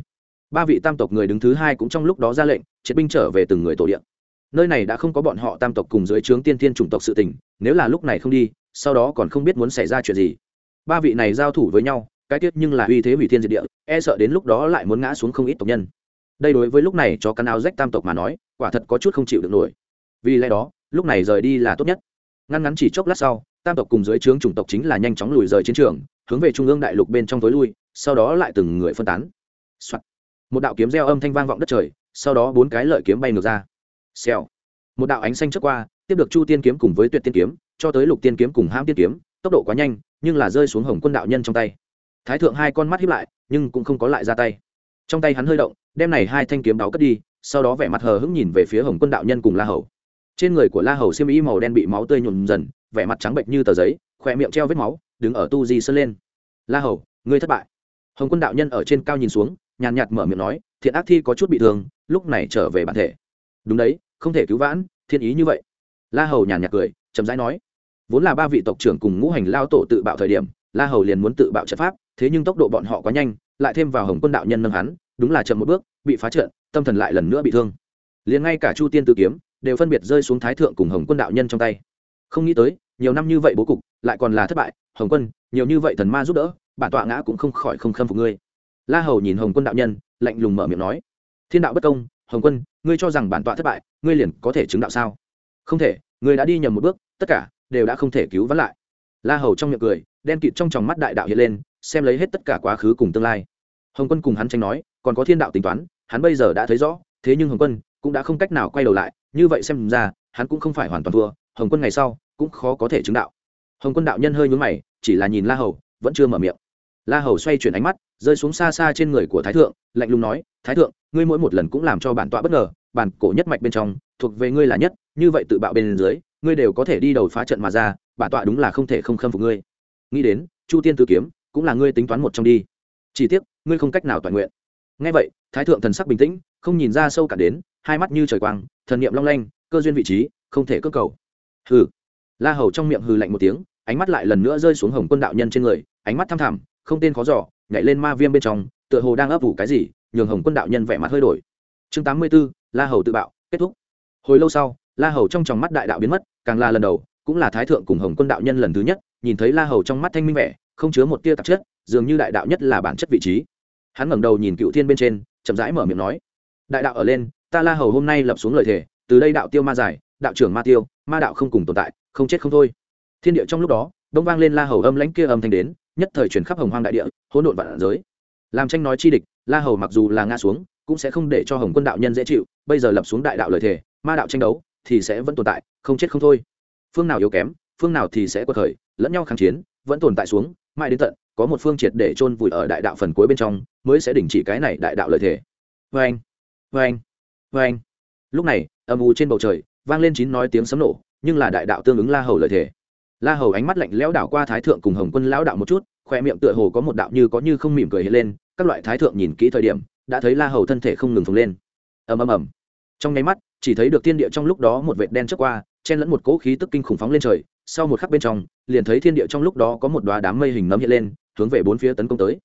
Ba vị tam tộc người đứng thứ hai cũng trong lúc đó ra lệnh, triệt binh trở về từng người tổ điện nơi này đã không có bọn họ tam tộc cùng dưới trướng tiên thiên chủng tộc sự tình, nếu là lúc này không đi, sau đó còn không biết muốn xảy ra chuyện gì. Ba vị này giao thủ với nhau, cái tiết nhưng là uy thế hủy thiên diệt địa e sợ đến lúc đó lại muốn ngã xuống không ít tộc nhân. Đây đối với lúc này cho căn áo rách tam tộc mà nói, quả thật có chút không chịu được nổi vì lẽ đó, lúc này rời đi là tốt nhất. Ngăn ngắn chỉ chốc lát sau, tam tộc cùng dưới trướng chủng tộc chính là nhanh chóng lùi rời chiến trường, hướng về trung ương đại lục bên trong tối lui, sau đó lại từng người phân tán、Soạn. một đạo kiếm reo âm thanh vang vọng đất trời, sau đó bốn cái lợi kiếm bay ngược ra. Xèo. Một đạo ánh xanh trước qua, tiếp được chu tiên kiếm cùng với tuyệt tiên kiếm, cho tới lục tiên kiếm cùng ham tiên kiếm, tốc độ quá nhanh, nhưng là rơi xuống hồng quân đạo nhân trong tay. Thái thượng hai con mắt hiếp lại, nhưng cũng không có lại ra tay. Trong tay hắn hơi động, đem này hai thanh kiếm đáo cất đi, sau đó vẻ mặt hờ hững nhìn về phía hồng quân đạo nhân cùng la hầu trên người của la hầu xiêm y màu đen bị máu tươi nhuộm dần, vẻ mặt trắng bệnh như tờ giấy, khỏe miệng treo vết máu, đứng ở tu di sơn lên. La hầu, ngươi thất bại. Hồng quân đạo nhân ở trên cao nhìn xuống, nhàn nhạt mở miệng nói, thiện ác thi có chút bị thương, lúc này trở về bản thể. Đúng đấy, không thể cứu vãn thiên ý như vậy. La hầu nhàn nhạt cười, chậm rãi nói, vốn là ba vị tộc trưởng cùng ngũ hành lao tổ tự bạo thời điểm, la hầu liền muốn tự bạo trận pháp, thế nhưng tốc độ bọn họ quá nhanh, lại thêm vào hồng quân đạo nhân nâng hắn, đúng là chậm một bước, bị phá trận, tâm thần lại lần nữa bị thương. Liền ngay cả chu tiên tự kiếm đều phân biệt rơi xuống thái thượng cùng hồng quân đạo nhân trong tay. Không nghĩ tới, nhiều năm như vậy bố cục, lại còn là thất bại. Hồng quân, nhiều như vậy thần ma giúp đỡ, bản tọa ngã cũng không khỏi không khâm phục ngươi. La hầu nhìn hồng quân đạo nhân, lạnh lùng mở miệng nói, thiên đạo bất công, hồng quân, ngươi cho rằng bản tọa thất bại, ngươi liền có thể chứng đạo sao? Không thể, ngươi đã đi nhầm một bước, tất cả đều đã không thể cứu vãn lại. La hầu trong miệng cười, đen kịt trong tròng mắt đại đạo hiện lên, xem lấy hết tất cả quá khứ cùng tương lai. Hồng quân cùng hắn tranh nói, còn có thiên đạo tính toán, hắn bây giờ đã thấy rõ, thế nhưng hồng quân cũng đã không cách nào quay đầu lại như vậy xem ra, hắn cũng không phải hoàn toàn thua, hồng quân ngày sau cũng khó có thể chứng đạo. Hồng quân đạo nhân hơi nhún mày, chỉ là nhìn la hầu, vẫn chưa mở miệng. La hầu xoay chuyển ánh mắt, rơi xuống xa xa trên người của thái thượng, lạnh lùng nói, thái thượng, ngươi mỗi một lần cũng làm cho bản tọa bất ngờ, bản cổ nhất mạch bên trong, thuộc về ngươi là nhất, như vậy tự bạo bên dưới, ngươi đều có thể đi đầu phá trận mà ra, bản tọa đúng là không thể không khâm phục ngươi. Nghĩ đến, chu tiên tử kiếm cũng là ngươi tính toán một trong đi. Chỉ tiếc, ngươi không cách nào toàn nguyện. Ngay vậy, thái thượng thần sắc bình tĩnh, không nhìn ra sâu cả đến hai mắt như trời quang thần niệm long lanh cơ duyên vị trí không thể cơ cầu. Hừ. La hầu trong miệng hừ lạnh một tiếng ánh mắt lại lần nữa rơi xuống hồng quân đạo nhân trên người ánh mắt thăm thẳm không tên khó giỏ nhảy lên ma viêm bên trong tựa hồ đang ấp ủ cái gì nhường hồng quân đạo nhân vẻ mặt hơi đổi. Chương tám mươi 84, la hầu tự bạo kết thúc. Hồi lâu sau la hầu trong tròng mắt đại đạo biến mất càng là lần đầu cũng là thái thượng cùng hồng quân đạo nhân lần thứ nhất nhìn thấy la hầu trong mắt thanh minh vẻ không chứa một tia tạp chất dường như đại đạo nhất là bản chất vị trí. Hắn ngẩng đầu nhìn cựu thiên bên trên chậm rãi mở miệng nói đại đạo ở lên ta la hầu hôm nay lập xuống lời thề, từ đây đạo tiêu ma giải, đạo trưởng ma tiêu, ma đạo không cùng tồn tại, không chết không thôi. Thiên địa trong lúc đó đông vang lên la hầu âm lãnh kia âm thanh đến, nhất thời chuyển khắp hồng hoang đại địa, hỗn độn vạn giới. Làm tranh nói chi địch, la hầu mặc dù là ngã xuống, cũng sẽ không để cho hồng quân đạo nhân dễ chịu, bây giờ lập xuống đại đạo lời thề, ma đạo tranh đấu, thì sẽ vẫn tồn tại, không chết không thôi. Phương nào yếu kém, phương nào thì sẽ quật khởi, lẫn nhau kháng chiến, vẫn tồn tại xuống, mãi đến tận, có một phương triệt để chôn vùi ở đại đạo phần cuối bên trong, mới sẽ đình chỉ cái này đại đạo lợi thể vê anh vâng, vê vâng. anh vê anh. Lúc này, âm u trên bầu trời, vang lên chín nói tiếng sấm nổ, nhưng là đại đạo tương ứng la hầu lợi thể la hầu ánh mắt lạnh lẽo đảo qua thái thượng cùng hồng quân lão đạo một chút khoe miệng tựa hồ có một đạo như có như không mỉm cười hiện lên, các loại thái thượng nhìn kỹ thời điểm, đã thấy la hầu thân thể không ngừng phồng lên. Ầm ầm ầm. Trong nháy mắt, chỉ thấy được thiên địa trong lúc đó một vệt đen chớp qua, chen lẫn một cỗ khí tức kinh khủng phóng lên trời, sau một khắc bên trong, liền thấy thiên địa trong lúc đó có một đoá đám mây hình nấm hiện lên, hướng về bốn phía tấn công tới.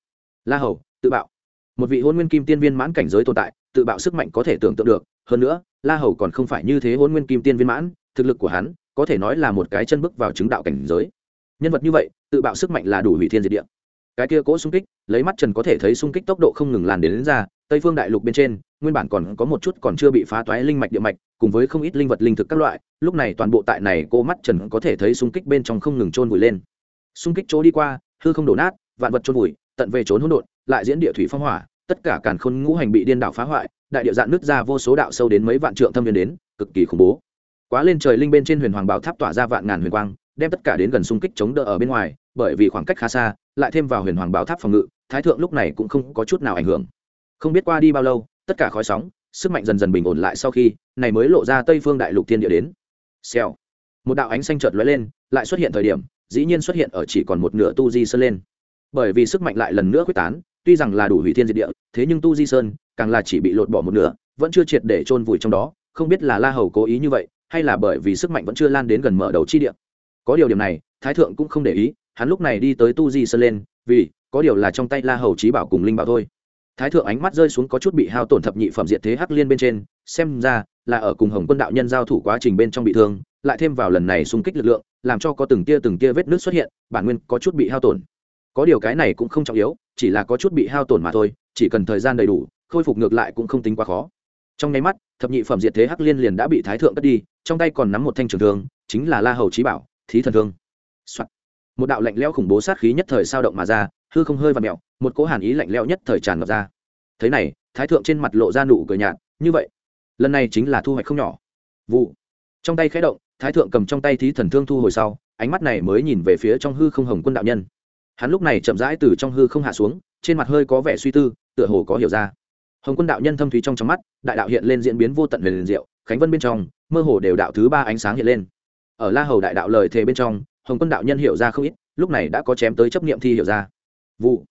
La hầu, tự bạo. Một vị hôn nguyên kim tiên viên mãn cảnh giới tồn tại tự bạo sức mạnh có thể tưởng tượng được hơn nữa la hầu còn không phải như thế hôn nguyên kim tiên viên mãn thực lực của hắn có thể nói là một cái chân bước vào chứng đạo cảnh giới. Nhân vật như vậy tự bạo sức mạnh là đủ hủy thiên diệt địa. Cái kia cỗ xung kích lấy mắt trần có thể thấy xung kích tốc độ không ngừng làn đến, đến ra tây phương đại lục bên trên nguyên bản còn có một chút còn chưa bị phá toái linh mạch địa mạch cùng với không ít linh vật linh thực các loại lúc này toàn bộ tại này cô mắt trần có thể thấy xung kích bên trong không ngừng trôn vùi lên. Xung kích chỗ đi qua hư không đổ nát vạn vật trôn vùi tận về trốn hỗn độn lại diễn địa thủy phong hỏa tất cả càn khôn ngũ hành bị điên đảo phá hoại, đại địa dạn nứt ra vô số đạo sâu đến mấy vạn trượng thâm viên đến, cực kỳ khủng bố. Quá lên trời linh bên trên huyền hoàng bảo tháp tỏa ra vạn ngàn huyền quang, đem tất cả đến gần xung kích chống đỡ ở bên ngoài, bởi vì khoảng cách khá xa, lại thêm vào huyền hoàng bảo tháp phòng ngự, thái thượng lúc này cũng không có chút nào ảnh hưởng. Không biết qua đi bao lâu, tất cả khói sóng, sức mạnh dần dần bình ổn lại sau khi, này mới lộ ra tây phương đại lục thiên địa đến. Xèo. Một đạo ánh xanh chợt lóe lên, lại xuất hiện thời điểm, dĩ nhiên xuất hiện ở chỉ còn một nửa tu di sơn lên. Bởi vì sức mạnh lại lần nữa quyết tán tuy rằng là đủ hủy thiên diệt địa, thế nhưng tu di sơn, càng là chỉ bị lột bỏ một nửa, vẫn chưa triệt để chôn vùi trong đó, không biết là la hầu cố ý như vậy, hay là bởi vì sức mạnh vẫn chưa lan đến gần mở đầu chi địa. Có điều điểm này, thái thượng cũng không để ý, hắn lúc này đi tới tu di sơn lên, vì, có điều là trong tay la hầu trí bảo cùng linh bảo thôi. Thái thượng ánh mắt rơi xuống có chút bị hao tổn thập nhị phẩm diện thế hắc liên bên trên, xem ra là ở cùng hồng quân đạo nhân giao thủ quá trình bên trong bị thương, lại thêm vào lần này xung kích lực lượng, làm cho có từng tia từng tia vết nước xuất hiện, bản nguyên có chút bị hao tổn. Có điều cái này cũng không trọng yếu chỉ là có chút bị hao tổn mà thôi, chỉ cần thời gian đầy đủ, khôi phục ngược lại cũng không tính quá khó. Trong nháy mắt, thập nhị phẩm diệt thế hắc liên liền đã bị thái thượng cất đi, trong tay còn nắm một thanh trường thương, chính là la hầu trí bảo, thí thần thương、Soạn. một đạo lạnh lẽo khủng bố sát khí nhất thời sao động mà ra, hư không hơi và mẹo một cỗ hàn ý lạnh lẽo nhất thời tràn ngập ra. Thế này, thái thượng trên mặt lộ ra nụ cười nhạt, như vậy, lần này chính là thu hoạch không nhỏ. Vụ. Trong tay khẽ động, thái thượng cầm trong tay thí thần thương thu hồi sau, ánh mắt này mới nhìn về phía trong hư không hồng quân đạo nhân hắn lúc này chậm rãi từ trong hư không hạ xuống, trên mặt hơi có vẻ suy tư, tựa hồ có hiểu ra. Hồng quân đạo nhân thâm thúy trong trong mắt, đại đạo hiện lên diễn biến vô tận về liền diệu, khánh vân bên trong, mơ hồ đều đạo thứ ba ánh sáng hiện lên. Ở la hầu đại đạo lời thề bên trong, hồng quân đạo nhân hiểu ra không ít, lúc này đã có chém tới chấp niệm thi hiểu ra. Vụ.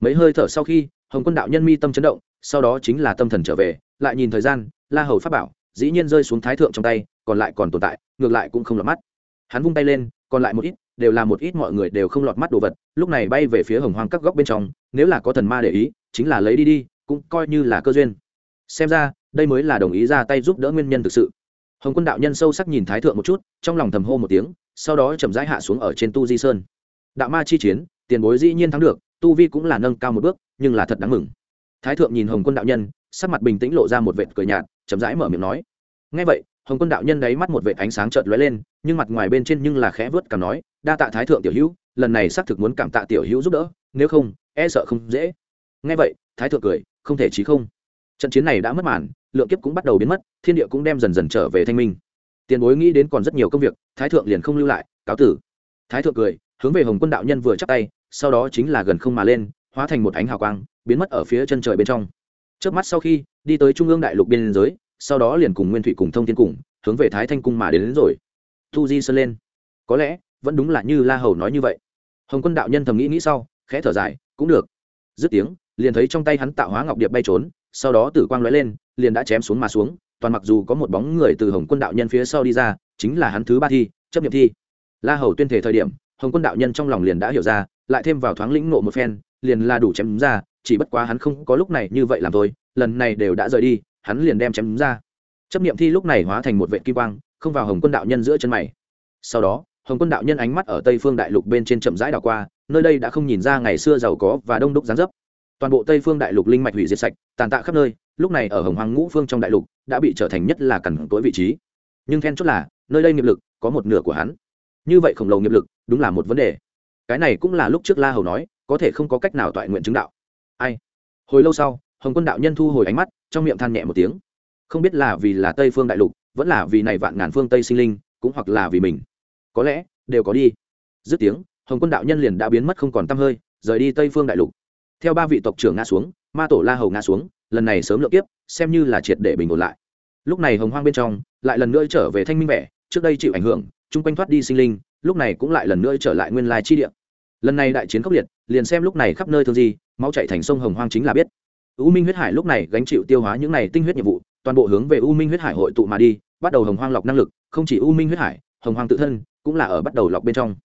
Mấy hơi thở sau khi, hồng quân đạo nhân mi tâm chấn động, sau đó chính là tâm thần trở về, lại nhìn thời gian, la hầu pháp bảo, dĩ nhiên rơi xuống thái thượng trong tay, còn lại còn tồn tại, ngược lại cũng không lọt mắt. Hắn vung tay lên, còn lại một ít đều là một ít mọi người đều không lọt mắt đồ vật, lúc này bay về phía hồng hoang các góc bên trong, nếu là có thần ma để ý, chính là lấy đi đi, cũng coi như là cơ duyên. Xem ra, đây mới là đồng ý ra tay giúp đỡ nguyên nhân thực sự. Hồng quân đạo nhân sâu sắc nhìn thái thượng một chút, trong lòng thầm hô một tiếng, sau đó chậm rãi hạ xuống ở trên tu di sơn. Đạo ma chi chiến, tiền bối dĩ nhiên thắng được, tu vi cũng là nâng cao một bước, nhưng là thật đáng mừng. Thái thượng nhìn hồng quân đạo nhân, sắc mặt bình tĩnh lộ ra một vệt cười nhạt, chậm rãi mở miệng nói. Ngay vậy, hồng quân đạo nhân đáy mắt một vệt ánh sáng chợt lóe lên nhưng mặt ngoài bên trên nhưng là khẽ vớt cảm nói đa tạ thái thượng tiểu hữu lần này xác thực muốn cảm tạ tiểu hữu giúp đỡ nếu không e sợ không dễ. Ngay vậy thái thượng cười không thể chí không. Trận chiến này đã mất màn lượng kiếp cũng bắt đầu biến mất thiên địa cũng đem dần dần trở về thanh minh. Tiền bối nghĩ đến còn rất nhiều công việc thái thượng liền không lưu lại cáo tử. Thái thượng cười hướng về hồng quân đạo nhân vừa chắc tay sau đó chính là gần không mà lên hóa thành một ánh hào quang biến mất ở phía chân trời bên trong. Trước mắt sau khi đi tới trung ương đại lục biên giới sau đó liền cùng nguyên thủy cùng thông thiên cùng hướng về thái thanh cung mà đến, đến rồi tu di sơn lên. Có lẽ, vẫn đúng là như la hầu nói như vậy. Hồng quân đạo nhân thầm nghĩ nghĩ sau, khẽ thở dài, cũng được. Dứt tiếng, liền thấy trong tay hắn tạo hóa ngọc điệp bay trốn, sau đó tử quang lóe lên, liền đã chém xuống mà xuống, toàn mặc dù có một bóng người từ hồng quân đạo nhân phía sau đi ra, chính là hắn thứ ba thi, chấp nhiệm thi. La hầu tuyên thể thời điểm, hồng quân đạo nhân trong lòng liền đã hiểu ra, lại thêm vào thoáng lĩnh nộ một phen, liền là đủ chém ra, chỉ bất quá hắn không có lúc này như vậy làm thôi, lần này đều đã rời đi, hắn liền đem chém ra. Chấp niệm thi lúc này hóa thành một vệ kim quang không vào hồng quân đạo nhân giữa chân mày. Sau đó, hồng quân đạo nhân ánh mắt ở tây phương đại lục bên trên chậm rãi đảo qua, nơi đây đã không nhìn ra ngày xưa giàu có và đông đúc gián dấp. Toàn bộ tây phương đại lục linh mạch hủy diệt sạch, tàn tạ khắp nơi, lúc này ở hồng hoàng ngũ phương trong đại lục đã bị trở thành nhất là cằn tối vị trí. Nhưng then chốt là, nơi đây nghiệp lực có một nửa của hắn. Như vậy khổng lồ nghiệp lực, đúng là một vấn đề. Cái này cũng là lúc trước la hầu nói, có thể không có cách nào toại nguyện chứng đạo. Ai? Hồi lâu sau, hồng quân đạo nhân thu hồi ánh mắt, trong miệng than nhẹ một tiếng. Không biết là vì là tây phương đại lục vẫn là vì này vạn ngàn phương tây sinh linh, cũng hoặc là vì mình. Có lẽ, đều có đi. Dứt tiếng, hồng quân đạo nhân liền đã biến mất không còn t hơi, rời đi tây phương đại lục. Theo ba vị tộc trưởng ngã xuống, ma tổ la hầu ngã xuống, lần này sớm lượm tiếp xem như là triệt để bình ổn lại. Lúc này hồng hoang bên trong, lại lần nữa trở về thanh minh vẻ, trước đây chịu ảnh hưởng, chung quanh thoát đi sinh linh, lúc này cũng lại lần nữa trở lại nguyên lai chi địa. Lần này đại chiến khốc liệt, liền xem lúc này khắp nơi thương gì máu chạy thành sông hồng hoang chính là biết. U minh huyết hải lúc này gánh chịu tiêu hóa những này tinh huyết nhiệm vụ, toàn bộ hướng về u minh huyết hải hội tụ mà đi bắt đầu hồng hoang lọc năng lực, không chỉ u minh huyết hải, hồng hoang tự thân cũng là ở bắt đầu lọc bên trong.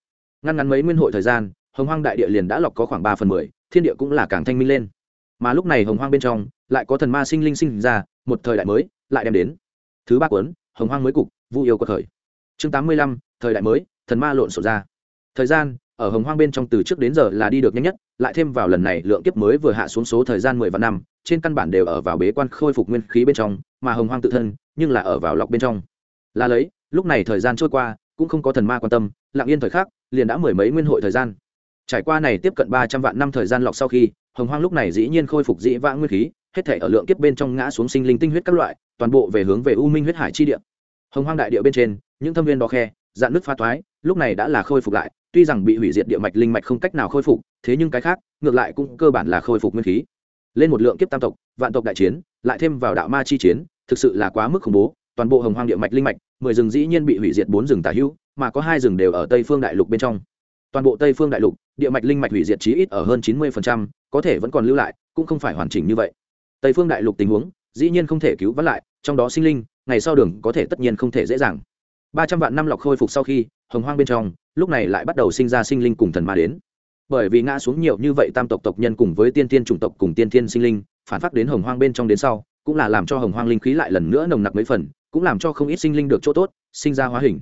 Ngăn ngắn mấy nguyên hội thời gian, hồng hoang đại địa liền đã lọc có khoảng ba phần mười, thiên địa cũng là càng thanh minh lên. Mà lúc này hồng hoang bên trong, lại có thần ma sinh linh sinh ra, một thời đại mới, lại đem đến. Thứ ba cuốn, hồng hoang mới cục, vu yêu của thời chương tám mươi lăm, thời đại mới, thần ma lộn xộn ra. Thời gian ở hồng hoang bên trong từ trước đến giờ là đi được nhanh nhất, lại thêm vào lần này lượng kiếp mới vừa hạ xuống số thời gian mười vạn năm, trên căn bản đều ở vào bế quan khôi phục nguyên khí bên trong, mà hồng hoang tự thân nhưng là ở vào lọc bên trong. Là lấy, lúc này thời gian trôi qua, cũng không có thần ma quan tâm, lặng yên thời khắc, liền đã mười mấy nguyên hội thời gian. Trải qua này tiếp cận ba trăm vạn năm thời gian lọc sau khi, hồng hoang lúc này dĩ nhiên khôi phục dĩ vãng nguyên khí, hết thể ở lượng kiếp bên trong ngã xuống sinh linh tinh huyết các loại, toàn bộ về hướng về u minh huyết hải chi địa. Hồng hoang đại địa bên trên, những thâm viên đo khe, dạn nước pha thoái, lúc này đã là khôi phục lại tuy rằng bị hủy diệt địa mạch linh mạch không cách nào khôi phục, thế nhưng cái khác, ngược lại cũng cơ bản là khôi phục nguyên khí. Lên một lượng kiếp tam tộc, vạn tộc đại chiến, lại thêm vào đạo ma chi chiến, thực sự là quá mức khủng bố, toàn bộ hồng hoang địa mạch linh mạch, mười rừng dĩ nhiên bị hủy diệt bốn rừng tả hữu, mà có hai rừng đều ở tây phương đại lục bên trong. Toàn bộ tây phương đại lục, địa mạch linh mạch hủy diệt chí ít ở hơn chín mươi có thể vẫn còn lưu lại, cũng không phải hoàn chỉnh như vậy. Tây phương đại lục tình huống, dĩ nhiên không thể cứu vãn lại, trong đó sinh linh, ngày sau đường có thể tất nhiên không thể dễ dàng ba trăm vạn năm lọc khôi phục sau khi, hồng hoang bên trong, lúc này lại bắt đầu sinh ra sinh linh cùng thần ma đến. Bởi vì ngã xuống nhiều như vậy tam tộc tộc nhân cùng với tiên tiên chủng tộc cùng tiên tiên sinh linh, phản phát đến hồng hoang bên trong đến sau, cũng là làm cho hồng hoang linh khí lại lần nữa nồng nặc mấy phần, cũng làm cho không ít sinh linh được chỗ tốt, sinh ra hóa hình.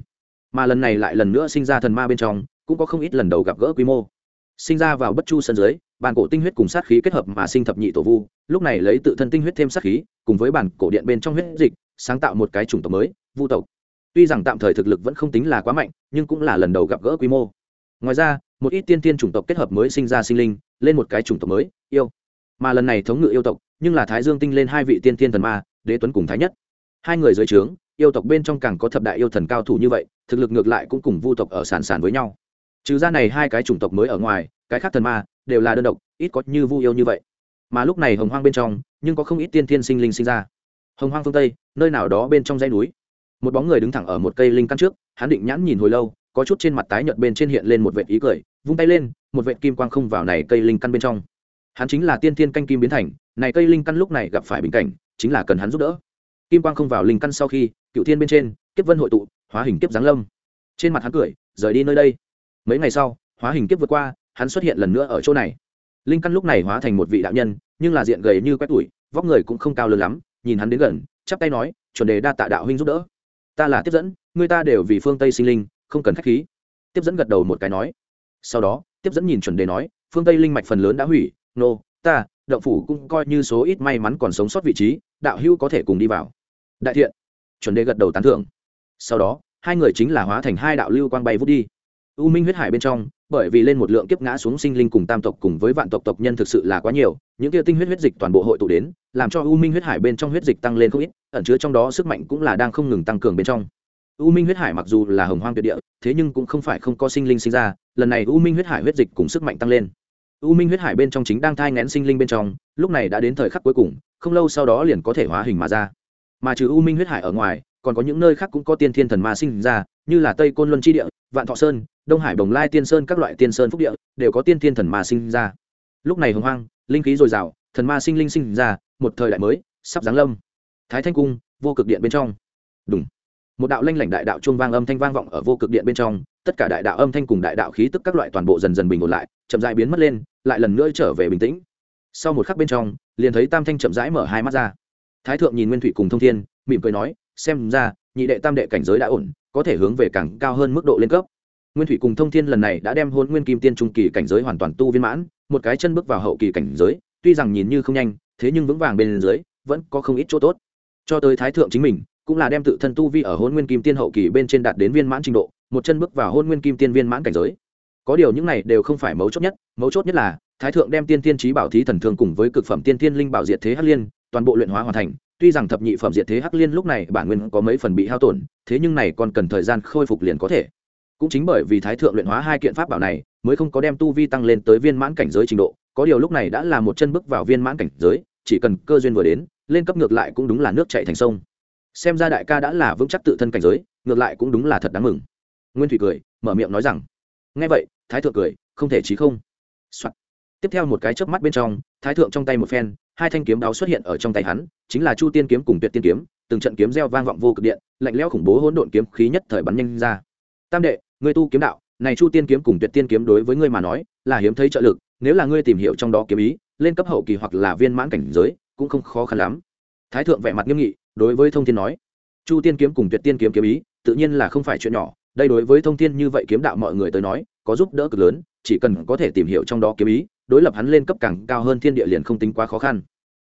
Mà lần này lại lần nữa sinh ra thần ma bên trong, cũng có không ít lần đầu gặp gỡ quy mô. Sinh ra vào bất chu sân dưới bản cổ tinh huyết cùng sát khí kết hợp mà sinh thập nhị tổ vu, lúc này lấy tự thân tinh huyết thêm sát khí, cùng với bản cổ điện bên trong huyết dịch, sáng tạo một cái chủng tộc mới, vu tộc tuy rằng tạm thời thực lực vẫn không tính là quá mạnh, nhưng cũng là lần đầu gặp gỡ quy mô. Ngoài ra, một ít tiên tiên chủng tộc kết hợp mới sinh ra sinh linh, lên một cái chủng tộc mới, yêu. Mà lần này thống ngự yêu tộc, nhưng là thái dương tinh lên hai vị tiên tiên thần ma, đế tuấn cùng thái nhất. Hai người dưới trướng, yêu tộc bên trong càng có thập đại yêu thần cao thủ như vậy, thực lực ngược lại cũng cùng vu tộc ở sàn sàn với nhau. Trừ ra này hai cái chủng tộc mới ở ngoài, cái khác thần ma đều là đơn độc, ít có như vu yêu như vậy. Mà lúc này hồng hoang bên trong, nhưng có không ít tiên thiên sinh linh sinh ra. Hồng hoang phương tây, nơi nào đó bên trong dãy núi một bóng người đứng thẳng ở một cây linh căn trước, hắn định nhãn nhìn hồi lâu, có chút trên mặt tái nhợt bên trên hiện lên một vệt ý cười, vung tay lên, một vệt kim quang không vào này cây linh căn bên trong. Hắn chính là tiên thiên canh kim biến thành, này cây linh căn lúc này gặp phải bình cảnh, chính là cần hắn giúp đỡ. Kim quang không vào linh căn sau khi, cựu thiên bên trên, kiếp vân hội tụ, hóa hình kiếp giáng lâm. Trên mặt hắn cười, rời đi nơi đây. Mấy ngày sau, hóa hình kiếp vượt qua, hắn xuất hiện lần nữa ở chỗ này. Linh căn lúc này hóa thành một vị đạo nhân, nhưng là diện gầy như quét tủi, vóc người cũng không cao lớn lắm, nhìn hắn đến gần, chắp tay nói, chuẩn đề đa tạ đạo huynh giúp đỡ ta là tiếp dẫn, người ta đều vì phương tây sinh linh, không cần khách khí. Tiếp dẫn gật đầu một cái nói. Sau đó, tiếp dẫn nhìn chuẩn đề nói, phương tây linh mạch phần lớn đã hủy, nô, ta đậu phủ cũng coi như số ít may mắn còn sống sót vị trí, đạo hữu có thể cùng đi vào. Đại thiện. Chuẩn đề gật đầu tán thưởng. Sau đó, hai người chính là hóa thành hai đạo lưu quang bay vút đi u minh huyết hải bên trong, bởi vì lên một lượng kiếp ngã xuống sinh linh cùng tam tộc cùng với vạn tộc tộc nhân thực sự là quá nhiều, những kia tinh huyết huyết dịch toàn bộ hội tụ đến, làm cho u minh huyết hải bên trong huyết dịch tăng lên không ít, ẩn chứa trong đó sức mạnh cũng là đang không ngừng tăng cường bên trong. U minh huyết hải mặc dù là hồng hoang tuyệt địa, thế nhưng cũng không phải không có sinh linh sinh ra, lần này u minh huyết hải huyết dịch cùng sức mạnh tăng lên. U minh huyết hải bên trong chính đang thai ngén sinh linh bên trong, lúc này đã đến thời khắc cuối cùng, không lâu sau đó liền có thể hóa hình mà ra. Mà trừ u minh huyết hải ở ngoài, còn có những nơi khác cũng có tiên thiên thần ma sinh ra, như là tây côn luân tri địa, vạn thọ sơn đông hải, bồng lai, tiên sơn, các loại tiên sơn phúc địa đều có tiên thiên thần ma sinh ra. Lúc này hồng hoang, linh khí dồi dào, thần ma sinh linh sinh ra, một thời đại mới, sắp giáng lâm. Thái thanh cung, vô cực điện bên trong. Đúng một đạo lanh lảnh đại đạo chuông vang âm thanh vang vọng ở vô cực điện bên trong, tất cả đại đạo âm thanh cùng đại đạo khí tức các loại toàn bộ dần dần bình ổn lại, chậm rãi biến mất lên, lại lần nữa trở về bình tĩnh. Sau một khắc bên trong, liền thấy tam thanh chậm rãi mở hai mắt ra. Thái thượng nhìn nguyên thủy cùng thông thiên, mỉm cười nói, xem ra, nhị đệ tam đệ cảnh giới đã ổn, có thể hướng về càng cao hơn mức độ lên cấp nguyên thủy cùng thông thiên lần này đã đem hôn nguyên kim tiên trung kỳ cảnh giới hoàn toàn tu viên mãn, một cái chân bước vào hậu kỳ cảnh giới, tuy rằng nhìn như không nhanh, thế nhưng vững vàng bên dưới, vẫn có không ít chỗ tốt. Cho tới thái thượng chính mình, cũng là đem tự thân tu vi ở hôn nguyên kim tiên hậu kỳ bên trên đạt đến viên mãn trình độ, một chân bước vào hôn nguyên kim tiên viên mãn cảnh giới. Có điều những này đều không phải mấu chốt nhất, mấu chốt nhất là, thái thượng đem tiên tiên trí bảo thí thần thương cùng với cực phẩm tiên tiên linh bảo diệt thế hắc liên, toàn bộ luyện hóa hoàn thành, tuy rằng thập nhị phẩm diệt thế hắc liên lúc này bản nguyên có mấy phần bị hao tổn, thế nhưng này còn cần thời gian khôi phục liền có thể cũng chính bởi vì thái thượng luyện hóa hai kiện pháp bảo này, mới không có đem tu vi tăng lên tới viên mãn cảnh giới trình độ, có điều lúc này đã là một chân bước vào viên mãn cảnh giới, chỉ cần cơ duyên vừa đến, lên cấp ngược lại cũng đúng là nước chạy thành sông. Xem ra đại ca đã là vững chắc tự thân cảnh giới, ngược lại cũng đúng là thật đáng mừng. Nguyên thủy cười, mở miệng nói rằng, nghe vậy, thái thượng cười, không thể chí không、Soạn. tiếp theo một cái chớp mắt bên trong, thái thượng trong tay một phen, hai thanh kiếm đáo xuất hiện ở trong tay hắn, chính là chu tiên kiếm cùng tuyệt tiên kiếm, từng trận kiếm reo vang vọng vô cực điện, lạnh lẽo khủng bố hỗn độn kiếm khí nhất thời bắn nhanh ra. Tam đệ ngươi tu kiếm đạo, này chu tiên kiếm cùng tuyệt tiên kiếm đối với ngươi mà nói, là hiếm thấy trợ lực, nếu là ngươi tìm hiểu trong đó kiếm ý, lên cấp hậu kỳ hoặc là viên mãn cảnh giới, cũng không khó khăn lắm. Thái thượng vẻ mặt nghiêm nghị, đối với thông thiên nói, chu tiên kiếm cùng tuyệt tiên kiếm kiếm ý, tự nhiên là không phải chuyện nhỏ, đây đối với thông thiên như vậy kiếm đạo mọi người tới nói, có giúp đỡ cực lớn, chỉ cần có thể tìm hiểu trong đó kiếm ý, đối lập hắn lên cấp càng cao hơn thiên địa liền không tính quá khó khăn.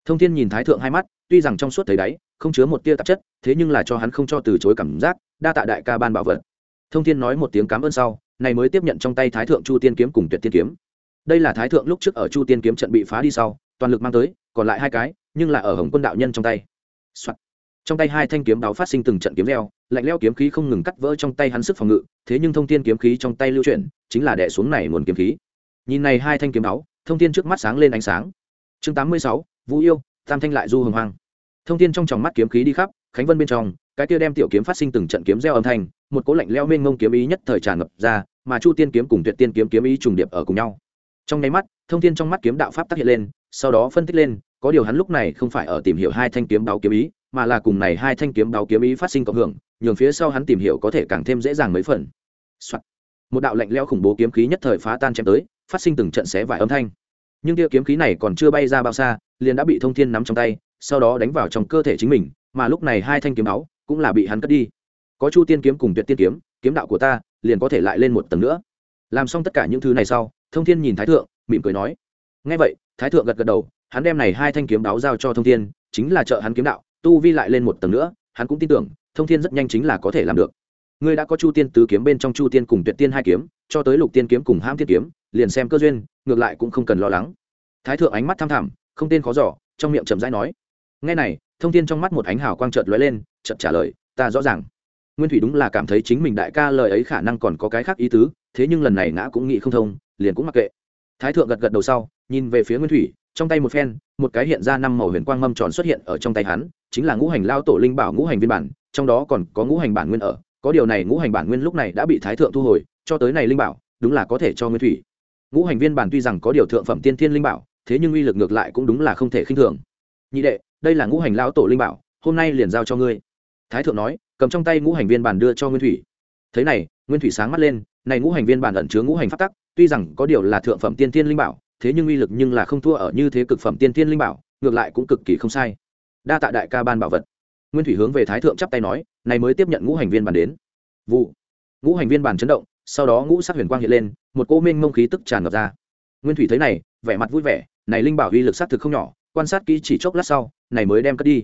Thông thiên nhìn thái thượng hai mắt, tuy rằng trong suốt thấy đáy, không chứa một tia tạp chất, thế nhưng là cho hắn không cho từ chối cảm giác, đa tạ đại ca ban bảo vật thông thiên nói một tiếng cảm ơn sau, này mới tiếp nhận trong tay thái thượng chu tiên kiếm cùng tuyệt tiên kiếm. Đây là thái thượng lúc trước ở chu tiên kiếm trận bị phá đi sau, toàn lực mang tới, còn lại hai cái, nhưng là ở hồng quân đạo nhân trong tay、Soạn. trong tay hai thanh kiếm đáo phát sinh từng trận kiếm leo, lạnh leo kiếm khí không ngừng cắt vỡ trong tay hắn sức phòng ngự, thế nhưng thông thiên kiếm khí trong tay lưu chuyển, chính là đẻ xuống này nguồn kiếm khí. Nhìn này hai thanh kiếm đáo thông thiên trước mắt sáng lên ánh sáng. Chương tám mươi sáu, vũ yêu, tam thanh lại du hồng hoang. Thông thiên trong tròng mắt kiếm khí đi khắp, khánh vân bên trong cái kia đem tiểu kiếm phát sinh từng trận kiếm reo âm thanh, một cố lạnh leo mênh mông kiếm ý nhất thời tràn ngập ra, mà chu tiên kiếm cùng tuyệt tiên kiếm kiếm ý trùng điệp ở cùng nhau. Trong nháy mắt, thông thiên trong mắt kiếm đạo pháp tác hiện lên, sau đó phân tích lên, có điều hắn lúc này không phải ở tìm hiểu hai thanh kiếm đáo kiếm ý, mà là cùng này hai thanh kiếm đáo kiếm ý phát sinh cộng hưởng, nhường phía sau hắn tìm hiểu có thể càng thêm dễ dàng mấy phần、Soạn. một đạo lạnh lẽo khủng bố kiếm khí nhất thời phá tan chém tới, phát sinh từng trận xé vải âm thanh. Nhưng tia kiếm khí này còn chưa bay ra bao xa, liền đã bị thông thiên nắm trong tay, sau đó đánh vào trong cơ thể chính mình, mà lúc này hai thanh kiếm áo cũng là bị hắn cất đi. Có chu tiên kiếm cùng tuyệt tiên kiếm kiếm đạo của ta liền có thể lại lên một tầng nữa. Làm xong tất cả những thứ này sau, thông thiên nhìn thái thượng, mỉm cười nói ngay vậy, thái thượng gật gật đầu, hắn đem này hai thanh kiếm đáo giao cho thông thiên, chính là trợ hắn kiếm đạo, tu vi lại lên một tầng nữa, hắn cũng tin tưởng, thông thiên rất nhanh chính là có thể làm được. Ngươi đã có chu tiên tứ kiếm bên trong chu tiên cùng tuyệt tiên hai kiếm, cho tới lục tiên kiếm cùng hãm tiên kiếm, liền xem cơ duyên, ngược lại cũng không cần lo lắng. Thái thượng ánh mắt tham thẳm, không tên khó giỏ trong miệng chậm rãi nói ngay này thông tin trong mắt một ánh hào quang chợt lóe lên, chợt trả lời, ta rõ ràng. Nguyên thủy đúng là cảm thấy chính mình đại ca lời ấy khả năng còn có cái khác ý tứ, thế nhưng lần này ngã cũng nghĩ không thông, liền cũng mặc kệ. Thái thượng gật gật đầu sau, nhìn về phía nguyên thủy, trong tay một phen, một cái hiện ra năm màu huyền quang mâm tròn xuất hiện ở trong tay hắn, chính là ngũ hành lao tổ linh bảo ngũ hành viên bản, trong đó còn có ngũ hành bản nguyên ở. Có điều này ngũ hành bản nguyên lúc này đã bị thái thượng thu hồi, cho tới này linh bảo, đúng là có thể cho nguyên thủy. Ngũ hành viên bản tuy rằng có điều thượng phẩm tiên thiên linh bảo, thế nhưng uy lực ngược lại cũng đúng là không thể khinh thường. Nhị đệ đây là ngũ hành lão tổ linh bảo, hôm nay liền giao cho ngươi. Thái thượng nói, cầm trong tay ngũ hành viên bản đưa cho nguyên thủy. Thế này, nguyên thủy sáng mắt lên, này ngũ hành viên bản ẩn chứa ngũ hành phát tắc, tuy rằng có điều là thượng phẩm tiên tiên linh bảo, thế nhưng uy lực nhưng là không thua ở như thế cực phẩm tiên tiên linh bảo, ngược lại cũng cực kỳ không sai. Đa tạ đại ca ban bảo vật. Nguyên thủy hướng về thái thượng chắp tay nói, này mới tiếp nhận ngũ hành viên bản đến. Vụ. Ngũ hành viên bản chấn động, sau đó ngũ sắc huyền quang hiện lên, một cô minh mông khí tức tràn ngập ra. Nguyên thủy thấy này, vẻ mặt vui vẻ, này linh bảo uy lực sát thực không nhỏ, quan sát kỹ chỉ chốc lát sau này mới đem cất đi.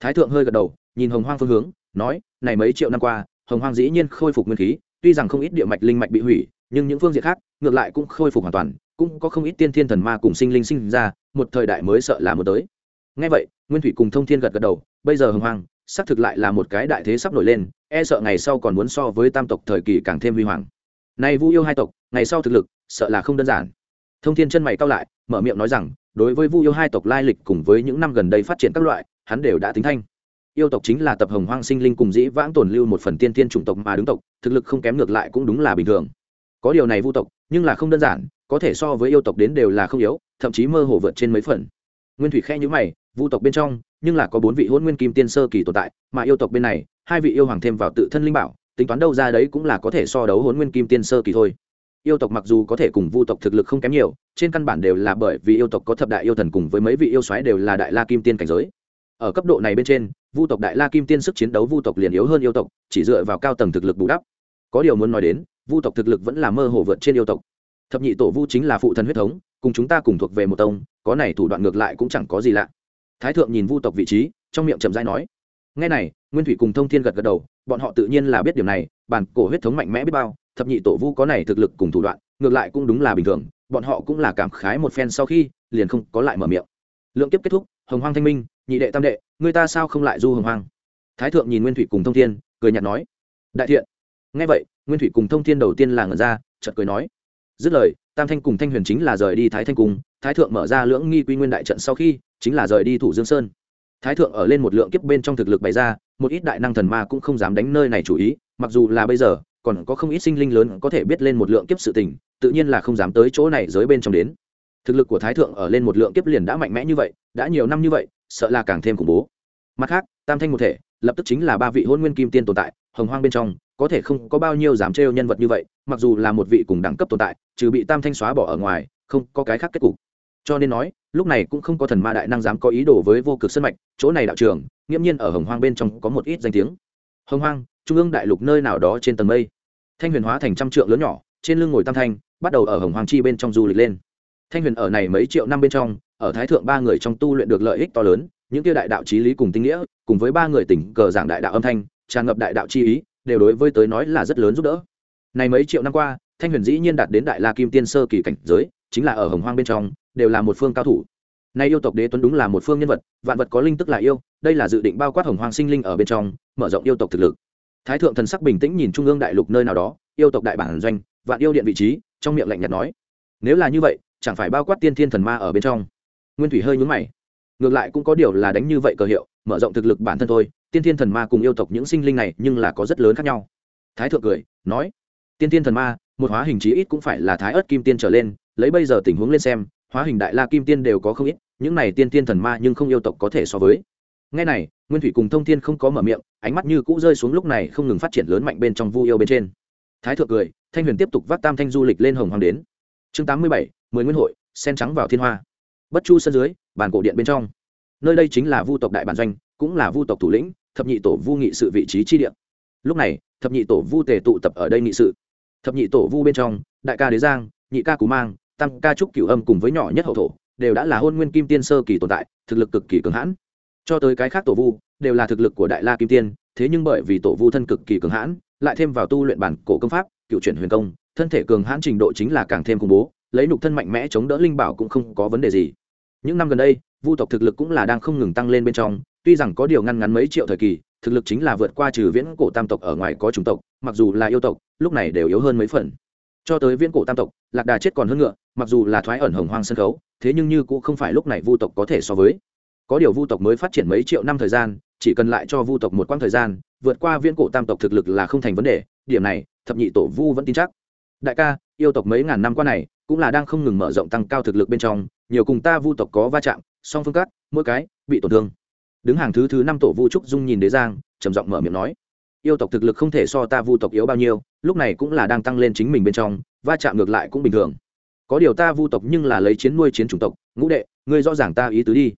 Thái thượng hơi gật đầu, nhìn hồng hoang phương hướng, nói, này mấy triệu năm qua, hồng hoang dĩ nhiên khôi phục nguyên khí, tuy rằng không ít địa mạch linh mạch bị hủy, nhưng những phương diện khác, ngược lại cũng khôi phục hoàn toàn, cũng có không ít tiên thiên thần ma cùng sinh linh sinh ra, một thời đại mới sợ là mới tới. Ngay vậy, nguyên thủy cùng thông thiên gật gật đầu, bây giờ hồng hoang, xác thực lại là một cái đại thế sắp nổi lên e sợ ngày sau còn muốn so với tam tộc thời kỳ càng thêm huy hoàng. Này vu yêu hai tộc, ngày sau thực lực, sợ là không đơn giản. Thông thiên chân mày cao lại, mở miệng nói rằng đối với vu yêu hai tộc lai lịch cùng với những năm gần đây phát triển các loại, hắn đều đã tính thanh. Yêu tộc chính là tập hồng hoang sinh linh cùng dĩ vãng tồn lưu một phần tiên tiên chủng tộc mà đứng tộc, thực lực không kém ngược lại cũng đúng là bình thường. Có điều này vu tộc, nhưng là không đơn giản, có thể so với yêu tộc đến đều là không yếu, thậm chí mơ hồ vượt trên mấy phần. Nguyên thủy khe nhữ mày, vu tộc bên trong, nhưng là có bốn vị hôn nguyên kim tiên sơ kỳ tồn tại, mà yêu tộc bên này, hai vị yêu hoàng thêm vào tự thân linh bảo, tính toán đâu ra đấy cũng là có thể so đấu hôn nguyên kim tiên sơ kỳ thôi yêu tộc mặc dù có thể cùng vu tộc thực lực không kém nhiều, trên căn bản đều là bởi vì yêu tộc có thập đại yêu thần cùng với mấy vị yêu xoáy đều là đại la kim tiên cảnh giới. Ở cấp độ này bên trên, vu tộc đại la kim tiên sức chiến đấu vu tộc liền yếu hơn yêu tộc, chỉ dựa vào cao tầng thực lực bù đắp. Có điều muốn nói đến, vu tộc thực lực vẫn là mơ hồ vượt trên yêu tộc. Thập nhị tổ vu chính là phụ thần huyết thống, cùng chúng ta cùng thuộc về một tông, có này thủ đoạn ngược lại cũng chẳng có gì lạ. Thái thượng nhìn vu tộc vị trí, trong miệng chậm rãi nói ngay này, nguyên thủy cùng thông thiên gật gật đầu, bọn họ tự nhiên là biết điều này, bản cổ huyết thống mạnh mẽ biết bao thập nhị tổ vu có này thực lực cùng thủ đoạn, ngược lại cũng đúng là bình thường, bọn họ cũng là cảm khái một phen sau khi, liền không có lại mở miệng. Lượng kiếp kết thúc, hồng hoang thanh minh, nhị đệ tam đệ người ta sao không lại du hồng hoang? Thái thượng nhìn nguyên thủy cùng thông thiên, cười nhạt nói, đại thiện. Ngay vậy, nguyên thủy cùng thông thiên đầu tiên là ngẩn ra, chợt cười nói, dứt lời, tam thanh cùng thanh huyền chính là rời đi thái thanh cùng, thái thượng mở ra lưỡng nghi quy nguyên đại trận sau khi, chính là rời đi thủ dương sơn. Thái thượng ở lên một lượng kiếp bên trong thực lực bày ra, một ít đại năng thần ma cũng không dám đánh nơi này chủ ý, mặc dù là bây giờ còn có không ít sinh linh lớn có thể biết lên một lượng kiếp sự tình, tự nhiên là không dám tới chỗ này giới bên trong đến. Thực lực của thái thượng ở lên một lượng kiếp liền đã mạnh mẽ như vậy, đã nhiều năm như vậy, sợ là càng thêm khủng bố. Mặt khác, tam thanh một thể, lập tức chính là ba vị hôn nguyên kim tiên tồn tại, hồng hoang bên trong, có thể không có bao nhiêu dám trêu nhân vật như vậy, mặc dù là một vị cùng đẳng cấp tồn tại, trừ bị tam thanh xóa bỏ ở ngoài, không có cái khác kết cục. Cho nên nói, lúc này cũng không có thần ma đại năng dám có ý đồ với vô cực sân mạch, chỗ này đạo trường, nghiễm nhiên ở hồng hoang bên trong có một ít danh tiếng. Hồng hoang, trung ương đại lục nơi nào đó trên tầng mây thanh huyền hóa thành trăm trượng lớn nhỏ, trên lưng ngồi tam thanh, bắt đầu ở hồng hoàng chi bên trong du lịch lên. Thanh huyền ở này mấy triệu năm bên trong, ở thái thượng ba người trong tu luyện được lợi ích to lớn, những kia đại đạo trí lý cùng tinh nghĩa, cùng với ba người tỉnh cờ giảng đại đạo âm thanh, tràn ngập đại đạo chi ý, đều đối với tới nói là rất lớn giúp đỡ. Này mấy triệu năm qua, thanh huyền dĩ nhiên đạt đến đại la kim tiên sơ kỳ cảnh giới, chính là ở hồng hoang bên trong, đều là một phương cao thủ. Nay yêu tộc đế tuấn đúng là một phương nhân vật, vạn vật có linh tức là yêu, đây là dự định bao quát hồng hoang sinh linh ở bên trong, mở rộng yêu tộc thực lực thái thượng thần sắc bình tĩnh nhìn trung ương đại lục nơi nào đó, yêu tộc đại bản doanh, vạn yêu điện vị trí, trong miệng lạnh nhạt nói, nếu là như vậy, chẳng phải bao quát tiên thiên thần ma ở bên trong? Nguyên thủy hơi nhúng mày, ngược lại cũng có điều là đánh như vậy cờ hiệu, mở rộng thực lực bản thân thôi, tiên thiên thần ma cùng yêu tộc những sinh linh này nhưng là có rất lớn khác nhau. Thái thượng cười, nói, tiên thiên thần ma, một hóa hình chí ít cũng phải là thái ớt kim tiên trở lên, lấy bây giờ tình huống lên xem, hóa hình đại la kim tiên đều có không ít, những này tiên thiên thần ma nhưng không yêu tộc có thể so với ngay này, nguyên thủy cùng thông thiên không có mở miệng, ánh mắt như cũ rơi xuống lúc này không ngừng phát triển lớn mạnh bên trong vu yêu bên trên. Thái thượng cười, thanh huyền tiếp tục vác tam thanh du lịch lên hồng hoàng đến. Chương tám mươi bảy, mười nguyên hội, sen trắng vào thiên hoa. Bất chu sân dưới, bàn cổ điện bên trong. Nơi đây chính là vu tộc đại bản doanh, cũng là vu tộc thủ lĩnh, thập nhị tổ vu nghị sự vị trí chi điện lúc này, thập nhị tổ vu tề tụ tập ở đây nghị sự. Thập nhị tổ vu bên trong, đại ca đế giang, nhị ca cú mang tăng ca trúc cửu âm cùng với nhỏ nhất hậu thổ, đều đã là hôn nguyên kim tiên sơ kỳ tồn tại, thực lực cực kỳ cường hãn cho tới cái khác tổ vu, đều là thực lực của đại la kim tiên, thế nhưng bởi vì tổ vu thân cực kỳ cường hãn, lại thêm vào tu luyện bản cổ công pháp, cựu chuyển huyền công, thân thể cường hãn trình độ chính là càng thêm khủng bố, lấy nục thân mạnh mẽ chống đỡ linh bảo cũng không có vấn đề gì. Những năm gần đây, vu tộc thực lực cũng là đang không ngừng tăng lên bên trong, tuy rằng có điều ngăn ngắn mấy triệu thời kỳ, thực lực chính là vượt qua trừ viễn cổ tam tộc ở ngoài có chủng tộc, mặc dù là yêu tộc, lúc này đều yếu hơn mấy phần. Cho tới viễn cổ tam tộc, lạc đà chết còn hơn ngựa, mặc dù là thoái ẩn hồng hoang sân khấu, thế nhưng như cũng không phải lúc này vu tộc có thể so với có điều vu tộc mới phát triển mấy triệu năm thời gian, chỉ cần lại cho vu tộc một quãng thời gian, vượt qua viễn cổ tam tộc thực lực là không thành vấn đề, điểm này, thập nhị tổ vu vẫn tin chắc. Đại ca, yêu tộc mấy ngàn năm qua này, cũng là đang không ngừng mở rộng tăng cao thực lực bên trong, nhiều cùng ta vu tộc có va chạm, song phương cắt mỗi cái, bị tổn thương. Đứng hàng thứ thứ năm tổ vu trúc dung nhìn đế giang, trầm giọng mở miệng nói, yêu tộc thực lực không thể so ta vu tộc yếu bao nhiêu, lúc này cũng là đang tăng lên chính mình bên trong, va chạm ngược lại cũng bình thường. Có điều ta vu tộc nhưng là lấy chiến nuôi chiến chủng tộc, ngũ đệ, ngươi rõ ràng ta ý tứ đi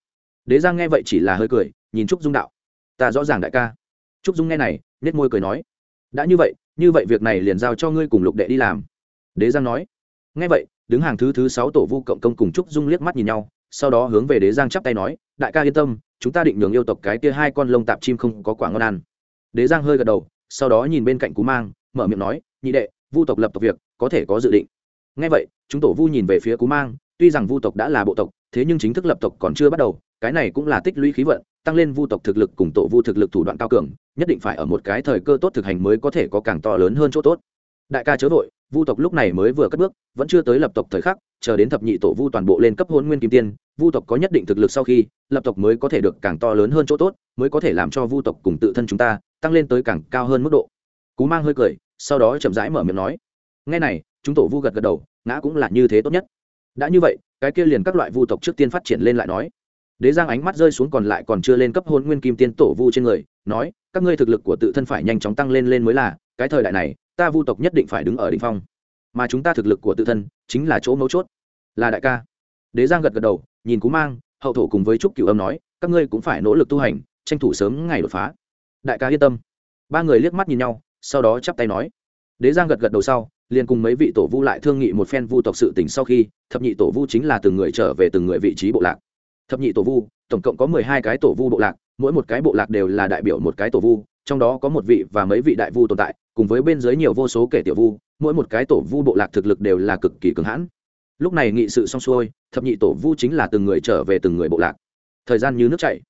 đế giang nghe vậy chỉ là hơi cười, nhìn trúc dung đạo. Ta rõ ràng đại ca. Trúc dung nghe này nết môi cười nói. Đã như vậy như vậy việc này liền giao cho ngươi cùng lục đệ đi làm. Đế giang nói. Nghe vậy, đứng hàng thứ thứ sáu tổ vu cộng công cùng trúc dung liếc mắt nhìn nhau, sau đó hướng về đế giang chắp tay nói, đại ca yên tâm, chúng ta định nhường yêu tộc cái kia hai con lông tạp chim không có quả ngon ăn. Đế giang hơi gật đầu, sau đó nhìn bên cạnh cú mang, mở miệng nói, nhị đệ, vu tộc lập tộc việc, có thể có dự định. Ngay vậy, chúng tổ vu nhìn về phía cú mang, tuy rằng vu tộc đã là bộ tộc, thế nhưng chính thức lập tộc còn chưa bắt đầu cái này cũng là tích lũy khí vận, tăng lên vu tộc thực lực cùng tổ vu thực lực thủ đoạn cao cường, nhất định phải ở một cái thời cơ tốt thực hành mới có thể có càng to lớn hơn chỗ tốt. Đại ca chớ vội, vu tộc lúc này mới vừa cất bước, vẫn chưa tới lập tộc thời khắc, chờ đến thập nhị tổ vu toàn bộ lên cấp hôn nguyên kim tiên, vu tộc có nhất định thực lực sau khi, lập tộc mới có thể được càng to lớn hơn chỗ tốt, mới có thể làm cho vu tộc cùng tự thân chúng ta tăng lên tới càng cao hơn mức độ. Cú mang hơi cười, sau đó chậm rãi mở miệng nói ngay này, chúng tổ vu gật gật đầu, ngã cũng là như thế tốt nhất. Đã như vậy, cái kia liền các loại vu tộc trước tiên phát triển lên lại nói đế giang ánh mắt rơi xuống còn lại còn chưa lên cấp hôn nguyên kim tiên tổ vu trên người, nói, các ngươi thực lực của tự thân phải nhanh chóng tăng lên lên mới là, cái thời đại này, ta vu tộc nhất định phải đứng ở đ ỉ n h phong. Mà chúng ta thực lực của tự thân chính là chỗ mấu chốt. Là đại ca. Đế giang gật gật đầu, nhìn cú mang, hậu thổ cùng với trúc cửu âm nói, các ngươi cũng phải nỗ lực tu hành, tranh thủ sớm ngày đột phá. Đại ca yên tâm. Ba người liếc mắt nhìn nhau, sau đó chắp tay nói. Đế giang gật gật đầu sau, liền cùng mấy vị tổ vu lại thương nghị một phen vu tộc sự tỉnh sau khi, thập nhị tổ vu chính là từng người trở về từng người vị trí bộ lạc thập nhị tổ vu, tổng cộng có mười hai cái tổ vu bộ lạc, mỗi một cái bộ lạc đều là đại biểu một cái tổ vu, trong đó có một vị và mấy vị đại vu tồn tại, cùng với bên dưới nhiều vô số kể tiểu vu, mỗi một cái tổ vu bộ lạc thực lực đều là cực kỳ cường hãn. Lúc này nghị sự xong xuôi, thập nhị tổ vu chính là từng người trở về từng người bộ lạc. Thời gian như nước chảy.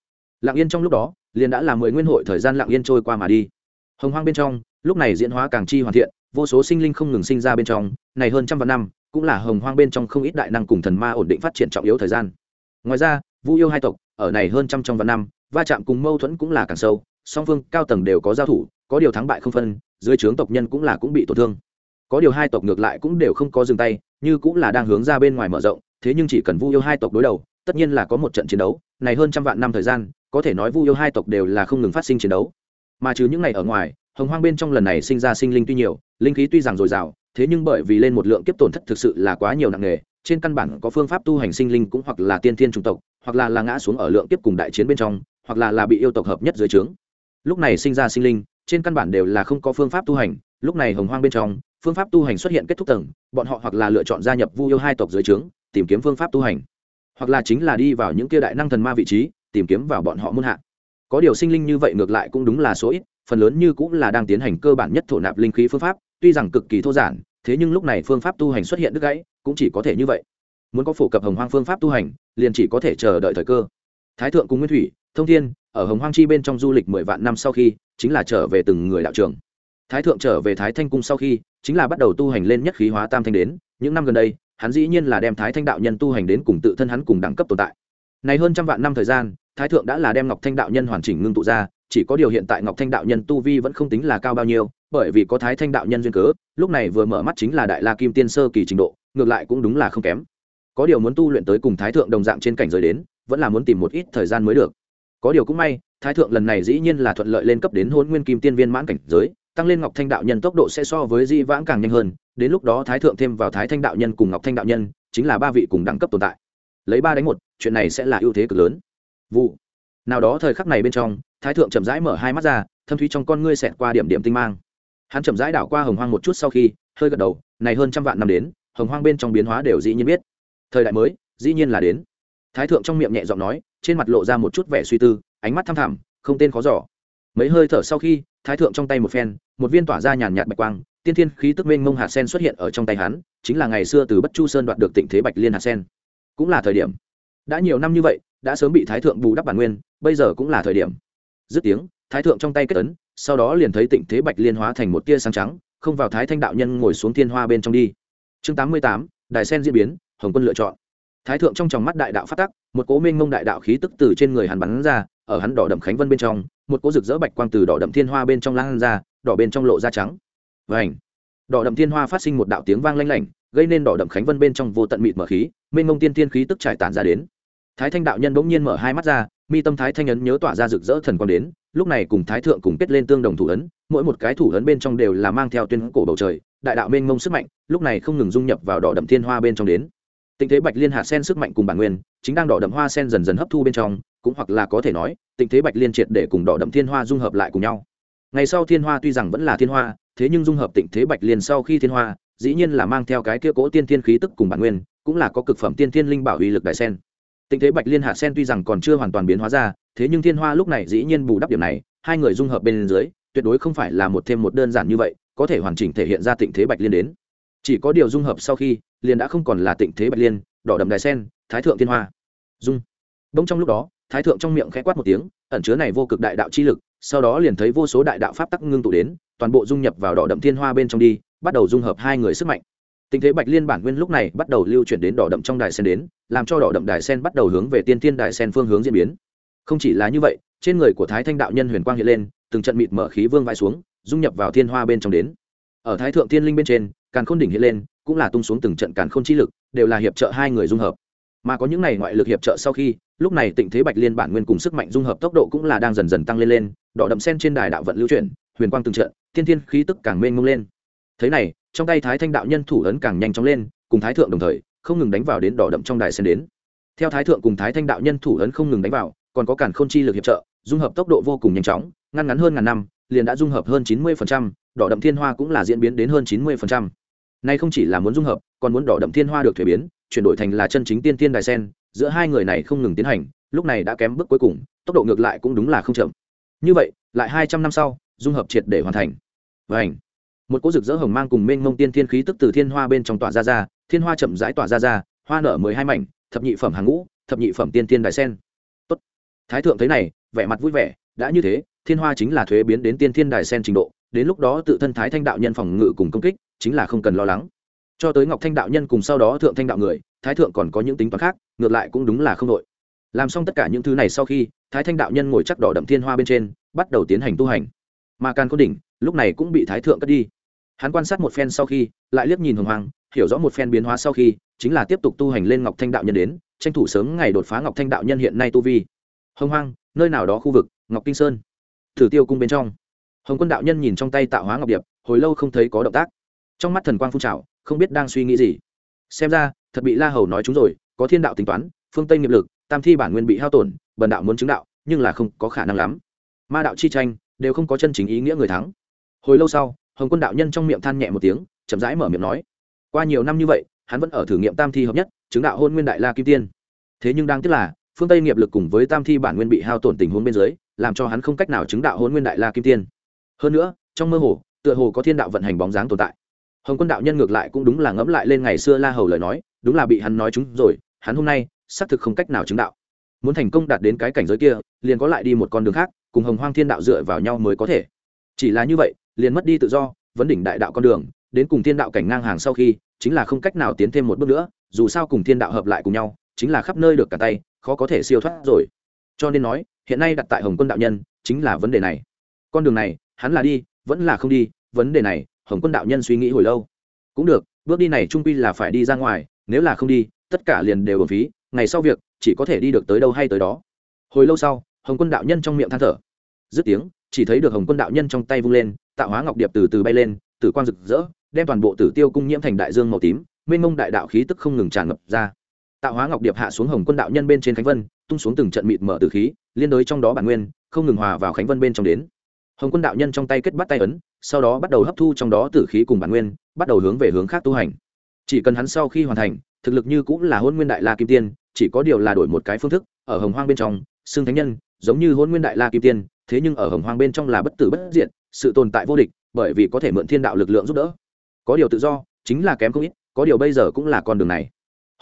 Lặng yên trong lúc đó, liền đã là mười nguyên hội thời gian lặng yên trôi qua mà đi. Hồng hoang bên trong, lúc này diễn hóa càng chi hoàn thiện, vô số sinh linh không ngừng sinh ra bên trong, này hơn trăm vạn năm, cũng là hồng hoang bên trong không ít đại năng cùng thần ma ổn định phát triển trọng yếu thời gian ngoài ra, vu yêu hai tộc, ở này hơn trăm trong vạn năm, va chạm cùng mâu thuẫn cũng là càng sâu, song phương cao tầng đều có giao thủ, có điều thắng bại không phân, dưới trướng tộc nhân cũng là cũng bị tổn thương. Có điều hai tộc ngược lại cũng đều không có dừng tay, như cũng là đang hướng ra bên ngoài mở rộng, thế nhưng chỉ cần vu yêu hai tộc đối đầu, tất nhiên là có một trận chiến đấu, này hơn trăm vạn năm thời gian, có thể nói vu yêu hai tộc đều là không ngừng phát sinh chiến đấu. Mà trừ những ngày ở ngoài, hồng hoang bên trong lần này sinh ra sinh linh tuy nhiều, linh khí tuy rằng dồi dào, thế nhưng bởi vì lên một lượng kiếp tổn thất thực sự là quá nhiều nặng nề trên căn bản có phương pháp tu hành sinh linh cũng hoặc là tiên thiên chủng tộc, hoặc là là ngã xuống ở lượng tiếp cùng đại chiến bên trong, hoặc là là bị yêu tộc hợp nhất dưới trướng. Lúc này sinh ra sinh linh, trên căn bản đều là không có phương pháp tu hành, lúc này hồng hoang bên trong, phương pháp tu hành xuất hiện kết thúc tầng, bọn họ hoặc là lựa chọn gia nhập vu yêu hai tộc dưới trướng, tìm kiếm phương pháp tu hành. Hoặc là chính là đi vào những kia đại năng thần ma vị trí, tìm kiếm vào bọn họ muôn hạ. Có điều sinh linh như vậy ngược lại cũng đúng là số ít, phần lớn như cũng là đang tiến hành cơ bản nhất thổ nạp linh khí phương pháp, tuy rằng cực kỳ thô giản, thế nhưng lúc này phương pháp tu hành xuất hiện đứt gãy cũng chỉ có thể như vậy. Muốn có phổ cập hồng hoang phương pháp tu hành, liền chỉ có thể chờ đợi thời cơ. Thái thượng cùng nguyên thủy, thông thiên, ở hồng hoang chi bên trong du lịch mười vạn năm sau khi, chính là trở về từng người đạo trường. Thái thượng trở về thái thanh cung sau khi, chính là bắt đầu tu hành lên nhất khí hóa tam thanh đến. Những năm gần đây, hắn dĩ nhiên là đem thái thanh đạo nhân tu hành đến cùng tự thân hắn cùng đẳng cấp tồn tại. Này hơn trăm vạn năm thời gian, thái thượng đã là đem ngọc thanh đạo nhân hoàn chỉnh ngưng tụ ra, chỉ có điều hiện tại ngọc thanh đạo nhân tu vi vẫn không tính là cao bao nhiêu, bởi vì có thái thanh đạo nhân duyên cớ, lúc này vừa mở mắt chính là đại la kim tiên sơ kỳ trình độ ngược lại cũng đúng là không kém. Có điều muốn tu luyện tới cùng thái thượng đồng dạng trên cảnh giới đến, vẫn là muốn tìm một ít thời gian mới được. Có điều cũng may, thái thượng lần này dĩ nhiên là thuận lợi lên cấp đến hôn nguyên kim tiên viên mãn cảnh giới, tăng lên ngọc thanh đạo nhân tốc độ sẽ so với di vãng càng nhanh hơn, đến lúc đó thái thượng thêm vào thái thanh đạo nhân cùng ngọc thanh đạo nhân, chính là ba vị cùng đẳng cấp tồn tại. Lấy ba đánh một, chuyện này sẽ là ưu thế cực lớn. Vụ. Nào đó thời khắc này bên trong, thái thượng chậm rãi mở hai mắt ra, thâm thúy trong con ngươi xẹt qua điểm điểm tinh mang. Hắn chậm rãi đảo qua hồng hoang một chút sau khi, hơi gật đầu, này hơn trăm vạn năm đến hồng hoang bên trong biến hóa đều dĩ nhiên biết. Thời đại mới, dĩ nhiên là đến. Thái thượng trong miệng nhẹ giọng nói, trên mặt lộ ra một chút vẻ suy tư, ánh mắt thăm thẳm, không tên khó giỏ mấy hơi thở sau khi, thái thượng trong tay một phen, một viên tỏa ra nhàn nhạt bạch quang, tiên thiên khí tức minh mông hạt sen xuất hiện ở trong tay hắn, chính là ngày xưa từ bất chu sơn đoạt được tịnh thế bạch liên hạt sen. Cũng là thời điểm. Đã nhiều năm như vậy, đã sớm bị thái thượng bù đắp bản nguyên, bây giờ cũng là thời điểm. Dứt tiếng, thái thượng trong tay kết ấn, sau đó liền thấy tịnh thế bạch liên hóa thành một tia sáng trắng, không vào thái thanh đạo nhân ngồi xuống thiên hoa bên trong đi chương tám mươi tám đài sen diễn biến, hồng quân lựa chọn. Thái thượng trong tròng mắt đại đạo phát tắc, một cố minh mông đại đạo khí tức từ trên người hắn bắn ra, ở hắn đỏ đậm khánh vân bên trong, một cố rực rỡ bạch quang từ đỏ đậm thiên hoa bên trong lan ra, đỏ bên trong lộ da trắng. Vảnh đỏ đậm thiên hoa phát sinh một đạo tiếng vang lanh lảnh, gây nên đỏ đậm khánh vân bên trong vô tận mịt mở khí minh mông tiên tiên khí tức trải tản ra đến. Thái thanh đạo nhân bỗng nhiên mở hai mắt ra, mi tâm thái thanh ấn nhớ tỏa ra rực rỡ thần quang đến lúc này cùng thái thượng cùng kết lên tương đồng thủ ấn, mỗi một cái thủ ấn bên trong đều là mang theo tuyên cổ bầu trời, đại đạo mênh mông sức mạnh, lúc này không ngừng dung nhập vào đỏ đậm thiên hoa bên trong đến. Tình thế bạch liên hạ sen sức mạnh cùng bản nguyên, chính đang đỏ đậm hoa sen dần dần hấp thu bên trong, cũng hoặc là có thể nói tình thế bạch liên triệt để cùng đỏ đậm thiên hoa dung hợp lại cùng nhau. Ngày sau thiên hoa tuy rằng vẫn là thiên hoa, thế nhưng dung hợp tình thế bạch liên sau khi thiên hoa, dĩ nhiên là mang theo cái kia cỗ tiên thiên khí tức cùng bản nguyên, cũng là có cực phẩm tiên thiên linh bảo uy lực đại sen. Tình thế bạch liên hạ sen tuy rằng còn chưa hoàn toàn biến hóa ra, thế nhưng thiên hoa lúc này dĩ nhiên bù đắp điểm này, hai người dung hợp bên dưới, tuyệt đối không phải là một thêm một đơn giản như vậy, có thể hoàn chỉnh thể hiện ra Tình thế bạch liên đến. Chỉ có điều dung hợp sau khi, liền đã không còn là Tình thế bạch liên, đỏ đậm đài sen, thái thượng thiên hoa. Dung. Đông trong lúc đó, thái thượng trong miệng khẽ quát một tiếng, ẩn chứa này vô cực đại đạo chi lực, sau đó liền thấy vô số đại đạo pháp tắc ngưng tụ đến, toàn bộ dung nhập vào đỏ đậm thiên hoa bên trong đi, bắt đầu dung hợp hai người sức mạnh tình thế bạch liên bản nguyên lúc này bắt đầu lưu chuyển đến đỏ đậm trong đài sen đến, làm cho đỏ đậm đài sen bắt đầu hướng về tiên tiên đài sen phương hướng diễn biến. Không chỉ là như vậy, trên người của thái thanh đạo nhân huyền quang hiện lên, từng trận mịt mở khí vương vai xuống, dung nhập vào thiên hoa bên trong đến. Ở thái thượng thiên linh bên trên, càn khôn đỉnh hiện lên, cũng là tung xuống từng trận càn khôn chi lực, đều là hiệp trợ hai người dung hợp. Mà có những này ngoại lực hiệp trợ sau khi, lúc này tịnh thế bạch liên bản nguyên cùng sức mạnh dung hợp tốc độ cũng là đang dần dần tăng lên lên, đỏ đậm sen trên đài đạo vận lưu chuyển, huyền quang từng trận thiên thiên khí tức càng mênh mông lên. Thế này trong tay thái thanh đạo nhân thủ ấn càng nhanh chóng lên, cùng thái thượng đồng thời, không ngừng đánh vào đến đỏ đậm trong đài sen đến. Theo thái thượng cùng thái thanh đạo nhân thủ ấn không ngừng đánh vào, còn có càn khôn chi lực hiệp trợ, dung hợp tốc độ vô cùng nhanh chóng, ngăn ngắn hơn ngàn năm, liền đã dung hợp hơn chín mươi đỏ đậm thiên hoa cũng là diễn biến đến hơn chín mươi nay không chỉ là muốn dung hợp, còn muốn đỏ đậm thiên hoa được thuế biến, chuyển đổi thành là chân chính tiên tiên đài sen, giữa hai người này không ngừng tiến hành, lúc này đã kém bước cuối cùng, tốc độ ngược lại cũng đúng là không chậm. Như vậy, lại hai trăm năm sau, dung hợp triệt để hoàn thành. Và ảnh một cỗ rực rỡ hồng mang cùng mênh mông tiên thiên khí tức từ thiên hoa bên trong tỏa ra ra, thiên hoa chậm rãi tỏa ra ra, hoa nở mười hai mảnh, thập nhị phẩm hàng ngũ, thập nhị phẩm tiên thiên đài sen. Tốt. thái thượng thấy này, vẻ mặt vui vẻ, đã như thế, thiên hoa chính là thuế biến đến tiên thiên đài sen trình độ, đến lúc đó tự thân thái thanh đạo nhân phòng ngự cùng công kích, chính là không cần lo lắng. Cho tới ngọc thanh đạo nhân cùng sau đó thượng thanh đạo người, thái thượng còn có những tính toán khác, ngược lại cũng đúng là không đội. Làm xong tất cả những thứ này sau khi, thái thanh đạo nhân ngồi chắc đỏ đậm thiên hoa bên trên, bắt đầu tiến hành tu hành. Mà càn có đỉnh, lúc này cũng bị thái thượng cất đi hắn quan sát một phen sau khi, lại liếc nhìn hồng hoàng hiểu rõ một phen biến hóa sau khi, chính là tiếp tục tu hành lên ngọc thanh đạo nhân đến, tranh thủ sớm ngày đột phá ngọc thanh đạo nhân hiện nay tu vi. Hồng hoàng nơi nào đó khu vực, ngọc kinh sơn. Thử tiêu cung bên trong. Hồng quân đạo nhân nhìn trong tay tạo hóa ngọc điệp, hồi lâu không thấy có động tác. Trong mắt thần quang phun trào, không biết đang suy nghĩ gì. Xem ra, thật bị la hầu nói chúng rồi, có thiên đạo tính toán, phương tây nghiệp lực, tam thi bản nguyên bị hao tổn, bần đạo muốn chứng đạo, nhưng là không có khả năng lắm. Ma đạo chi tranh, đều không có chân chính ý nghĩa người thắng. Hồi lâu sau hồng quân đạo nhân trong miệng than nhẹ một tiếng, chậm rãi mở miệng nói, qua nhiều năm như vậy, hắn vẫn ở thử nghiệm tam thi hợp nhất, chứng đạo hôn nguyên đại la kim tiên. Thế nhưng đang tiếc là, phương tây nghiệp lực cùng với tam thi bản nguyên bị hao tổn tình huống bên dưới, làm cho hắn không cách nào chứng đạo hôn nguyên đại la kim tiên. Hơn nữa, trong mơ hồ, tựa hồ có thiên đạo vận hành bóng dáng tồn tại. Hồng quân đạo nhân ngược lại cũng đúng là ngẫm lại lên ngày xưa la hầu lời nói, đúng là bị hắn nói chúng rồi, hắn hôm nay, xác thực không cách nào chứng đạo. Muốn thành công đạt đến cái cảnh giới kia, liền có lại đi một con đường khác, cùng hồng hoang thiên đạo dựa vào nhau mới có thể. Chỉ là như vậy liền mất đi tự do, vấn đỉnh đại đạo con đường, đến cùng thiên đạo cảnh ngang hàng sau khi, chính là không cách nào tiến thêm một bước nữa, dù sao cùng thiên đạo hợp lại cùng nhau, chính là khắp nơi được cả tay, khó có thể siêu thoát rồi. Cho nên nói, hiện nay đặt tại hồng quân đạo nhân, chính là vấn đề này. Con đường này, hắn là đi, vẫn là không đi, vấn đề này, hồng quân đạo nhân suy nghĩ hồi lâu. Cũng được, bước đi này trung quy là phải đi ra ngoài, nếu là không đi, tất cả liền đều bổn phí, ngày sau việc, chỉ có thể đi được tới đâu hay tới đó. Hồi lâu sau, hồng quân đạo nhân trong miệng than thở. Dứt tiếng, chỉ thấy được hồng quân đạo nhân trong tay vung lên tạo hóa ngọc điệp từ từ bay lên, tử quang rực rỡ, đem toàn bộ tử tiêu cung nhiễm thành đại dương màu tím, mênh mông đại đạo khí tức không ngừng tràn ngập ra. Tạo hóa ngọc điệp hạ xuống hồng quân đạo nhân bên trên khánh vân, tung xuống từng trận mịt mở tử khí, liên đối trong đó bản nguyên, không ngừng hòa vào khánh vân bên trong đến. Hồng quân đạo nhân trong tay kết bắt tay ấn, sau đó bắt đầu hấp thu trong đó tử khí cùng bản nguyên, bắt đầu hướng về hướng khác tu hành. Chỉ cần hắn sau khi hoàn thành, thực lực như cũng là hôn nguyên đại la kim tiên, chỉ có điều là đổi một cái phương thức, ở hồng hoang bên trong, xương thánh nhân, giống như hôn nguyên đại la kim tiên thế nhưng ở hồng hoang bên trong là bất tử bất diện sự tồn tại vô địch, bởi vì có thể mượn thiên đạo lực lượng giúp đỡ. Có điều tự do, chính là kém không ít, có điều bây giờ cũng là con đường này.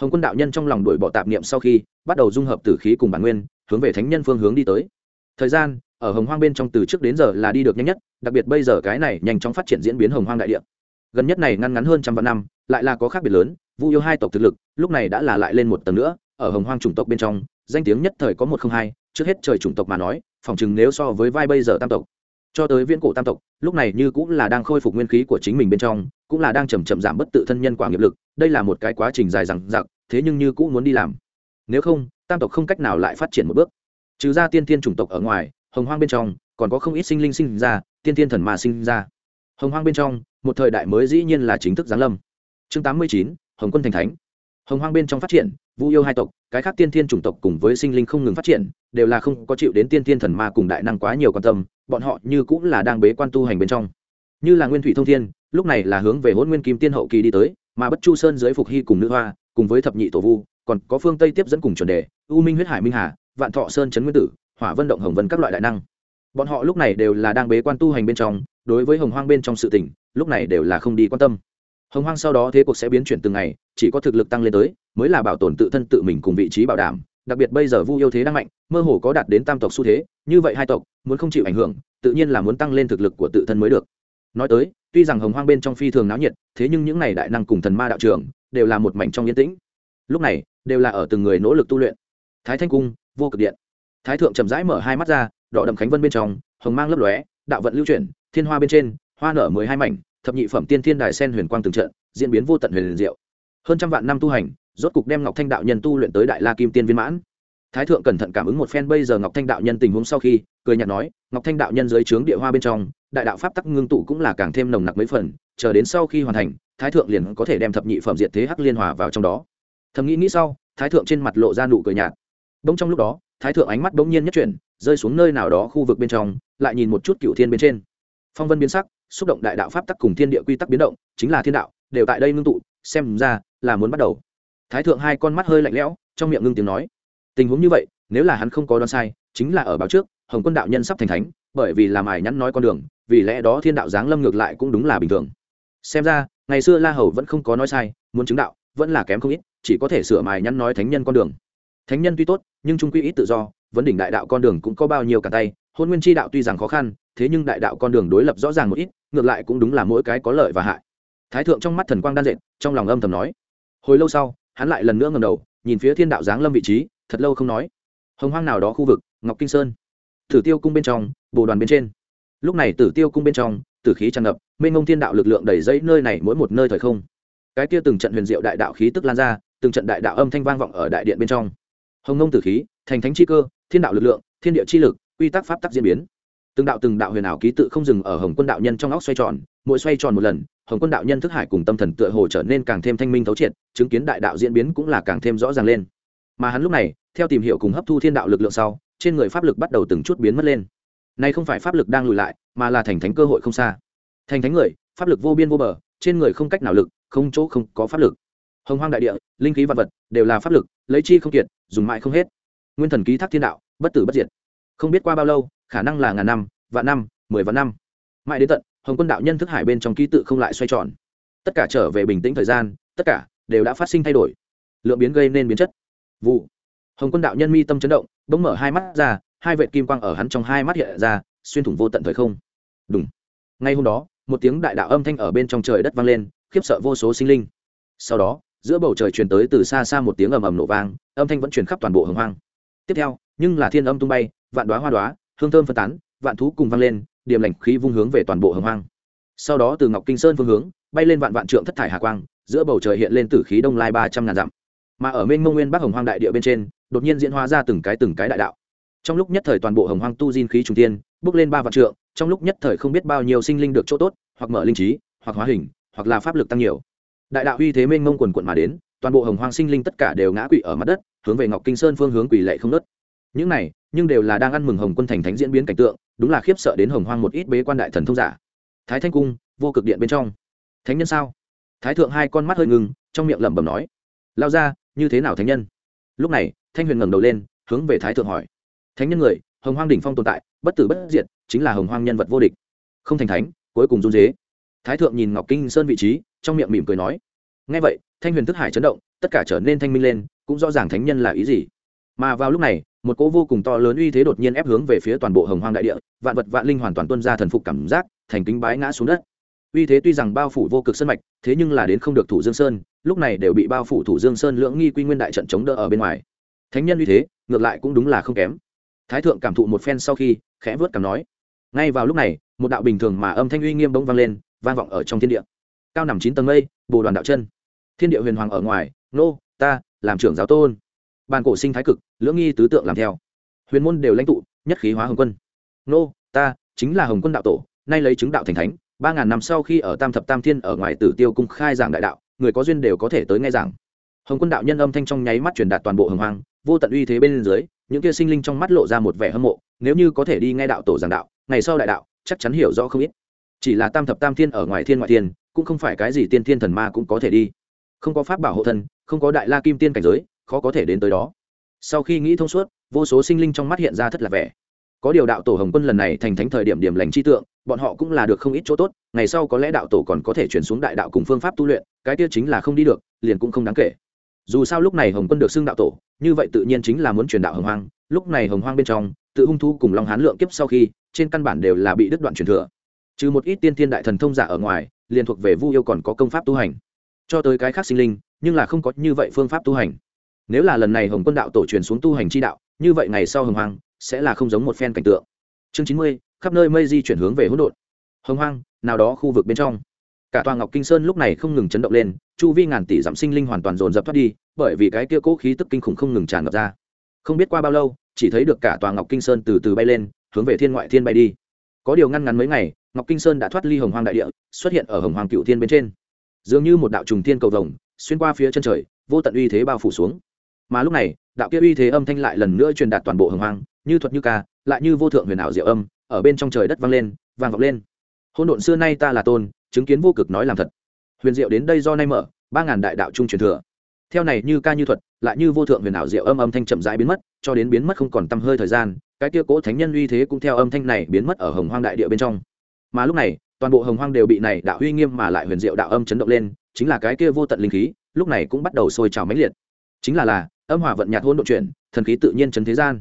Hồng quân đạo nhân trong lòng đuổi bỏ tạp niệm sau khi, bắt đầu dung hợp tử khí cùng bản nguyên, hướng về thánh nhân phương hướng đi tới. Thời gian, ở hồng hoang bên trong từ trước đến giờ là đi được nhanh nhất, đặc biệt bây giờ cái này nhanh chóng phát triển diễn biến hồng hoang đại địa. Gần nhất này ngăn ngắn hơn trăm vạn năm, lại là có khác biệt lớn, vu yêu hai tộc thực lực, lúc này đã là lại lên một tầng nữa, ở hồng hoang chủng tộc bên trong, danh tiếng nhất thời có một không hai, trước hết trời chủng tộc mà nói phòng chừng nếu so với vai bây giờ tam tộc. Cho tới viễn cổ tam tộc, lúc này như cũng là đang khôi phục nguyên khí của chính mình bên trong, cũng là đang chầm chậm giảm bất tự thân nhân quả nghiệp lực, đây là một cái quá trình dài dằng dặc, thế nhưng như cũng muốn đi làm. Nếu không, tam tộc không cách nào lại phát triển một bước. Trừ ra tiên tiên chủng tộc ở ngoài, hồng hoang bên trong, còn có không ít sinh linh sinh ra, tiên tiên thần mà sinh ra. Hồng hoang bên trong, một thời đại mới dĩ nhiên là chính thức giáng lâm. Chương tám mươi chín, hồng quân thành thánh. Hồng hoang bên trong phát triển, vu yêu hai tộc cái khác tiên thiên chủng tộc cùng với sinh linh không ngừng phát triển, đều là không có chịu đến tiên thiên thần ma cùng đại năng quá nhiều quan tâm, bọn họ như cũng là đang bế quan tu hành bên trong. Như là nguyên thủy thông thiên, lúc này là hướng về hôn nguyên kim tiên hậu kỳ đi tới, mà bất chu sơn dưới phục hy cùng nữ hoa, cùng với thập nhị tổ vu, còn có phương tây tiếp dẫn cùng chuẩn đề, u minh huyết hải minh hà, vạn thọ sơn trấn nguyên tử, hỏa vân động hồng vân các loại đại năng. Bọn họ lúc này đều là đang bế quan tu hành bên trong, đối với hồng hoang bên trong sự tỉnh lúc này đều là không đi quan tâm hồng hoang sau đó thế cuộc sẽ biến chuyển từng ngày, chỉ có thực lực tăng lên tới, mới là bảo tồn tự thân tự mình cùng vị trí bảo đảm. Đặc biệt bây giờ vu yêu thế đang mạnh, mơ hồ có đạt đến tam tộc xu thế, như vậy hai tộc, muốn không chịu ảnh hưởng, tự nhiên là muốn tăng lên thực lực của tự thân mới được. Nói tới, tuy rằng hồng hoang bên trong phi thường náo nhiệt, thế nhưng những n à y đại năng cùng thần ma đạo trường, đều là một mảnh trong yên tĩnh. Lúc này, đều là ở từng người nỗ lực tu luyện. Thái thanh cung, vô cực điện. Thái thượng chậm rãi mở hai mắt ra, đỏ đậm khánh vân bên trong, hồng mang lấp lóe, đạo vận lưu chuyển, thiên hoa bên trên, hoa nở mười hai mảnh thập nhị phẩm tiên thiên đài sen huyền quang từng trận, diễn biến vô tận huyền liền diệu. Hơn trăm vạn năm tu hành, rốt cục đem ngọc thanh đạo nhân tu luyện tới đại la kim tiên viên mãn. Thái thượng cẩn thận cảm ứng một phen bây giờ ngọc thanh đạo nhân tình huống sau khi, cười nhạt nói, ngọc thanh đạo nhân dưới trướng địa hoa bên trong, đại đạo pháp tắc ngưng tụ cũng là càng thêm nồng nặc mấy phần, chờ đến sau khi hoàn thành, thái thượng liền có thể đem thập nhị phẩm diệt thế hắc liên hòa vào trong đó. Thầm nghĩ nghĩ sau, thái thượng trên mặt lộ ra nụ cười nhạt. Bỗng trong lúc đó, thái thượng ánh mắt bỗng nhiên nhất chuyển, rơi xuống nơi nào đó khu vực bên trong, lại nhìn một chút cựu thiên bên trên. Phong vân biến sắc xúc động đại đạo pháp tắc cùng thiên địa quy tắc biến động, chính là thiên đạo, đều tại đây ngưng tụ, xem ra là muốn bắt đầu. Thái thượng hai con mắt hơi lạnh lẽo, trong miệng ngưng tiếng nói. Tình huống như vậy, nếu là hắn không có đoán sai, chính là ở báo trước, hồng quân đạo nhân sắp thành thánh, bởi vì làm ải nhắn nói con đường, vì lẽ đó thiên đạo giáng lâm ngược lại cũng đúng là bình thường. Xem ra, ngày xưa la hầu vẫn không có nói sai, muốn chứng đạo, vẫn là kém không ít, chỉ có thể sửa mài nhắn nói thánh nhân con đường. Thánh nhân tuy tốt, nhưng trung quy ít tự do, vấn đỉnh đại đạo con đường cũng có bao nhiêu cả tay, hôn nguyên tri đạo tuy rằng khó khăn, thế nhưng đại đạo con đường đối lập rõ ràng một ít ngược lại cũng đúng là mỗi cái có lợi và hại. Thái thượng trong mắt thần quang đan dệt, trong lòng âm thầm nói. Hồi lâu sau, hắn lại lần nữa ngầm đầu, nhìn phía thiên đạo giáng lâm vị trí, thật lâu không nói. Hồng hoang nào đó khu vực, ngọc kinh sơn. Tử tiêu cung bên trong, bồ đoàn bên trên. Lúc này tử tiêu cung bên trong, tử khí tràn ngập, mênh ngông thiên đạo lực lượng đẩy dẫy nơi này mỗi một nơi thời không. Cái kia từng trận huyền diệu đại đạo khí tức lan ra, từng trận đại đạo âm thanh vang vọng ở đại điện bên trong. Hồng ngông tử khí, thành thánh chi cơ, thiên đạo lực lượng, thiên địa chi lực, quy tắc pháp tắc diễn biến từng đạo từng đạo huyền ảo ký tự không dừng ở hồng quân đạo nhân trong óc xoay tròn, mỗi xoay tròn một lần, hồng quân đạo nhân thức hải cùng tâm thần tựa hồ trở nên càng thêm thanh minh thấu triệt, chứng kiến đại đạo diễn biến cũng là càng thêm rõ ràng lên. Mà hắn lúc này, theo tìm hiểu cùng hấp thu thiên đạo lực lượng sau, trên người pháp lực bắt đầu từng chút biến mất lên. Nay không phải pháp lực đang lùi lại, mà là thành thánh cơ hội không xa. Thành thánh người, pháp lực vô biên vô bờ, trên người không cách nào lực, không chỗ không có pháp lực. Hồng hoang đại địa, linh khí vật vật, đều là pháp lực, lấy chi không kiệt, dùng mãi không hết. Nguyên thần ký thác thiên đạo, bất tử bất diệt. Không biết qua bao lâu khả năng là ngàn năm, vạn năm, mười vạn năm. Mãi đến tận, hồng quân đạo nhân thức hải bên trong ký tự không lại xoay tròn. Tất cả trở về bình tĩnh thời gian, tất cả đều đã phát sinh thay đổi. Lượng biến gây nên biến chất. Vụ. Hồng quân đạo nhân mi tâm chấn động, bỗng mở hai mắt ra, hai vệ kim quang ở hắn trong hai mắt hiện ra, xuyên thủng vô tận thời không. Đúng ngay hôm đó, một tiếng đại đạo âm thanh ở bên trong trời đất vang lên, khiếp sợ vô số sinh linh. Sau đó, giữa bầu trời truyền tới từ xa xa một tiếng ầm ầm nổ vang, âm thanh vẫn truyền khắp toàn bộ hồng hoang. Tiếp theo, nhưng là thiên âm tung bay, vạn đoá hoa đoá hương thơm phân tán, vạn thú cùng vang lên, điểm lạnh khí vung hướng về toàn bộ hồng hoang. Sau đó từ ngọc kinh sơn phương hướng, bay lên vạn vạn trượng thất thải hà quang, giữa bầu trời hiện lên tử khí đông lai ba trăm ngàn dặm. Mà ở bên mông nguyên bắc hồng hoang đại địa bên trên, đột nhiên diễn hóa ra từng cái từng cái đại đạo. Trong lúc nhất thời toàn bộ hồng hoang tu diên khí trùng tiên bước lên ba vạn trượng, trong lúc nhất thời không biết bao nhiêu sinh linh được chỗ tốt, hoặc mở linh trí, hoặc hóa hình, hoặc là pháp lực tăng nhiều. Đại đạo uy thế mênh mông quần quận mà đến, toàn bộ hồng hoang sinh linh tất cả đều ngã quỵ ở mặt đất, hướng về ngọc kinh sơn phương hướng quỳ lệ không nớt những này, nhưng đều là đang ăn mừng hồng quân thành thánh diễn biến cảnh tượng, đúng là khiếp sợ đến hồng hoang một ít bế quan đại thần thông giả. Thái thanh cung, vô cực điện bên trong. Thánh nhân sao? Thái thượng hai con mắt hơi ngừng, trong miệng lẩm bẩm nói. Lao ra, như thế nào thánh nhân? Lúc này, thanh huyền ngẩng đầu lên, hướng về thái thượng hỏi. Thánh nhân người, hồng hoang đỉnh phong tồn tại, bất tử bất diệt, chính là hồng hoang nhân vật vô địch. Không thành thánh, cuối cùng run dế thái thượng nhìn ngọc kinh sơn vị trí, trong miệng mỉm cười nói. Ngay vậy, thanh huyền thức hải chấn động, tất cả trở nên thanh minh lên, cũng rõ ràng thánh nhân là ý gì mà vào lúc này, một cỗ vô cùng to lớn uy thế đột nhiên ép hướng về phía toàn bộ hồng hoang đại địa, vạn vật, vạn linh hoàn toàn tuân ra thần phục cảm giác, thành kính bái ngã xuống đất. Uy thế tuy rằng bao phủ vô cực sân mạch, thế nhưng là đến không được thủ dương sơn, lúc này đều bị bao phủ thủ dương sơn lưỡng nghi quy nguyên đại trận chống đỡ ở bên ngoài. Thánh nhân uy thế, ngược lại cũng đúng là không kém. Thái thượng cảm thụ một phen sau khi, khẽ vớt cảm nói. Ngay vào lúc này, một đạo bình thường mà âm thanh uy nghiêm bỗng vang lên, vang vọng ở trong thiên địa. Cao nằm chín tầng mây, bồ đoàn đạo chân. Thiên địa huyền hoàng ở ngoài, nô, ta, làm trưởng giáo tôn bàn cổ sinh thái cực, lưỡng nghi tứ tượng làm theo. Huyền môn đều lãnh tụ, nhất khí hóa hồng quân. Nô, ta, chính là hồng quân đạo tổ, nay lấy chứng đạo thành thánh, ba ngàn năm sau khi ở tam thập tam thiên ở ngoài tử tiêu cung khai giảng đại đạo, người có duyên đều có thể tới nghe giảng. Hồng quân đạo nhân âm thanh trong nháy mắt truyền đạt toàn bộ hồng hoang, vô tận uy thế bên dưới, những kia sinh linh trong mắt lộ ra một vẻ hâm mộ, nếu như có thể đi nghe đạo tổ giảng đạo, ngày sau đại đạo, chắc chắn hiểu rõ không ít. Chỉ là tam thập tam thiên ở ngoài thiên ngoại thiên, cũng không phải cái gì tiên thiên thần ma cũng có thể đi. Không có pháp bảo hộ thân, không có đại la kim tiên cảnh giới khó có thể đến tới đó. Sau khi nghĩ thông suốt, vô số sinh linh trong mắt hiện ra thật là vẻ. Có điều đạo tổ hồng quân lần này thành thánh thời điểm điểm lành chi tượng, bọn họ cũng là được không ít chỗ tốt, ngày sau có lẽ đạo tổ còn có thể chuyển xuống đại đạo cùng phương pháp tu luyện, cái kia chính là không đi được, liền cũng không đáng kể. Dù sao lúc này hồng quân được xưng đạo tổ, như vậy tự nhiên chính là muốn truyền đạo hồng hoang, lúc này hồng hoang bên trong, tự hung thu cùng long hán lượng kiếp sau khi, trên căn bản đều là bị đứt đoạn truyền thừa. Trừ một ít tiên thiên đại thần thông giả ở ngoài, liền thuộc về vu yêu còn có công pháp tu hành. Cho tới cái khác sinh linh, nhưng là không có như vậy phương pháp tu hành nếu là lần này hồng quân đạo tổ truyền xuống tu hành chi đạo, như vậy ngày sau hồng hoang sẽ là không giống một phen cảnh tượng. Chương chín mươi, khắp nơi mây di chuyển hướng về hỗn độn. Hồng hoang, nào đó khu vực bên trong. Cả tòa ngọc kinh sơn lúc này không ngừng chấn động lên, chu vi ngàn tỷ dặm sinh linh hoàn toàn dồn dập thoát đi, bởi vì cái kia cố khí tức kinh khủng không ngừng tràn ngập ra. Không biết qua bao lâu, chỉ thấy được cả tòa ngọc kinh sơn từ từ bay lên, hướng về thiên ngoại thiên bay đi. Có điều ngăn ngắn mấy ngày, ngọc kinh sơn đã thoát ly hồng hoang đại địa, xuất hiện ở hồng hoàng cựu thiên bên trên. Dường như một đạo trùng thiên cầu rồng xuyên qua phía chân trời, vô tận uy thế bao phủ xuống mà lúc này, đạo kia uy thế âm thanh lại lần nữa truyền đạt toàn bộ hồng hoang, như thuật như ca, lại như vô thượng huyền ảo diệu âm, ở bên trong trời đất vang lên, vang vọng lên. Hôn độn xưa nay ta là tôn, chứng kiến vô cực nói làm thật. Huyền diệu đến đây do nay mở, ba ngàn đại đạo trung truyền thừa. Theo này như ca như thuật, lại như vô thượng huyền ảo diệu âm âm thanh chậm rãi biến mất, cho đến biến mất không còn tăm hơi thời gian, cái kia cố thánh nhân uy thế cũng theo âm thanh này biến mất ở hồng hoang đại địa bên trong. Mà lúc này, toàn bộ hồng hoang đều bị này đạo uy nghiêm mà lại huyền diệu đạo âm chấn động lên, chính là cái kia vô tận linh khí, lúc này cũng bắt đầu sôi trào mãnh liệt. Chính là là âm hòa vận nhạt hôn độ chuyển, thần khí tự nhiên chấn thế gian.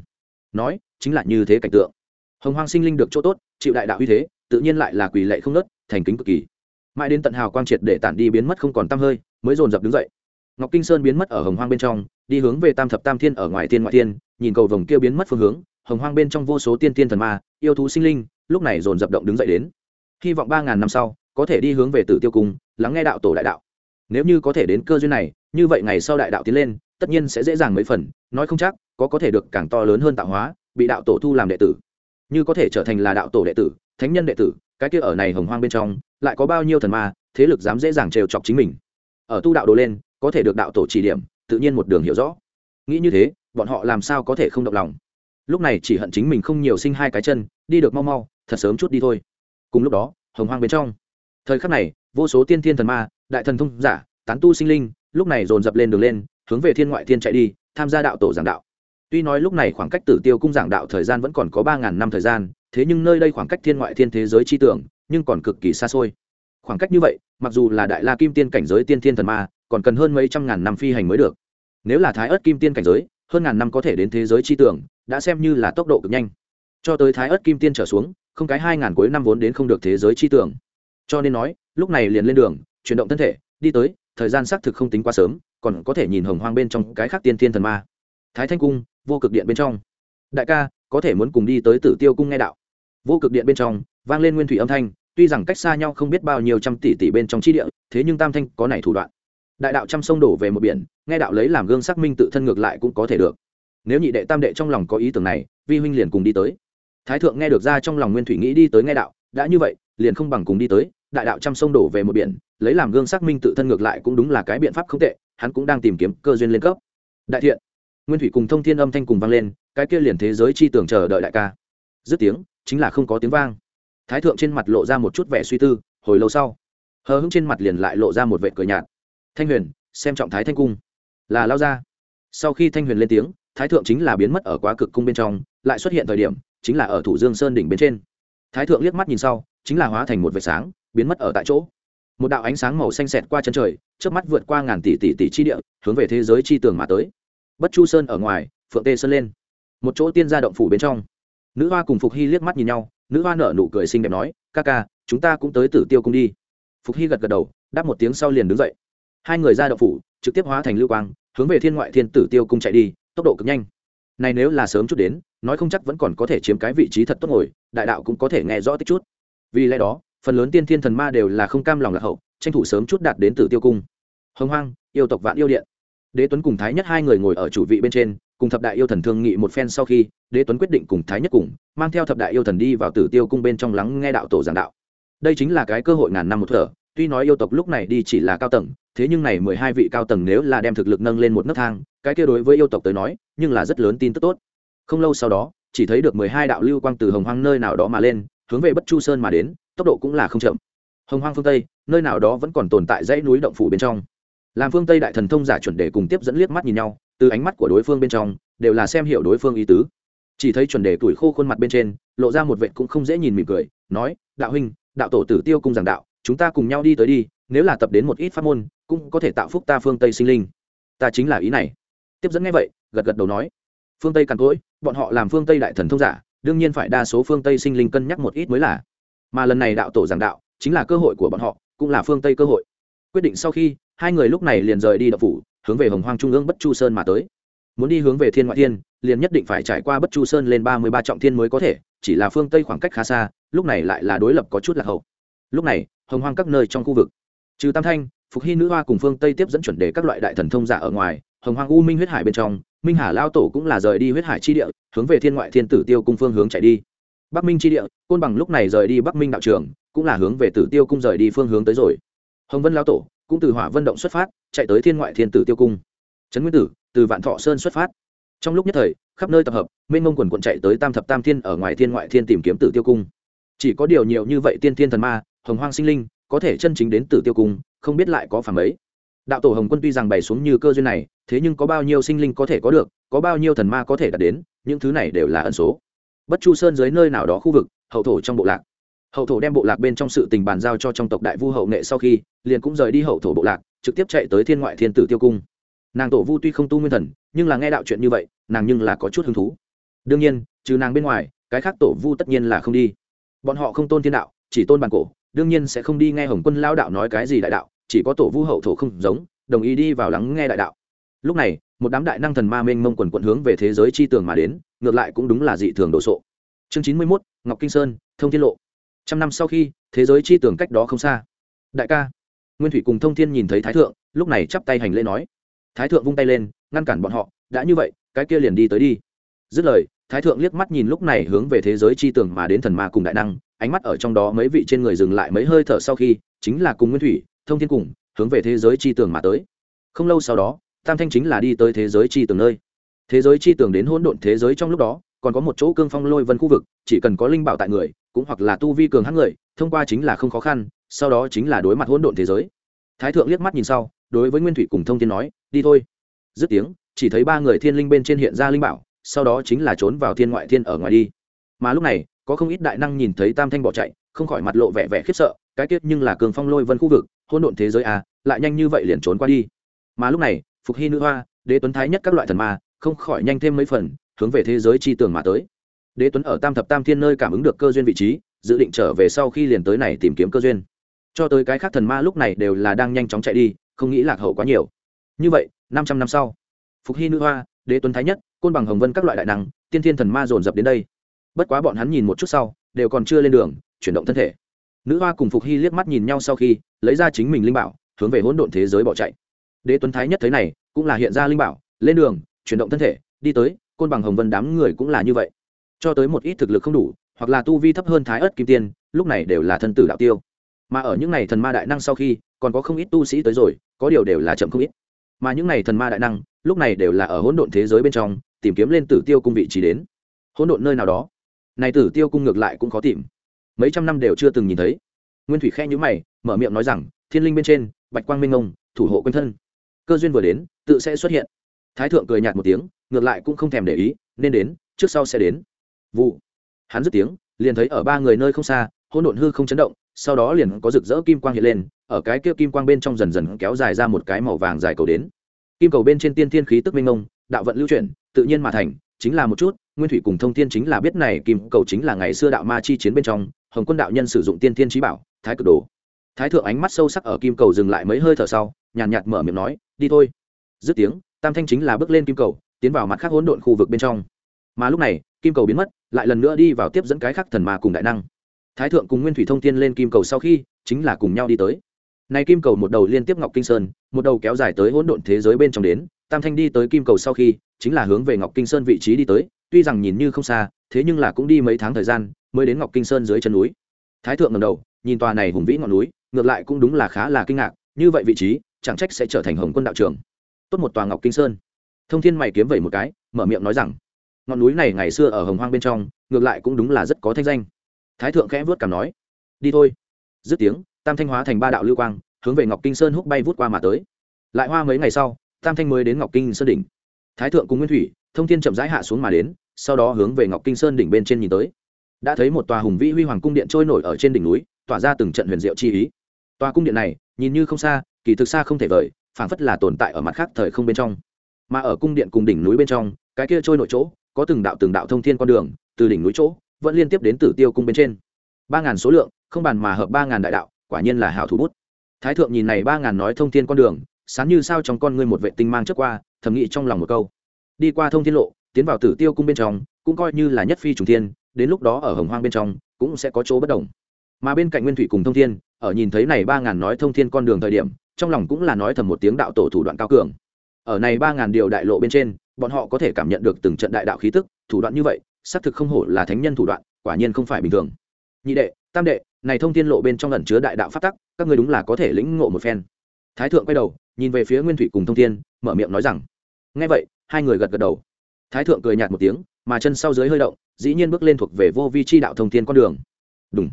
Nói, chính là như thế cảnh tượng. Hồng hoang sinh linh được chỗ tốt, chịu đại đạo uy thế, tự nhiên lại là quỳ lệ không nớt thành kính cực kỳ. Mãi đến tận hào quang triệt để tản đi biến mất không còn tăm hơi, mới dồn dập đứng dậy. Ngọc kinh sơn biến mất ở hồng hoang bên trong, đi hướng về tam thập tam thiên ở ngoài thiên ngoại thiên nhìn cầu vồng kia biến mất phương hướng, hồng hoang bên trong vô số tiên tiên thần ma, yêu thú sinh linh, lúc này dồn dập động đứng dậy đến. Hy vọng ba ngàn năm sau, có thể đi hướng về tử tiêu cung, lắng nghe đạo tổ đại đạo. Nếu như có thể đến cơ duyên này, như vậy ngày sau đại đạo tiến lên tất nhiên sẽ dễ dàng mấy phần, nói không chắc, có có thể được càng to lớn hơn tạo hóa, bị đạo tổ thu làm đệ tử. Như có thể trở thành là đạo tổ đệ tử, thánh nhân đệ tử, cái kia ở này hồng hoang bên trong, lại có bao nhiêu thần ma, thế lực dám dễ dàng trêu chọc chính mình. Ở tu đạo đồ lên, có thể được đạo tổ chỉ điểm, tự nhiên một đường hiểu rõ. Nghĩ như thế, bọn họ làm sao có thể không động lòng? Lúc này chỉ hận chính mình không nhiều sinh hai cái chân, đi được mau mau, thật sớm chút đi thôi. Cùng lúc đó, hồng hoang bên trong. Thời khắc này, vô số tiên thiên thần ma, đại thần thông giả, tán tu sinh linh, lúc này dồn dập lên đường lên hướng về thiên ngoại thiên chạy đi, tham gia đạo tổ giảng đạo. Tuy nói lúc này khoảng cách tử tiêu cung giảng đạo thời gian vẫn còn có ba ngàn năm thời gian, thế nhưng nơi đây khoảng cách thiên ngoại thiên thế giới chi tưởng, nhưng còn cực kỳ xa xôi. Khoảng cách như vậy, mặc dù là đại la kim tiên cảnh giới tiên thiên thần ma, còn cần hơn mấy trăm ngàn năm phi hành mới được. Nếu là thái ớt kim tiên cảnh giới, hơn ngàn năm có thể đến thế giới chi tưởng, đã xem như là tốc độ cực nhanh. Cho tới thái ớt kim tiên trở xuống, không cái hai ngàn cuối năm vốn đến không được thế giới chi tưởng. Cho nên nói, lúc này liền lên đường, chuyển động thân thể, đi tới, thời gian xác thực không tính quá sớm còn có thể nhìn hồng hoang bên trong cái khác tiên thiên thần ma. Thái thanh cung, vô cực điện bên trong. Đại ca, có thể muốn cùng đi tới tử tiêu cung nghe đạo. Vô cực điện bên trong, vang lên nguyên thủy âm thanh, tuy rằng cách xa nhau không biết bao nhiêu trăm tỷ tỷ bên trong chi địa, thế nhưng tam thanh có này thủ đoạn. Đại đạo trăm sông đổ về một biển, nghe đạo lấy làm gương xác minh tự thân ngược lại cũng có thể được. Nếu nhị đệ tam đệ trong lòng có ý tưởng này, vi huynh liền cùng đi tới. Thái thượng nghe được ra trong lòng nguyên thủy nghĩ đi tới nghe đạo, đã như vậy, liền không bằng cùng đi tới đại đạo trăm sông đổ về một biển, lấy làm gương xác minh tự thân ngược lại cũng đúng là cái biện pháp không tệ, hắn cũng đang tìm kiếm cơ duyên lên cấp. Đại thiện, nguyên thủy cùng thông thiên âm thanh cùng vang lên, cái kia liền thế giới chi tưởng chờ đợi đại ca. Dứt tiếng, chính là không có tiếng vang. Thái thượng trên mặt lộ ra một chút vẻ suy tư, hồi lâu sau, hờ hững trên mặt liền lại lộ ra một vệ cười nhạt. Thanh huyền, xem trọng thái thanh cung. Là lao ra. Sau khi thanh huyền lên tiếng, thái thượng chính là biến mất ở quá cực cung bên trong, lại xuất hiện thời điểm, chính là ở thủ dương sơn đỉnh bên trên. Thái thượng liếc mắt nhìn sau, chính là hóa thành một vệt sáng biến mất ở tại chỗ. Một đạo ánh sáng màu xanh xẹt qua chân trời trước mắt vượt qua ngàn tỷ tỷ tỷ chi địa, hướng về thế giới chi tường mà tới. Bất chu sơn ở ngoài, phượng tê sơn lên. Một chỗ tiên gia động phủ bên trong. Nữ hoa cùng phục hy liếc mắt nhìn nhau, nữ hoa nở nụ cười xinh đẹp nói, ca ca, chúng ta cũng tới tử tiêu cung đi. Phục hy gật gật đầu, đáp một tiếng sau liền đứng dậy. Hai người ra động phủ, trực tiếp hóa thành lưu quang, hướng về thiên ngoại thiên tử tiêu cung chạy đi, tốc độ cực nhanh. Này nếu là sớm chút đến, nói không chắc vẫn còn có thể chiếm cái vị trí thật tốt ngồi, đại đạo cũng có thể nghe rõ tích chút. Vì lẽ đó phần lớn tiên thiên thần ma đều là không cam lòng lạc hậu, tranh thủ sớm chút đạt đến tử tiêu cung. Hồng hoang, yêu tộc vạn yêu điện. Đế tuấn cùng thái nhất hai người ngồi ở chủ vị bên trên, cùng thập đại yêu thần thương nghị một phen sau khi, đế tuấn quyết định cùng thái nhất cùng, mang theo thập đại yêu thần đi vào tử tiêu cung bên trong lắng nghe đạo tổ giảng đạo. Đây chính là cái cơ hội ngàn năm một thở, tuy nói yêu tộc lúc này đi chỉ là cao tầng, thế nhưng này mười hai vị cao tầng nếu là đem thực lực nâng lên một nấc thang, cái kia đối với yêu tộc tới nói, nhưng là rất lớn tin tức tốt. Không lâu sau đó, chỉ thấy được mười hai đạo lưu quang từ hồng hoang nơi nào đó mà lên, hướng về bất chu sơn mà đến tốc độ cũng là không chậm. Hồng hoang phương tây, nơi nào đó vẫn còn tồn tại dãy núi động phủ bên trong. Làm phương tây đại thần thông giả chuẩn đề cùng tiếp dẫn liếc mắt nhìn nhau, từ ánh mắt của đối phương bên trong, đều là xem hiểu đối phương ý tứ. Chỉ thấy chuẩn đề tuổi khô khuôn mặt bên trên, lộ ra một vệ cũng không dễ nhìn mỉm cười, nói, đạo huynh, đạo tổ tử tiêu cung giảng đạo, chúng ta cùng nhau đi tới đi, nếu là tập đến một ít pháp môn, cũng có thể tạo phúc ta phương tây sinh linh. Ta chính là ý này. Tiếp dẫn nghe vậy, gật gật đầu nói, phương tây càn cỗi, bọn họ làm phương tây đại thần thông giả, đương nhiên phải đa số phương tây sinh linh cân nhắc một ít mới là mà lần này đạo tổ giảng đạo chính là cơ hội của bọn họ, cũng là phương tây cơ hội. Quyết định sau khi, hai người lúc này liền rời đi đập phủ, hướng về hồng hoang trung ương bất chu sơn mà tới. Muốn đi hướng về thiên ngoại thiên, liền nhất định phải trải qua bất chu sơn lên ba mươi ba trọng thiên mới có thể, chỉ là phương tây khoảng cách khá xa, lúc này lại là đối lập có chút lạc hậu. Lúc này, hồng hoang các nơi trong khu vực, trừ tam thanh, phục hy nữ hoa cùng phương tây tiếp dẫn chuẩn đề các loại đại thần thông giả ở ngoài, hồng hoang u minh huyết hải bên trong, minh hà lao tổ cũng là rời đi huyết hải chi địa, hướng về thiên ngoại thiên tử tiêu cung phương hướng chạy đi bắc minh chi địa, côn bằng lúc này rời đi bắc minh đạo trường, cũng là hướng về tử tiêu cung rời đi phương hướng tới rồi. Hồng vân lao tổ cũng từ hỏa vân động xuất phát, chạy tới thiên ngoại thiên tử tiêu cung. Trấn nguyên tử từ vạn thọ sơn xuất phát. Trong lúc nhất thời, khắp nơi tập hợp mênh mông quần quận chạy tới tam thập tam thiên ở ngoài thiên ngoại thiên tìm kiếm tử tiêu cung. Chỉ có điều nhiều như vậy tiên thiên thần ma, hồng hoang sinh linh, có thể chân chính đến tử tiêu cung, không biết lại có phản ấy. Đạo tổ hồng quân tuy rằng bày xuống như cơ duyên này, thế nhưng có bao nhiêu sinh linh có thể có được, có bao nhiêu thần ma có thể đạt đến, những thứ này đều là ẩn số bất chu sơn dưới nơi nào đó khu vực, hậu thổ trong bộ lạc. Hậu thổ đem bộ lạc bên trong sự tình bàn giao cho trong tộc đại vu hậu nghệ sau khi, liền cũng rời đi hậu thổ bộ lạc, trực tiếp chạy tới thiên ngoại thiên tử tiêu cung. Nàng tổ vu tuy không tu nguyên thần, nhưng là nghe đạo chuyện như vậy, nàng nhưng là có chút hứng thú. Đương nhiên, trừ nàng bên ngoài, cái khác tổ vu tất nhiên là không đi. Bọn họ không tôn thiên đạo, chỉ tôn bản cổ, đương nhiên sẽ không đi nghe hồng quân lao đạo nói cái gì đại đạo, chỉ có tổ vu hậu thổ không giống, đồng ý đi vào lắng nghe đại đạo lúc này, một đám đại năng thần ma mênh mông quần quận hướng về thế giới chi tường mà đến, ngược lại cũng đúng là dị thường đồ sộ. Chương chín mươi mốt, ngọc kinh sơn, thông thiên lộ. Trăm năm sau khi, thế giới chi tường cách đó không xa. Đại ca. Nguyên thủy cùng thông thiên nhìn thấy thái thượng, lúc này chắp tay hành lễ nói. Thái thượng vung tay lên, ngăn cản bọn họ, đã như vậy, cái kia liền đi tới đi. Dứt lời, thái thượng liếc mắt nhìn lúc này hướng về thế giới chi tường mà đến thần ma cùng đại năng, ánh mắt ở trong đó mấy vị trên người dừng lại mấy hơi thở sau khi, chính là cùng nguyên thủy, thông thiên cùng hướng về thế giới chi tường mà tới. Không lâu sau đó tam thanh chính là đi tới thế giới chi tường nơi. Thế giới chi tường đến hỗn độn thế giới trong lúc đó, còn có một chỗ cương phong lôi vân khu vực, chỉ cần có linh bảo tại người, cũng hoặc là tu vi cường hãn người, thông qua chính là không khó khăn, sau đó chính là đối mặt hỗn độn thế giới. Thái thượng liếc mắt nhìn sau, đối với nguyên thủy cùng thông thiên nói, đi thôi. Dứt tiếng, chỉ thấy ba người thiên linh bên trên hiện ra linh bảo, sau đó chính là trốn vào thiên ngoại thiên ở ngoài đi. Mà lúc này, có không ít đại năng nhìn thấy tam thanh bỏ chạy, không khỏi mặt lộ vẻ vẻ khiếp sợ, cái tiết nhưng là cường phong lôi vân khu vực, hỗn độn thế giới à lại nhanh như vậy liền trốn qua đi. Mà lúc này phục hy nữ hoa, đế tuấn thái nhất các loại thần ma, không khỏi nhanh thêm mấy phần, hướng về thế giới chi tường mà tới. Đế tuấn ở tam thập tam thiên nơi cảm ứng được cơ duyên vị trí, dự định trở về sau khi liền tới này tìm kiếm cơ duyên. Cho tới cái khác thần ma lúc này đều là đang nhanh chóng chạy đi, không nghĩ lạc hậu quá nhiều. Như vậy, năm trăm năm sau, phục hy nữ hoa, đế tuấn thái nhất, côn bằng hồng vân các loại đại năng, tiên thiên thần ma dồn dập đến đây. Bất quá bọn hắn nhìn một chút sau, đều còn chưa lên đường, chuyển động thân thể. Nữ hoa cùng phục hy liếc mắt nhìn nhau sau khi, lấy ra chính mình linh bảo, hướng về hỗn độn thế giới bỏ chạy đế tuấn thái nhất thấy này, cũng là hiện ra linh bảo, lên đường, chuyển động thân thể, đi tới, côn bằng hồng vân đám người cũng là như vậy. Cho tới một ít thực lực không đủ, hoặc là tu vi thấp hơn thái ớt kim tiên, lúc này đều là thân tử đạo tiêu. Mà ở những n à y thần ma đại năng sau khi, còn có không ít tu sĩ tới rồi, có điều đều là chậm không ít. Mà những n à y thần ma đại năng, lúc này đều là ở hỗn độn thế giới bên trong, tìm kiếm lên tử tiêu cung vị trí đến. Hỗn độn nơi nào đó. Này tử tiêu cung ngược lại cũng khó tìm. Mấy trăm năm đều chưa từng nhìn thấy. Nguyên thủy khe nhữ mày, mở miệng nói rằng, thiên linh bên trên, bạch quang minh ông thủ hộ quanh thân cơ duyên vừa đến tự sẽ xuất hiện. Thái thượng cười nhạt một tiếng ngược lại cũng không thèm để ý nên đến trước sau sẽ đến. Vụ. Hắn dứt tiếng liền thấy ở ba người nơi không xa hỗn độn hư không chấn động sau đó liền có rực rỡ kim quang hiện lên ở cái kia kim quang bên trong dần dần kéo dài ra một cái màu vàng dài cầu đến. Kim cầu bên trên tiên thiên khí tức minh ông đạo vận lưu chuyển tự nhiên mà thành chính là một chút nguyên thủy cùng thông thiên chính là biết này kim cầu chính là ngày xưa đạo ma chi chiến bên trong hồng quân đạo nhân sử dụng tiên thiên trí bảo thái cực đồ. Thái thượng ánh mắt sâu sắc ở kim cầu dừng lại mấy hơi thở sau nhàn nhạt, nhạt mở miệng nói đi thôi. Dứt tiếng, tam thanh chính là bước lên kim cầu, tiến vào mặt khác hỗn độn khu vực bên trong. Mà lúc này, kim cầu biến mất, lại lần nữa đi vào tiếp dẫn cái khắc thần ma cùng đại năng. Thái thượng cùng nguyên thủy thông tiên lên kim cầu sau khi, chính là cùng nhau đi tới. Này kim cầu một đầu liên tiếp ngọc kinh sơn, một đầu kéo dài tới hỗn độn thế giới bên trong đến, tam thanh đi tới kim cầu sau khi, chính là hướng về ngọc kinh sơn vị trí đi tới, tuy rằng nhìn như không xa, thế nhưng là cũng đi mấy tháng thời gian, mới đến ngọc kinh sơn dưới chân núi. Thái thượng ngầm đầu, nhìn tòa này hùng vĩ ngọn núi, ngược lại cũng đúng là khá là kinh ngạc, như vậy vị trí chẳng trách sẽ trở thành hồng quân đạo trưởng. Tốt một tòa ngọc kinh sơn. Thông thiên mày kiếm vẩy một cái, mở miệng nói rằng, ngọn núi này ngày xưa ở hồng hoang bên trong, ngược lại cũng đúng là rất có thanh danh. Thái thượng khẽ vớt cảm nói, đi thôi. Dứt tiếng, tam thanh hóa thành ba đạo lưu quang, hướng về ngọc kinh sơn húc bay vút qua mà tới. Lại hoa mấy ngày sau, tam thanh mới đến ngọc kinh sơn đỉnh. Thái thượng cùng nguyên thủy, thông thiên chậm rãi hạ xuống mà đến, sau đó hướng về ngọc kinh sơn đỉnh bên trên nhìn tới. Đã thấy một tòa hùng vĩ huy hoàng cung điện trôi nổi ở trên đỉnh núi, tỏa ra từng trận huyền diệu chi ý. Tòa cung điện này, nhìn như không xa kỳ thực xa không thể vời, phảng phất là tồn tại ở mặt khác thời không bên trong. Mà ở cung điện cùng đỉnh núi bên trong, cái kia trôi nổi chỗ, có từng đạo từng đạo thông thiên con đường, từ đỉnh núi chỗ, vẫn liên tiếp đến tử tiêu cung bên trên. Ba ngàn số lượng, không bàn mà hợp ba ngàn đại đạo, quả nhiên là hảo thủ bút. Thái thượng nhìn này ba ngàn nói thông thiên con đường, sáng như sao trong con ngươi một vệ tinh mang trước qua, thầm nghĩ trong lòng một câu. Đi qua thông thiên lộ, tiến vào tử tiêu cung bên trong, cũng coi như là nhất phi trùng thiên, đến lúc đó ở hồng hoang bên trong, cũng sẽ có chỗ bất đồng. Mà bên cạnh nguyên thủy cùng thông thiên, ở nhìn thấy này ba ngàn nói thông thiên con đường thời điểm trong lòng cũng là nói thầm một tiếng đạo tổ thủ đoạn cao cường. Ở này ba ngàn điều đại lộ bên trên, bọn họ có thể cảm nhận được từng trận đại đạo khí tức, thủ đoạn như vậy, xác thực không hổ là thánh nhân thủ đoạn, quả nhiên không phải bình thường. Nhị đệ, tam đệ, này thông thiên lộ bên trong lần chứa đại đạo phát tắc, các ngươi đúng là có thể lĩnh ngộ một phen. Thái thượng quay đầu, nhìn về phía nguyên thủy cùng thông thiên, mở miệng nói rằng ngay vậy, hai người gật gật đầu. Thái thượng cười nhạt một tiếng, mà chân sau dưới hơi động, dĩ nhiên bước lên thuộc về vô vi chi đạo thông thiên con đường. Đúng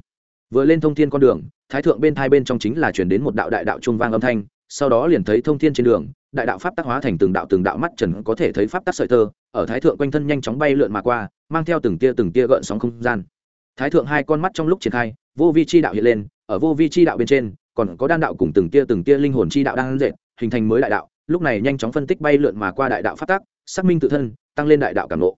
vừa lên thông thiên con đường, thái thượng bên thai bên trong chính là chuyển đến một đạo đại đạo trung vang âm thanh, sau đó liền thấy thông thiên trên đường, đại đạo pháp tác hóa thành từng đạo từng đạo mắt trần có thể thấy pháp tác sợi tơ, ở thái thượng quanh thân nhanh chóng bay lượn mà qua, mang theo từng tia từng tia gợn sóng không gian. Thái thượng hai con mắt trong lúc triển khai, vô vi chi đạo hiện lên, ở vô vi chi đạo bên trên, còn có đan đạo cùng từng tia từng tia linh hồn chi đạo đang dệt, hình thành mới đại đạo, lúc này nhanh chóng phân tích bay lượn mà qua đại đạo pháp tác xác minh tự thân, tăng lên đại đạo cảm nộ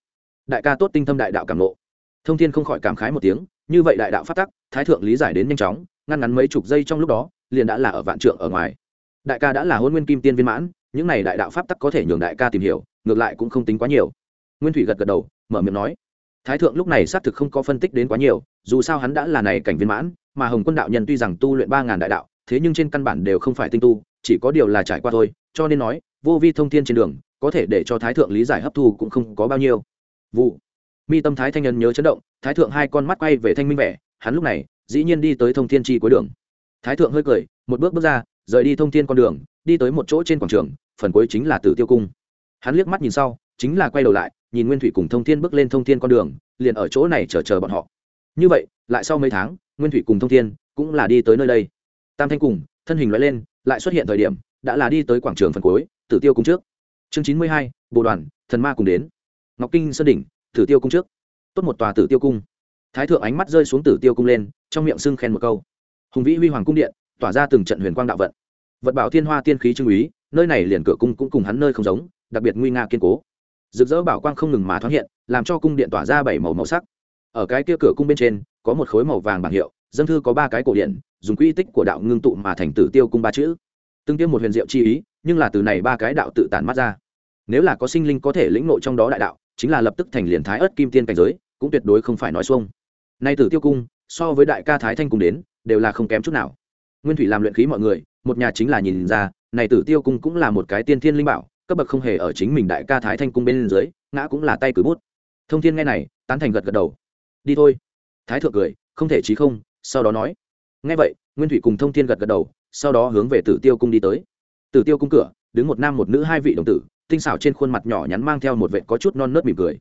đại ca tốt tinh thâm đại đạo cảm nộ thông thiên không khỏi cảm khái một tiếng như vậy đại đạo phát tắc, thái thượng lý giải đến nhanh chóng, ngăn ngắn mấy chục giây trong lúc đó, liền đã là ở vạn trượng ở ngoài. Đại ca đã là hôn nguyên kim tiên viên mãn, những này đại đạo pháp tắc có thể nhường đại ca tìm hiểu, ngược lại cũng không tính quá nhiều. Nguyên thủy gật gật đầu, mở miệng nói, thái thượng lúc này xác thực không có phân tích đến quá nhiều, dù sao hắn đã là này cảnh viên mãn, mà hồng quân đạo nhân tuy rằng tu luyện ba ngàn đại đạo, thế nhưng trên căn bản đều không phải tinh tu, chỉ có điều là trải qua thôi, cho nên nói, vô vi thông thiên trên đường, có thể để cho thái thượng lý giải hấp thu cũng không có bao nhiêu. Vụ mi tâm thái thanh nhân nhớ chấn động, thái thượng hai con mắt quay về thanh minh vẻ, hắn lúc này, dĩ nhiên đi tới thông thiên tri cuối đường. Thái thượng hơi cười, một bước bước ra, rời đi thông thiên con đường, đi tới một chỗ trên quảng trường, phần cuối chính là tử tiêu cung. Hắn liếc mắt nhìn sau, chính là quay đầu lại, nhìn nguyên thủy cùng thông thiên bước lên thông thiên con đường, liền ở chỗ này chờ chờ bọn họ. Như vậy, lại sau mấy tháng, nguyên thủy cùng thông thiên cũng là đi tới nơi đây. Tam thanh cùng, thân hình loại lên, lại xuất hiện thời điểm, đã là đi tới quảng trường phần cuối, tử tiêu cung trước. Chương chín mươi hai bộ đoàn, thần ma cùng đến. Ngọc kinh sơn đỉnh tử tiêu cung trước. Tốt một tòa tử tiêu cung. Thái thượng ánh mắt rơi xuống tử tiêu cung lên, trong miệng sưng khen một câu. Hùng vĩ huy hoàng cung điện, tỏa ra từng trận huyền quang đạo vận. Vật bảo thiên hoa tiên khí trưng úy, nơi này liền cửa cung cũng cùng hắn nơi không giống, đặc biệt nguy nga kiên cố. Rực rỡ bảo quang không ngừng mà thoáng hiện, làm cho cung điện tỏa ra bảy màu màu sắc. Ở cái kia cửa cung bên trên, có một khối màu vàng bảng hiệu, dân thư có ba cái cổ điện, dùng quy tích của đạo ngưng tụ mà thành tử tiêu cung ba chữ. Tương tiêu một huyền diệu chi ý, nhưng là từ này ba cái đạo tự tản mắt ra. Nếu là có sinh linh có thể lĩnh nội trong đó đại đạo chính là lập tức thành liền thái ớt kim tiên cảnh giới, cũng tuyệt đối không phải nói xuông. Nay tử tiêu cung, so với đại ca thái thanh cung đến, đều là không kém chút nào. Nguyên thủy làm luyện khí mọi người, một nhà chính là nhìn ra, này tử tiêu cung cũng là một cái tiên thiên linh bảo, cấp bậc không hề ở chính mình đại ca thái thanh cung bên dưới, ngã cũng là tay cử bút. Thông thiên nghe này, tán thành gật gật đầu. Đi thôi. Thái thượng cười, không thể chí không, sau đó nói. Nghe vậy, nguyên thủy cùng thông thiên gật gật đầu, sau đó hướng về tử tiêu cung đi tới. Tử tiêu cung cửa, đứng một nam một nữ hai vị đồng tử tinh xảo trên khuôn mặt nhỏ nhắn mang theo một vệ có chút non nớt mỉm cười.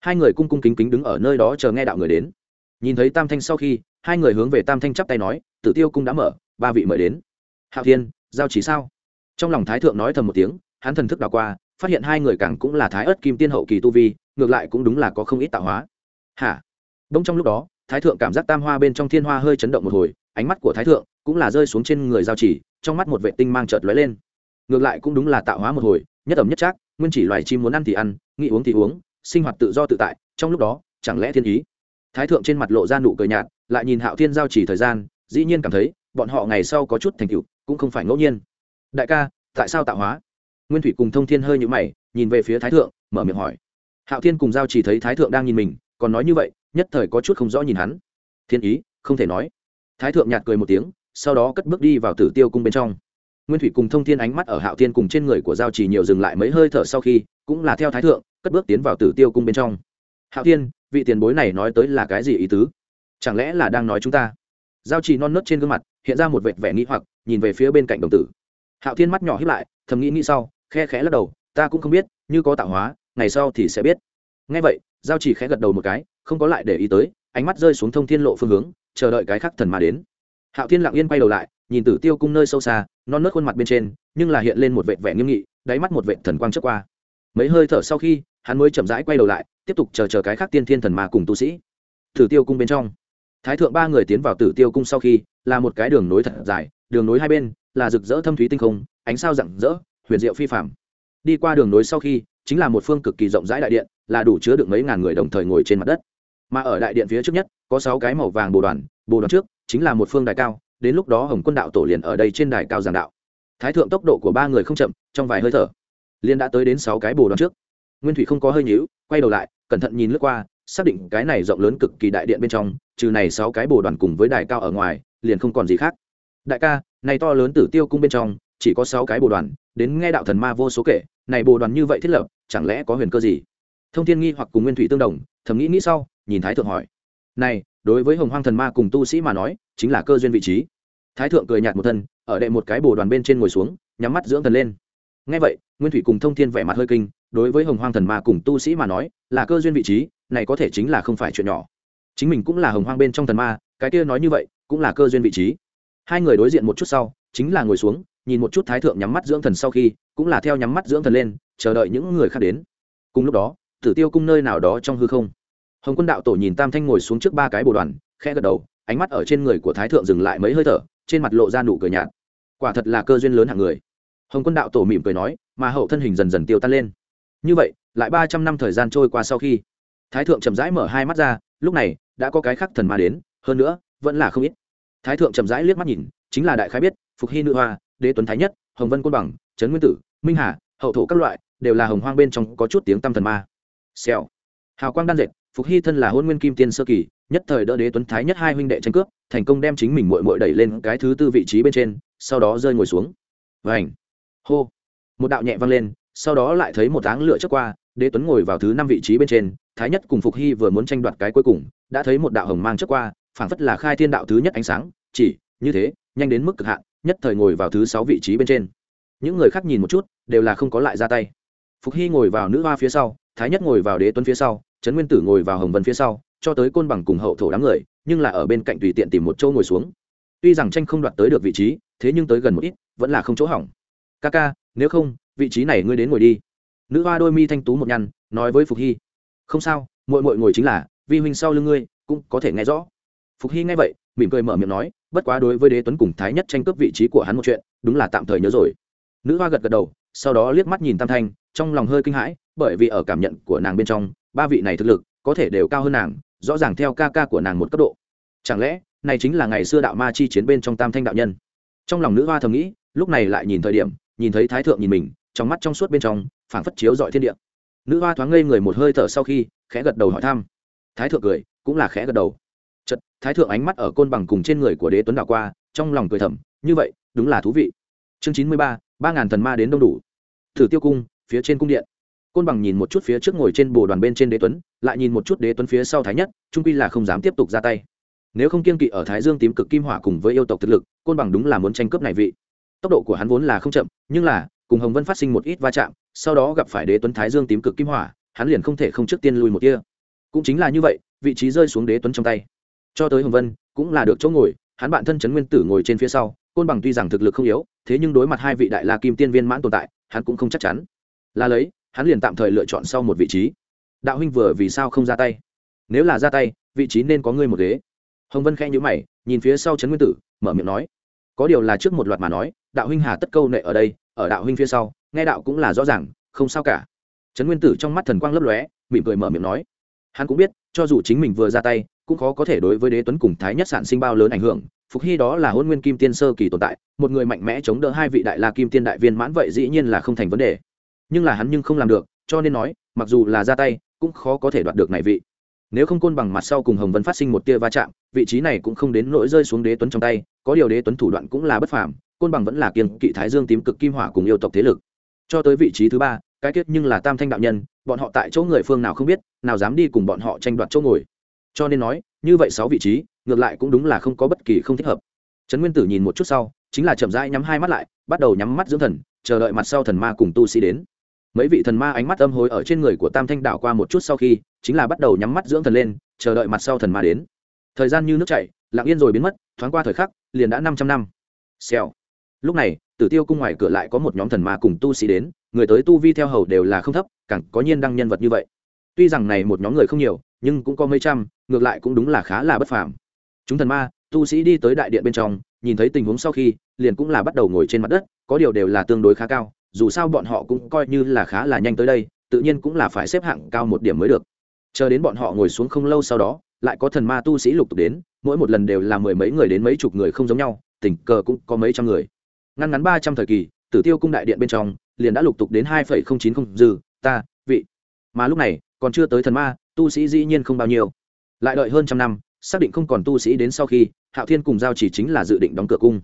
Hai người cung cung kính kính đứng ở nơi đó chờ nghe đạo người đến. Nhìn thấy tam thanh sau khi, hai người hướng về tam thanh chắp tay nói, tử tiêu cung đã mở, ba vị mời đến. Hạo thiên, giao chỉ sao? Trong lòng thái thượng nói thầm một tiếng, hắn thần thức đảo qua, phát hiện hai người càng cũng là thái ớt kim tiên hậu kỳ tu vi, ngược lại cũng đúng là có không ít tạo hóa. Hả? Đông trong lúc đó, thái thượng cảm giác tam hoa bên trong thiên hoa hơi chấn động một hồi, ánh mắt của thái thượng cũng là rơi xuống trên người giao chỉ, trong mắt một vệ tinh mang chợt lóe lên. Ngược lại cũng đúng là tạo hóa một hồi nhất ẩm nhất trác, nguyên chỉ loài chim muốn ăn thì ăn, nghĩ uống thì uống, sinh hoạt tự do tự tại, trong lúc đó, chẳng lẽ thiên ý? Thái thượng trên mặt lộ ra nụ cười nhạt, lại nhìn hạo thiên giao chỉ thời gian, dĩ nhiên cảm thấy, bọn họ ngày sau có chút thành tựu, cũng không phải ngẫu nhiên. Đại ca, tại sao tạo hóa? Nguyên thủy cùng thông thiên hơi nhũ mày, nhìn về phía thái thượng, mở miệng hỏi. Hạo thiên cùng giao chỉ thấy thái thượng đang nhìn mình, còn nói như vậy, nhất thời có chút không rõ nhìn hắn. Thiên ý, không thể nói. Thái thượng nhạt cười một tiếng, sau đó cất bước đi vào tử tiêu cung bên trong nguyên thủy cùng thông thiên ánh mắt ở hạo thiên cùng trên người của giao chỉ nhiều dừng lại mấy hơi thở sau khi, cũng là theo thái thượng, cất bước tiến vào tử tiêu cung bên trong. Hạo thiên, vị tiền bối này nói tới là cái gì ý tứ? Chẳng lẽ là đang nói chúng ta? Giao chỉ non nớt trên gương mặt, hiện ra một vệt vẻ nghĩ hoặc, nhìn về phía bên cạnh đồng tử. Hạo thiên mắt nhỏ hiếp lại, thầm nghĩ nghĩ sau, khe khẽ lắc đầu, ta cũng không biết, như có tạo hóa, ngày sau thì sẽ biết. Ngay vậy, giao chỉ khẽ gật đầu một cái, không có lại để ý tới, ánh mắt rơi xuống thông thiên lộ phương hướng, chờ đợi cái khắc thần mà đến. Hạo thiên lặng yên quay đầu lại, nhìn tử tiêu cung nơi sâu xa non nớt khuôn mặt bên trên, nhưng là hiện lên một vệt vẻ nghiêm nghị, đáy mắt một vệt thần quang trước qua. Mấy hơi thở sau khi, hắn mới chậm rãi quay đầu lại, tiếp tục chờ chờ cái khác tiên thiên thần mà cùng tu sĩ. Tử tiêu cung bên trong. Thái thượng ba người tiến vào tử tiêu cung sau khi, là một cái đường nối thật dài, đường nối hai bên, là rực rỡ thâm thúy tinh không, ánh sao rạng rỡ, huyền diệu phi phạm đi qua đường nối sau khi, chính là một phương cực kỳ rộng rãi đại điện, là đủ chứa được mấy ngàn người đồng thời ngồi trên mặt đất. Mà ở đại điện phía trước nhất, có sáu cái màu vàng bồ đoàn bồ đoàn trước, chính là một phương đài cao đến lúc đó hồng quân đạo tổ liền ở đây trên đài cao giảng đạo. Thái thượng tốc độ của ba người không chậm, trong vài hơi thở liên đã tới đến sáu cái bồ đoàn trước. Nguyên thủy không có hơi nhíu, quay đầu lại, cẩn thận nhìn lướt qua, xác định cái này rộng lớn cực kỳ đại điện bên trong, trừ này sáu cái bồ đoàn cùng với đài cao ở ngoài, liền không còn gì khác. Đại ca, này to lớn tử tiêu cung bên trong, chỉ có sáu cái bồ đoàn, đến nghe đạo thần ma vô số kể, này bồ đoàn như vậy thiết lập, chẳng lẽ có huyền cơ gì? Thông thiên nghi hoặc cùng nguyên thủy tương đồng, thầm nghĩ nghĩ sau, nhìn thái thượng hỏi. Này, đối với hồng hoang thần ma cùng tu sĩ mà nói chính là cơ duyên vị trí. Thái thượng cười nhạt một thân, ở đệ một cái bồ đoàn bên trên ngồi xuống, nhắm mắt dưỡng thần lên. Ngay vậy, nguyên thủy cùng thông thiên vẻ mặt hơi kinh, đối với hồng hoang thần ma cùng tu sĩ mà nói, là cơ duyên vị trí, này có thể chính là không phải chuyện nhỏ. Chính mình cũng là hồng hoang bên trong thần ma, cái kia nói như vậy, cũng là cơ duyên vị trí. Hai người đối diện một chút sau, chính là ngồi xuống, nhìn một chút thái thượng nhắm mắt dưỡng thần sau khi, cũng là theo nhắm mắt dưỡng thần lên, chờ đợi những người khác đến. Cùng lúc đó, tử tiêu cung nơi nào đó trong hư không. Hồng quân đạo tổ nhìn tam thanh ngồi xuống trước ba cái bồ đoàn, khẽ gật đầu ánh mắt ở trên người của thái thượng dừng lại mấy hơi thở, trên mặt lộ ra nụ cười nhạt. Quả thật là cơ duyên lớn hạng người. Hồng quân đạo tổ mỉm cười nói, mà hậu thân hình dần dần tiêu tan lên. Như vậy, lại ba trăm năm thời gian trôi qua sau khi, thái thượng chậm rãi mở hai mắt ra, lúc này, đã có cái khắc thần ma đến, hơn nữa, vẫn là không ít. Thái thượng chậm rãi liếc mắt nhìn, chính là đại khái biết, phục hy nữ hoa, đế tuấn thái nhất, hồng vân côn bằng, trấn nguyên tử, minh hà, hậu thổ các loại, đều là hồng hoang bên trong có chút tiếng tâm thần ma. Xèo. Hào quang đan dệt phục hy thân là hôn nguyên kim tiên sơ kỳ, nhất thời đỡ đế tuấn thái nhất hai huynh đệ tranh cướp, thành công đem chính mình mội mội đẩy lên cái thứ tư vị trí bên trên, sau đó rơi ngồi xuống. Vảnh hô! Một đạo nhẹ vang lên, sau đó lại thấy một áng lửa trước qua, đế tuấn ngồi vào thứ năm vị trí bên trên, thái nhất cùng phục hy vừa muốn tranh đoạt cái cuối cùng, đã thấy một đạo hồng mang trước qua, phảng phất là khai thiên đạo thứ nhất ánh sáng, chỉ, như thế, nhanh đến mức cực hạn, nhất thời ngồi vào thứ sáu vị trí bên trên. Những người khác nhìn một chút, đều là không có lại ra tay. Phục hy ngồi vào nữ hoa phía sau, thái nhất ngồi vào đế tuấn phía sau trấn nguyên tử ngồi vào hồng vân phía sau, cho tới côn bằng cùng hậu thổ đám người, nhưng là ở bên cạnh tùy tiện tìm một chỗ ngồi xuống. Tuy rằng tranh không đoạt tới được vị trí, thế nhưng tới gần một ít, vẫn là không chỗ hỏng. Ca ca, nếu không, vị trí này ngươi đến ngồi đi. Nữ hoa đôi mi thanh tú một nhăn, nói với phục hy. Không sao mội mội ngồi chính là, vi huynh sau lưng ngươi, cũng có thể nghe rõ. Phục hy nghe vậy, mỉm cười mở miệng nói, bất quá đối với đế tuấn cùng thái nhất tranh cướp vị trí của hắn một chuyện, đúng là tạm thời nhớ rồi. Nữ hoa gật gật đầu, sau đó liếc mắt nhìn tam thanh, trong lòng hơi kinh hãi, bởi vì ở cảm nhận của nàng bên trong ba vị này thực lực có thể đều cao hơn nàng, rõ ràng theo ca ca của nàng một cấp độ. Chẳng lẽ, này chính là ngày xưa đạo ma chi chiến bên trong tam thanh đạo nhân? Trong lòng nữ hoa thầm nghĩ, lúc này lại nhìn thời điểm, nhìn thấy thái thượng nhìn mình, trong mắt trong suốt bên trong, phảng phất chiếu dọi thiên địa. Nữ hoa thoáng ngây người một hơi thở sau khi, khẽ gật đầu hỏi thăm. Thái thượng cười, cũng là khẽ gật đầu. Chật thái thượng ánh mắt ở côn bằng cùng trên người của đế tuấn đạo qua, trong lòng cười thầm, như vậy, đúng là thú vị. Chương chín mươi ba ba ngàn thần ma đến đông đủ. Thử tiêu cung, phía trên cung điện côn bằng nhìn một chút phía trước ngồi trên bồ đoàn bên trên đế tuấn, lại nhìn một chút đế tuấn phía sau thái nhất, trung quy là không dám tiếp tục ra tay. Nếu không kiên kỵ ở thái dương tím cực kim hỏa cùng với yêu tộc thực lực, côn bằng đúng là muốn tranh cướp này vị. Tốc độ của hắn vốn là không chậm, nhưng là, cùng hồng vân phát sinh một ít va chạm, sau đó gặp phải đế tuấn thái dương tím cực kim hỏa, hắn liền không thể không trước tiên lui một kia cũng chính là như vậy, vị trí rơi xuống đế tuấn trong tay. Cho tới hồng vân, cũng là được chỗ ngồi, hắn bạn thân trấn nguyên tử ngồi trên phía sau, côn bằng tuy rằng thực lực không yếu, thế nhưng đối mặt hai vị đại la kim tiên viên mãn tồn tại, hắn cũng không chắc chắn. Là lấy hắn liền tạm thời lựa chọn sau một vị trí. Đạo huynh vừa vì sao không ra tay? Nếu là ra tay, vị trí nên có ngươi một ghế. Hồng vân khẽ nhữ mày, nhìn phía sau trấn nguyên tử, mở miệng nói. Có điều là trước một loạt mà nói, đạo huynh hà tất câu nệ ở đây, ở đạo huynh phía sau, nghe đạo cũng là rõ ràng, không sao cả. Trấn nguyên tử trong mắt thần quang lấp lóe, mỉm cười mở miệng nói. Hắn cũng biết, cho dù chính mình vừa ra tay, cũng khó có thể đối với đế tuấn cùng thái nhất sản sinh bao lớn ảnh hưởng. Phục hy đó là hôn nguyên kim tiên sơ kỳ tồn tại, một người mạnh mẽ chống đỡ hai vị đại la kim tiên đại viên mãn vậy dĩ nhiên là không thành vấn đề nhưng là hắn nhưng không làm được, cho nên nói, mặc dù là ra tay, cũng khó có thể đoạt được này vị. Nếu không côn bằng mặt sau cùng hồng vân phát sinh một tia va chạm, vị trí này cũng không đến nỗi rơi xuống đế tuấn trong tay, có điều đế tuấn thủ đoạn cũng là bất phàm, côn bằng vẫn là kiên kỵ thái dương tím cực kim hỏa cùng yêu tộc thế lực. Cho tới vị trí thứ ba, cái kết nhưng là tam thanh đạo nhân, bọn họ tại chỗ người phương nào không biết, nào dám đi cùng bọn họ tranh đoạt chỗ ngồi. Cho nên nói, như vậy sáu vị trí, ngược lại cũng đúng là không có bất kỳ không thích hợp. Trấn nguyên tử nhìn một chút sau, chính là chậm rãi nhắm hai mắt lại, bắt đầu nhắm mắt dưỡng thần, chờ đợi mặt sau thần ma cùng tu sĩ đến mấy vị thần ma ánh mắt âm hối ở trên người của tam thanh đạo qua một chút sau khi, chính là bắt đầu nhắm mắt dưỡng thần lên, chờ đợi mặt sau thần ma đến. Thời gian như nước chảy, lặng yên rồi biến mất, thoáng qua thời khắc, liền đã năm trăm năm. Xèo. Lúc này, tử tiêu cung ngoài cửa lại có một nhóm thần ma cùng tu sĩ đến, người tới tu vi theo hầu đều là không thấp, càng có nhiên đăng nhân vật như vậy. Tuy rằng này một nhóm người không nhiều, nhưng cũng có mấy trăm, ngược lại cũng đúng là khá là bất phàm. Chúng thần ma, tu sĩ đi tới đại điện bên trong, nhìn thấy tình huống sau khi, liền cũng là bắt đầu ngồi trên mặt đất, có điều đều là tương đối khá cao dù sao bọn họ cũng coi như là khá là nhanh tới đây, tự nhiên cũng là phải xếp hạng cao một điểm mới được. Chờ đến bọn họ ngồi xuống không lâu sau đó, lại có thần ma tu sĩ lục tục đến, mỗi một lần đều là mười mấy người đến mấy chục người không giống nhau, tình cờ cũng có mấy trăm người. Ngăn ngắn ba trăm thời kỳ, tử tiêu cung đại điện bên trong, liền đã lục tục đến hai phẩy không chín không dư, ta, vị. Mà lúc này, còn chưa tới thần ma, tu sĩ dĩ nhiên không bao nhiêu. Lại đợi hơn trăm năm, xác định không còn tu sĩ đến sau khi, hạo thiên cùng giao chỉ chính là dự định đóng cửa cung.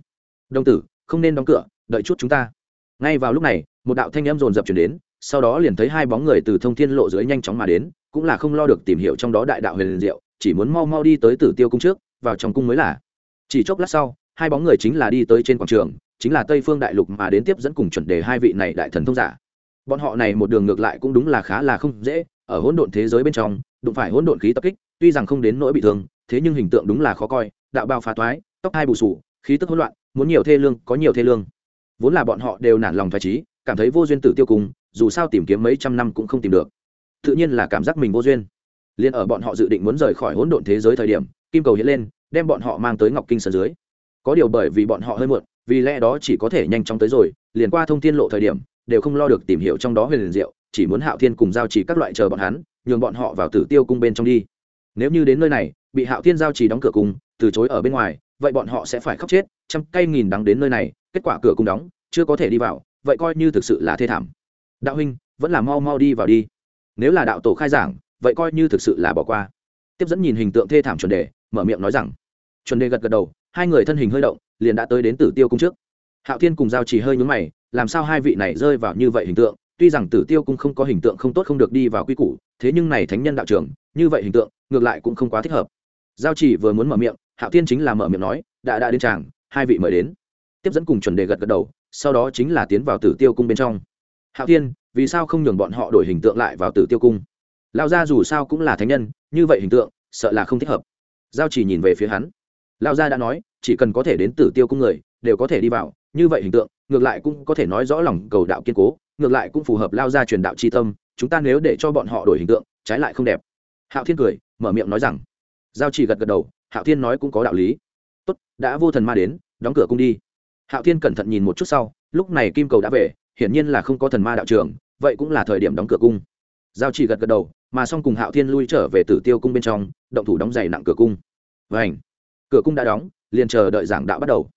Đông tử, không nên đóng cửa, đợi chút chúng ta ngay vào lúc này, một đạo thanh âm rồn rập chuyển đến, sau đó liền thấy hai bóng người từ thông thiên lộ dưới nhanh chóng mà đến, cũng là không lo được tìm hiểu trong đó đại đạo huyền liền diệu, chỉ muốn mau mau đi tới tử tiêu cung trước, vào trong cung mới là. Chỉ chốc lát sau, hai bóng người chính là đi tới trên quảng trường, chính là tây phương đại lục mà đến tiếp dẫn cùng chuẩn đề hai vị này đại thần thông giả. Bọn họ này một đường ngược lại cũng đúng là khá là không dễ, ở hỗn độn thế giới bên trong, đụng phải hỗn độn khí tập kích, tuy rằng không đến nỗi bị thương, thế nhưng hình tượng đúng là khó coi, đạo bao phá toái, tóc hai bù sù, khí tức hỗn loạn, muốn nhiều thê lương có nhiều thê lương vốn là bọn họ đều nản lòng thoải trí, cảm thấy vô duyên tử tiêu cùng, dù sao tìm kiếm mấy trăm năm cũng không tìm được. Tự nhiên là cảm giác mình vô duyên. Liền ở bọn họ dự định muốn rời khỏi hỗn độn thế giới thời điểm, kim cầu hiện lên, đem bọn họ mang tới ngọc kinh sơn dưới. Có điều bởi vì bọn họ hơi muộn, vì lẽ đó chỉ có thể nhanh chóng tới rồi, liền qua thông thiên lộ thời điểm, đều không lo được tìm hiểu trong đó huyền liền diệu, chỉ muốn hạo thiên cùng giao trì các loại chờ bọn hắn, nhường bọn họ vào tử tiêu cung bên trong đi. Nếu như đến nơi này, bị hạo thiên giao trì đóng cửa cung từ chối ở bên ngoài, vậy bọn họ sẽ phải khóc chết, trăm cây nghìn đắng đến nơi này kết quả cửa cung đóng, chưa có thể đi vào, vậy coi như thực sự là thê thảm. Đạo huynh, vẫn là mau mau đi vào đi. Nếu là đạo tổ khai giảng, vậy coi như thực sự là bỏ qua. Tiếp dẫn nhìn hình tượng thê thảm chuẩn đề, mở miệng nói rằng, chuẩn đề gật gật đầu, hai người thân hình hơi động, liền đã tới đến tử tiêu cung trước. Hạo thiên cùng giao chỉ hơi nhúng mày, làm sao hai vị này rơi vào như vậy hình tượng? Tuy rằng tử tiêu cung không có hình tượng không tốt không được đi vào quy củ, thế nhưng này thánh nhân đạo trưởng, như vậy hình tượng, ngược lại cũng không quá thích hợp. Giao chỉ vừa muốn mở miệng, hạo thiên chính là mở miệng nói, đã đã đến chàng, hai vị mời đến tiếp dẫn cùng chuẩn đề gật gật đầu, sau đó chính là tiến vào tử tiêu cung bên trong. Hạo thiên, vì sao không nhường bọn họ đổi hình tượng lại vào tử tiêu cung? Lao gia dù sao cũng là thánh nhân, như vậy hình tượng, sợ là không thích hợp. Giao chỉ nhìn về phía hắn. Lao gia đã nói, chỉ cần có thể đến tử tiêu cung người, đều có thể đi vào, như vậy hình tượng, ngược lại cũng có thể nói rõ lòng cầu đạo kiên cố, ngược lại cũng phù hợp lao gia truyền đạo c tâm, chúng ta nếu để cho bọn họ đổi hình tượng, trái lại không đẹp. Hạo thiên cười, mở miệng nói rằng. Giao chỉ gật gật đầu, hạo thiên nói cũng có đạo lý. Tốt, đã vô thần ma đến, đóng cửa cung đi hạo thiên cẩn thận nhìn một chút sau lúc này kim cầu đã về hiển nhiên là không có thần ma đạo trường vậy cũng là thời điểm đóng cửa cung. Giao chỉ gật gật đầu mà xong cùng hạo thiên lui trở về tử tiêu cung bên trong động thủ đóng giày nặng cửa cung. Vành, cửa cung đã đóng liền chờ đợi giảng đạo bắt đầu.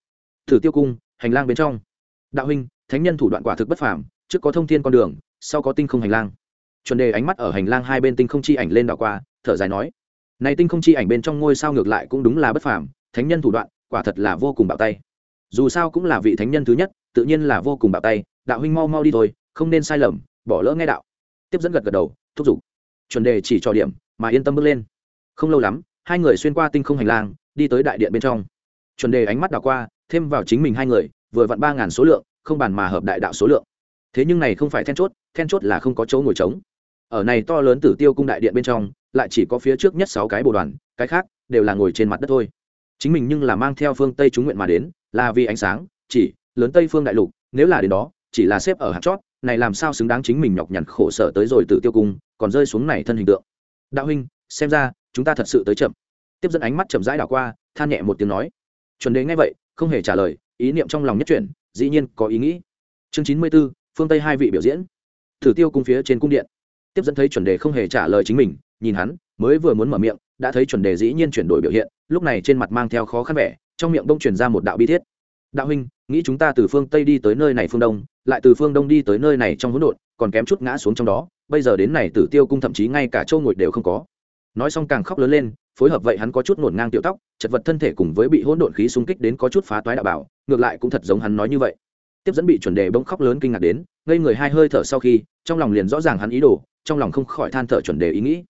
Tử tiêu cung hành lang bên trong. Đạo huynh thánh nhân thủ đoạn quả thực bất phàm trước có thông thiên con đường sau có tinh không hành lang. Chuẩn đề ánh mắt ở hành lang hai bên tinh không chi ảnh lên đảo qua thở dài nói này tinh không chi ảnh bên trong ngôi sao ngược lại cũng đúng là bất phàm thánh nhân thủ đoạn quả thật là vô cùng bạo tay dù sao cũng là vị thánh nhân thứ nhất, tự nhiên là vô cùng bạo tay, đạo huynh mau mau đi thôi, không nên sai lầm, bỏ lỡ nghe đạo. Tiếp dẫn gật gật đầu, thúc giục. Chuẩn đề chỉ trò điểm, mà yên tâm bước lên. Không lâu lắm, hai người xuyên qua tinh không hành lang, đi tới đại điện bên trong. Chuẩn đề ánh mắt đảo qua, thêm vào chính mình hai người, vừa vặn ba ngàn số lượng, không bàn mà hợp đại đạo số lượng. Thế nhưng này không phải then chốt then chốt là không có chỗ ngồi trống. Ở này to lớn tử tiêu cung đại điện bên trong, lại chỉ có phía trước nhất sáu cái bồ đoàn, cái khác đều là ngồi trên mặt đất thôi. Chính mình nhưng là mang theo phương tây chúng nguyện mà đến là vì ánh sáng, chỉ, lớn tây phương đại lục, nếu là đến đó, chỉ là xếp ở hạt chót, này làm sao xứng đáng chính mình nhọc nhằn khổ sở tới rồi tử tiêu cung, còn rơi xuống này thân hình tượng. Đạo huynh, xem ra, chúng ta thật sự tới chậm. Tiếp dẫn ánh mắt chậm rãi đảo qua, than nhẹ một tiếng nói. Chuẩn đế nghe vậy, không hề trả lời, ý niệm trong lòng nhất chuyển, dĩ nhiên có ý nghĩ. Chương chín mươi b ố phương tây hai vị biểu diễn. Thử tiêu cung phía trên cung điện. Tiếp dẫn thấy chuẩn đề không hề trả lời chính mình, nhìn hắn, mới vừa muốn mở miệng, đã thấy chuẩn đề dĩ nhiên chuyển đổi biểu hiện, lúc này trên mặt mang theo khó khăn vẻ trong miệng đông truyền ra một đạo bi thiết. Đạo huynh, nghĩ chúng ta từ phương tây đi tới nơi này phương đông, lại từ phương đông đi tới nơi này trong hỗn độn, còn kém chút ngã xuống trong đó, bây giờ đến này tử tiêu cung thậm chí ngay cả châu ngồi đều không có. Nói xong càng khóc lớn lên, phối hợp vậy hắn có chút ngổn ngang tiểu tóc, chật vật thân thể cùng với bị hỗn độn khí xung kích đến có chút phá toái đạo bảo, ngược lại cũng thật giống hắn nói như vậy. Tiếp dẫn bị chuẩn đề bỗng khóc lớn kinh ngạc đến, ngây người hai hơi thở sau khi, trong lòng liền rõ ràng hắn ý đồ, trong lòng không khỏi than thở chuẩn đề ý nghĩ.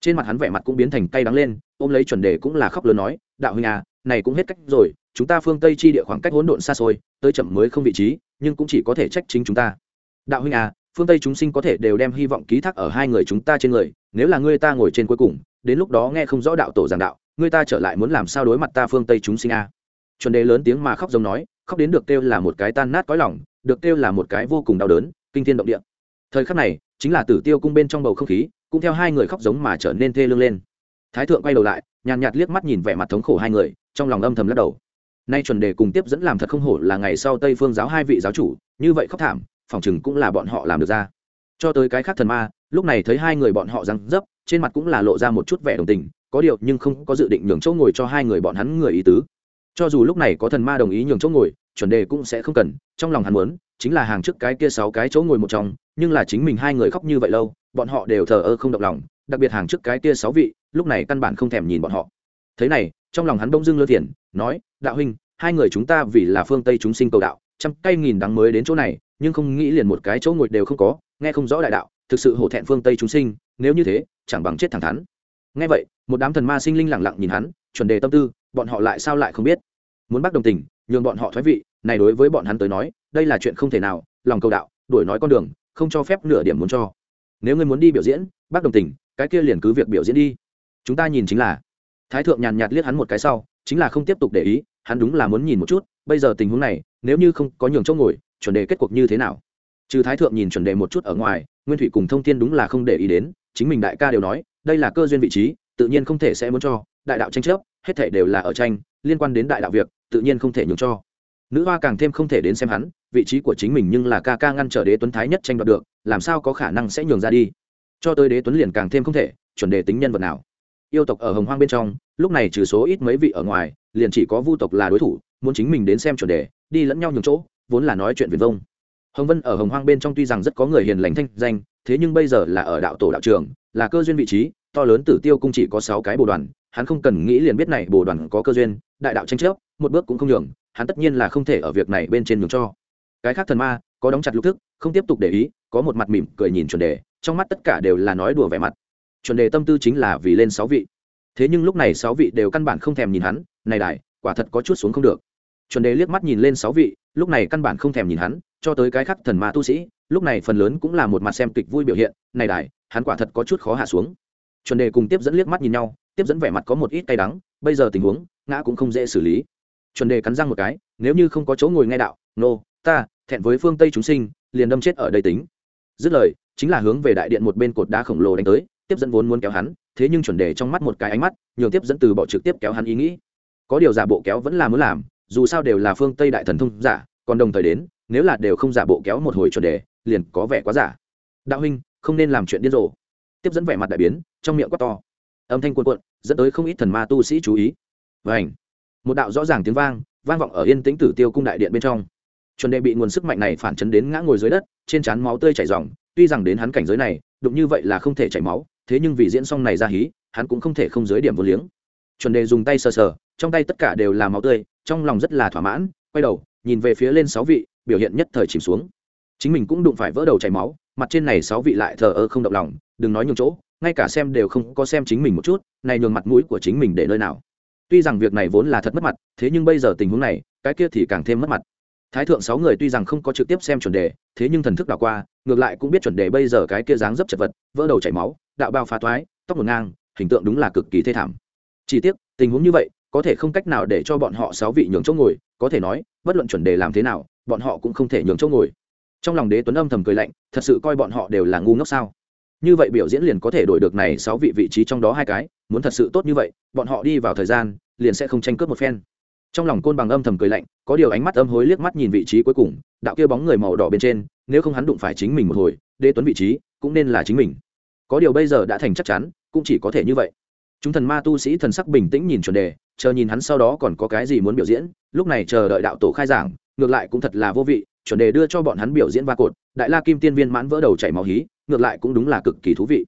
Trên mặt hắn vẻ mặt cũng biến thành cay đắng lên, ôm lấy chuẩn đề cũng là khóc lớn nói, đạo huynh à này cũng hết cách rồi, chúng ta phương tây chi địa khoảng cách hỗn độn xa xôi, tới chậm mới không vị trí, nhưng cũng chỉ có thể trách chính chúng ta. Đạo huynh à phương tây chúng sinh có thể đều đem hy vọng ký thác ở hai người chúng ta trên người, nếu là ngươi ta ngồi trên cuối cùng, đến lúc đó nghe không rõ đạo tổ giảng đạo, ngươi ta trở lại muốn làm sao đối mặt ta phương tây chúng sinh a à. chuẩn đề lớn tiếng mà khóc giống nói, khóc đến được kêu là một cái tan nát cõi lòng, được kêu là một cái vô cùng đau đớn, kinh thiên động địa. Thời khắc này, chính là tử tiêu cung bên trong bầu không khí, cũng theo hai người khóc giống mà trở nên thê lương lên. Thái thượng quay đầu lại nhàn nhạt liếc mắt nhìn vẻ mặt thống khổ hai người, trong lòng âm thầm lắc đầu. Nay chuẩn đề cùng tiếp dẫn làm thật không hổ là ngày sau tây phương giáo hai vị giáo chủ, như vậy khóc thảm, phòng chừng cũng là bọn họ làm được ra. Cho tới cái khác thần ma, lúc này thấy hai người bọn họ răng dấp, trên mặt cũng là lộ ra một chút vẻ đồng tình, có điều nhưng không có dự định nhường chỗ ngồi cho hai người bọn hắn người ý tứ. Cho dù lúc này có thần ma đồng ý nhường chỗ ngồi, chuẩn đề cũng sẽ không cần, trong lòng hắn muốn, chính là hàng trước cái kia sáu cái chỗ ngồi một trong, nhưng là chính mình hai người khóc như vậy lâu, bọn họ đều thờ ơ không động lòng đặc biệt hàng trước cái kia sáu vị, lúc này căn bản không thèm nhìn bọn họ. Thế này, trong lòng hắn bỗng dưng lơ tiền nói, đạo huynh, hai người chúng ta vì là phương tây chúng sinh cầu đạo, trăm cây nghìn đắng mới đến chỗ này, nhưng không nghĩ liền một cái chỗ ngồi đều không có, nghe không rõ đại đạo, thực sự hổ thẹn phương tây chúng sinh, nếu như thế, chẳng bằng chết thẳng thắn. Nghe vậy, một đám thần ma sinh linh lẳng lặng nhìn hắn, chuẩn đề tâm tư, bọn họ lại sao lại không biết? Muốn bắt đồng tình, nhường bọn họ thoái vị, này đối với bọn hắn tới nói, đây là chuyện không thể nào, lòng cầu đạo, đuổi nói con đường, không cho phép nửa điểm muốn cho. Nếu ngươi muốn đi biểu diễn, bác đồng tình cái kia liền cứ việc biểu diễn đi. Chúng ta nhìn chính là. Thái thượng nhàn nhạt liếc hắn một cái sau, chính là không tiếp tục để ý, hắn đúng là muốn nhìn một chút, bây giờ tình huống này, nếu như không có nhường chỗ ngồi, chuẩn đề kết cuộc như thế nào? Trừ thái thượng nhìn chuẩn đề một chút ở ngoài, nguyên thủy cùng thông thiên đúng là không để ý đến, chính mình đại ca đều nói, đây là cơ duyên vị trí, tự nhiên không thể sẽ muốn cho, đại đạo tranh chấp, hết thể đều là ở tranh, liên quan đến đại đạo việc, tự nhiên không thể nhường cho. Nữ hoa càng thêm không thể đến xem hắn, vị trí của chính mình nhưng là ca ca ngăn trở đế tuấn thái nhất tranh đoạt được, làm sao có khả năng sẽ nhường ra đi? Cho tới đế tuấn liền càng thêm không thể, chuẩn đề tính nhân vật nào. Yêu tộc ở hồng hoang bên trong, lúc này trừ số ít mấy vị ở ngoài, liền chỉ có vu tộc là đối thủ, muốn chính mình đến xem chuẩn đề, đi lẫn nhau nhường chỗ, vốn là nói chuyện viền vông. Hồng vân ở hồng hoang bên trong tuy rằng rất có người hiền lành thanh danh, thế nhưng bây giờ là ở đạo tổ đạo trường, là cơ duyên vị trí, to lớn tử tiêu cung chỉ có sáu cái bồ đoàn, hắn không cần nghĩ liền biết này bồ đoàn có cơ duyên, đại đạo tranh chấp, một bước cũng không nhường, hắn tất nhiên là không thể ở việc này bên trên nhường cho. Cái khác thần ma có đóng chặt lục thức không tiếp tục để ý có một mặt mỉm cười nhìn chuẩn đề trong mắt tất cả đều là nói đùa vẻ mặt. Chuẩn đề tâm tư chính là vì lên sáu vị. Thế nhưng lúc này sáu vị đều căn bản không thèm nhìn hắn này đại quả thật có chút xuống không được. Chuẩn đề liếc mắt nhìn lên sáu vị lúc này căn bản không thèm nhìn hắn cho tới cái khắc thần ma tu sĩ lúc này phần lớn cũng là một mặt xem kịch vui biểu hiện này đại hắn quả thật có chút khó hạ xuống. Chuẩn đề cùng tiếp dẫn liếc mắt nhìn nhau tiếp dẫn vẻ mặt có một ít cay đắng bây giờ tình huống ngã cũng không dễ xử lý. Chuẩn đề cắn răng một cái nếu như không có chỗ ngồi nghe đạo nô、no, ta, thẹn với phương tây chúng sinh, liền đâm chết ở đây tính. Dứt lời, chính là hướng về đại điện một bên cột đá khổng lồ đánh tới, tiếp dẫn vốn muốn kéo hắn, thế nhưng chuẩn đề trong mắt một cái ánh mắt, nhường tiếp dẫn từ bỏ trực tiếp kéo hắn ý nghĩ. Có điều giả bộ kéo vẫn là muốn làm, dù sao đều là phương tây đại thần thông giả, còn đồng thời đến, nếu là đều không giả bộ kéo một hồi chuẩn đề, liền có vẻ quá giả. Đạo huynh, không nên làm chuyện điên rồ. Tiếp dẫn vẻ mặt đại biến, trong miệng quát to. Âm thanh cuộn cuộn, dẫn tới không ít thần ma tu sĩ chú ý. Vảnh một đạo rõ ràng tiếng vang vang vọng ở yên tĩnh tử tiêu cung đại điện bên trong chuẩn đề bị nguồn sức mạnh này phản chấn đến ngã ngồi dưới đất, trên trán máu tươi chảy ròng. Tuy rằng đến hắn cảnh giới này, đụng như vậy là không thể chảy máu, thế nhưng vì diễn xong này ra hí, hắn cũng không thể không dưới điểm vô liếng. Chuẩn đề dùng tay sờ sờ, trong tay tất cả đều là máu tươi, trong lòng rất là thỏa mãn, quay đầu, nhìn về phía lên sáu vị, biểu hiện nhất thời chìm xuống. Chính mình cũng đụng phải vỡ đầu chảy máu, mặt trên này sáu vị lại thờ ơ không động lòng, đừng nói nhường chỗ, ngay cả xem đều không có xem chính mình một chút, này nhường mặt mũi của chính mình để nơi nào. Tuy rằng việc này vốn là thật mất mặt, thế nhưng bây giờ tình huống này, cái kia thì càng thêm mất mặt thái thượng sáu người tuy rằng không có trực tiếp xem chuẩn đề, thế nhưng thần thức đảo qua, ngược lại cũng biết chuẩn đề bây giờ cái kia dáng dấp chật vật, vỡ đầu chảy máu, đạo bao phá thoái, tóc ngổn ngang, hình tượng đúng là cực kỳ thê thảm. Chỉ tiếc, tình huống như vậy, có thể không cách nào để cho bọn họ sáu vị nhường chỗ ngồi, có thể nói, bất luận chuẩn đề làm thế nào, bọn họ cũng không thể nhường chỗ ngồi. Trong lòng đế tuấn âm thầm cười lạnh, thật sự coi bọn họ đều là ngu ngốc sao? Như vậy biểu diễn liền có thể đổi được này sáu vị vị trí trong đó hai cái, muốn thật sự tốt như vậy, bọn họ đi vào thời gian, liền sẽ không tranh cướp một phen trong lòng côn bằng âm thầm cười lạnh, có điều ánh mắt âm hối liếc mắt nhìn vị trí cuối cùng, đạo kia bóng người màu đỏ bên trên, nếu không hắn đụng phải chính mình một hồi, đế tuấn vị trí cũng nên là chính mình. Có điều bây giờ đã thành chắc chắn, cũng chỉ có thể như vậy. Chúng thần ma tu sĩ thần sắc bình tĩnh nhìn chuẩn đề, chờ nhìn hắn sau đó còn có cái gì muốn biểu diễn, lúc này chờ đợi đạo tổ khai giảng, ngược lại cũng thật là vô vị, chuẩn đề đưa cho bọn hắn biểu diễn va cột, đại la kim tiên viên mãn vỡ đầu chảy máu hí, ngược lại cũng đúng là cực kỳ thú vị.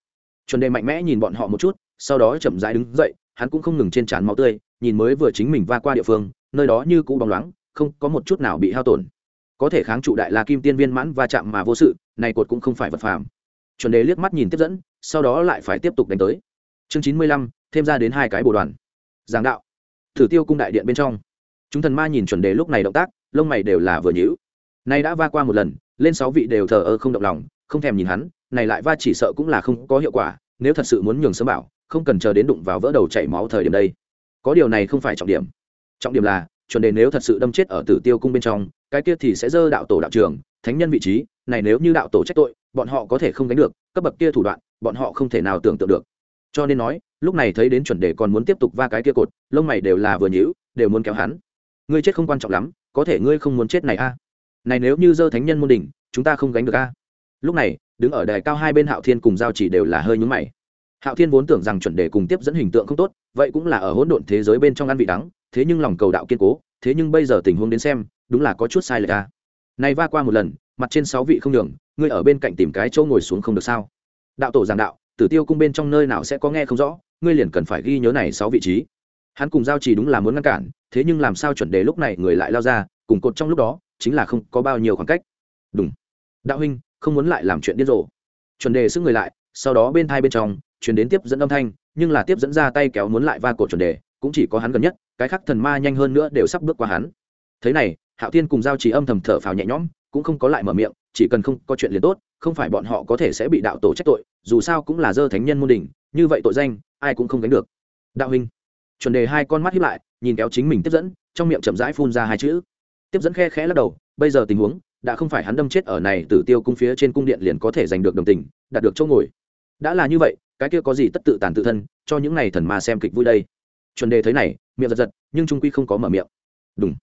Chuẩn đề mạnh mẽ nhìn bọn họ một chút, sau đó chậm rãi đứng dậy, hắn cũng không ngừng trên trán máu tươi nhìn mới vừa chính mình va qua địa phương, nơi đó như cũ bóng loáng, không có một chút nào bị hao tổn. Có thể kháng trụ đại la kim tiên viên mãn va chạm mà vô sự, này cột cũng không phải vật phàm. Chuẩn đề liếc mắt nhìn tiếp dẫn, sau đó lại phải tiếp tục đánh tới. Chương chín mươi lăm, thêm ra đến hai cái bồ đoàn. Giảng đạo. Thử tiêu cung đại điện bên trong. Chúng thần ma nhìn chuẩn đề lúc này động tác, lông mày đều là vừa nhữ nay đã va qua một lần, lên sáu vị đều thờ ơ không động lòng, không thèm nhìn hắn, này lại va chỉ sợ cũng là không có hiệu quả, nếu thật sự muốn nhường sớm bảo, không cần chờ đến đụng vào vỡ đầu chảy máu thời điểm đây có điều này không phải trọng điểm. Trọng điểm là, chuẩn đề nếu thật sự đâm chết ở tử tiêu cung bên trong, cái kia thì sẽ dơ đạo tổ đạo trường, thánh nhân vị trí, này nếu như đạo tổ trách tội, bọn họ có thể không đánh được, cấp bậc kia thủ đoạn, bọn họ không thể nào tưởng tượng được. Cho nên nói, lúc này thấy đến chuẩn đề còn muốn tiếp tục va cái kia cột, lông mày đều là vừa nhữ đều muốn kéo hắn. Ngươi chết không quan trọng lắm, có thể ngươi không muốn chết này a. Này nếu như dơ thánh nhân môn đỉnh, chúng ta không gánh được a. Lúc này, đứng ở đài cao hai bên hạo thiên cùng giao chỉ đều là hơi nhúng mày hạo thiên vốn tưởng rằng chuẩn đề cùng tiếp dẫn hình tượng không tốt, vậy cũng là ở hỗn độn thế giới bên trong ăn vị đắng, thế nhưng lòng cầu đạo kiên cố, thế nhưng bây giờ tình huống đến xem, đúng là có chút sai lệch a. Này va qua một lần, mặt trên sáu vị không đường ngươi ở bên cạnh tìm cái chỗ ngồi xuống không được sao? Đạo tổ giảng đạo, tử tiêu cung bên trong nơi nào sẽ có nghe không rõ, ngươi liền cần phải ghi nhớ này sáu vị trí. Hắn cùng giao chỉ đúng là muốn ngăn cản, thế nhưng làm sao chuẩn đề lúc này người lại lao ra, cùng cột trong lúc đó, chính là không có bao nhiêu khoảng cách. Đúng đạo huynh, không muốn lại làm chuyện điên rồ. Chuẩn đề sức người lại, sau đó bên thai bên trong chuyển đến tiếp dẫn âm thanh, nhưng là tiếp dẫn ra tay kéo muốn lại va cổ chuẩn đề, cũng chỉ có hắn gần nhất, cái khác thần ma nhanh hơn nữa đều sắp bước qua hắn. Thế này, hạo thiên cùng giao chỉ âm thầm thở phào nhẹ nhõm, cũng không có lại mở miệng, chỉ cần không có chuyện liền tốt, không phải bọn họ có thể sẽ bị đạo tổ trách tội, dù sao cũng là dơ thánh nhân môn đình như vậy tội danh, ai cũng không gánh được. Đạo huynh. Chuẩn đề hai con mắt hiếp lại, nhìn kéo chính mình tiếp dẫn, trong miệng chậm rãi phun ra hai chữ. Tiếp dẫn khe khẽ lắc đầu, bây giờ tình huống, đã không phải hắn đâm chết ở này tử tiêu cung phía trên cung điện liền có thể giành được đồng tình, đạt được chỗ ngồi. Đã là như vậy cái kia có gì tất tự tàn tự thân, cho những này thần ma xem kịch vui đây. Chuẩn đề thấy này, miệng giật giật, nhưng trung quy không có mở miệng. Đúng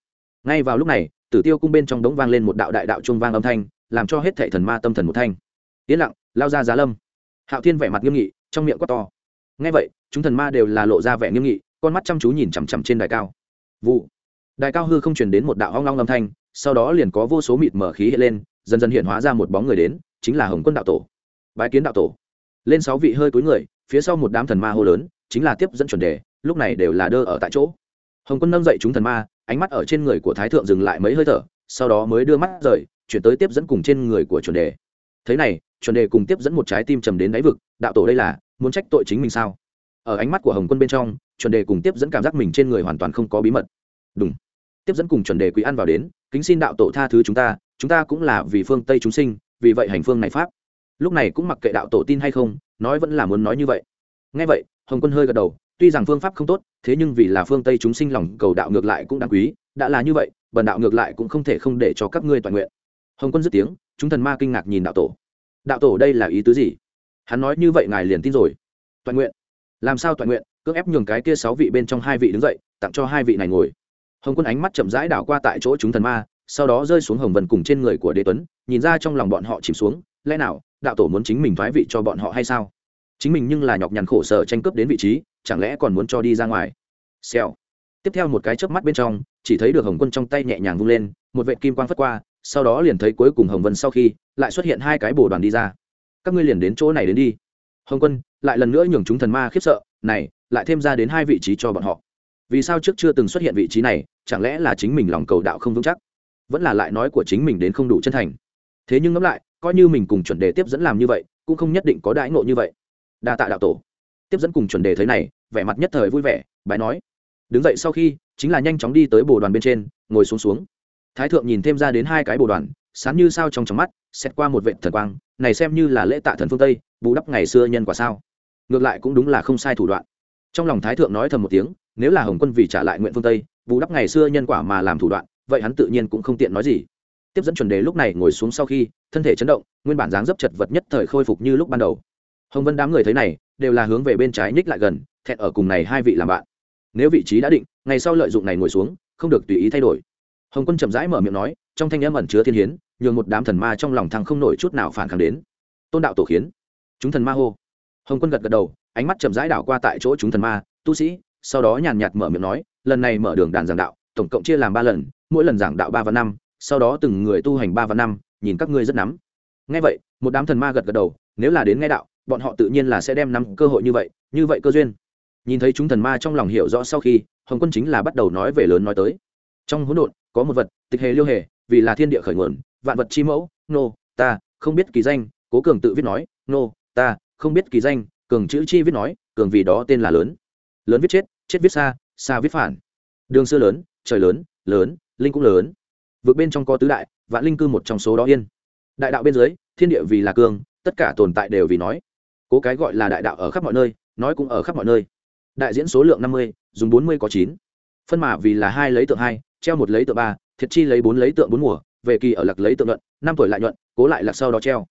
ngay vào lúc này, tử tiêu cung bên trong đống vang lên một đạo đại đạo trung vang âm thanh, làm cho hết thệ thần ma tâm thần một thanh. Yên lặng, lao ra giá lâm. Hạo thiên vẻ mặt nghiêm nghị, trong miệng quát to. Ngay vậy, chúng thần ma đều là lộ ra vẻ nghiêm nghị, con mắt chăm chú nhìn chằm chằm trên đài cao. Vụ. Đài cao hư không truyền đến một đạo hoang long âm thanh, sau đó liền có vô số mịt mở khí hiện lên, dần dần hiện hóa ra một bóng người đến, chính là hồng quân đạo tổ. Bái kiến đạo tổ lên sáu vị hơi cuối người, phía sau một đám thần ma hô lớn, chính là tiếp dẫn chuẩn đề, lúc này đều là đơ ở tại chỗ. Hồng quân nâng dậy chúng thần ma, ánh mắt ở trên người của thái thượng dừng lại mấy hơi thở, sau đó mới đưa mắt rời, chuyển tới tiếp dẫn cùng trên người của chuẩn đề. Thế này, chuẩn đề cùng tiếp dẫn một trái tim trầm đến đáy vực, đạo tổ đây là, muốn trách tội chính mình sao? Ở ánh mắt của hồng quân bên trong, chuẩn đề cùng tiếp dẫn cảm giác mình trên người hoàn toàn không có bí mật. Đúng tiếp dẫn cùng chuẩn đề quý ăn vào đến, kính xin đạo tổ tha thứ chúng ta chúng ta cũng là vì phương tây chúng sinh, vì vậy hành phương này pháp lúc này cũng mặc kệ đạo tổ tin hay không, nói vẫn là muốn nói như vậy. Ngay vậy, hồng quân hơi gật đầu, tuy rằng phương pháp không tốt, thế nhưng vì là phương tây chúng sinh lòng cầu đạo ngược lại cũng đáng quý, đã là như vậy, bần đạo ngược lại cũng không thể không để cho các ngươi toàn nguyện. Hồng quân dứt tiếng, chúng thần ma kinh ngạc nhìn đạo tổ. Đạo tổ đây là ý tứ gì? Hắn nói như vậy ngài liền tin rồi. Toàn nguyện. Làm sao toàn nguyện? Cưỡng ép nhường cái kia sáu vị bên trong hai vị đứng dậy, tặng cho hai vị này ngồi. Hồng quân ánh mắt chậm rãi đảo qua tại chỗ chúng thần ma, sau đó rơi xuống hồng vần cùng trên người của đế tuấn, nhìn ra trong lòng bọn họ chìm xuống, lẽ nào đạo tổ muốn chính mình thoái vị cho bọn họ hay sao? Chính mình nhưng là nhọc nhằn khổ sở tranh cướp đến vị trí, chẳng lẽ còn muốn cho đi ra ngoài? Xèo. Tiếp theo một cái chớp mắt bên trong, chỉ thấy được hồng quân trong tay nhẹ nhàng vung lên, một vệ kim quang phất qua, sau đó liền thấy cuối cùng hồng vân sau khi, lại xuất hiện hai cái bồ đoàn đi ra. Các ngươi liền đến chỗ này đến đi. Hồng quân, lại lần nữa nhường chúng thần ma khiếp sợ, này, lại thêm ra đến hai vị trí cho bọn họ. Vì sao trước chưa từng xuất hiện vị trí này, chẳng lẽ là chính mình lòng cầu đạo không vững chắc? Vẫn là lại nói của chính mình đến không đủ chân thành. Thế nhưng ngẫm lại coi như mình cùng chuẩn đề tiếp dẫn làm như vậy, cũng không nhất định có đãi ngộ như vậy. Đa tạ đạo tổ. Tiếp dẫn cùng chuẩn đề thế này, vẻ mặt nhất thời vui vẻ, bái nói. Đứng dậy sau khi, chính là nhanh chóng đi tới bồ đoàn bên trên, ngồi xuống xuống. Thái thượng nhìn thêm ra đến hai cái bồ đoàn, sáng như sao trong trong mắt, xét qua một vệ thần quang, này xem như là lễ tạ thần phương tây, bù đắp ngày xưa nhân quả sao. Ngược lại cũng đúng là không sai thủ đoạn. Trong lòng thái thượng nói thầm một tiếng, nếu là hồng quân vì trả lại nguyện phương tây, bù đắp ngày xưa nhân quả mà làm thủ đoạn, vậy hắn tự nhiên cũng không tiện nói gì. Tiếp dẫn chuẩn đề lúc này ngồi xuống sau khi thân thể chấn động, nguyên bản dáng dấp chật vật nhất thời khôi phục như lúc ban đầu. Hồng vân đám người thấy này, đều là hướng về bên trái nhích lại gần, thẹn ở cùng này hai vị làm bạn. Nếu vị trí đã định, ngày sau lợi dụng này ngồi xuống, không được tùy ý thay đổi. Hồng quân chậm rãi mở miệng nói, trong thanh âm ẩn chứa thiên hiến, nhường một đám thần ma trong lòng thăng không nổi chút nào phản kháng đến. Tôn đạo tổ khiến, chúng thần ma hô. Hồng quân gật gật đầu, ánh mắt chậm rãi đảo qua tại chỗ chúng thần ma, tu sĩ, sau đó nhàn nhạt mở miệng nói, lần này mở đường đàn giảng đạo, tổng cộng chia làm ba lần, mỗi lần giảng đạo ba và năm, sau đó từng người tu hành ba và năm nhìn các ngươi rất nắm. Ngay vậy, một đám thần ma gật gật đầu, nếu là đến nghe đạo, bọn họ tự nhiên là sẽ đem nắm cơ hội như vậy như vậy cơ duyên. Nhìn thấy chúng thần ma trong lòng hiểu rõ sau khi, hồng quân chính là bắt đầu nói về lớn nói tới. Trong hỗn độn, có một vật, tịch hề liêu hề, vì là thiên địa khởi nguồn, vạn vật chi mẫu, nô, ta, không biết kỳ danh, cố cường tự viết nói, nô, ta, không biết kỳ danh, cường chữ chi viết nói, cường vì đó tên là lớn. Lớn viết chết chết viết xa xa viết phản. Đường xưa lớn, trời lớn lớn, linh cũng lớn. Vượt bên trong có tứ đại vạn linh cư một trong số đó yên. Đại đạo bên dưới, thiên địa vì là cường, tất cả tồn tại đều vì nói. Cố cái gọi là đại đạo ở khắp mọi nơi, nói cũng ở khắp mọi nơi. Đại diễn số lượng năm mươi, dùng bốn mươi có chín. Phân mạ vì là hai lấy tượng hai, treo một lấy tượng ba, thiệt chi lấy bốn lấy tượng bốn mùa, về kỳ ở lặc lấy tượng luận năm tuổi lại nhuận, cố lại lặc sau đó treo.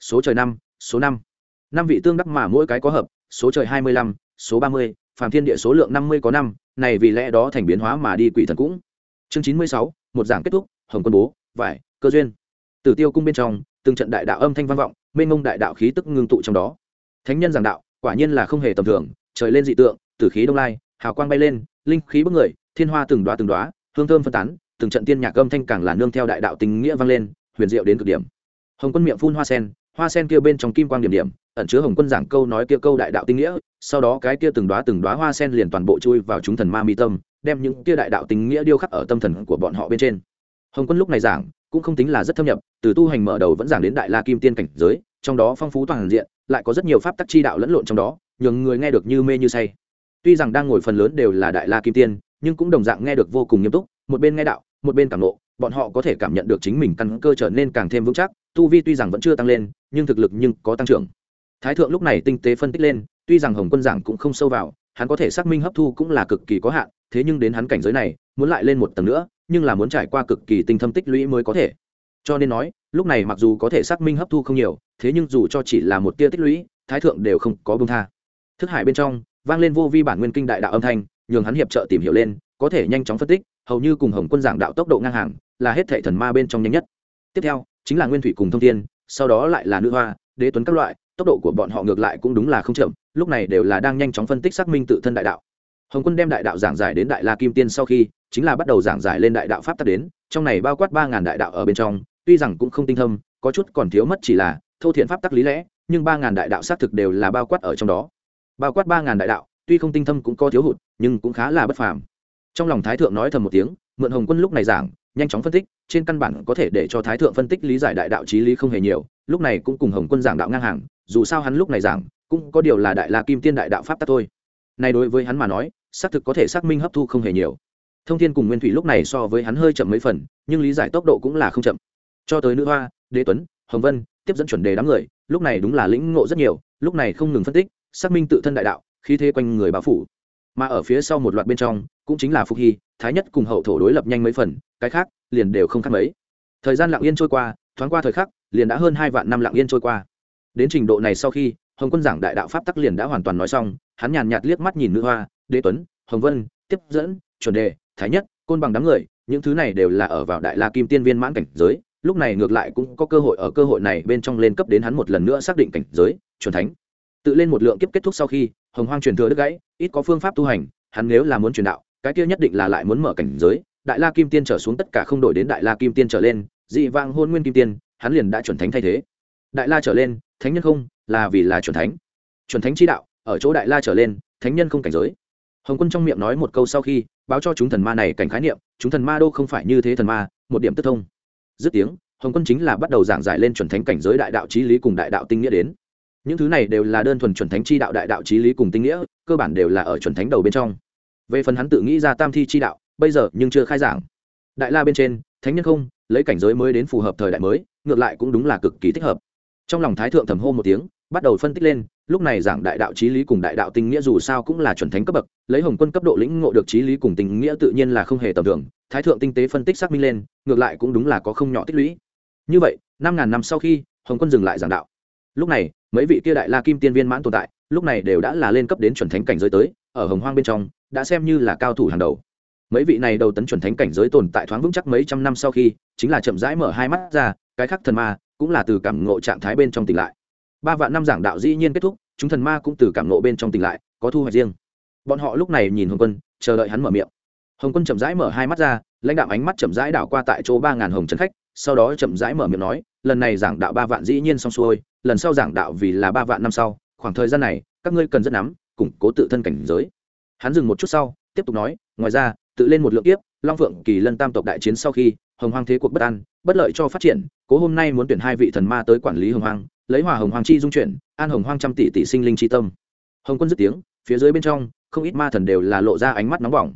Số trời năm, số năm. Năm vị tương đắc mà mỗi cái có hợp, số trời hai mươi lăm, số ba mươi, phàm thiên địa số lượng năm mươi có năm, này vì lẽ đó thành biến hóa mà đi quỷ thần cũng. Chương chín mươi sáu, một giảng kết thúc, hồng quân bố, vải cơ duyên. Tử tiêu cung bên trong, từng trận đại đạo âm thanh vang vọng, mênh mông đại đạo khí tức ngưng tụ trong đó. Thánh nhân giảng đạo, quả nhiên là không hề tầm thường, trời lên dị tượng, tử khí đông lai, hào quang bay lên, linh khí bức người, thiên hoa từng đoá từng đoá hương thơm phân tán, từng trận tiên nhạc âm thanh càng là nương theo đại đạo tình nghĩa vang lên, huyền diệu đến cực điểm. Hồng quân miệng phun hoa sen hoa sen kia bên trong kim quang điểm điểm, ẩn chứa hồng quân giảng câu nói kia câu đại đạo tinh nghĩa, sau đó cái kia từng đoá từng đoá hoa sen liền toàn bộ chui vào chúng thần ma mi tâm, đem những kia đại đạo tinh nghĩa điêu khắc ở tâm thần của bọn họ bên trên. Hồng quân lúc này giảng cũng không tính là rất thâm nhập, từ tu hành mở đầu vẫn giảng đến đại la kim tiên cảnh giới, trong đó phong phú toàn diện, lại có rất nhiều pháp tắc chi đạo lẫn lộn trong đó, nhường người nghe được như mê như say. Tuy rằng đang ngồi phần lớn đều là đại la kim tiên, nhưng cũng đồng dạng nghe được vô cùng nghiêm túc, một bên nghe đạo, một bên cảm nộ bọn họ có thể cảm nhận được chính mình căn cơ trở nên càng thêm vững chắc, tu vi tuy rằng vẫn chưa tăng lên, nhưng thực lực nhưng có tăng trưởng. Thái thượng lúc này tinh tế phân tích lên, tuy rằng hồng quân giảng cũng không sâu vào, hắn có thể xác minh hấp thu cũng là cực kỳ có hạn, thế nhưng đến hắn cảnh giới này, muốn lại lên một tầng nữa nhưng là muốn trải qua cực kỳ tinh thâm tích lũy mới có thể. Cho nên nói, lúc này mặc dù có thể xác minh hấp thu không nhiều, thế nhưng dù cho chỉ là một tia tích lũy, thái thượng đều không có bông tha. Thức hải bên trong, vang lên vô vi bản nguyên kinh đại đạo âm thanh, nhường hắn hiệp trợ tìm hiểu lên, có thể nhanh chóng phân tích, hầu như cùng hồng quân giảng đạo tốc độ ngang hàng, là hết thệ thần ma bên trong nhanh nhất. Tiếp theo, chính là nguyên thủy cùng thông thiên, sau đó lại là nữ hoa, đế tuấn các loại, tốc độ của bọn họ ngược lại cũng đúng là không chậm, lúc này đều là đang nhanh chóng phân tích xác minh tự thân đại đạo. Hồng quân đem đại đạo giảng giải đến đại la kim tiên sau khi chính là bắt đầu giảng giải lên đại đạo pháp tắc đến, trong này bao quát ba ngàn đại đạo ở bên trong, tuy rằng cũng không tinh thâm, có chút còn thiếu mất chỉ là thô thiện pháp tắc lý lẽ, nhưng ba ngàn đại đạo xác thực đều là bao quát ở trong đó. Bao quát ba ngàn đại đạo, tuy không tinh thâm cũng có thiếu hụt, nhưng cũng khá là bất phàm. Trong lòng thái thượng nói thầm một tiếng, mượn hồng quân lúc này giảng, nhanh chóng phân tích, trên căn bản có thể để cho thái thượng phân tích lý giải đại đạo trí lý không hề nhiều, lúc này cũng cùng hồng quân giảng đạo ngang hàng, dù sao hắn lúc này giảng, cũng có điều là đại la kim tiên đại đạo pháp tắc thôi. Này đối với hắn mà nói, xác thực có thể xác minh hấp thu không hề nhiều thông thiên cùng nguyên thủy lúc này so với hắn hơi chậm mấy phần, nhưng lý giải tốc độ cũng là không chậm. Cho tới nữ hoa, đế tuấn, hồng vân, tiếp dẫn chuẩn đề đám người, lúc này đúng là lĩnh ngộ rất nhiều, lúc này không ngừng phân tích, xác minh tự thân đại đạo, khí thế quanh người bao phủ. Mà ở phía sau một loạt bên trong, cũng chính là phục hy, thái nhất cùng hậu thổ đối lập nhanh mấy phần, cái khác liền đều không khác mấy. Thời gian lặng yên trôi qua, thoáng qua thời khắc, liền đã hơn hai vạn năm lặng yên trôi qua. Đến trình độ này sau khi, hồng quân giảng đại đạo pháp tắc liền đã hoàn toàn nói xong, hắn nhàn nhạt liếc mắt nhìn nữ hoa, đế tuấn, hồng vân, tiếp dẫn, chuẩn đề thái nhất, côn bằng đám người, những thứ này đều là ở vào đại la kim tiên viên mãn cảnh giới, lúc này ngược lại cũng có cơ hội ở cơ hội này bên trong lên cấp đến hắn một lần nữa xác định cảnh giới, chuẩn thánh. Tự lên một lượng kiếp kết thúc sau khi, hồng hoang truyền thừa đứt gãy, ít có phương pháp tu hành, hắn nếu là muốn truyền đạo, cái kia nhất định là lại muốn mở cảnh giới. Đại la kim tiên trở xuống tất cả không đổi đến đại la kim tiên trở lên, dị vang hôn nguyên kim tiên, hắn liền đã chuẩn thánh thay thế. Đại la trở lên, thánh nhân không, là vì là chuẩn thánh. Chuẩn thánh chi đạo, ở chỗ đại la trở lên, thánh nhân không cảnh giới. Hồng quân trong miệng nói một câu sau khi báo cho chúng thần ma này cảnh khái niệm, chúng thần ma đô không phải như thế thần ma, một điểm tức thông. Dứt tiếng, hồng quân chính là bắt đầu giảng giải lên chuẩn thánh cảnh giới đại đạo trí lý cùng đại đạo tinh nghĩa đến. Những thứ này đều là đơn thuần chuẩn thánh chi đạo, đại đạo trí lý cùng tinh nghĩa, cơ bản đều là ở chuẩn thánh đầu bên trong. Về phần hắn tự nghĩ ra tam thi chi đạo, bây giờ nhưng chưa khai giảng. Đại la bên trên, thánh nhân không, lấy cảnh giới mới đến phù hợp thời đại mới, ngược lại cũng đúng là cực kỳ thích hợp. Trong lòng thái thượng thầm hô một tiếng bắt đầu phân tích lên, lúc này giảng đại đạo trí lý cùng đại đạo tinh nghĩa dù sao cũng là chuẩn thánh cấp bậc, lấy hồng quân cấp độ lĩnh ngộ được trí lý cùng tình nghĩa tự nhiên là không hề tầm thường, thái thượng tinh tế phân tích xác minh lên, ngược lại cũng đúng là có không nhỏ tích lũy. Như vậy, năm ngàn năm sau khi, hồng quân dừng lại giảng đạo. Lúc này, mấy vị kia đại la kim tiên viên mãn tồn tại, lúc này đều đã là lên cấp đến chuẩn thánh cảnh giới tới, ở hồng hoang bên trong, đã xem như là cao thủ hàng đầu. Mấy vị này đầu tấn chuẩn thánh cảnh giới tồn tại thoáng vững chắc mấy trăm năm sau khi, chính là chậm rãi mở hai mắt ra, cái khắc thần ma, cũng là từ cảm ngộ trạng thái bên trong tỉnh lại ba vạn năm giảng đạo dĩ nhiên kết thúc, chúng thần ma cũng từ cảm nộ bên trong tỉnh lại, có thu hoạch riêng. Bọn họ lúc này nhìn hồng quân, chờ đợi hắn mở miệng. Hồng quân chậm rãi mở hai mắt ra, lãnh đạo ánh mắt chậm rãi đảo qua tại chỗ ba ngàn hồng trấn khách, sau đó chậm rãi mở miệng nói, lần này giảng đạo ba vạn dĩ nhiên xong xuôi, lần sau giảng đạo vì là ba vạn năm sau, khoảng thời gian này, các ngươi cần rất nắm, củng cố tự thân cảnh giới. Hắn dừng một chút sau, tiếp tục nói, ngoài ra, tự lên một lượng kiếp, long phượng, kỳ lân tam tộc đại chiến sau khi, hồng hoang thế cuộc bất an, bất lợi cho phát triển, cố hôm nay muốn tuyển hai vị thần ma tới quản lý hồng hoang lấy hòa hồng hoang chi dung chuyển, an hồng hoang trăm tỷ tỷ sinh linh chi tâm. Hồng quân dứt tiếng, phía dưới bên trong, không ít ma thần đều là lộ ra ánh mắt nóng bỏng.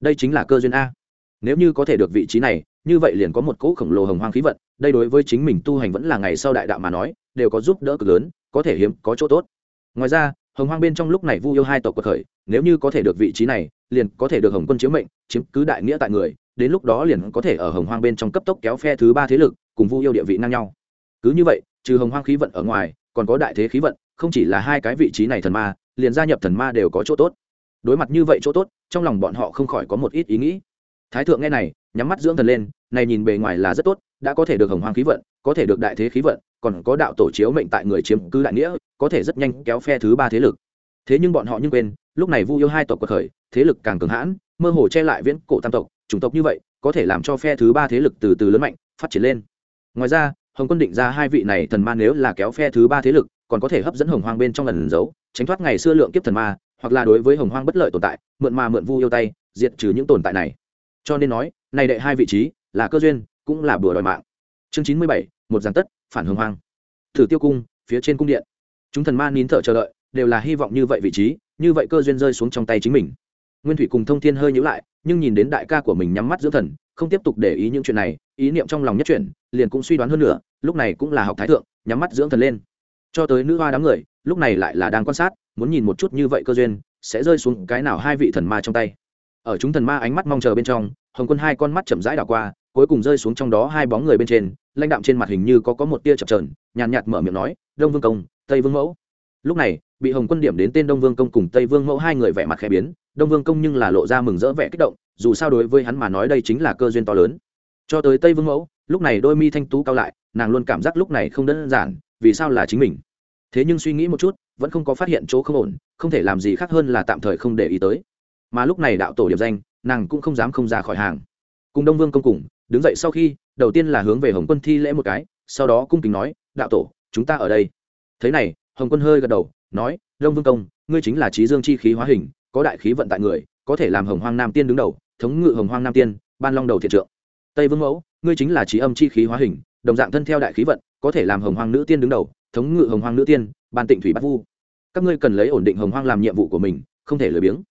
Đây chính là cơ duyên a. Nếu như có thể được vị trí này, như vậy liền có một cỗ khổng lồ hồng hoang khí vận, đây đối với chính mình tu hành vẫn là ngày sau đại đạo mà nói, đều có giúp đỡ cực lớn, có thể hiếm, có chỗ tốt. Ngoài ra, hồng hoang bên trong lúc này vu yêu hai tộc cuộc khởi, nếu như có thể được vị trí này, liền có thể được hồng quân chiếu mệnh, chiếm cứ đại nghĩa tại người, đến lúc đó liền có thể ở hồng hoang bên trong cấp tốc kéo phe thứ ba thế lực, cùng vu yêu địa vị ngang nhau. Cứ như vậy trừ hồng hoang khí vận ở ngoài, còn có đại thế khí vận, không chỉ là hai cái vị trí này thần ma, liền gia nhập thần ma đều có chỗ tốt. Đối mặt như vậy chỗ tốt, trong lòng bọn họ không khỏi có một ít ý nghĩ. Thái thượng nghe này, nhắm mắt dưỡng thần lên, này nhìn bề ngoài là rất tốt, đã có thể được hồng hoang khí vận, có thể được đại thế khí vận, còn có đạo tổ chiếu mệnh tại người chiếm cứ đại nghĩa, có thể rất nhanh kéo phe thứ ba thế lực. Thế nhưng bọn họ nhưng quên, lúc này vu yêu hai tộc cuộc khởi, thế lực càng cường hãn, mơ hồ che lại viễn cổ tam tộc, chủng tộc như vậy, có thể làm cho phe thứ ba thế lực từ từ lớn mạnh, phát triển lên. Ngoài ra hồng quân định ra hai vị này thần ma nếu là kéo phe thứ ba thế lực, còn có thể hấp dẫn hồng hoang bên trong lần giấu, tránh thoát ngày xưa lượng kiếp thần ma, hoặc là đối với hồng hoang bất lợi tồn tại, mượn ma mượn vu yêu tay, diệt trừ những tồn tại này. Cho nên nói, này đệ hai vị trí, là cơ duyên, cũng là bừa đòi mạng. Chương chín mươi bảy, một giàn tất, phản hồng hoang. Thử tiêu cung, phía trên cung điện. Chúng thần ma nín thở chờ đợi, đều là hy vọng như vậy vị trí, như vậy cơ duyên rơi xuống trong tay chính mình. Nguyên thủy cùng thông thiên hơi nhữ lại, nhưng nhìn đến đại ca của mình nhắm mắt dưỡng thần không tiếp tục để ý những chuyện này, ý niệm trong lòng nhất chuyển, liền cũng suy đoán hơn nữa, lúc này cũng là học thái thượng, nhắm mắt dưỡng thần lên. Cho tới nữ hoa đám người, lúc này lại là đang quan sát, muốn nhìn một chút như vậy cơ duyên, sẽ rơi xuống cái nào hai vị thần ma trong tay. Ở chúng thần ma ánh mắt mong chờ bên trong, hồng quân hai con mắt chậm rãi đảo qua, cuối cùng rơi xuống trong đó hai bóng người bên trên, lãnh đạm trên mặt hình như có có một tia chập trờn nhàn nhạt mở miệng nói, đông vương công, tây vương mẫu lúc này, bị hồng quân điểm đến tên đông vương công cùng tây vương mẫu hai người vẻ mặt khẽ biến, đông vương công nhưng là lộ ra mừng rỡ vẻ kích động, dù sao đối với hắn mà nói đây chính là cơ duyên to lớn. Cho tới tây vương mẫu, lúc này đôi mi thanh tú cao lại, nàng luôn cảm giác lúc này không đơn giản, vì sao là chính mình? Thế nhưng suy nghĩ một chút, vẫn không có phát hiện chỗ không ổn, không thể làm gì khác hơn là tạm thời không để ý tới. Mà lúc này đạo tổ điệp danh, nàng cũng không dám không ra khỏi hàng. Cùng đông vương công cùng, đứng dậy sau khi, đầu tiên là hướng về hồng quân thi lễ một cái, sau đó cung kính nói, đạo tổ, chúng ta ở đây. Thế này hồng quân hơi gật đầu, nói, đông vương công, ngươi chính là trí dương chi khí hóa hình, có đại khí vận tại người, có thể làm hồng hoang nam tiên đứng đầu, thống ngự hồng hoang nam tiên, ban long đầu thiện trượng. Tây vương mẫu, ngươi chính là trí âm chi khí hóa hình, đồng dạng thân theo đại khí vận, có thể làm hồng hoang nữ tiên đứng đầu, thống ngự hồng hoang nữ tiên, ban tịnh thủy Bát vu. Các ngươi cần lấy ổn định hồng hoang làm nhiệm vụ của mình, không thể lười biếng.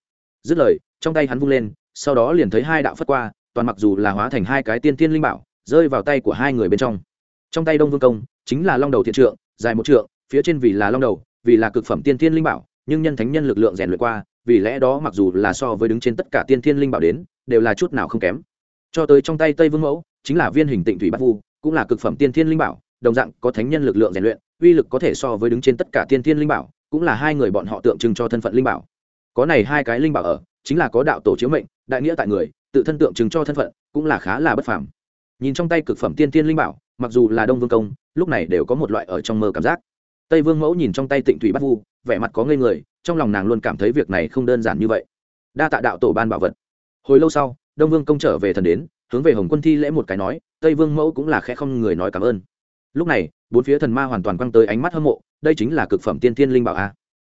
Dứt lời, trong tay hắn vung lên, sau đó liền thấy hai đạo phất qua, toàn mặc dù là hóa thành hai cái tiên tiên linh bảo, rơi vào tay của hai người bên trong. Trong tay đông vương công, chính là long đầu thiện trượng, dài một trượng phía trên vì là long đầu, vì là cực phẩm tiên thiên linh bảo, nhưng nhân thánh nhân lực lượng rèn luyện qua, vì lẽ đó mặc dù là so với đứng trên tất cả tiên thiên linh bảo đến, đều là chút nào không kém. Cho tới trong tay tây vương mẫu, chính là viên hình tịnh thủy bát vu, cũng là cực phẩm tiên thiên linh bảo, đồng dạng có thánh nhân lực lượng rèn luyện, uy lực có thể so với đứng trên tất cả tiên thiên linh bảo, cũng là hai người bọn họ tượng trưng cho thân phận linh bảo. Có này hai cái linh bảo ở, chính là có đạo tổ chiếu mệnh, đại nghĩa tại người, tự thân tượng trưng cho thân phận, cũng là khá là bất phàm. Nhìn trong tay cực phẩm tiên thiên linh bảo, mặc dù là đông vương công, lúc này đều có một loại ở trong mơ cảm giác tây vương mẫu nhìn trong tay tịnh thủy bắt vu, vẻ mặt có ngây người, trong lòng nàng luôn cảm thấy việc này không đơn giản như vậy. Đa tạ đạo tổ ban bảo vật. Hồi lâu sau, đông vương công trở về thần đến, hướng về hồng quân thi lễ một cái nói, tây vương mẫu cũng là khẽ không người nói cảm ơn. Lúc này, bốn phía thần ma hoàn toàn quăng tới ánh mắt hâm mộ, đây chính là cực phẩm tiên thiên linh bảo a.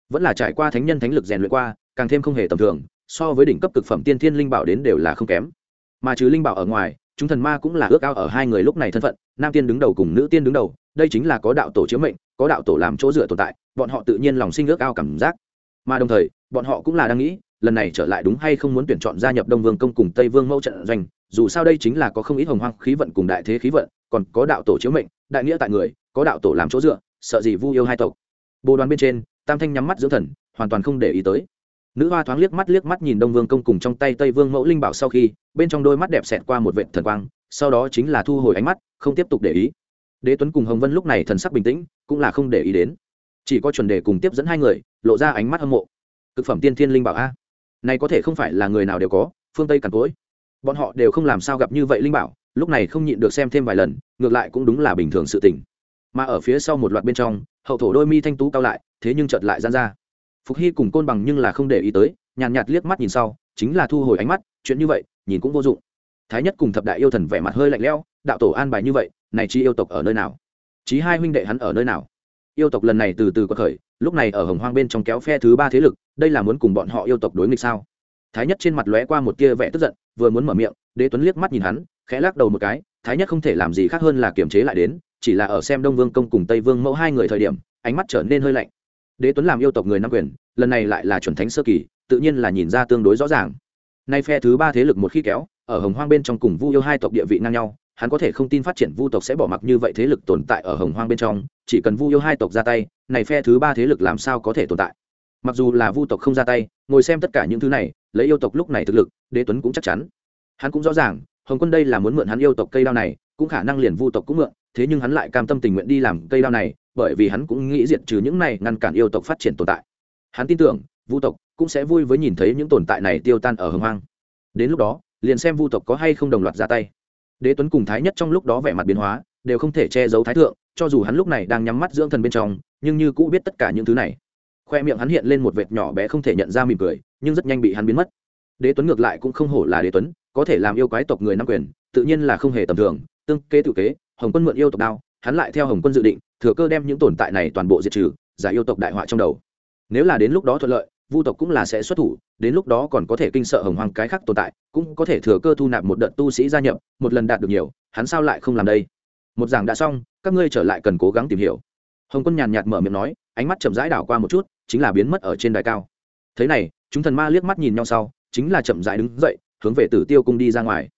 Vẫn là trải qua thánh nhân thánh lực rèn luyện qua, càng thêm không hề tầm thường, so với đỉnh cấp cực phẩm tiên thiên linh bảo đến đều là không kém. Mà trừ linh bảo ở ngoài, chúng thần ma cũng là ước ao ở hai người lúc này thân phận, nam tiên đứng đầu cùng nữ tiên đứng đầu, đây chính là có đạo tổ chiếu mệnh có đạo tổ làm chỗ dựa tồn tại, bọn họ tự nhiên lòng sinh ước ao cảm giác. Mà đồng thời, bọn họ cũng là đang nghĩ, lần này trở lại đúng hay không muốn tuyển chọn gia nhập đông vương công cùng tây vương mẫu trận doanh, dù sao đây chính là có không ít hồng hoang khí vận cùng đại thế khí vận, còn có đạo tổ chiếu mệnh, đại nghĩa tại người, có đạo tổ làm chỗ dựa, sợ gì vu yêu hai tộc. Bồ đoàn bên trên, tam thanh nhắm mắt dưỡng thần, hoàn toàn không để ý tới. Nữ hoa thoáng liếc mắt liếc mắt nhìn đông vương công cùng trong tay tây vương mẫu linh bảo sau khi, bên trong đôi mắt đẹp xẹt qua một vệ thần quang, sau đó chính là thu hồi ánh mắt, không tiếp tục để ý đế tuấn cùng hồng vân lúc này thần sắc bình tĩnh, cũng là không để ý đến. Chỉ có chuẩn đề cùng tiếp dẫn hai người, lộ ra ánh mắt hâm mộ. Thực phẩm tiên thiên linh bảo a. Này có thể không phải là người nào đều có, phương tây càn cối bọn họ đều không làm sao gặp như vậy linh bảo, lúc này không nhịn được xem thêm vài lần, ngược lại cũng đúng là bình thường sự tình. Mà ở phía sau một loạt bên trong, hậu thổ đôi mi thanh tú cao lại, thế nhưng chợt lại gian ra. Phục hy cùng côn bằng nhưng là không để ý tới, nhàn nhạt liếc mắt nhìn sau, chính là thu hồi ánh mắt, chuyện như vậy, nhìn cũng vô dụng. Thái nhất cùng thập đại yêu thần vẻ mặt hơi lạnh lẽo, đạo tổ an bài như vậy này chi yêu tộc ở nơi nào? Chí hai huynh đệ hắn ở nơi nào? Yêu tộc lần này từ từ có khởi, lúc này ở hồng hoang bên trong kéo phe thứ ba thế lực, đây là muốn cùng bọn họ yêu tộc đối nghịch sao? Thái nhất trên mặt lóe qua một tia vẻ tức giận, vừa muốn mở miệng, đế tuấn liếc mắt nhìn hắn, khẽ lắc đầu một cái, thái nhất không thể làm gì khác hơn là kiềm chế lại đến, chỉ là ở xem đông vương công cùng tây vương mẫu hai người thời điểm, ánh mắt trở nên hơi lạnh. Đế tuấn làm yêu tộc người nam quyền, lần này lại là chuẩn thánh sơ kỳ, tự nhiên là nhìn ra tương đối rõ ràng. Nay phe thứ ba thế lực một khi kéo, ở hồng hoang bên trong cùng vu yêu hai tộc địa vị ngang nhau hắn có thể không tin phát triển vu tộc sẽ bỏ mặc như vậy thế lực tồn tại ở hồng hoang bên trong, chỉ cần vu yêu hai tộc ra tay, này phe thứ ba thế lực làm sao có thể tồn tại? Mặc dù là vu tộc không ra tay, ngồi xem tất cả những thứ này, lấy yêu tộc lúc này thực lực, đế tuấn cũng chắc chắn. Hắn cũng rõ ràng, hồng quân đây là muốn mượn hắn yêu tộc cây đao này, cũng khả năng liền vu tộc cũng mượn, thế nhưng hắn lại cam tâm tình nguyện đi làm cây đao này, bởi vì hắn cũng nghĩ diện trừ những này ngăn cản yêu tộc phát triển tồn tại. Hắn tin tưởng, vu tộc cũng sẽ vui với nhìn thấy những tồn tại này tiêu tan ở hồng hoang. Đến lúc đó, liền xem vu tộc có hay không đồng loạt ra tay đế tuấn cùng thái nhất trong lúc đó vẻ mặt biến hóa, đều không thể che giấu thái thượng, cho dù hắn lúc này đang nhắm mắt dưỡng thần bên trong, nhưng như cũ biết tất cả những thứ này. Khoe miệng hắn hiện lên một vệt nhỏ bé không thể nhận ra mỉm cười, nhưng rất nhanh bị hắn biến mất. Đế tuấn ngược lại cũng không hổ là đế tuấn, có thể làm yêu quái tộc người nam quyền, tự nhiên là không hề tầm thường, tương kế tự kế, hồng quân mượn yêu tộc đao, hắn lại theo hồng quân dự định, thừa cơ đem những tồn tại này toàn bộ diệt trừ, giải yêu tộc đại họa trong đầu. Nếu là đến lúc đó thuận lợi vu tộc cũng là sẽ xuất thủ, đến lúc đó còn có thể kinh sợ hồng hoàng cái khác tồn tại, cũng có thể thừa cơ thu nạp một đợt tu sĩ gia nhập, một lần đạt được nhiều, hắn sao lại không làm đây? Một giảng đã xong, các ngươi trở lại cần cố gắng tìm hiểu. Hồng quân nhàn nhạt mở miệng nói, ánh mắt chậm rãi đảo qua một chút, chính là biến mất ở trên đài cao. Thế này, chúng thần ma liếc mắt nhìn nhau sau, chính là chậm rãi đứng dậy, hướng về tử tiêu cung đi ra ngoài.